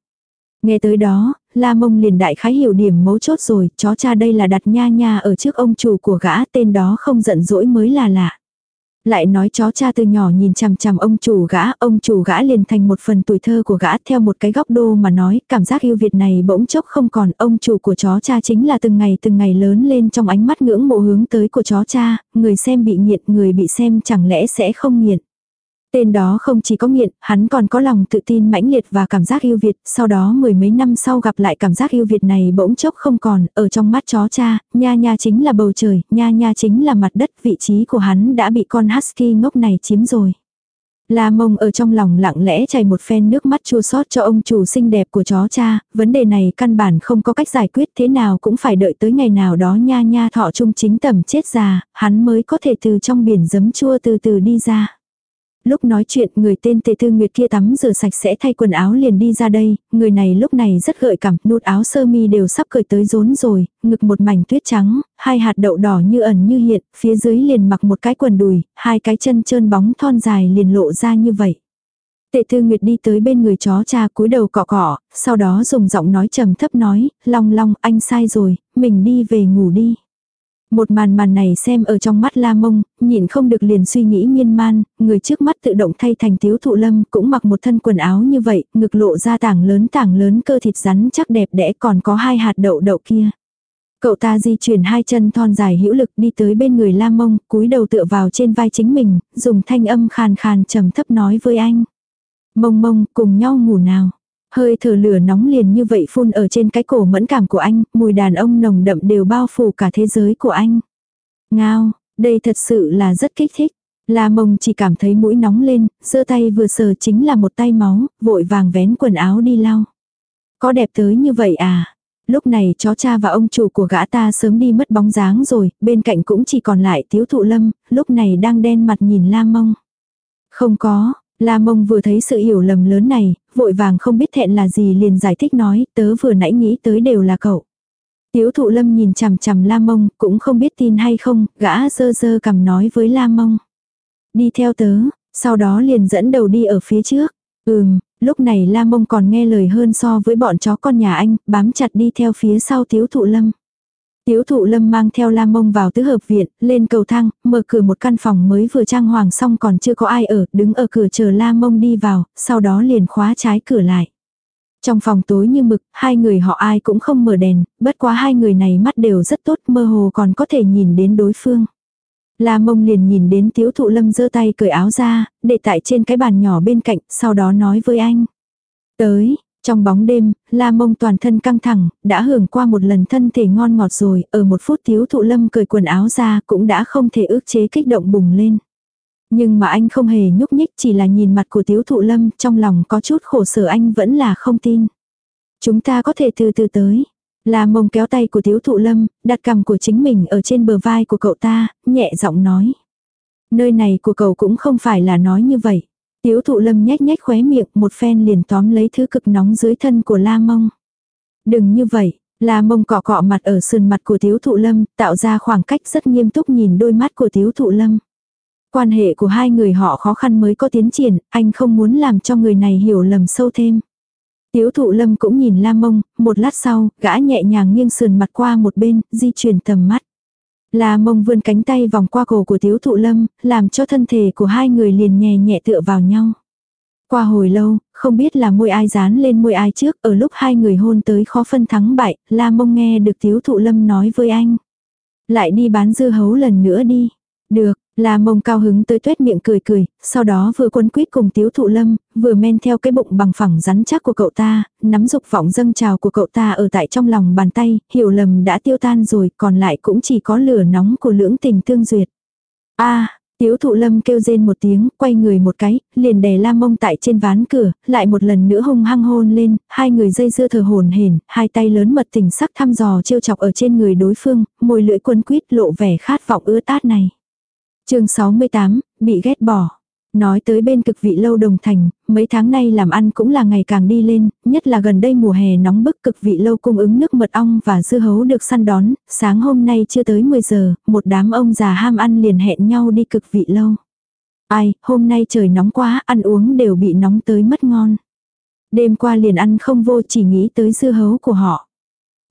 Nghe tới đó, La Mông liền đại khái hiểu điểm mấu chốt rồi, chó cha đây là đặt nha nha ở trước ông chủ của gã tên đó không giận dỗi mới là lạ. Lại nói chó cha từ nhỏ nhìn chằm chằm ông chủ gã, ông chủ gã liền thành một phần tuổi thơ của gã theo một cái góc đô mà nói, cảm giác yêu Việt này bỗng chốc không còn, ông chủ của chó cha chính là từng ngày từng ngày lớn lên trong ánh mắt ngưỡng mộ hướng tới của chó cha, người xem bị nghiện, người bị xem chẳng lẽ sẽ không nghiện. Tên đó không chỉ có nghiện, hắn còn có lòng tự tin mãnh liệt và cảm giác yêu Việt, sau đó mười mấy năm sau gặp lại cảm giác yêu Việt này bỗng chốc không còn, ở trong mắt chó cha, nha nha chính là bầu trời, nha nha chính là mặt đất, vị trí của hắn đã bị con husky ngốc này chiếm rồi. La mông ở trong lòng lặng lẽ chảy một phen nước mắt chua xót cho ông chủ xinh đẹp của chó cha, vấn đề này căn bản không có cách giải quyết thế nào cũng phải đợi tới ngày nào đó nha nha thọ trung chính tầm chết già, hắn mới có thể từ trong biển giấm chua từ từ đi ra lúc nói chuyện người tên tề tư nguyệt kia tắm rửa sạch sẽ thay quần áo liền đi ra đây, người này lúc này rất gợi cảm, nút áo sơ mi đều sắp cởi tới rốn rồi, ngực một mảnh tuyết trắng, hai hạt đậu đỏ như ẩn như hiện, phía dưới liền mặc một cái quần đùi, hai cái chân trơn bóng thon dài liền lộ ra như vậy. Tệ Tư Nguyệt đi tới bên người chó cha cúi đầu cọ cọ, sau đó dùng giọng nói trầm thấp nói, long long anh sai rồi, mình đi về ngủ đi. Một màn màn này xem ở trong mắt la mông, nhìn không được liền suy nghĩ miên man, người trước mắt tự động thay thành tiếu thụ lâm cũng mặc một thân quần áo như vậy, ngực lộ ra tảng lớn tảng lớn cơ thịt rắn chắc đẹp đẽ còn có hai hạt đậu đậu kia. Cậu ta di chuyển hai chân thon dài hữu lực đi tới bên người la mông, cúi đầu tựa vào trên vai chính mình, dùng thanh âm khàn khàn trầm thấp nói với anh. Mông mông, cùng nhau ngủ nào. Hơi thở lửa nóng liền như vậy phun ở trên cái cổ mẫn cảm của anh, mùi đàn ông nồng đậm đều bao phủ cả thế giới của anh. Ngao, đây thật sự là rất kích thích. La mông chỉ cảm thấy mũi nóng lên, giơ tay vừa sờ chính là một tay máu, vội vàng vén quần áo đi lau. Có đẹp tới như vậy à? Lúc này chó cha và ông chủ của gã ta sớm đi mất bóng dáng rồi, bên cạnh cũng chỉ còn lại tiếu thụ lâm, lúc này đang đen mặt nhìn la mông. Không có, La mông vừa thấy sự hiểu lầm lớn này, vội vàng không biết thẹn là gì liền giải thích nói, tớ vừa nãy nghĩ tới đều là cậu. Tiếu thụ lâm nhìn chằm chằm la mông, cũng không biết tin hay không, gã dơ dơ cầm nói với la mông. Đi theo tớ, sau đó liền dẫn đầu đi ở phía trước. Ừm, lúc này la mông còn nghe lời hơn so với bọn chó con nhà anh, bám chặt đi theo phía sau tiếu thụ lâm. Tiếu thụ lâm mang theo la mông vào tứ hợp viện, lên cầu thang, mở cửa một căn phòng mới vừa trang hoàng xong còn chưa có ai ở, đứng ở cửa chờ la mông đi vào, sau đó liền khóa trái cửa lại. Trong phòng tối như mực, hai người họ ai cũng không mở đèn, bất quá hai người này mắt đều rất tốt, mơ hồ còn có thể nhìn đến đối phương. La mông liền nhìn đến tiếu thụ lâm giơ tay cởi áo ra, để tại trên cái bàn nhỏ bên cạnh, sau đó nói với anh. Tới, trong bóng đêm, la mông toàn thân căng thẳng, đã hưởng qua một lần thân thể ngon ngọt rồi, ở một phút thiếu thụ lâm cười quần áo ra cũng đã không thể ước chế kích động bùng lên. Nhưng mà anh không hề nhúc nhích chỉ là nhìn mặt của thiếu thụ lâm, trong lòng có chút khổ sở anh vẫn là không tin. Chúng ta có thể từ từ tới. La mông kéo tay của thiếu thụ lâm, đặt cằm của chính mình ở trên bờ vai của cậu ta, nhẹ giọng nói. Nơi này của cậu cũng không phải là nói như vậy. Tiếu thụ lâm nhách nhách khóe miệng một phen liền tóm lấy thứ cực nóng dưới thân của la mông. Đừng như vậy, la mông cọ cọ mặt ở sườn mặt của tiếu thụ lâm, tạo ra khoảng cách rất nghiêm túc nhìn đôi mắt của tiếu thụ lâm. Quan hệ của hai người họ khó khăn mới có tiến triển, anh không muốn làm cho người này hiểu lầm sâu thêm. Tiếu thụ lâm cũng nhìn la mông, một lát sau, gã nhẹ nhàng nghiêng sườn mặt qua một bên, di chuyển tầm mắt. La mông vươn cánh tay vòng qua cổ của tiếu thụ lâm, làm cho thân thể của hai người liền nhẹ nhẹ tựa vào nhau. Qua hồi lâu, không biết là môi ai dán lên môi ai trước, ở lúc hai người hôn tới khó phân thắng bại, la mông nghe được tiếu thụ lâm nói với anh. Lại đi bán dưa hấu lần nữa đi. Được, La mông cao hứng tới tuét miệng cười cười, sau đó vừa quân quýt cùng tiếu thụ lâm, vừa men theo cái bụng bằng phẳng rắn chắc của cậu ta, nắm dục vọng dâng trào của cậu ta ở tại trong lòng bàn tay, hiểu lầm đã tiêu tan rồi, còn lại cũng chỉ có lửa nóng của lưỡng tình tương duyệt. a Tiếu thụ lâm kêu rên một tiếng, quay người một cái, liền đè la mông tại trên ván cửa, lại một lần nữa hung hăng hôn lên, hai người dây dưa thờ hồn hển, hai tay lớn mật tình sắc thăm dò trêu chọc ở trên người đối phương, môi lưỡi quân quýt lộ vẻ khát vọng ứa tát này chương 68, bị ghét bỏ. Nói tới bên cực vị lâu đồng thành, mấy tháng nay làm ăn cũng là ngày càng đi lên, nhất là gần đây mùa hè nóng bức cực vị lâu cung ứng nước mật ong và dưa hấu được săn đón, sáng hôm nay chưa tới 10 giờ, một đám ông già ham ăn liền hẹn nhau đi cực vị lâu. Ai, hôm nay trời nóng quá, ăn uống đều bị nóng tới mất ngon. Đêm qua liền ăn không vô chỉ nghĩ tới dưa hấu của họ.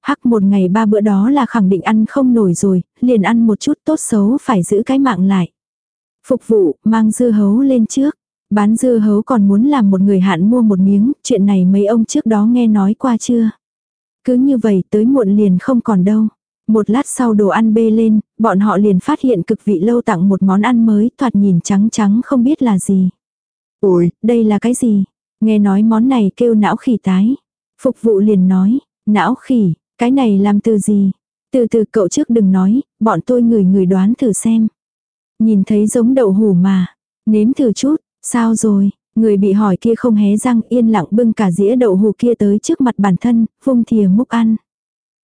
Hắc một ngày ba bữa đó là khẳng định ăn không nổi rồi, liền ăn một chút tốt xấu phải giữ cái mạng lại. Phục vụ, mang dưa hấu lên trước. Bán dưa hấu còn muốn làm một người hạn mua một miếng, chuyện này mấy ông trước đó nghe nói qua chưa? Cứ như vậy tới muộn liền không còn đâu. Một lát sau đồ ăn bê lên, bọn họ liền phát hiện cực vị lâu tặng một món ăn mới thoạt nhìn trắng trắng không biết là gì. Ôi, đây là cái gì? Nghe nói món này kêu não khỉ tái. Phục vụ liền nói, não khỉ, cái này làm từ gì? Từ từ cậu trước đừng nói, bọn tôi người người đoán thử xem. Nhìn thấy giống đậu hủ mà. Nếm thử chút, sao rồi? Người bị hỏi kia không hé răng yên lặng bưng cả dĩa đậu hủ kia tới trước mặt bản thân, vung thìa múc ăn.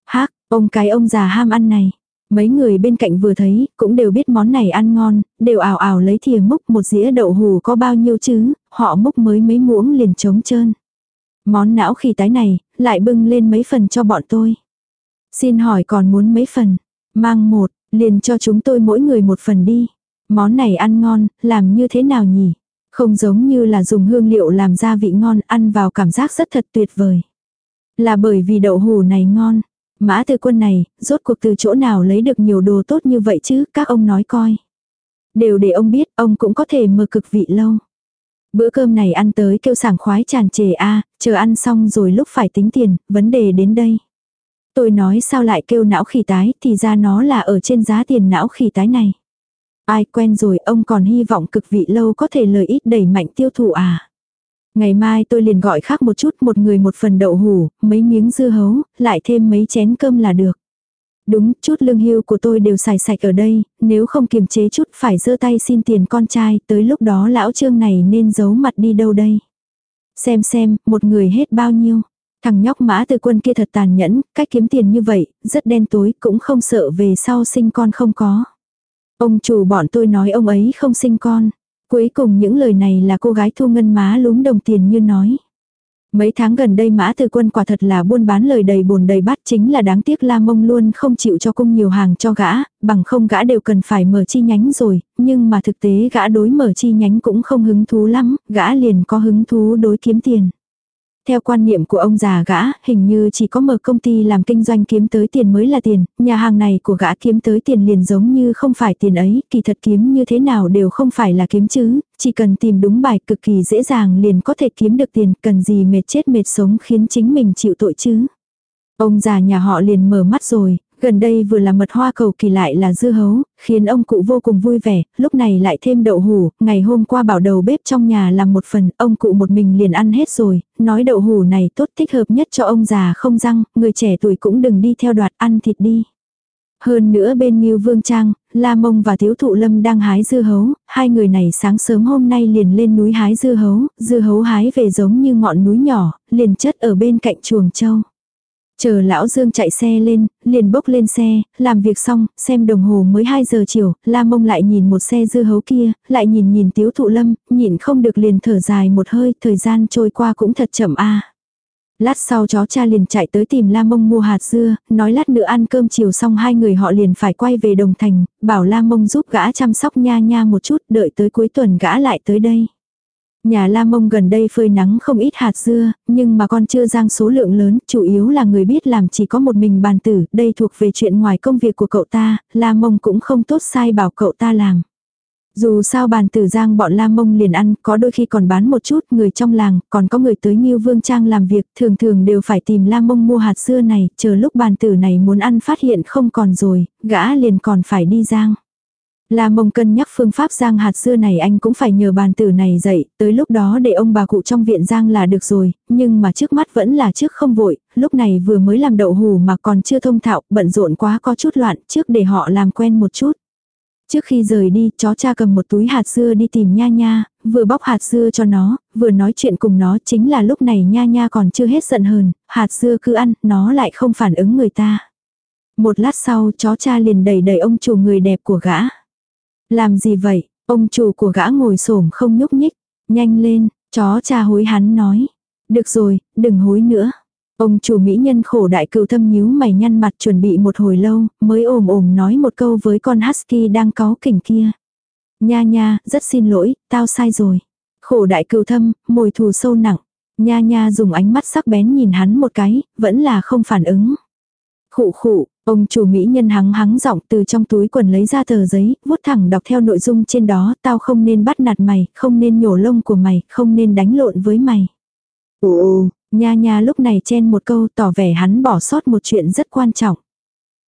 Hác, ông cái ông già ham ăn này. Mấy người bên cạnh vừa thấy, cũng đều biết món này ăn ngon, đều ảo ảo lấy thìa múc một dĩa đậu hủ có bao nhiêu chứ, họ múc mới mấy muỗng liền trống trơn. Món não khi tái này, lại bưng lên mấy phần cho bọn tôi. Xin hỏi còn muốn mấy phần? Mang một, liền cho chúng tôi mỗi người một phần đi. Món này ăn ngon, làm như thế nào nhỉ? Không giống như là dùng hương liệu làm gia vị ngon, ăn vào cảm giác rất thật tuyệt vời. Là bởi vì đậu hủ này ngon. Mã tư quân này, rốt cuộc từ chỗ nào lấy được nhiều đồ tốt như vậy chứ, các ông nói coi. Đều để ông biết, ông cũng có thể mơ cực vị lâu. Bữa cơm này ăn tới kêu sảng khoái tràn trề a chờ ăn xong rồi lúc phải tính tiền, vấn đề đến đây. Tôi nói sao lại kêu não khỉ tái, thì ra nó là ở trên giá tiền não khỉ tái này. Ai quen rồi ông còn hy vọng cực vị lâu có thể lợi ít đẩy mạnh tiêu thụ à. Ngày mai tôi liền gọi khác một chút một người một phần đậu hủ, mấy miếng dưa hấu, lại thêm mấy chén cơm là được. Đúng, chút lương hưu của tôi đều xài sạch ở đây, nếu không kiềm chế chút phải giơ tay xin tiền con trai, tới lúc đó lão trương này nên giấu mặt đi đâu đây. Xem xem, một người hết bao nhiêu. Thằng nhóc mã từ quân kia thật tàn nhẫn, cách kiếm tiền như vậy, rất đen tối, cũng không sợ về sau sinh con không có. Ông chủ bọn tôi nói ông ấy không sinh con. Cuối cùng những lời này là cô gái thu ngân má lúm đồng tiền như nói. Mấy tháng gần đây mã từ quân quả thật là buôn bán lời đầy bồn đầy bát chính là đáng tiếc la mông luôn không chịu cho cung nhiều hàng cho gã, bằng không gã đều cần phải mở chi nhánh rồi, nhưng mà thực tế gã đối mở chi nhánh cũng không hứng thú lắm, gã liền có hứng thú đối kiếm tiền. Theo quan niệm của ông già gã, hình như chỉ có mở công ty làm kinh doanh kiếm tới tiền mới là tiền, nhà hàng này của gã kiếm tới tiền liền giống như không phải tiền ấy, kỳ thật kiếm như thế nào đều không phải là kiếm chứ, chỉ cần tìm đúng bài cực kỳ dễ dàng liền có thể kiếm được tiền, cần gì mệt chết mệt sống khiến chính mình chịu tội chứ. Ông già nhà họ liền mở mắt rồi, Gần đây vừa là mật hoa cầu kỳ lại là dưa hấu, khiến ông cụ vô cùng vui vẻ, lúc này lại thêm đậu hủ, ngày hôm qua bảo đầu bếp trong nhà làm một phần, ông cụ một mình liền ăn hết rồi, nói đậu hủ này tốt thích hợp nhất cho ông già không răng, người trẻ tuổi cũng đừng đi theo đoạt ăn thịt đi. Hơn nữa bên Nghiêu Vương Trang, La Mông và Thiếu Thụ Lâm đang hái dưa hấu, hai người này sáng sớm hôm nay liền lên núi hái dưa hấu, dưa hấu hái về giống như ngọn núi nhỏ, liền chất ở bên cạnh chuồng châu. Chờ lão Dương chạy xe lên, liền bốc lên xe, làm việc xong, xem đồng hồ mới 2 giờ chiều, la mông lại nhìn một xe dưa hấu kia, lại nhìn nhìn tiếu thụ lâm, nhìn không được liền thở dài một hơi, thời gian trôi qua cũng thật chậm a Lát sau chó cha liền chạy tới tìm La Mông mua hạt dưa, nói lát nữa ăn cơm chiều xong hai người họ liền phải quay về Đồng Thành, bảo La Mông giúp gã chăm sóc nha nha một chút, đợi tới cuối tuần gã lại tới đây. Nhà La Mông gần đây phơi nắng không ít hạt dưa, nhưng mà con chưa giang số lượng lớn, chủ yếu là người biết làm chỉ có một mình bàn tử, đây thuộc về chuyện ngoài công việc của cậu ta, La Mông cũng không tốt sai bảo cậu ta làm. Dù sao bàn tử giang bọn La Mông liền ăn, có đôi khi còn bán một chút người trong làng, còn có người tới như Vương Trang làm việc, thường thường đều phải tìm La Mông mua hạt dưa này, chờ lúc bàn tử này muốn ăn phát hiện không còn rồi, gã liền còn phải đi giang. La mông cân nhắc phương pháp giang hạt dưa này anh cũng phải nhờ bàn tử này dạy, tới lúc đó để ông bà cụ trong viện giang là được rồi, nhưng mà trước mắt vẫn là trước không vội, lúc này vừa mới làm đậu hù mà còn chưa thông thạo, bận rộn quá có chút loạn, trước để họ làm quen một chút. Trước khi rời đi, chó cha cầm một túi hạt dưa đi tìm nha nha, vừa bóc hạt dưa cho nó, vừa nói chuyện cùng nó chính là lúc này nha nha còn chưa hết giận hờn, hạt dưa cứ ăn, nó lại không phản ứng người ta. Một lát sau chó cha liền đẩy đẩy ông chủ người đẹp của gã. Làm gì vậy, ông chủ của gã ngồi xổm không nhúc nhích, nhanh lên, chó cha hối hắn nói. Được rồi, đừng hối nữa. Ông chủ mỹ nhân khổ đại cựu thâm nhíu mày nhăn mặt chuẩn bị một hồi lâu, mới ồm ồm nói một câu với con husky đang có kỉnh kia. Nha nha, rất xin lỗi, tao sai rồi. Khổ đại cựu thâm, mồi thù sâu nặng. Nha nha dùng ánh mắt sắc bén nhìn hắn một cái, vẫn là không phản ứng. Khụ khụ, ông chủ mỹ nhân hắng hắng giọng từ trong túi quần lấy ra tờ giấy, vuốt thẳng đọc theo nội dung trên đó, tao không nên bắt nạt mày, không nên nhổ lông của mày, không nên đánh lộn với mày. Ồ, nha nha lúc này chen một câu tỏ vẻ hắn bỏ sót một chuyện rất quan trọng.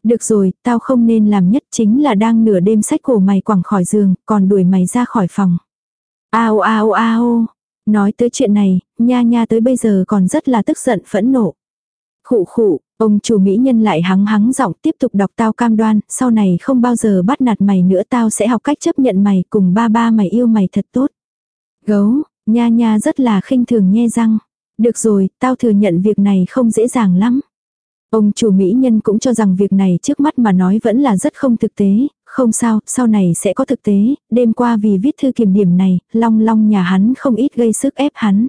Được rồi, tao không nên làm nhất chính là đang nửa đêm sách cổ mày quẳng khỏi giường, còn đuổi mày ra khỏi phòng. Ao ao ao, nói tới chuyện này, nha nha tới bây giờ còn rất là tức giận phẫn nộ. Khụ khụ, ông chủ mỹ nhân lại hắng hắng giọng tiếp tục đọc tao cam đoan, sau này không bao giờ bắt nạt mày nữa tao sẽ học cách chấp nhận mày cùng ba ba mày yêu mày thật tốt. Gấu, nha nha rất là khinh thường nhe răng. Được rồi, tao thừa nhận việc này không dễ dàng lắm. Ông chủ mỹ nhân cũng cho rằng việc này trước mắt mà nói vẫn là rất không thực tế, không sao, sau này sẽ có thực tế, đêm qua vì viết thư kiểm điểm này, long long nhà hắn không ít gây sức ép hắn.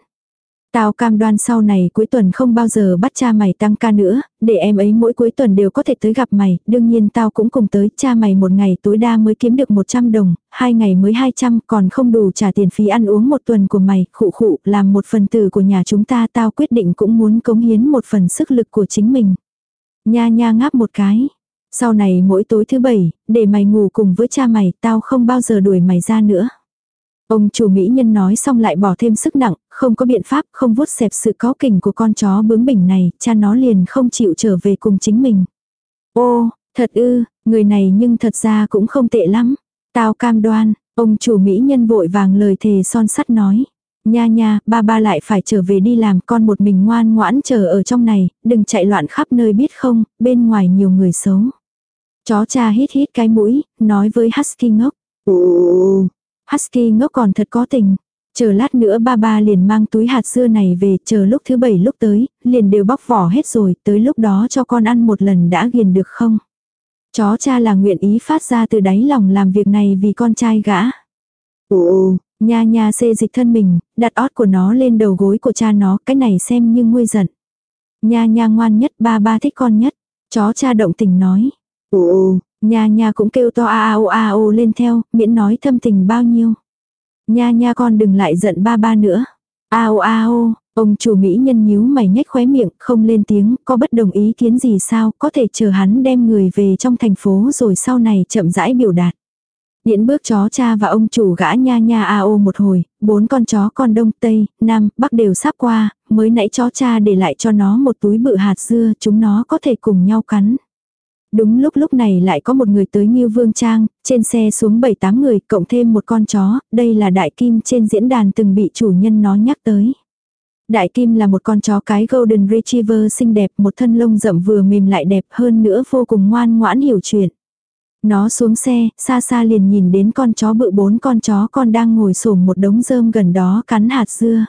Tao cam đoan sau này cuối tuần không bao giờ bắt cha mày tăng ca nữa, để em ấy mỗi cuối tuần đều có thể tới gặp mày, đương nhiên tao cũng cùng tới, cha mày một ngày tối đa mới kiếm được 100 đồng, hai ngày mới 200, còn không đủ trả tiền phí ăn uống một tuần của mày, khụ khụ, làm một phần tử của nhà chúng ta tao quyết định cũng muốn cống hiến một phần sức lực của chính mình. Nha nha ngáp một cái. Sau này mỗi tối thứ bảy, để mày ngủ cùng với cha mày, tao không bao giờ đuổi mày ra nữa. Ông chủ mỹ nhân nói xong lại bỏ thêm sức nặng, không có biện pháp, không vuốt xẹp sự có kình của con chó bướng bỉnh này, cha nó liền không chịu trở về cùng chính mình. Ô, thật ư, người này nhưng thật ra cũng không tệ lắm. Tao cam đoan, ông chủ mỹ nhân vội vàng lời thề son sắt nói. Nha nha, ba ba lại phải trở về đi làm con một mình ngoan ngoãn chờ ở trong này, đừng chạy loạn khắp nơi biết không, bên ngoài nhiều người xấu. Chó cha hít hít cái mũi, nói với Husky ngốc. Ồ, Husky ngốc còn thật có tình. Chờ lát nữa ba ba liền mang túi hạt dưa này về, chờ lúc thứ bảy lúc tới, liền đều bóc vỏ hết rồi, tới lúc đó cho con ăn một lần đã ghiền được không? Chó cha là nguyện ý phát ra từ đáy lòng làm việc này vì con trai gã. Ồ, nha nha xê dịch thân mình, đặt ót của nó lên đầu gối của cha nó, cái này xem như nguôi giận. Nha nha ngoan nhất, ba ba thích con nhất. Chó cha động tình nói. Ồ, Nha nha cũng kêu to a a o a o lên theo, miễn nói thâm tình bao nhiêu. Nha nha con đừng lại giận ba ba nữa. A o a o, ông chủ mỹ nhân nhíu mày nhếch khóe miệng, không lên tiếng, có bất đồng ý kiến gì sao, có thể chờ hắn đem người về trong thành phố rồi sau này chậm rãi biểu đạt. Điễn bước chó cha và ông chủ gã nha nha a o một hồi, bốn con chó con đông tây, nam, bắc đều sắp qua, mới nãy chó cha để lại cho nó một túi bự hạt dưa, chúng nó có thể cùng nhau cắn. Đúng lúc lúc này lại có một người tới như Vương Trang, trên xe xuống 7-8 người, cộng thêm một con chó, đây là đại kim trên diễn đàn từng bị chủ nhân nó nhắc tới. Đại kim là một con chó cái Golden Retriever xinh đẹp, một thân lông rậm vừa mềm lại đẹp hơn nữa vô cùng ngoan ngoãn hiểu chuyện. Nó xuống xe, xa xa liền nhìn đến con chó bự bốn con chó con đang ngồi sổm một đống rơm gần đó cắn hạt dưa.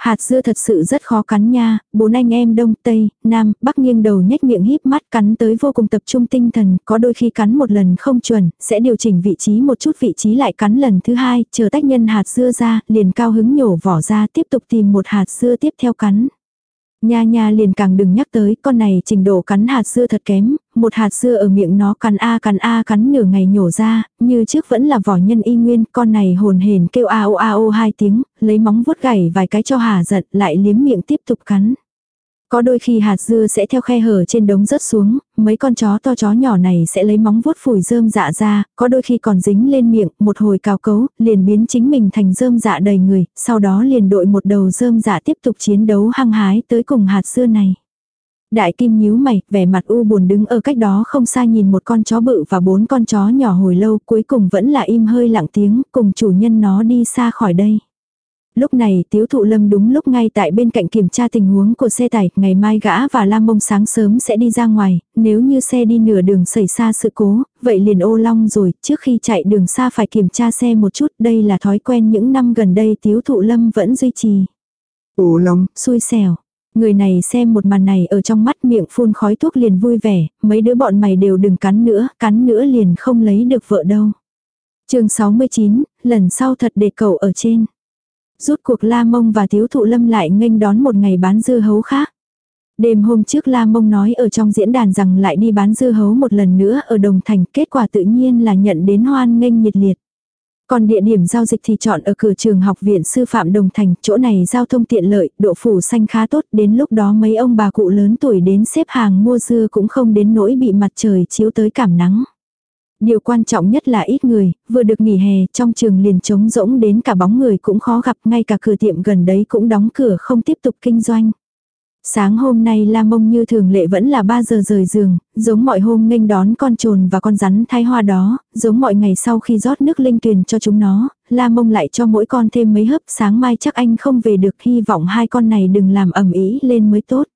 Hạt dưa thật sự rất khó cắn nha, bốn anh em đông, tây, nam, bắc nghiêng đầu nhếch miệng híp mắt cắn tới vô cùng tập trung tinh thần, có đôi khi cắn một lần không chuẩn, sẽ điều chỉnh vị trí một chút vị trí lại cắn lần thứ hai, chờ tách nhân hạt dưa ra, liền cao hứng nhổ vỏ ra tiếp tục tìm một hạt dưa tiếp theo cắn. Nha nha liền càng đừng nhắc tới, con này trình độ cắn hạt dưa thật kém, một hạt dưa ở miệng nó cắn a cắn a cắn nửa ngày nhổ ra, như trước vẫn là vỏ nhân y nguyên, con này hồn hển kêu a o a o hai tiếng, lấy móng vuốt gảy vài cái cho hà giận, lại liếm miệng tiếp tục cắn. Có đôi khi hạt dưa sẽ theo khe hở trên đống rớt xuống, mấy con chó to chó nhỏ này sẽ lấy móng vuốt phủi rơm dạ ra, có đôi khi còn dính lên miệng, một hồi cào cấu, liền biến chính mình thành rơm dạ đầy người, sau đó liền đội một đầu rơm dạ tiếp tục chiến đấu hăng hái tới cùng hạt dưa này. Đại kim nhíu mày, vẻ mặt u buồn đứng ở cách đó không xa nhìn một con chó bự và bốn con chó nhỏ hồi lâu cuối cùng vẫn là im hơi lặng tiếng cùng chủ nhân nó đi xa khỏi đây. Lúc này tiếu thụ lâm đúng lúc ngay tại bên cạnh kiểm tra tình huống của xe tải, ngày mai gã và Lam Mông sáng sớm sẽ đi ra ngoài, nếu như xe đi nửa đường xảy ra sự cố, vậy liền ô long rồi, trước khi chạy đường xa phải kiểm tra xe một chút, đây là thói quen những năm gần đây tiếu thụ lâm vẫn duy trì. Ô long, xui xẻo. Người này xem một màn này ở trong mắt miệng phun khói thuốc liền vui vẻ, mấy đứa bọn mày đều đừng cắn nữa, cắn nữa liền không lấy được vợ đâu. chương 69, lần sau thật để cậu ở trên. Rút cuộc La Mông và Thiếu Thụ Lâm lại nghênh đón một ngày bán dưa hấu khác. Đêm hôm trước La Mông nói ở trong diễn đàn rằng lại đi bán dưa hấu một lần nữa ở Đồng Thành, kết quả tự nhiên là nhận đến hoan nghênh nhiệt liệt. Còn địa điểm giao dịch thì chọn ở cửa trường học viện sư phạm Đồng Thành, chỗ này giao thông tiện lợi, độ phủ xanh khá tốt, đến lúc đó mấy ông bà cụ lớn tuổi đến xếp hàng mua dưa cũng không đến nỗi bị mặt trời chiếu tới cảm nắng. Điều quan trọng nhất là ít người, vừa được nghỉ hè, trong trường liền trống rỗng đến cả bóng người cũng khó gặp, ngay cả cửa tiệm gần đấy cũng đóng cửa không tiếp tục kinh doanh. Sáng hôm nay La Mông như thường lệ vẫn là 3 giờ rời giường, giống mọi hôm nghênh đón con trồn và con rắn thái hoa đó, giống mọi ngày sau khi rót nước linh tuyền cho chúng nó, La Mông lại cho mỗi con thêm mấy hớp sáng mai chắc anh không về được hy vọng hai con này đừng làm ẩm ý lên mới tốt.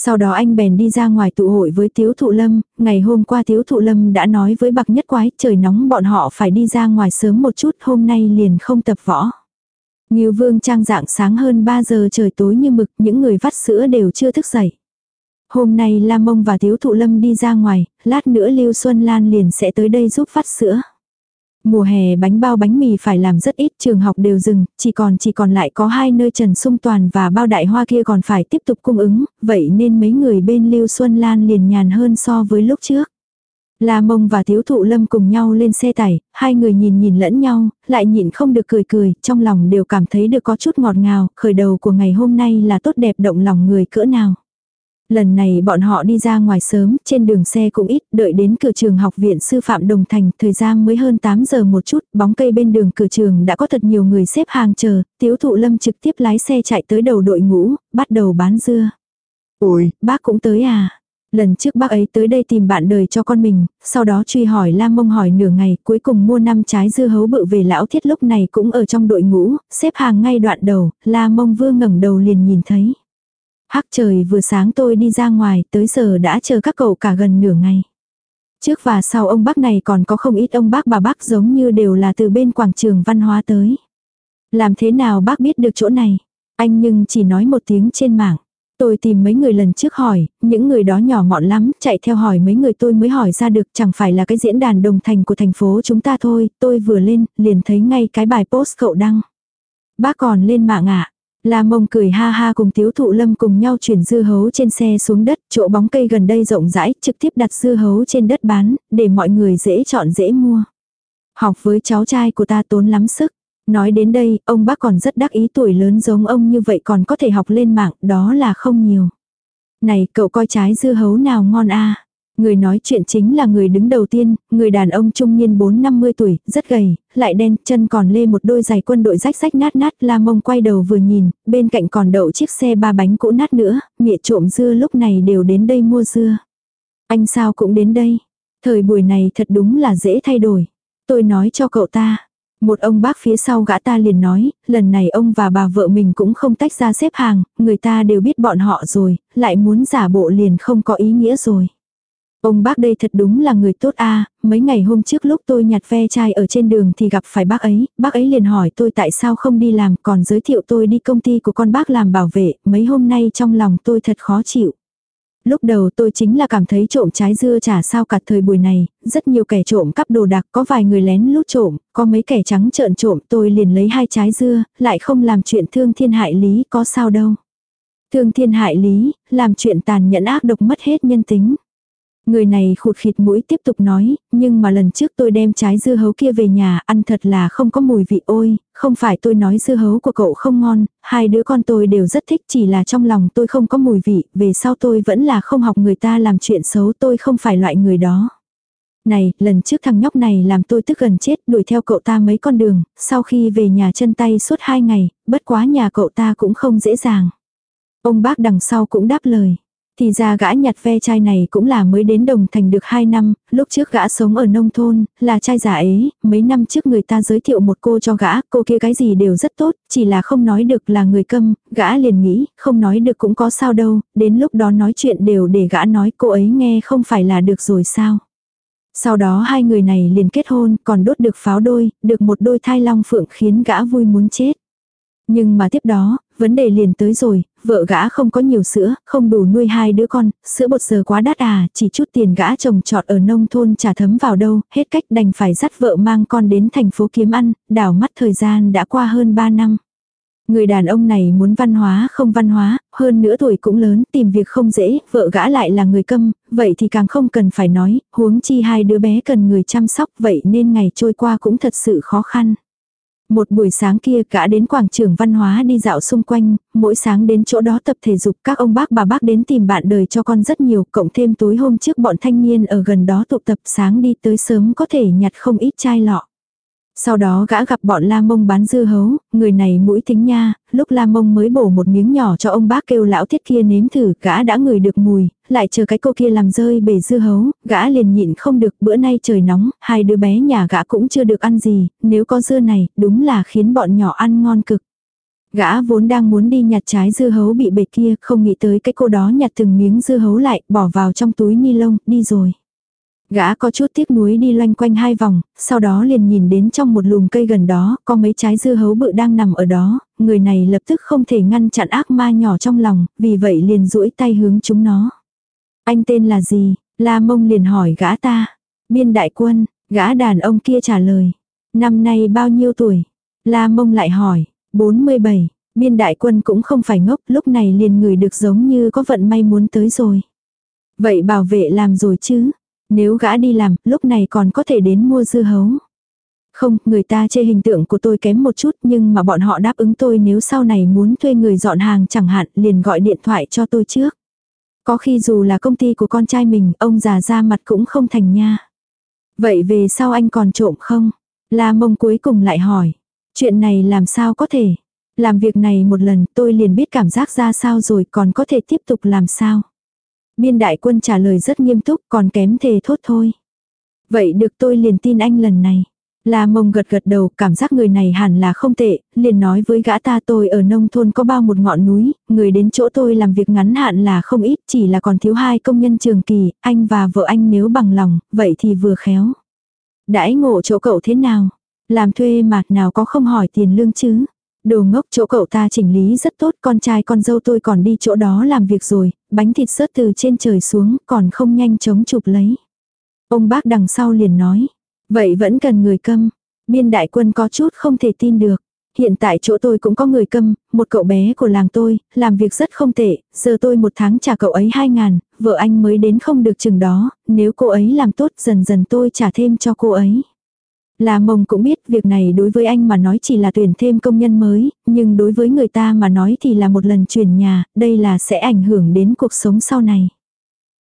Sau đó anh bèn đi ra ngoài tụ hội với Tiếu Thụ Lâm, ngày hôm qua Tiếu Thụ Lâm đã nói với bạc nhất quái trời nóng bọn họ phải đi ra ngoài sớm một chút hôm nay liền không tập võ. Nghiêu vương trang dạng sáng hơn 3 giờ trời tối như mực những người vắt sữa đều chưa thức dậy. Hôm nay Lam Mông và Tiếu Thụ Lâm đi ra ngoài, lát nữa Lưu Xuân Lan liền sẽ tới đây giúp vắt sữa. Mùa hè bánh bao bánh mì phải làm rất ít, trường học đều dừng, chỉ còn chỉ còn lại có hai nơi Trần Sung Toàn và bao đại hoa kia còn phải tiếp tục cung ứng, vậy nên mấy người bên Lưu Xuân Lan liền nhàn hơn so với lúc trước. La Mông và thiếu Thụ Lâm cùng nhau lên xe tải, hai người nhìn nhìn lẫn nhau, lại nhịn không được cười cười, trong lòng đều cảm thấy được có chút ngọt ngào, khởi đầu của ngày hôm nay là tốt đẹp động lòng người cỡ nào. Lần này bọn họ đi ra ngoài sớm, trên đường xe cũng ít, đợi đến cửa trường học viện sư phạm Đồng Thành, thời gian mới hơn 8 giờ một chút, bóng cây bên đường cửa trường đã có thật nhiều người xếp hàng chờ, tiếu thụ lâm trực tiếp lái xe chạy tới đầu đội ngũ, bắt đầu bán dưa. Ôi, bác cũng tới à? Lần trước bác ấy tới đây tìm bạn đời cho con mình, sau đó truy hỏi Lam Mông hỏi nửa ngày, cuối cùng mua năm trái dưa hấu bự về lão thiết lúc này cũng ở trong đội ngũ, xếp hàng ngay đoạn đầu, La Mông vương ngẩng đầu liền nhìn thấy. Hắc trời vừa sáng tôi đi ra ngoài, tới giờ đã chờ các cậu cả gần nửa ngày. Trước và sau ông bác này còn có không ít ông bác bà bác giống như đều là từ bên quảng trường văn hóa tới. Làm thế nào bác biết được chỗ này? Anh nhưng chỉ nói một tiếng trên mạng. Tôi tìm mấy người lần trước hỏi, những người đó nhỏ mọn lắm, chạy theo hỏi mấy người tôi mới hỏi ra được chẳng phải là cái diễn đàn đồng thành của thành phố chúng ta thôi, tôi vừa lên, liền thấy ngay cái bài post cậu đăng. Bác còn lên mạng ạ, La mông cười ha ha cùng tiếu thụ lâm cùng nhau chuyển dưa hấu trên xe xuống đất, chỗ bóng cây gần đây rộng rãi, trực tiếp đặt dưa hấu trên đất bán, để mọi người dễ chọn dễ mua. Học với cháu trai của ta tốn lắm sức. Nói đến đây, ông bác còn rất đắc ý tuổi lớn giống ông như vậy còn có thể học lên mạng, đó là không nhiều. Này, cậu coi trái dưa hấu nào ngon a Người nói chuyện chính là người đứng đầu tiên, người đàn ông trung niên 4-50 tuổi, rất gầy, lại đen, chân còn lê một đôi giày quân đội rách rách nát nát, la mông quay đầu vừa nhìn, bên cạnh còn đậu chiếc xe ba bánh cũ nát nữa, mịa trộm dưa lúc này đều đến đây mua dưa. Anh sao cũng đến đây. Thời buổi này thật đúng là dễ thay đổi. Tôi nói cho cậu ta. Một ông bác phía sau gã ta liền nói, lần này ông và bà vợ mình cũng không tách ra xếp hàng, người ta đều biết bọn họ rồi, lại muốn giả bộ liền không có ý nghĩa rồi. Ông bác đây thật đúng là người tốt a mấy ngày hôm trước lúc tôi nhặt ve chai ở trên đường thì gặp phải bác ấy, bác ấy liền hỏi tôi tại sao không đi làm, còn giới thiệu tôi đi công ty của con bác làm bảo vệ, mấy hôm nay trong lòng tôi thật khó chịu. Lúc đầu tôi chính là cảm thấy trộm trái dưa chả sao cả thời buổi này, rất nhiều kẻ trộm cắp đồ đạc, có vài người lén lút trộm, có mấy kẻ trắng trợn trộm, tôi liền lấy hai trái dưa, lại không làm chuyện thương thiên hại lý, có sao đâu. Thương thiên hại lý, làm chuyện tàn nhẫn ác độc mất hết nhân tính. Người này khụt khịt mũi tiếp tục nói, nhưng mà lần trước tôi đem trái dưa hấu kia về nhà ăn thật là không có mùi vị ôi, không phải tôi nói dưa hấu của cậu không ngon, hai đứa con tôi đều rất thích chỉ là trong lòng tôi không có mùi vị, về sau tôi vẫn là không học người ta làm chuyện xấu tôi không phải loại người đó. Này, lần trước thằng nhóc này làm tôi tức gần chết đuổi theo cậu ta mấy con đường, sau khi về nhà chân tay suốt hai ngày, bất quá nhà cậu ta cũng không dễ dàng. Ông bác đằng sau cũng đáp lời. Thì ra gã nhặt ve chai này cũng là mới đến đồng thành được 2 năm, lúc trước gã sống ở nông thôn, là trai giả ấy, mấy năm trước người ta giới thiệu một cô cho gã, cô kia cái gì đều rất tốt, chỉ là không nói được là người câm, gã liền nghĩ, không nói được cũng có sao đâu, đến lúc đó nói chuyện đều để gã nói cô ấy nghe không phải là được rồi sao. Sau đó hai người này liền kết hôn, còn đốt được pháo đôi, được một đôi thai long phượng khiến gã vui muốn chết. Nhưng mà tiếp đó, vấn đề liền tới rồi, vợ gã không có nhiều sữa, không đủ nuôi hai đứa con, sữa bột giờ quá đắt à, chỉ chút tiền gã trồng trọt ở nông thôn trả thấm vào đâu, hết cách đành phải dắt vợ mang con đến thành phố kiếm ăn, đảo mắt thời gian đã qua hơn 3 năm. Người đàn ông này muốn văn hóa không văn hóa, hơn nữa tuổi cũng lớn, tìm việc không dễ, vợ gã lại là người câm, vậy thì càng không cần phải nói, huống chi hai đứa bé cần người chăm sóc vậy nên ngày trôi qua cũng thật sự khó khăn. Một buổi sáng kia cả đến quảng trường văn hóa đi dạo xung quanh, mỗi sáng đến chỗ đó tập thể dục các ông bác bà bác đến tìm bạn đời cho con rất nhiều, cộng thêm tối hôm trước bọn thanh niên ở gần đó tụ tập sáng đi tới sớm có thể nhặt không ít chai lọ. Sau đó gã gặp bọn La Mông bán dưa hấu, người này mũi tính nha, lúc La Mông mới bổ một miếng nhỏ cho ông bác kêu lão thiết kia nếm thử, gã đã ngửi được mùi, lại chờ cái cô kia làm rơi bể dưa hấu, gã liền nhịn không được, bữa nay trời nóng, hai đứa bé nhà gã cũng chưa được ăn gì, nếu có dưa này, đúng là khiến bọn nhỏ ăn ngon cực. Gã vốn đang muốn đi nhặt trái dưa hấu bị bể kia, không nghĩ tới cái cô đó nhặt từng miếng dưa hấu lại, bỏ vào trong túi ni lông, đi rồi. Gã có chút tiếc nuối đi loanh quanh hai vòng, sau đó liền nhìn đến trong một lùm cây gần đó, có mấy trái dưa hấu bự đang nằm ở đó, người này lập tức không thể ngăn chặn ác ma nhỏ trong lòng, vì vậy liền duỗi tay hướng chúng nó. Anh tên là gì? La mông liền hỏi gã ta. Biên đại quân, gã đàn ông kia trả lời. Năm nay bao nhiêu tuổi? La mông lại hỏi. 47. Biên đại quân cũng không phải ngốc, lúc này liền người được giống như có vận may muốn tới rồi. Vậy bảo vệ làm rồi chứ? Nếu gã đi làm, lúc này còn có thể đến mua dưa hấu. Không, người ta chê hình tượng của tôi kém một chút nhưng mà bọn họ đáp ứng tôi nếu sau này muốn thuê người dọn hàng chẳng hạn liền gọi điện thoại cho tôi trước. Có khi dù là công ty của con trai mình, ông già ra mặt cũng không thành nha. Vậy về sau anh còn trộm không? La mông cuối cùng lại hỏi. Chuyện này làm sao có thể? Làm việc này một lần tôi liền biết cảm giác ra sao rồi còn có thể tiếp tục làm sao? Biên đại quân trả lời rất nghiêm túc còn kém thề thốt thôi. Vậy được tôi liền tin anh lần này. La mông gật gật đầu, cảm giác người này hẳn là không tệ, liền nói với gã ta tôi ở nông thôn có bao một ngọn núi, người đến chỗ tôi làm việc ngắn hạn là không ít, chỉ là còn thiếu hai công nhân trường kỳ, anh và vợ anh nếu bằng lòng, vậy thì vừa khéo. Đãi ngộ chỗ cậu thế nào? Làm thuê mà nào có không hỏi tiền lương chứ? Đồ ngốc chỗ cậu ta chỉnh lý rất tốt, con trai con dâu tôi còn đi chỗ đó làm việc rồi, bánh thịt rớt từ trên trời xuống, còn không nhanh chóng chụp lấy. Ông bác đằng sau liền nói, vậy vẫn cần người câm. Biên đại quân có chút không thể tin được. Hiện tại chỗ tôi cũng có người câm, một cậu bé của làng tôi, làm việc rất không tệ, giờ tôi một tháng trả cậu ấy hai ngàn, vợ anh mới đến không được chừng đó, nếu cô ấy làm tốt dần dần tôi trả thêm cho cô ấy. Là mông cũng biết việc này đối với anh mà nói chỉ là tuyển thêm công nhân mới, nhưng đối với người ta mà nói thì là một lần chuyển nhà, đây là sẽ ảnh hưởng đến cuộc sống sau này.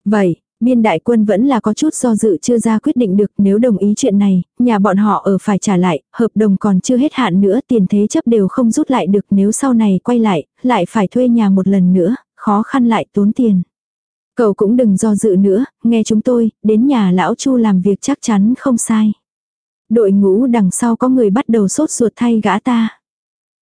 Vậy, biên đại quân vẫn là có chút do dự chưa ra quyết định được nếu đồng ý chuyện này, nhà bọn họ ở phải trả lại, hợp đồng còn chưa hết hạn nữa tiền thế chấp đều không rút lại được nếu sau này quay lại, lại phải thuê nhà một lần nữa, khó khăn lại tốn tiền. Cậu cũng đừng do dự nữa, nghe chúng tôi, đến nhà lão Chu làm việc chắc chắn không sai. Đội ngũ đằng sau có người bắt đầu sốt ruột thay gã ta.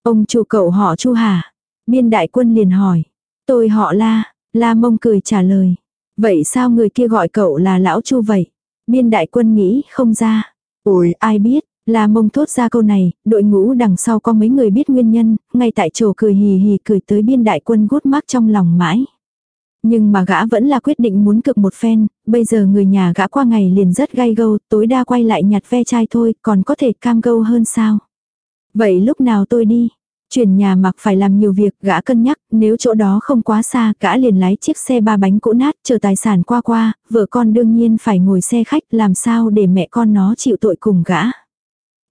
Ông chủ cậu họ Chu hả? Biên đại quân liền hỏi. Tôi họ La, La mông cười trả lời. Vậy sao người kia gọi cậu là lão Chu vậy? Biên đại quân nghĩ không ra. Ôi, ai biết, La mông thốt ra câu này, đội ngũ đằng sau có mấy người biết nguyên nhân, ngay tại chỗ cười hì hì cười tới biên đại quân gút mắc trong lòng mãi. Nhưng mà gã vẫn là quyết định muốn cực một phen, bây giờ người nhà gã qua ngày liền rất gay gâu, tối đa quay lại nhặt ve chai thôi, còn có thể cam gâu hơn sao. Vậy lúc nào tôi đi? Chuyển nhà mặc phải làm nhiều việc, gã cân nhắc, nếu chỗ đó không quá xa, gã liền lái chiếc xe ba bánh cũ nát, chờ tài sản qua qua, vợ con đương nhiên phải ngồi xe khách, làm sao để mẹ con nó chịu tội cùng gã.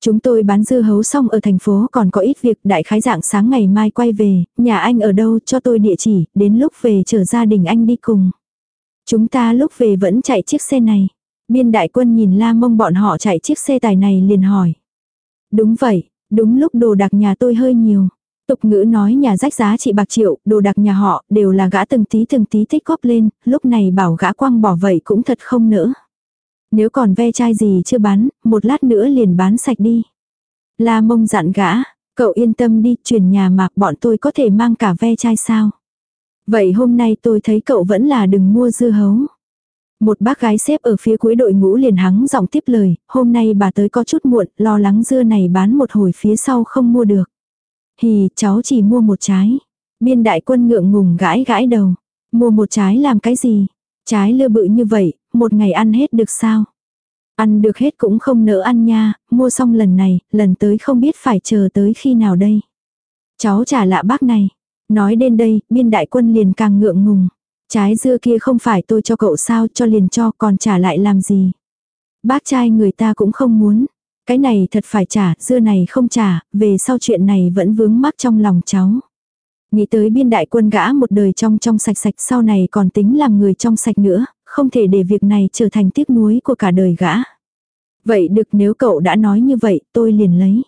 Chúng tôi bán dưa hấu xong ở thành phố còn có ít việc đại khái dạng sáng ngày mai quay về, nhà anh ở đâu cho tôi địa chỉ, đến lúc về chở gia đình anh đi cùng. Chúng ta lúc về vẫn chạy chiếc xe này. Biên đại quân nhìn la mông bọn họ chạy chiếc xe tài này liền hỏi. Đúng vậy, đúng lúc đồ đặc nhà tôi hơi nhiều. Tục ngữ nói nhà rách giá trị bạc triệu, đồ đặc nhà họ, đều là gã từng tí từng tí tích góp lên, lúc này bảo gã quăng bỏ vậy cũng thật không nữa nếu còn ve chai gì chưa bán, một lát nữa liền bán sạch đi. La mông dặn gã, cậu yên tâm đi, chuyển nhà mạc bọn tôi có thể mang cả ve chai sao. Vậy hôm nay tôi thấy cậu vẫn là đừng mua dưa hấu. Một bác gái xếp ở phía cuối đội ngũ liền hắng giọng tiếp lời, hôm nay bà tới có chút muộn, lo lắng dưa này bán một hồi phía sau không mua được. Hì, cháu chỉ mua một trái. Biên đại quân ngượng ngùng gãi gãi đầu. Mua một trái làm cái gì? Trái lưa bự như vậy, một ngày ăn hết được sao? Ăn được hết cũng không nỡ ăn nha, mua xong lần này, lần tới không biết phải chờ tới khi nào đây. Cháu trả lạ bác này. Nói đến đây, biên đại quân liền càng ngượng ngùng. Trái dưa kia không phải tôi cho cậu sao cho liền cho còn trả lại làm gì. Bác trai người ta cũng không muốn. Cái này thật phải trả, dưa này không trả, về sau chuyện này vẫn vướng mắc trong lòng cháu. Nghĩ tới biên đại quân gã một đời trong trong sạch sạch sau này còn tính làm người trong sạch nữa, không thể để việc này trở thành tiếc nuối của cả đời gã. Vậy được nếu cậu đã nói như vậy, tôi liền lấy.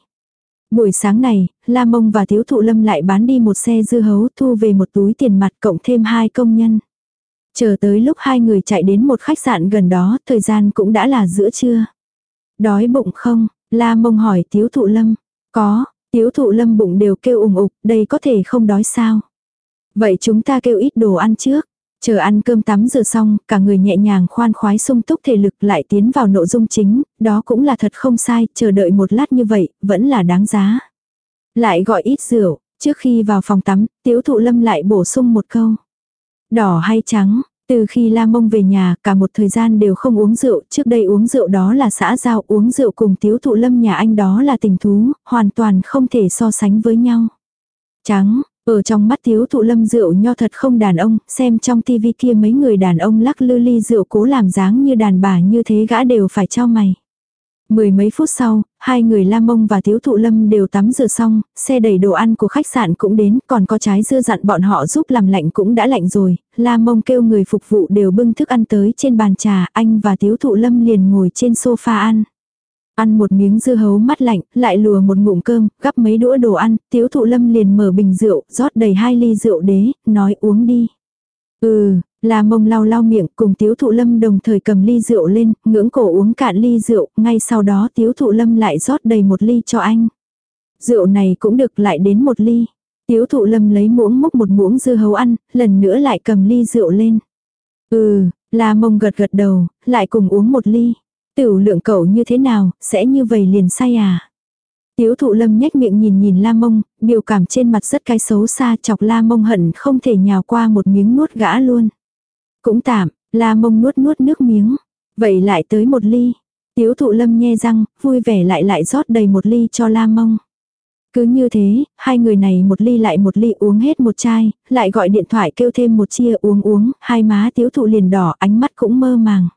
Buổi sáng này, La Mông và Thiếu Thụ Lâm lại bán đi một xe dưa hấu thu về một túi tiền mặt cộng thêm hai công nhân. Chờ tới lúc hai người chạy đến một khách sạn gần đó, thời gian cũng đã là giữa trưa. Đói bụng không? La Mông hỏi Thiếu Thụ Lâm. Có, tiếu Thụ Lâm bụng đều kêu ủng ục, đây có thể không đói sao? Vậy chúng ta kêu ít đồ ăn trước. Chờ ăn cơm tắm rửa xong, cả người nhẹ nhàng khoan khoái sung túc thể lực lại tiến vào nội dung chính, đó cũng là thật không sai, chờ đợi một lát như vậy, vẫn là đáng giá. Lại gọi ít rượu, trước khi vào phòng tắm, tiếu thụ lâm lại bổ sung một câu. Đỏ hay trắng, từ khi La Mông về nhà, cả một thời gian đều không uống rượu, trước đây uống rượu đó là xã giao, uống rượu cùng tiếu thụ lâm nhà anh đó là tình thú, hoàn toàn không thể so sánh với nhau. Trắng, ở trong mắt thiếu thụ lâm rượu nho thật không đàn ông, xem trong tivi kia mấy người đàn ông lắc lư ly rượu cố làm dáng như đàn bà như thế gã đều phải cho mày. Mười mấy phút sau, hai người Lam Mông và thiếu Thụ Lâm đều tắm rửa xong, xe đẩy đồ ăn của khách sạn cũng đến, còn có trái dưa dặn bọn họ giúp làm lạnh cũng đã lạnh rồi. Lam Mông kêu người phục vụ đều bưng thức ăn tới trên bàn trà, anh và thiếu Thụ Lâm liền ngồi trên sofa ăn. Ăn một miếng dưa hấu mắt lạnh, lại lùa một ngụm cơm, gắp mấy đũa đồ ăn, thiếu thụ lâm liền mở bình rượu, rót đầy hai ly rượu đế, nói uống đi. Ừ, La mông lau lau miệng cùng tiếu thụ lâm đồng thời cầm ly rượu lên, ngưỡng cổ uống cạn ly rượu, ngay sau đó tiếu thụ lâm lại rót đầy một ly cho anh. Rượu này cũng được lại đến một ly. Tiếu thụ lâm lấy muỗng múc một muỗng dưa hấu ăn, lần nữa lại cầm ly rượu lên. Ừ, là mông gật gật đầu, lại cùng uống một ly. Tiểu lượng cậu như thế nào, sẽ như vậy liền say à? Tiếu thụ lâm nhếch miệng nhìn nhìn la mông, biểu cảm trên mặt rất cái xấu xa chọc la mông hận không thể nhào qua một miếng nuốt gã luôn. Cũng tạm, la mông nuốt nuốt nước miếng. Vậy lại tới một ly. Tiếu thụ lâm nhe răng, vui vẻ lại lại rót đầy một ly cho la mông. Cứ như thế, hai người này một ly lại một ly uống hết một chai, lại gọi điện thoại kêu thêm một chia uống uống, hai má tiếu thụ liền đỏ ánh mắt cũng mơ màng.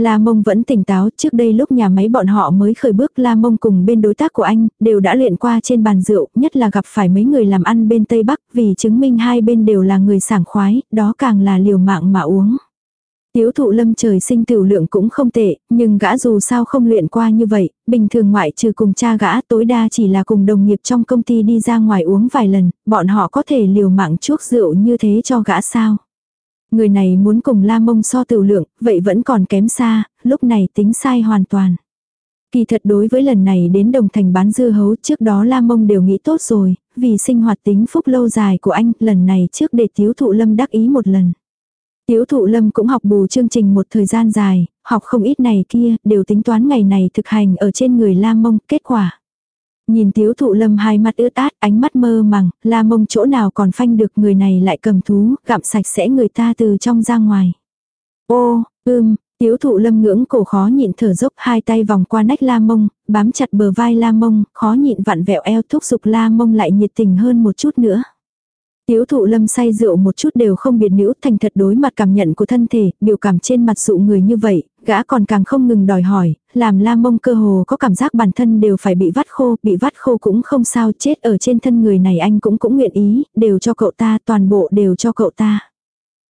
La Mông vẫn tỉnh táo, trước đây lúc nhà máy bọn họ mới khởi bước La Mông cùng bên đối tác của anh, đều đã luyện qua trên bàn rượu, nhất là gặp phải mấy người làm ăn bên Tây Bắc, vì chứng minh hai bên đều là người sảng khoái, đó càng là liều mạng mà uống. Tiếu thụ lâm trời sinh tiểu lượng cũng không tệ, nhưng gã dù sao không luyện qua như vậy, bình thường ngoại trừ cùng cha gã tối đa chỉ là cùng đồng nghiệp trong công ty đi ra ngoài uống vài lần, bọn họ có thể liều mạng chuốc rượu như thế cho gã sao. Người này muốn cùng la mông so tiểu lượng, vậy vẫn còn kém xa, lúc này tính sai hoàn toàn. Kỳ thật đối với lần này đến đồng thành bán dưa hấu trước đó la mông đều nghĩ tốt rồi, vì sinh hoạt tính phúc lâu dài của anh, lần này trước để tiếu thụ lâm đắc ý một lần. Tiếu thụ lâm cũng học bù chương trình một thời gian dài, học không ít này kia, đều tính toán ngày này thực hành ở trên người la mông, kết quả. Nhìn tiếu thụ lâm hai mắt ướt át, ánh mắt mơ màng, la mông chỗ nào còn phanh được người này lại cầm thú, gặm sạch sẽ người ta từ trong ra ngoài. Ô, ưm, tiếu thụ lâm ngưỡng cổ khó nhịn thở dốc hai tay vòng qua nách la mông, bám chặt bờ vai la mông, khó nhịn vặn vẹo eo thúc giục la mông lại nhiệt tình hơn một chút nữa. Tiếu thụ lâm say rượu một chút đều không biệt nữ thành thật đối mặt cảm nhận của thân thể, biểu cảm trên mặt dụ người như vậy, gã còn càng không ngừng đòi hỏi, làm la mông cơ hồ có cảm giác bản thân đều phải bị vắt khô, bị vắt khô cũng không sao, chết ở trên thân người này anh cũng cũng nguyện ý, đều cho cậu ta, toàn bộ đều cho cậu ta.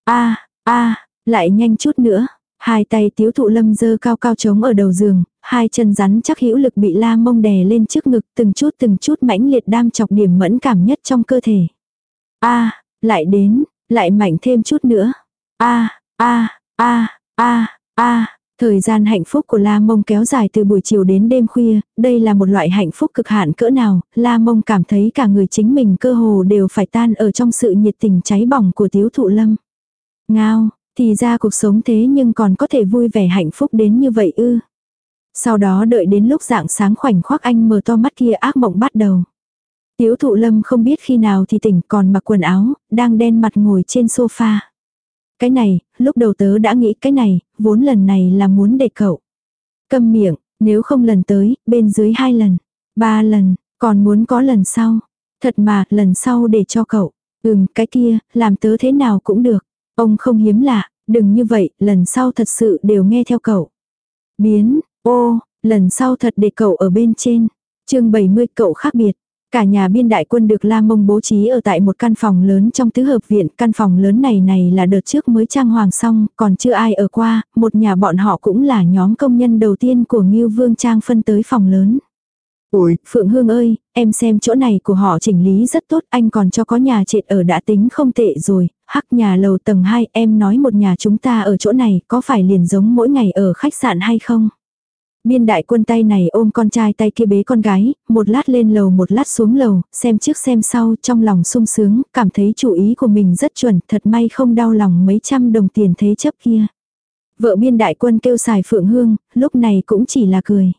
a a lại nhanh chút nữa. Hai tay tiếu thụ lâm dơ cao cao trống ở đầu giường, hai chân rắn chắc hữu lực bị la mông đè lên trước ngực từng chút từng chút mãnh liệt đam chọc điểm mẫn cảm nhất trong cơ thể a lại đến, lại mạnh thêm chút nữa. a a a a a Thời gian hạnh phúc của La Mông kéo dài từ buổi chiều đến đêm khuya, đây là một loại hạnh phúc cực hạn cỡ nào, La Mông cảm thấy cả người chính mình cơ hồ đều phải tan ở trong sự nhiệt tình cháy bỏng của tiếu thụ lâm. Ngao, thì ra cuộc sống thế nhưng còn có thể vui vẻ hạnh phúc đến như vậy ư. Sau đó đợi đến lúc dạng sáng khoảnh khoác anh mở to mắt kia ác mộng bắt đầu. Tiếu thụ lâm không biết khi nào thì tỉnh còn mặc quần áo, đang đen mặt ngồi trên sofa. Cái này, lúc đầu tớ đã nghĩ cái này, vốn lần này là muốn để cậu. Câm miệng, nếu không lần tới, bên dưới hai lần, ba lần, còn muốn có lần sau. Thật mà, lần sau để cho cậu. Ừm, cái kia, làm tớ thế nào cũng được. Ông không hiếm lạ, đừng như vậy, lần sau thật sự đều nghe theo cậu. Biến, ô, lần sau thật để cậu ở bên trên. chương 70 cậu khác biệt. Cả nhà biên đại quân được La Mông bố trí ở tại một căn phòng lớn trong tứ hợp viện. Căn phòng lớn này này là đợt trước mới trang hoàng xong, còn chưa ai ở qua, một nhà bọn họ cũng là nhóm công nhân đầu tiên của Ngưu Vương Trang phân tới phòng lớn. Ôi, Phượng Hương ơi, em xem chỗ này của họ chỉnh lý rất tốt, anh còn cho có nhà trệt ở đã tính không tệ rồi, hắc nhà lầu tầng 2, em nói một nhà chúng ta ở chỗ này có phải liền giống mỗi ngày ở khách sạn hay không? Biên đại quân tay này ôm con trai tay kia bế con gái, một lát lên lầu một lát xuống lầu, xem trước xem sau, trong lòng sung sướng, cảm thấy chủ ý của mình rất chuẩn, thật may không đau lòng mấy trăm đồng tiền thế chấp kia. Vợ biên đại quân kêu xài phượng hương, lúc này cũng chỉ là cười.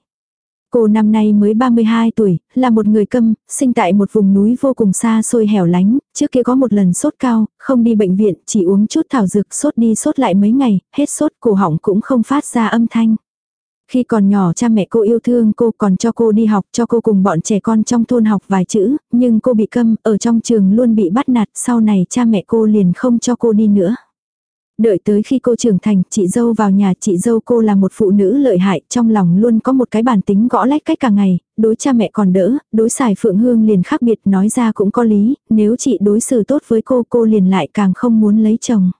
Cô năm nay mới 32 tuổi, là một người câm, sinh tại một vùng núi vô cùng xa xôi hẻo lánh, trước kia có một lần sốt cao, không đi bệnh viện, chỉ uống chút thảo dược sốt đi sốt lại mấy ngày, hết sốt cổ họng cũng không phát ra âm thanh. Khi còn nhỏ cha mẹ cô yêu thương cô còn cho cô đi học cho cô cùng bọn trẻ con trong thôn học vài chữ, nhưng cô bị câm, ở trong trường luôn bị bắt nạt, sau này cha mẹ cô liền không cho cô đi nữa. Đợi tới khi cô trưởng thành, chị dâu vào nhà chị dâu cô là một phụ nữ lợi hại, trong lòng luôn có một cái bản tính gõ lách cách cả ngày, đối cha mẹ còn đỡ, đối xài phượng hương liền khác biệt nói ra cũng có lý, nếu chị đối xử tốt với cô cô liền lại càng không muốn lấy chồng.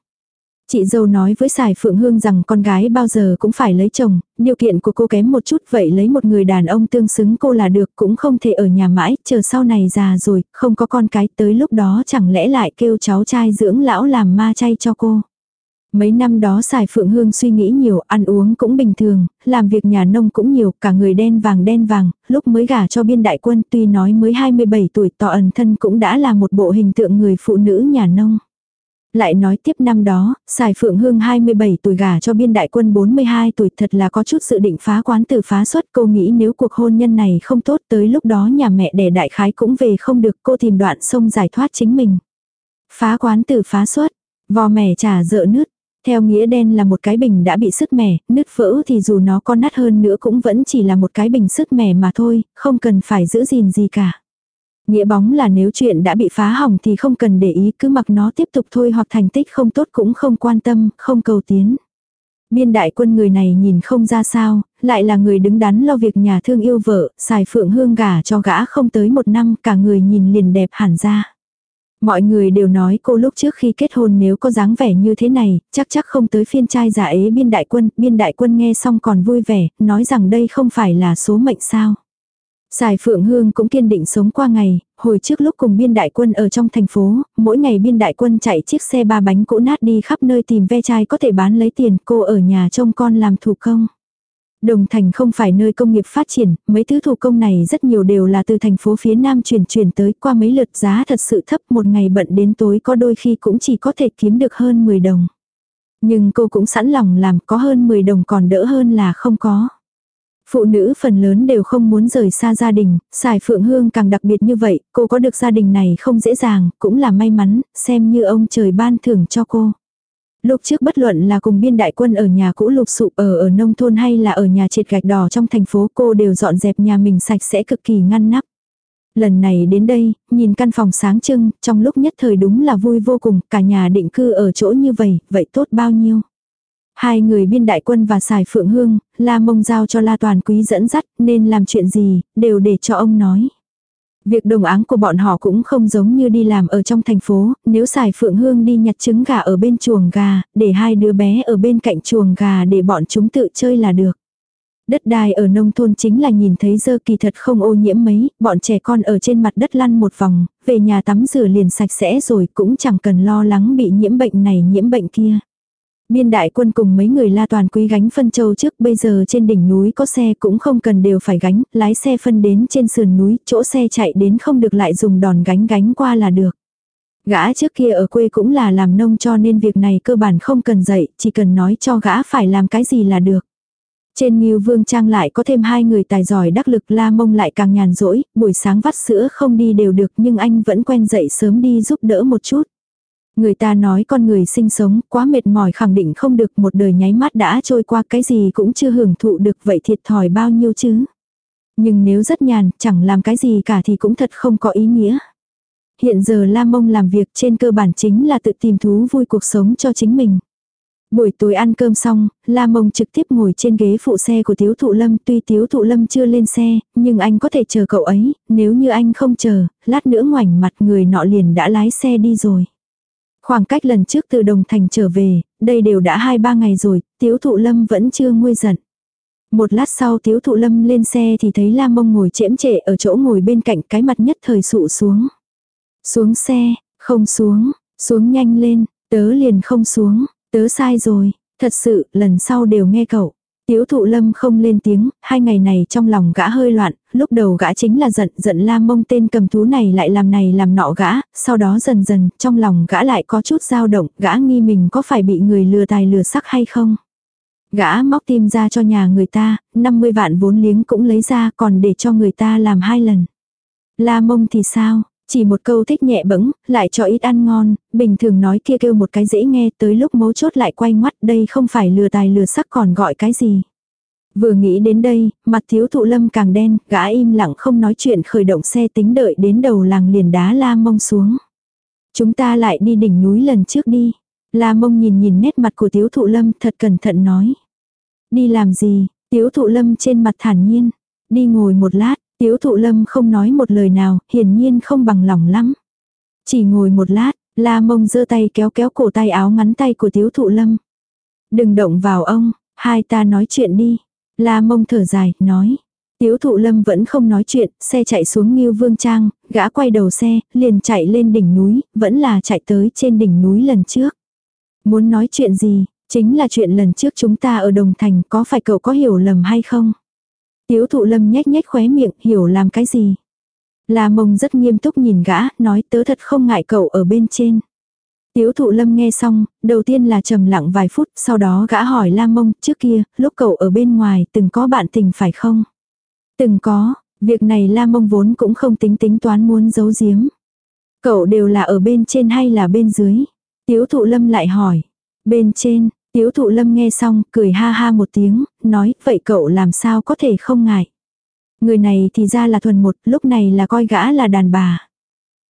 Chị dâu nói với Sài Phượng Hương rằng con gái bao giờ cũng phải lấy chồng, điều kiện của cô kém một chút vậy lấy một người đàn ông tương xứng cô là được cũng không thể ở nhà mãi, chờ sau này già rồi, không có con cái tới lúc đó chẳng lẽ lại kêu cháu trai dưỡng lão làm ma chay cho cô. Mấy năm đó xài phượng hương suy nghĩ nhiều, ăn uống cũng bình thường, làm việc nhà nông cũng nhiều, cả người đen vàng đen vàng, lúc mới gả cho biên đại quân tuy nói mới 27 tuổi tỏ ẩn thân cũng đã là một bộ hình tượng người phụ nữ nhà nông. Lại nói tiếp năm đó, xài phượng hương 27 tuổi gả cho biên đại quân 42 tuổi thật là có chút sự định phá quán từ phá xuất cô nghĩ nếu cuộc hôn nhân này không tốt tới lúc đó nhà mẹ đẻ đại khái cũng về không được cô tìm đoạn sông giải thoát chính mình. Phá quán từ phá xuất, vò mẻ trà dợ nứt, theo nghĩa đen là một cái bình đã bị sứt mẻ, nứt vỡ thì dù nó có nát hơn nữa cũng vẫn chỉ là một cái bình sứt mẻ mà thôi, không cần phải giữ gìn gì cả. Nghĩa bóng là nếu chuyện đã bị phá hỏng thì không cần để ý cứ mặc nó tiếp tục thôi hoặc thành tích không tốt cũng không quan tâm, không cầu tiến. Biên đại quân người này nhìn không ra sao, lại là người đứng đắn lo việc nhà thương yêu vợ, xài phượng hương gả cho gã không tới một năm cả người nhìn liền đẹp hẳn ra. Mọi người đều nói cô lúc trước khi kết hôn nếu có dáng vẻ như thế này, chắc chắc không tới phiên trai giả ế biên đại quân, biên đại quân nghe xong còn vui vẻ, nói rằng đây không phải là số mệnh sao. Sài Phượng Hương cũng kiên định sống qua ngày, hồi trước lúc cùng biên đại quân ở trong thành phố, mỗi ngày biên đại quân chạy chiếc xe ba bánh cũ nát đi khắp nơi tìm ve chai có thể bán lấy tiền, cô ở nhà trông con làm thủ công. Đồng thành không phải nơi công nghiệp phát triển, mấy thứ thủ công này rất nhiều đều là từ thành phố phía nam chuyển chuyển tới qua mấy lượt giá thật sự thấp một ngày bận đến tối có đôi khi cũng chỉ có thể kiếm được hơn 10 đồng. Nhưng cô cũng sẵn lòng làm có hơn 10 đồng còn đỡ hơn là không có. Phụ nữ phần lớn đều không muốn rời xa gia đình, xài phượng hương càng đặc biệt như vậy, cô có được gia đình này không dễ dàng, cũng là may mắn, xem như ông trời ban thưởng cho cô. Lúc trước bất luận là cùng biên đại quân ở nhà cũ lục sụp ở ở nông thôn hay là ở nhà triệt gạch đỏ trong thành phố cô đều dọn dẹp nhà mình sạch sẽ cực kỳ ngăn nắp. Lần này đến đây, nhìn căn phòng sáng trưng, trong lúc nhất thời đúng là vui vô cùng, cả nhà định cư ở chỗ như vậy, vậy tốt bao nhiêu. Hai người biên đại quân và xài phượng hương, la mông giao cho la toàn quý dẫn dắt, nên làm chuyện gì, đều để cho ông nói. Việc đồng áng của bọn họ cũng không giống như đi làm ở trong thành phố, nếu xài phượng hương đi nhặt trứng gà ở bên chuồng gà, để hai đứa bé ở bên cạnh chuồng gà để bọn chúng tự chơi là được. Đất đai ở nông thôn chính là nhìn thấy dơ kỳ thật không ô nhiễm mấy, bọn trẻ con ở trên mặt đất lăn một vòng, về nhà tắm rửa liền sạch sẽ rồi cũng chẳng cần lo lắng bị nhiễm bệnh này nhiễm bệnh kia. Biên đại quân cùng mấy người la toàn quý gánh phân châu trước bây giờ trên đỉnh núi có xe cũng không cần đều phải gánh, lái xe phân đến trên sườn núi, chỗ xe chạy đến không được lại dùng đòn gánh gánh qua là được. Gã trước kia ở quê cũng là làm nông cho nên việc này cơ bản không cần dạy, chỉ cần nói cho gã phải làm cái gì là được. Trên Nghiêu Vương Trang lại có thêm hai người tài giỏi đắc lực la mông lại càng nhàn rỗi, buổi sáng vắt sữa không đi đều được nhưng anh vẫn quen dậy sớm đi giúp đỡ một chút. Người ta nói con người sinh sống quá mệt mỏi khẳng định không được một đời nháy mắt đã trôi qua cái gì cũng chưa hưởng thụ được vậy thiệt thòi bao nhiêu chứ. Nhưng nếu rất nhàn, chẳng làm cái gì cả thì cũng thật không có ý nghĩa. Hiện giờ lam Mông làm việc trên cơ bản chính là tự tìm thú vui cuộc sống cho chính mình. Buổi tối ăn cơm xong, La Mông trực tiếp ngồi trên ghế phụ xe của Tiếu Thụ Lâm. Tuy Tiếu Thụ Lâm chưa lên xe, nhưng anh có thể chờ cậu ấy, nếu như anh không chờ, lát nữa ngoảnh mặt người nọ liền đã lái xe đi rồi. Khoảng cách lần trước từ Đồng Thành trở về, đây đều đã 2-3 ngày rồi, Tiếu Thụ Lâm vẫn chưa nguôi giận. Một lát sau Tiếu Thụ Lâm lên xe thì thấy lam Mông ngồi chễm trệ ở chỗ ngồi bên cạnh cái mặt nhất thời sụ xuống. Xuống xe, không xuống, xuống nhanh lên, tớ liền không xuống, tớ sai rồi, thật sự, lần sau đều nghe cậu. Tiếu thụ lâm không lên tiếng, hai ngày này trong lòng gã hơi loạn, lúc đầu gã chính là giận, giận la mông tên cầm thú này lại làm này làm nọ gã, sau đó dần dần, trong lòng gã lại có chút dao động, gã nghi mình có phải bị người lừa tài lừa sắc hay không. Gã móc tim ra cho nhà người ta, 50 vạn vốn liếng cũng lấy ra còn để cho người ta làm hai lần. La mông thì sao, chỉ một câu thích nhẹ bẫng, lại cho ít ăn ngon, bình thường nói kia kêu một cái dễ nghe tới lúc mấu chốt lại quay ngoắt đây không phải lừa tài lừa sắc còn gọi cái gì. Vừa nghĩ đến đây, mặt thiếu thụ lâm càng đen, gã im lặng không nói chuyện khởi động xe tính đợi đến đầu làng liền đá la mông xuống. Chúng ta lại đi đỉnh núi lần trước đi. La mông nhìn nhìn nét mặt của tiếu thụ lâm thật cẩn thận nói. Đi làm gì, tiếu thụ lâm trên mặt thản nhiên. Đi ngồi một lát, Tiếu thụ lâm không nói một lời nào, hiển nhiên không bằng lòng lắm. Chỉ ngồi một lát, la mông giơ tay kéo kéo cổ tay áo ngắn tay của tiếu thụ lâm. Đừng động vào ông, hai ta nói chuyện đi. La mông thở dài, nói. Tiếu thụ lâm vẫn không nói chuyện, xe chạy xuống Ngưu Vương Trang, gã quay đầu xe, liền chạy lên đỉnh núi, vẫn là chạy tới trên đỉnh núi lần trước. Muốn nói chuyện gì, chính là chuyện lần trước chúng ta ở Đồng Thành, có phải cậu có hiểu lầm hay không? Tiếu thụ lâm nhếch nhếch khóe miệng, hiểu làm cái gì. Là mông rất nghiêm túc nhìn gã, nói tớ thật không ngại cậu ở bên trên. Tiếu thụ lâm nghe xong, đầu tiên là trầm lặng vài phút, sau đó gã hỏi la mông, trước kia, lúc cậu ở bên ngoài, từng có bạn tình phải không? Từng có, việc này la mông vốn cũng không tính tính toán muốn giấu giếm. Cậu đều là ở bên trên hay là bên dưới? Tiếu thụ lâm lại hỏi. Bên trên, Tiếu thụ lâm nghe xong, cười ha ha một tiếng, nói, vậy cậu làm sao có thể không ngại. Người này thì ra là thuần một, lúc này là coi gã là đàn bà.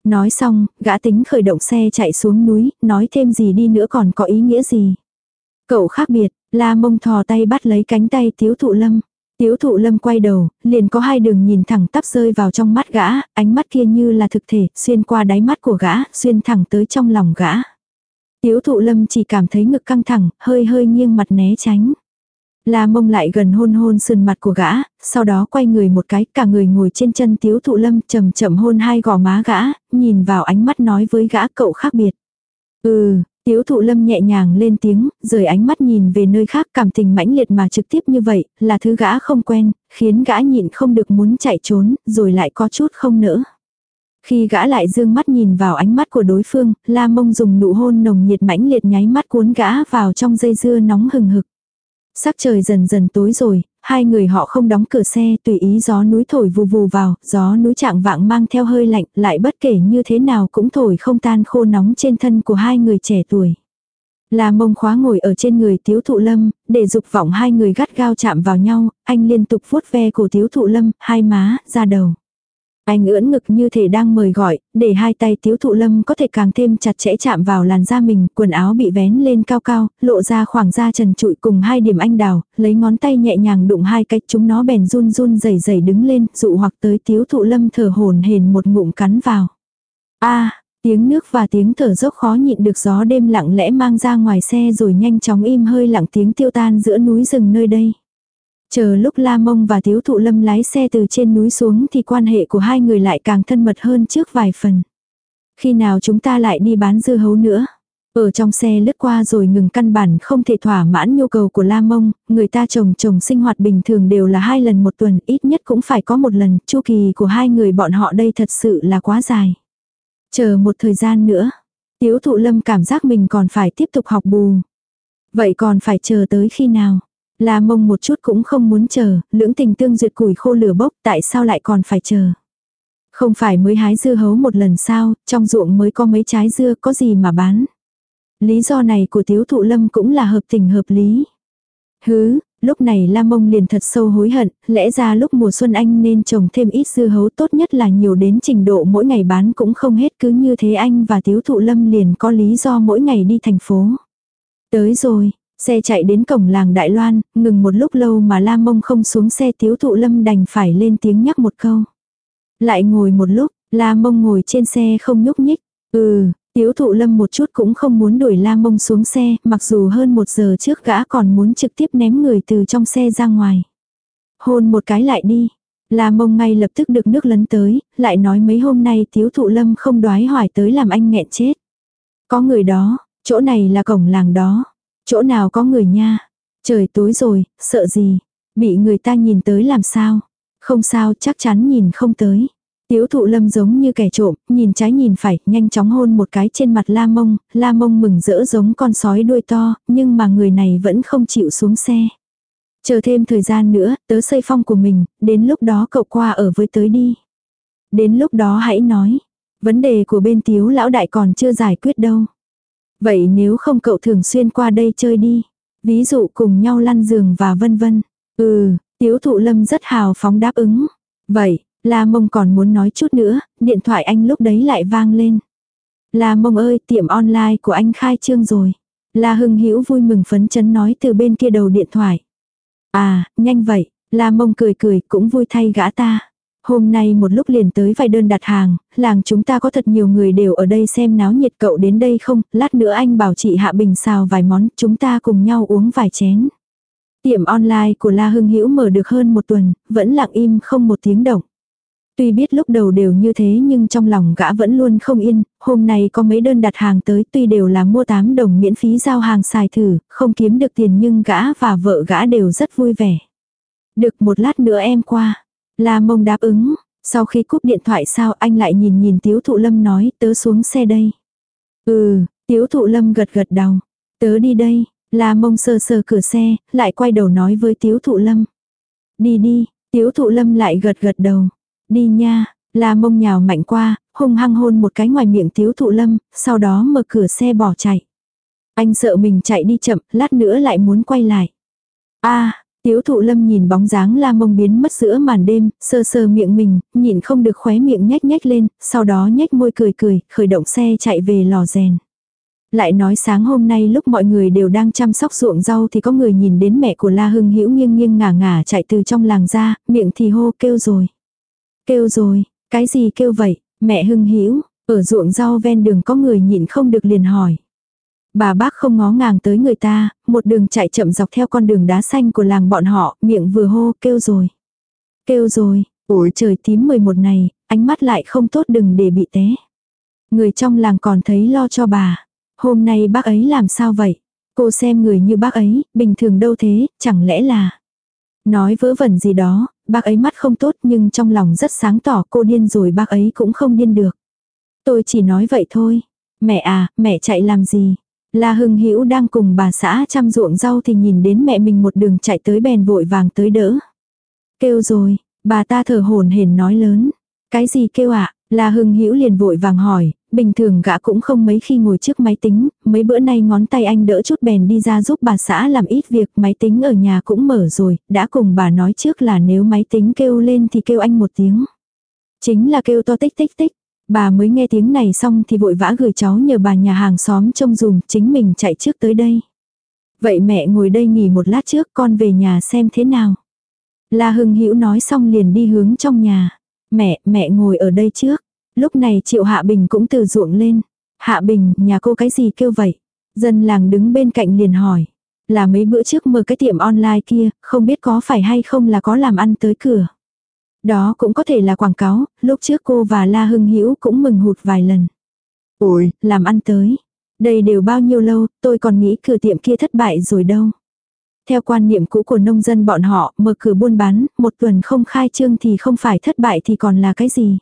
Nói xong, gã tính khởi động xe chạy xuống núi, nói thêm gì đi nữa còn có ý nghĩa gì. Cậu khác biệt, la mông thò tay bắt lấy cánh tay tiếu thụ lâm. Tiếu thụ lâm quay đầu, liền có hai đường nhìn thẳng tắp rơi vào trong mắt gã, ánh mắt kia như là thực thể, xuyên qua đáy mắt của gã, xuyên thẳng tới trong lòng gã. Tiếu thụ lâm chỉ cảm thấy ngực căng thẳng, hơi hơi nghiêng mặt né tránh. La mông lại gần hôn hôn sườn mặt của gã, sau đó quay người một cái, cả người ngồi trên chân tiếu thụ lâm chậm chậm hôn hai gò má gã, nhìn vào ánh mắt nói với gã cậu khác biệt. Ừ, tiếu thụ lâm nhẹ nhàng lên tiếng, rời ánh mắt nhìn về nơi khác cảm tình mãnh liệt mà trực tiếp như vậy, là thứ gã không quen, khiến gã nhịn không được muốn chạy trốn, rồi lại có chút không nỡ. Khi gã lại dương mắt nhìn vào ánh mắt của đối phương, la mông dùng nụ hôn nồng nhiệt mãnh liệt nháy mắt cuốn gã vào trong dây dưa nóng hừng hực. Sắc trời dần dần tối rồi, hai người họ không đóng cửa xe tùy ý gió núi thổi vù vù vào, gió núi trạng vạng mang theo hơi lạnh, lại bất kể như thế nào cũng thổi không tan khô nóng trên thân của hai người trẻ tuổi. La mông khóa ngồi ở trên người tiếu thụ lâm, để dục vọng hai người gắt gao chạm vào nhau, anh liên tục vuốt ve cổ tiếu thụ lâm, hai má, ra đầu. Anh ưỡn ngực như thể đang mời gọi, để hai tay tiếu thụ lâm có thể càng thêm chặt chẽ chạm vào làn da mình, quần áo bị vén lên cao cao, lộ ra khoảng da trần trụi cùng hai điểm anh đào, lấy ngón tay nhẹ nhàng đụng hai cách chúng nó bèn run run rẩy rẩy đứng lên, dụ hoặc tới tiếu thụ lâm thở hồn hền một ngụm cắn vào. a tiếng nước và tiếng thở dốc khó nhịn được gió đêm lặng lẽ mang ra ngoài xe rồi nhanh chóng im hơi lặng tiếng tiêu tan giữa núi rừng nơi đây. Chờ lúc La Mông và Tiếu Thụ Lâm lái xe từ trên núi xuống thì quan hệ của hai người lại càng thân mật hơn trước vài phần. Khi nào chúng ta lại đi bán dưa hấu nữa? Ở trong xe lướt qua rồi ngừng căn bản không thể thỏa mãn nhu cầu của La Mông, người ta chồng chồng sinh hoạt bình thường đều là hai lần một tuần, ít nhất cũng phải có một lần, chu kỳ của hai người bọn họ đây thật sự là quá dài. Chờ một thời gian nữa, Tiếu Thụ Lâm cảm giác mình còn phải tiếp tục học bù. Vậy còn phải chờ tới khi nào? La Mông một chút cũng không muốn chờ, lưỡng tình tương duyệt củi khô lửa bốc, tại sao lại còn phải chờ? Không phải mới hái dưa hấu một lần sao, trong ruộng mới có mấy trái dưa có gì mà bán. Lý do này của tiếu thụ lâm cũng là hợp tình hợp lý. Hứ, lúc này Lam Mông liền thật sâu hối hận, lẽ ra lúc mùa xuân anh nên trồng thêm ít dưa hấu tốt nhất là nhiều đến trình độ mỗi ngày bán cũng không hết cứ như thế anh và tiếu thụ lâm liền có lý do mỗi ngày đi thành phố. Tới rồi, xe chạy đến cổng làng Đại Loan, ngừng một lúc lâu mà Lam Mông không xuống xe tiếu thụ lâm đành phải lên tiếng nhắc một câu. Lại ngồi một lúc, Lam Mông ngồi trên xe không nhúc nhích. Ừ, Tiếu thụ lâm một chút cũng không muốn đuổi Lam mông xuống xe, mặc dù hơn một giờ trước gã còn muốn trực tiếp ném người từ trong xe ra ngoài. Hôn một cái lại đi. Lam mông ngay lập tức được nước lấn tới, lại nói mấy hôm nay tiếu thụ lâm không đoái hỏi tới làm anh nghẹn chết. Có người đó, chỗ này là cổng làng đó. Chỗ nào có người nha. Trời tối rồi, sợ gì. Bị người ta nhìn tới làm sao. Không sao chắc chắn nhìn không tới. Tiếu thụ lâm giống như kẻ trộm, nhìn trái nhìn phải, nhanh chóng hôn một cái trên mặt la mông, la mông mừng rỡ giống con sói đuôi to, nhưng mà người này vẫn không chịu xuống xe. Chờ thêm thời gian nữa, tớ xây phong của mình, đến lúc đó cậu qua ở với tới đi. Đến lúc đó hãy nói, vấn đề của bên tiếu lão đại còn chưa giải quyết đâu. Vậy nếu không cậu thường xuyên qua đây chơi đi. Ví dụ cùng nhau lăn giường và vân vân. Ừ, tiếu thụ lâm rất hào phóng đáp ứng. Vậy, La mông còn muốn nói chút nữa, điện thoại anh lúc đấy lại vang lên. La mông ơi, tiệm online của anh khai trương rồi. La hưng hữu vui mừng phấn chấn nói từ bên kia đầu điện thoại. À, nhanh vậy, La mông cười cười cũng vui thay gã ta. Hôm nay một lúc liền tới vài đơn đặt hàng, làng chúng ta có thật nhiều người đều ở đây xem náo nhiệt cậu đến đây không, lát nữa anh bảo chị Hạ Bình xào vài món, chúng ta cùng nhau uống vài chén. Tiệm online của La Hưng Hữu mở được hơn một tuần, vẫn lặng im không một tiếng động. Tuy biết lúc đầu đều như thế nhưng trong lòng gã vẫn luôn không yên, hôm nay có mấy đơn đặt hàng tới tuy đều là mua 8 đồng miễn phí giao hàng xài thử, không kiếm được tiền nhưng gã và vợ gã đều rất vui vẻ. Được một lát nữa em qua. La mông đáp ứng, sau khi cúp điện thoại sao anh lại nhìn nhìn tiếu thụ lâm nói tớ xuống xe đây. Ừ, tiếu thụ lâm gật gật đầu. Tớ đi đây, la mông sơ sơ cửa xe, lại quay đầu nói với tiếu thụ lâm. Đi đi, tiếu thụ lâm lại gật gật đầu. Đi nha, la mông nhào mạnh qua, hung hăng hôn một cái ngoài miệng tiếu thụ lâm, sau đó mở cửa xe bỏ chạy. Anh sợ mình chạy đi chậm, lát nữa lại muốn quay lại. a tiếu thụ lâm nhìn bóng dáng la mông biến mất giữa màn đêm, sơ sơ miệng mình, nhìn không được khóe miệng nhếch nhếch lên, sau đó nhếch môi cười cười, khởi động xe chạy về lò rèn. Lại nói sáng hôm nay lúc mọi người đều đang chăm sóc ruộng rau thì có người nhìn đến mẹ của La Hưng Hữu nghiêng nghiêng ngả ngả chạy từ trong làng ra, miệng thì hô kêu rồi. Kêu rồi, cái gì kêu vậy, mẹ hưng hữu ở ruộng rau ven đường có người nhìn không được liền hỏi. Bà bác không ngó ngàng tới người ta, một đường chạy chậm dọc theo con đường đá xanh của làng bọn họ, miệng vừa hô, kêu rồi. Kêu rồi, ủi trời tím 11 này, ánh mắt lại không tốt đừng để bị té. Người trong làng còn thấy lo cho bà. Hôm nay bác ấy làm sao vậy? Cô xem người như bác ấy, bình thường đâu thế, chẳng lẽ là... Nói vớ vẩn gì đó, bác ấy mắt không tốt nhưng trong lòng rất sáng tỏ cô điên rồi bác ấy cũng không điên được. Tôi chỉ nói vậy thôi. Mẹ à, mẹ chạy làm gì? La Hưng Hữu đang cùng bà xã chăm ruộng rau thì nhìn đến mẹ mình một đường chạy tới bèn vội vàng tới đỡ. Kêu rồi, bà ta thở hồn hển nói lớn. Cái gì kêu ạ? À? La Hưng Hữu liền vội vàng hỏi, bình thường gã cũng không mấy khi ngồi trước máy tính, mấy bữa nay ngón tay anh đỡ chút bèn đi ra giúp bà xã làm ít việc, máy tính ở nhà cũng mở rồi, đã cùng bà nói trước là nếu máy tính kêu lên thì kêu anh một tiếng. Chính là kêu to tích tích tích. Bà mới nghe tiếng này xong thì vội vã gửi cháu nhờ bà nhà hàng xóm trông dùm, chính mình chạy trước tới đây. Vậy mẹ ngồi đây nghỉ một lát trước con về nhà xem thế nào. La Hưng Hữu nói xong liền đi hướng trong nhà. Mẹ, mẹ ngồi ở đây trước. Lúc này Triệu Hạ Bình cũng từ ruộng lên. Hạ Bình, nhà cô cái gì kêu vậy? Dân làng đứng bên cạnh liền hỏi. Là mấy bữa trước mở cái tiệm online kia, không biết có phải hay không là có làm ăn tới cửa. Đó cũng có thể là quảng cáo, lúc trước cô và La Hưng Hữu cũng mừng hụt vài lần. Ôi, Làm ăn tới. Đây đều bao nhiêu lâu, tôi còn nghĩ cửa tiệm kia thất bại rồi đâu. Theo quan niệm cũ của nông dân bọn họ, mở cửa buôn bán, một tuần không khai trương thì không phải thất bại thì còn là cái gì.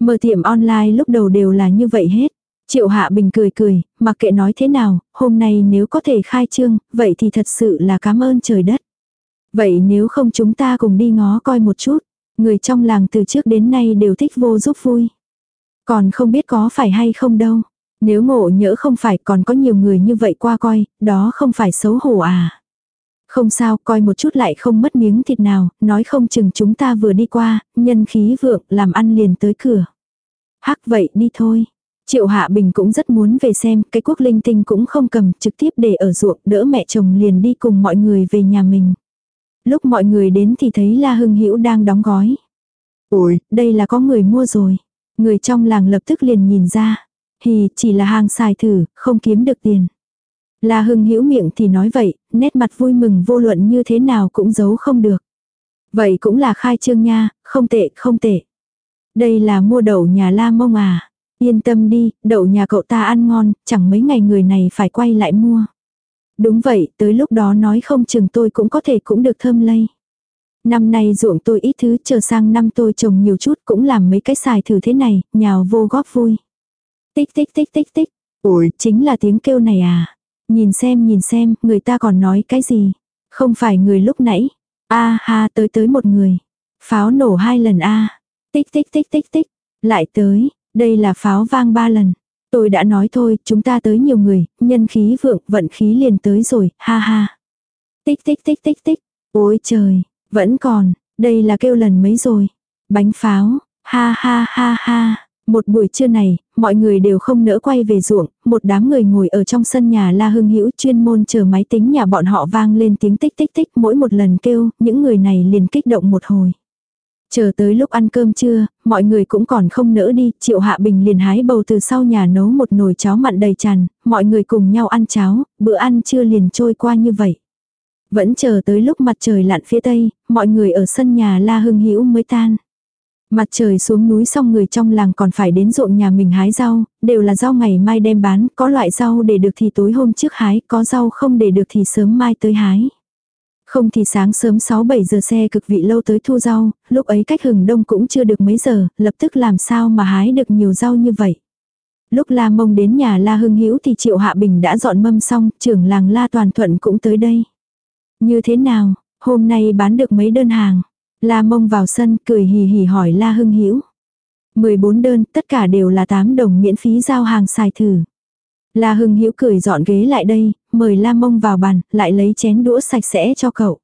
Mở tiệm online lúc đầu đều là như vậy hết. Triệu Hạ Bình cười cười, mặc kệ nói thế nào, hôm nay nếu có thể khai trương, vậy thì thật sự là cảm ơn trời đất. Vậy nếu không chúng ta cùng đi ngó coi một chút, người trong làng từ trước đến nay đều thích vô giúp vui. Còn không biết có phải hay không đâu. Nếu ngộ nhỡ không phải còn có nhiều người như vậy qua coi, đó không phải xấu hổ à. Không sao, coi một chút lại không mất miếng thịt nào, nói không chừng chúng ta vừa đi qua, nhân khí vượng, làm ăn liền tới cửa. Hắc vậy đi thôi. Triệu Hạ Bình cũng rất muốn về xem, cái quốc linh tinh cũng không cầm, trực tiếp để ở ruộng, đỡ mẹ chồng liền đi cùng mọi người về nhà mình. Lúc mọi người đến thì thấy La Hưng Hữu đang đóng gói. ôi, Đây là có người mua rồi. Người trong làng lập tức liền nhìn ra. Hì, chỉ là hàng xài thử, không kiếm được tiền. La Hưng Hữu miệng thì nói vậy, nét mặt vui mừng vô luận như thế nào cũng giấu không được. Vậy cũng là khai trương nha, không tệ, không tệ. Đây là mua đậu nhà La Mông à. Yên tâm đi, đậu nhà cậu ta ăn ngon, chẳng mấy ngày người này phải quay lại mua. Đúng vậy, tới lúc đó nói không chừng tôi cũng có thể cũng được thơm lây. Năm nay ruộng tôi ít thứ, chờ sang năm tôi trồng nhiều chút cũng làm mấy cái xài thử thế này, nhào vô góp vui. Tích tích tích tích tích, ủi chính là tiếng kêu này à. Nhìn xem nhìn xem, người ta còn nói cái gì. Không phải người lúc nãy. A ha tới tới một người. Pháo nổ hai lần a Tích tích tích tích tích. Lại tới, đây là pháo vang ba lần. Tôi đã nói thôi, chúng ta tới nhiều người, nhân khí vượng, vận khí liền tới rồi, ha ha. Tích tích tích tích tích. Ôi trời, vẫn còn, đây là kêu lần mấy rồi. Bánh pháo, ha ha ha ha. Một buổi trưa này, mọi người đều không nỡ quay về ruộng, một đám người ngồi ở trong sân nhà La Hưng Hữu chuyên môn chờ máy tính nhà bọn họ vang lên tiếng tích tích tích mỗi một lần kêu, những người này liền kích động một hồi. Chờ tới lúc ăn cơm trưa, mọi người cũng còn không nỡ đi, Triệu Hạ Bình liền hái bầu từ sau nhà nấu một nồi cháo mặn đầy tràn, mọi người cùng nhau ăn cháo, bữa ăn trưa liền trôi qua như vậy. Vẫn chờ tới lúc mặt trời lặn phía tây, mọi người ở sân nhà La Hưng Hữu mới tan. Mặt trời xuống núi xong người trong làng còn phải đến ruộng nhà mình hái rau, đều là rau ngày mai đem bán, có loại rau để được thì tối hôm trước hái, có rau không để được thì sớm mai tới hái. Không thì sáng sớm 6-7 giờ xe cực vị lâu tới thu rau, lúc ấy cách hừng đông cũng chưa được mấy giờ, lập tức làm sao mà hái được nhiều rau như vậy. Lúc La Mông đến nhà La Hưng Hữu thì Triệu Hạ Bình đã dọn mâm xong, trưởng làng La Toàn Thuận cũng tới đây. Như thế nào, hôm nay bán được mấy đơn hàng? La Mông vào sân cười hì hì hỏi La Hưng Hữu 14 đơn, tất cả đều là 8 đồng miễn phí giao hàng xài thử. La Hưng Hữu cười dọn ghế lại đây, mời La Mông vào bàn, lại lấy chén đũa sạch sẽ cho cậu.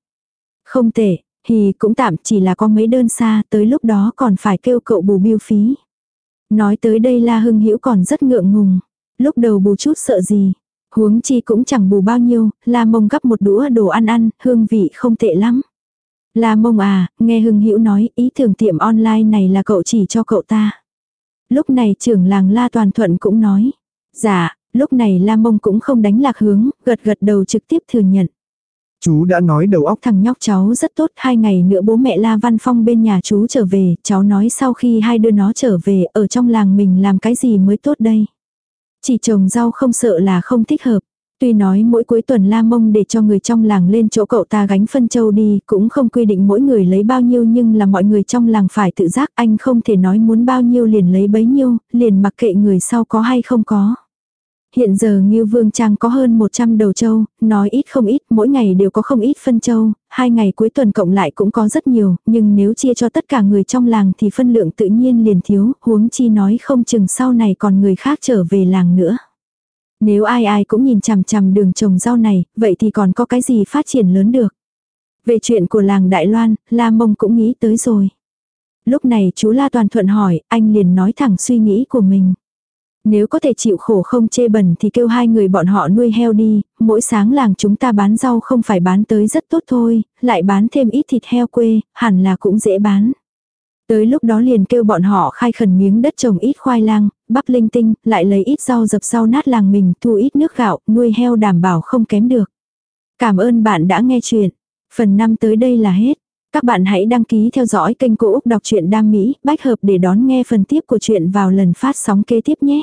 Không tệ, thì cũng tạm chỉ là có mấy đơn xa, tới lúc đó còn phải kêu cậu bù biêu phí. Nói tới đây La Hưng Hữu còn rất ngượng ngùng. Lúc đầu bù chút sợ gì. Huống chi cũng chẳng bù bao nhiêu, La Mông gắp một đũa đồ ăn ăn, hương vị không tệ lắm. La Mông à, nghe Hưng Hữu nói, ý tưởng tiệm online này là cậu chỉ cho cậu ta. Lúc này trưởng làng La Toàn Thuận cũng nói. Dạ, lúc này La Mông cũng không đánh lạc hướng, gật gật đầu trực tiếp thừa nhận. chú đã nói đầu óc Thằng nhóc cháu rất tốt, hai ngày nữa bố mẹ La Văn Phong bên nhà chú trở về, cháu nói sau khi hai đứa nó trở về, ở trong làng mình làm cái gì mới tốt đây. Chỉ trồng rau không sợ là không thích hợp. Tuy nói mỗi cuối tuần la mông để cho người trong làng lên chỗ cậu ta gánh phân châu đi, cũng không quy định mỗi người lấy bao nhiêu nhưng là mọi người trong làng phải tự giác anh không thể nói muốn bao nhiêu liền lấy bấy nhiêu, liền mặc kệ người sau có hay không có. Hiện giờ Ngưu Vương Trang có hơn 100 đầu châu, nói ít không ít, mỗi ngày đều có không ít phân châu, hai ngày cuối tuần cộng lại cũng có rất nhiều, nhưng nếu chia cho tất cả người trong làng thì phân lượng tự nhiên liền thiếu, huống chi nói không chừng sau này còn người khác trở về làng nữa. Nếu ai ai cũng nhìn chằm chằm đường trồng rau này, vậy thì còn có cái gì phát triển lớn được. Về chuyện của làng Đại Loan, La Mông cũng nghĩ tới rồi. Lúc này chú La Toàn Thuận hỏi, anh liền nói thẳng suy nghĩ của mình. Nếu có thể chịu khổ không chê bẩn thì kêu hai người bọn họ nuôi heo đi, mỗi sáng làng chúng ta bán rau không phải bán tới rất tốt thôi, lại bán thêm ít thịt heo quê, hẳn là cũng dễ bán. Tới lúc đó liền kêu bọn họ khai khẩn miếng đất trồng ít khoai lang, bắp linh tinh, lại lấy ít rau dập rau nát làng mình, thu ít nước gạo, nuôi heo đảm bảo không kém được. Cảm ơn bạn đã nghe chuyện. Phần 5 tới đây là hết. Các bạn hãy đăng ký theo dõi kênh Cô Úc Đọc truyện Đam Mỹ, bách hợp để đón nghe phần tiếp của chuyện vào lần phát sóng kế tiếp nhé.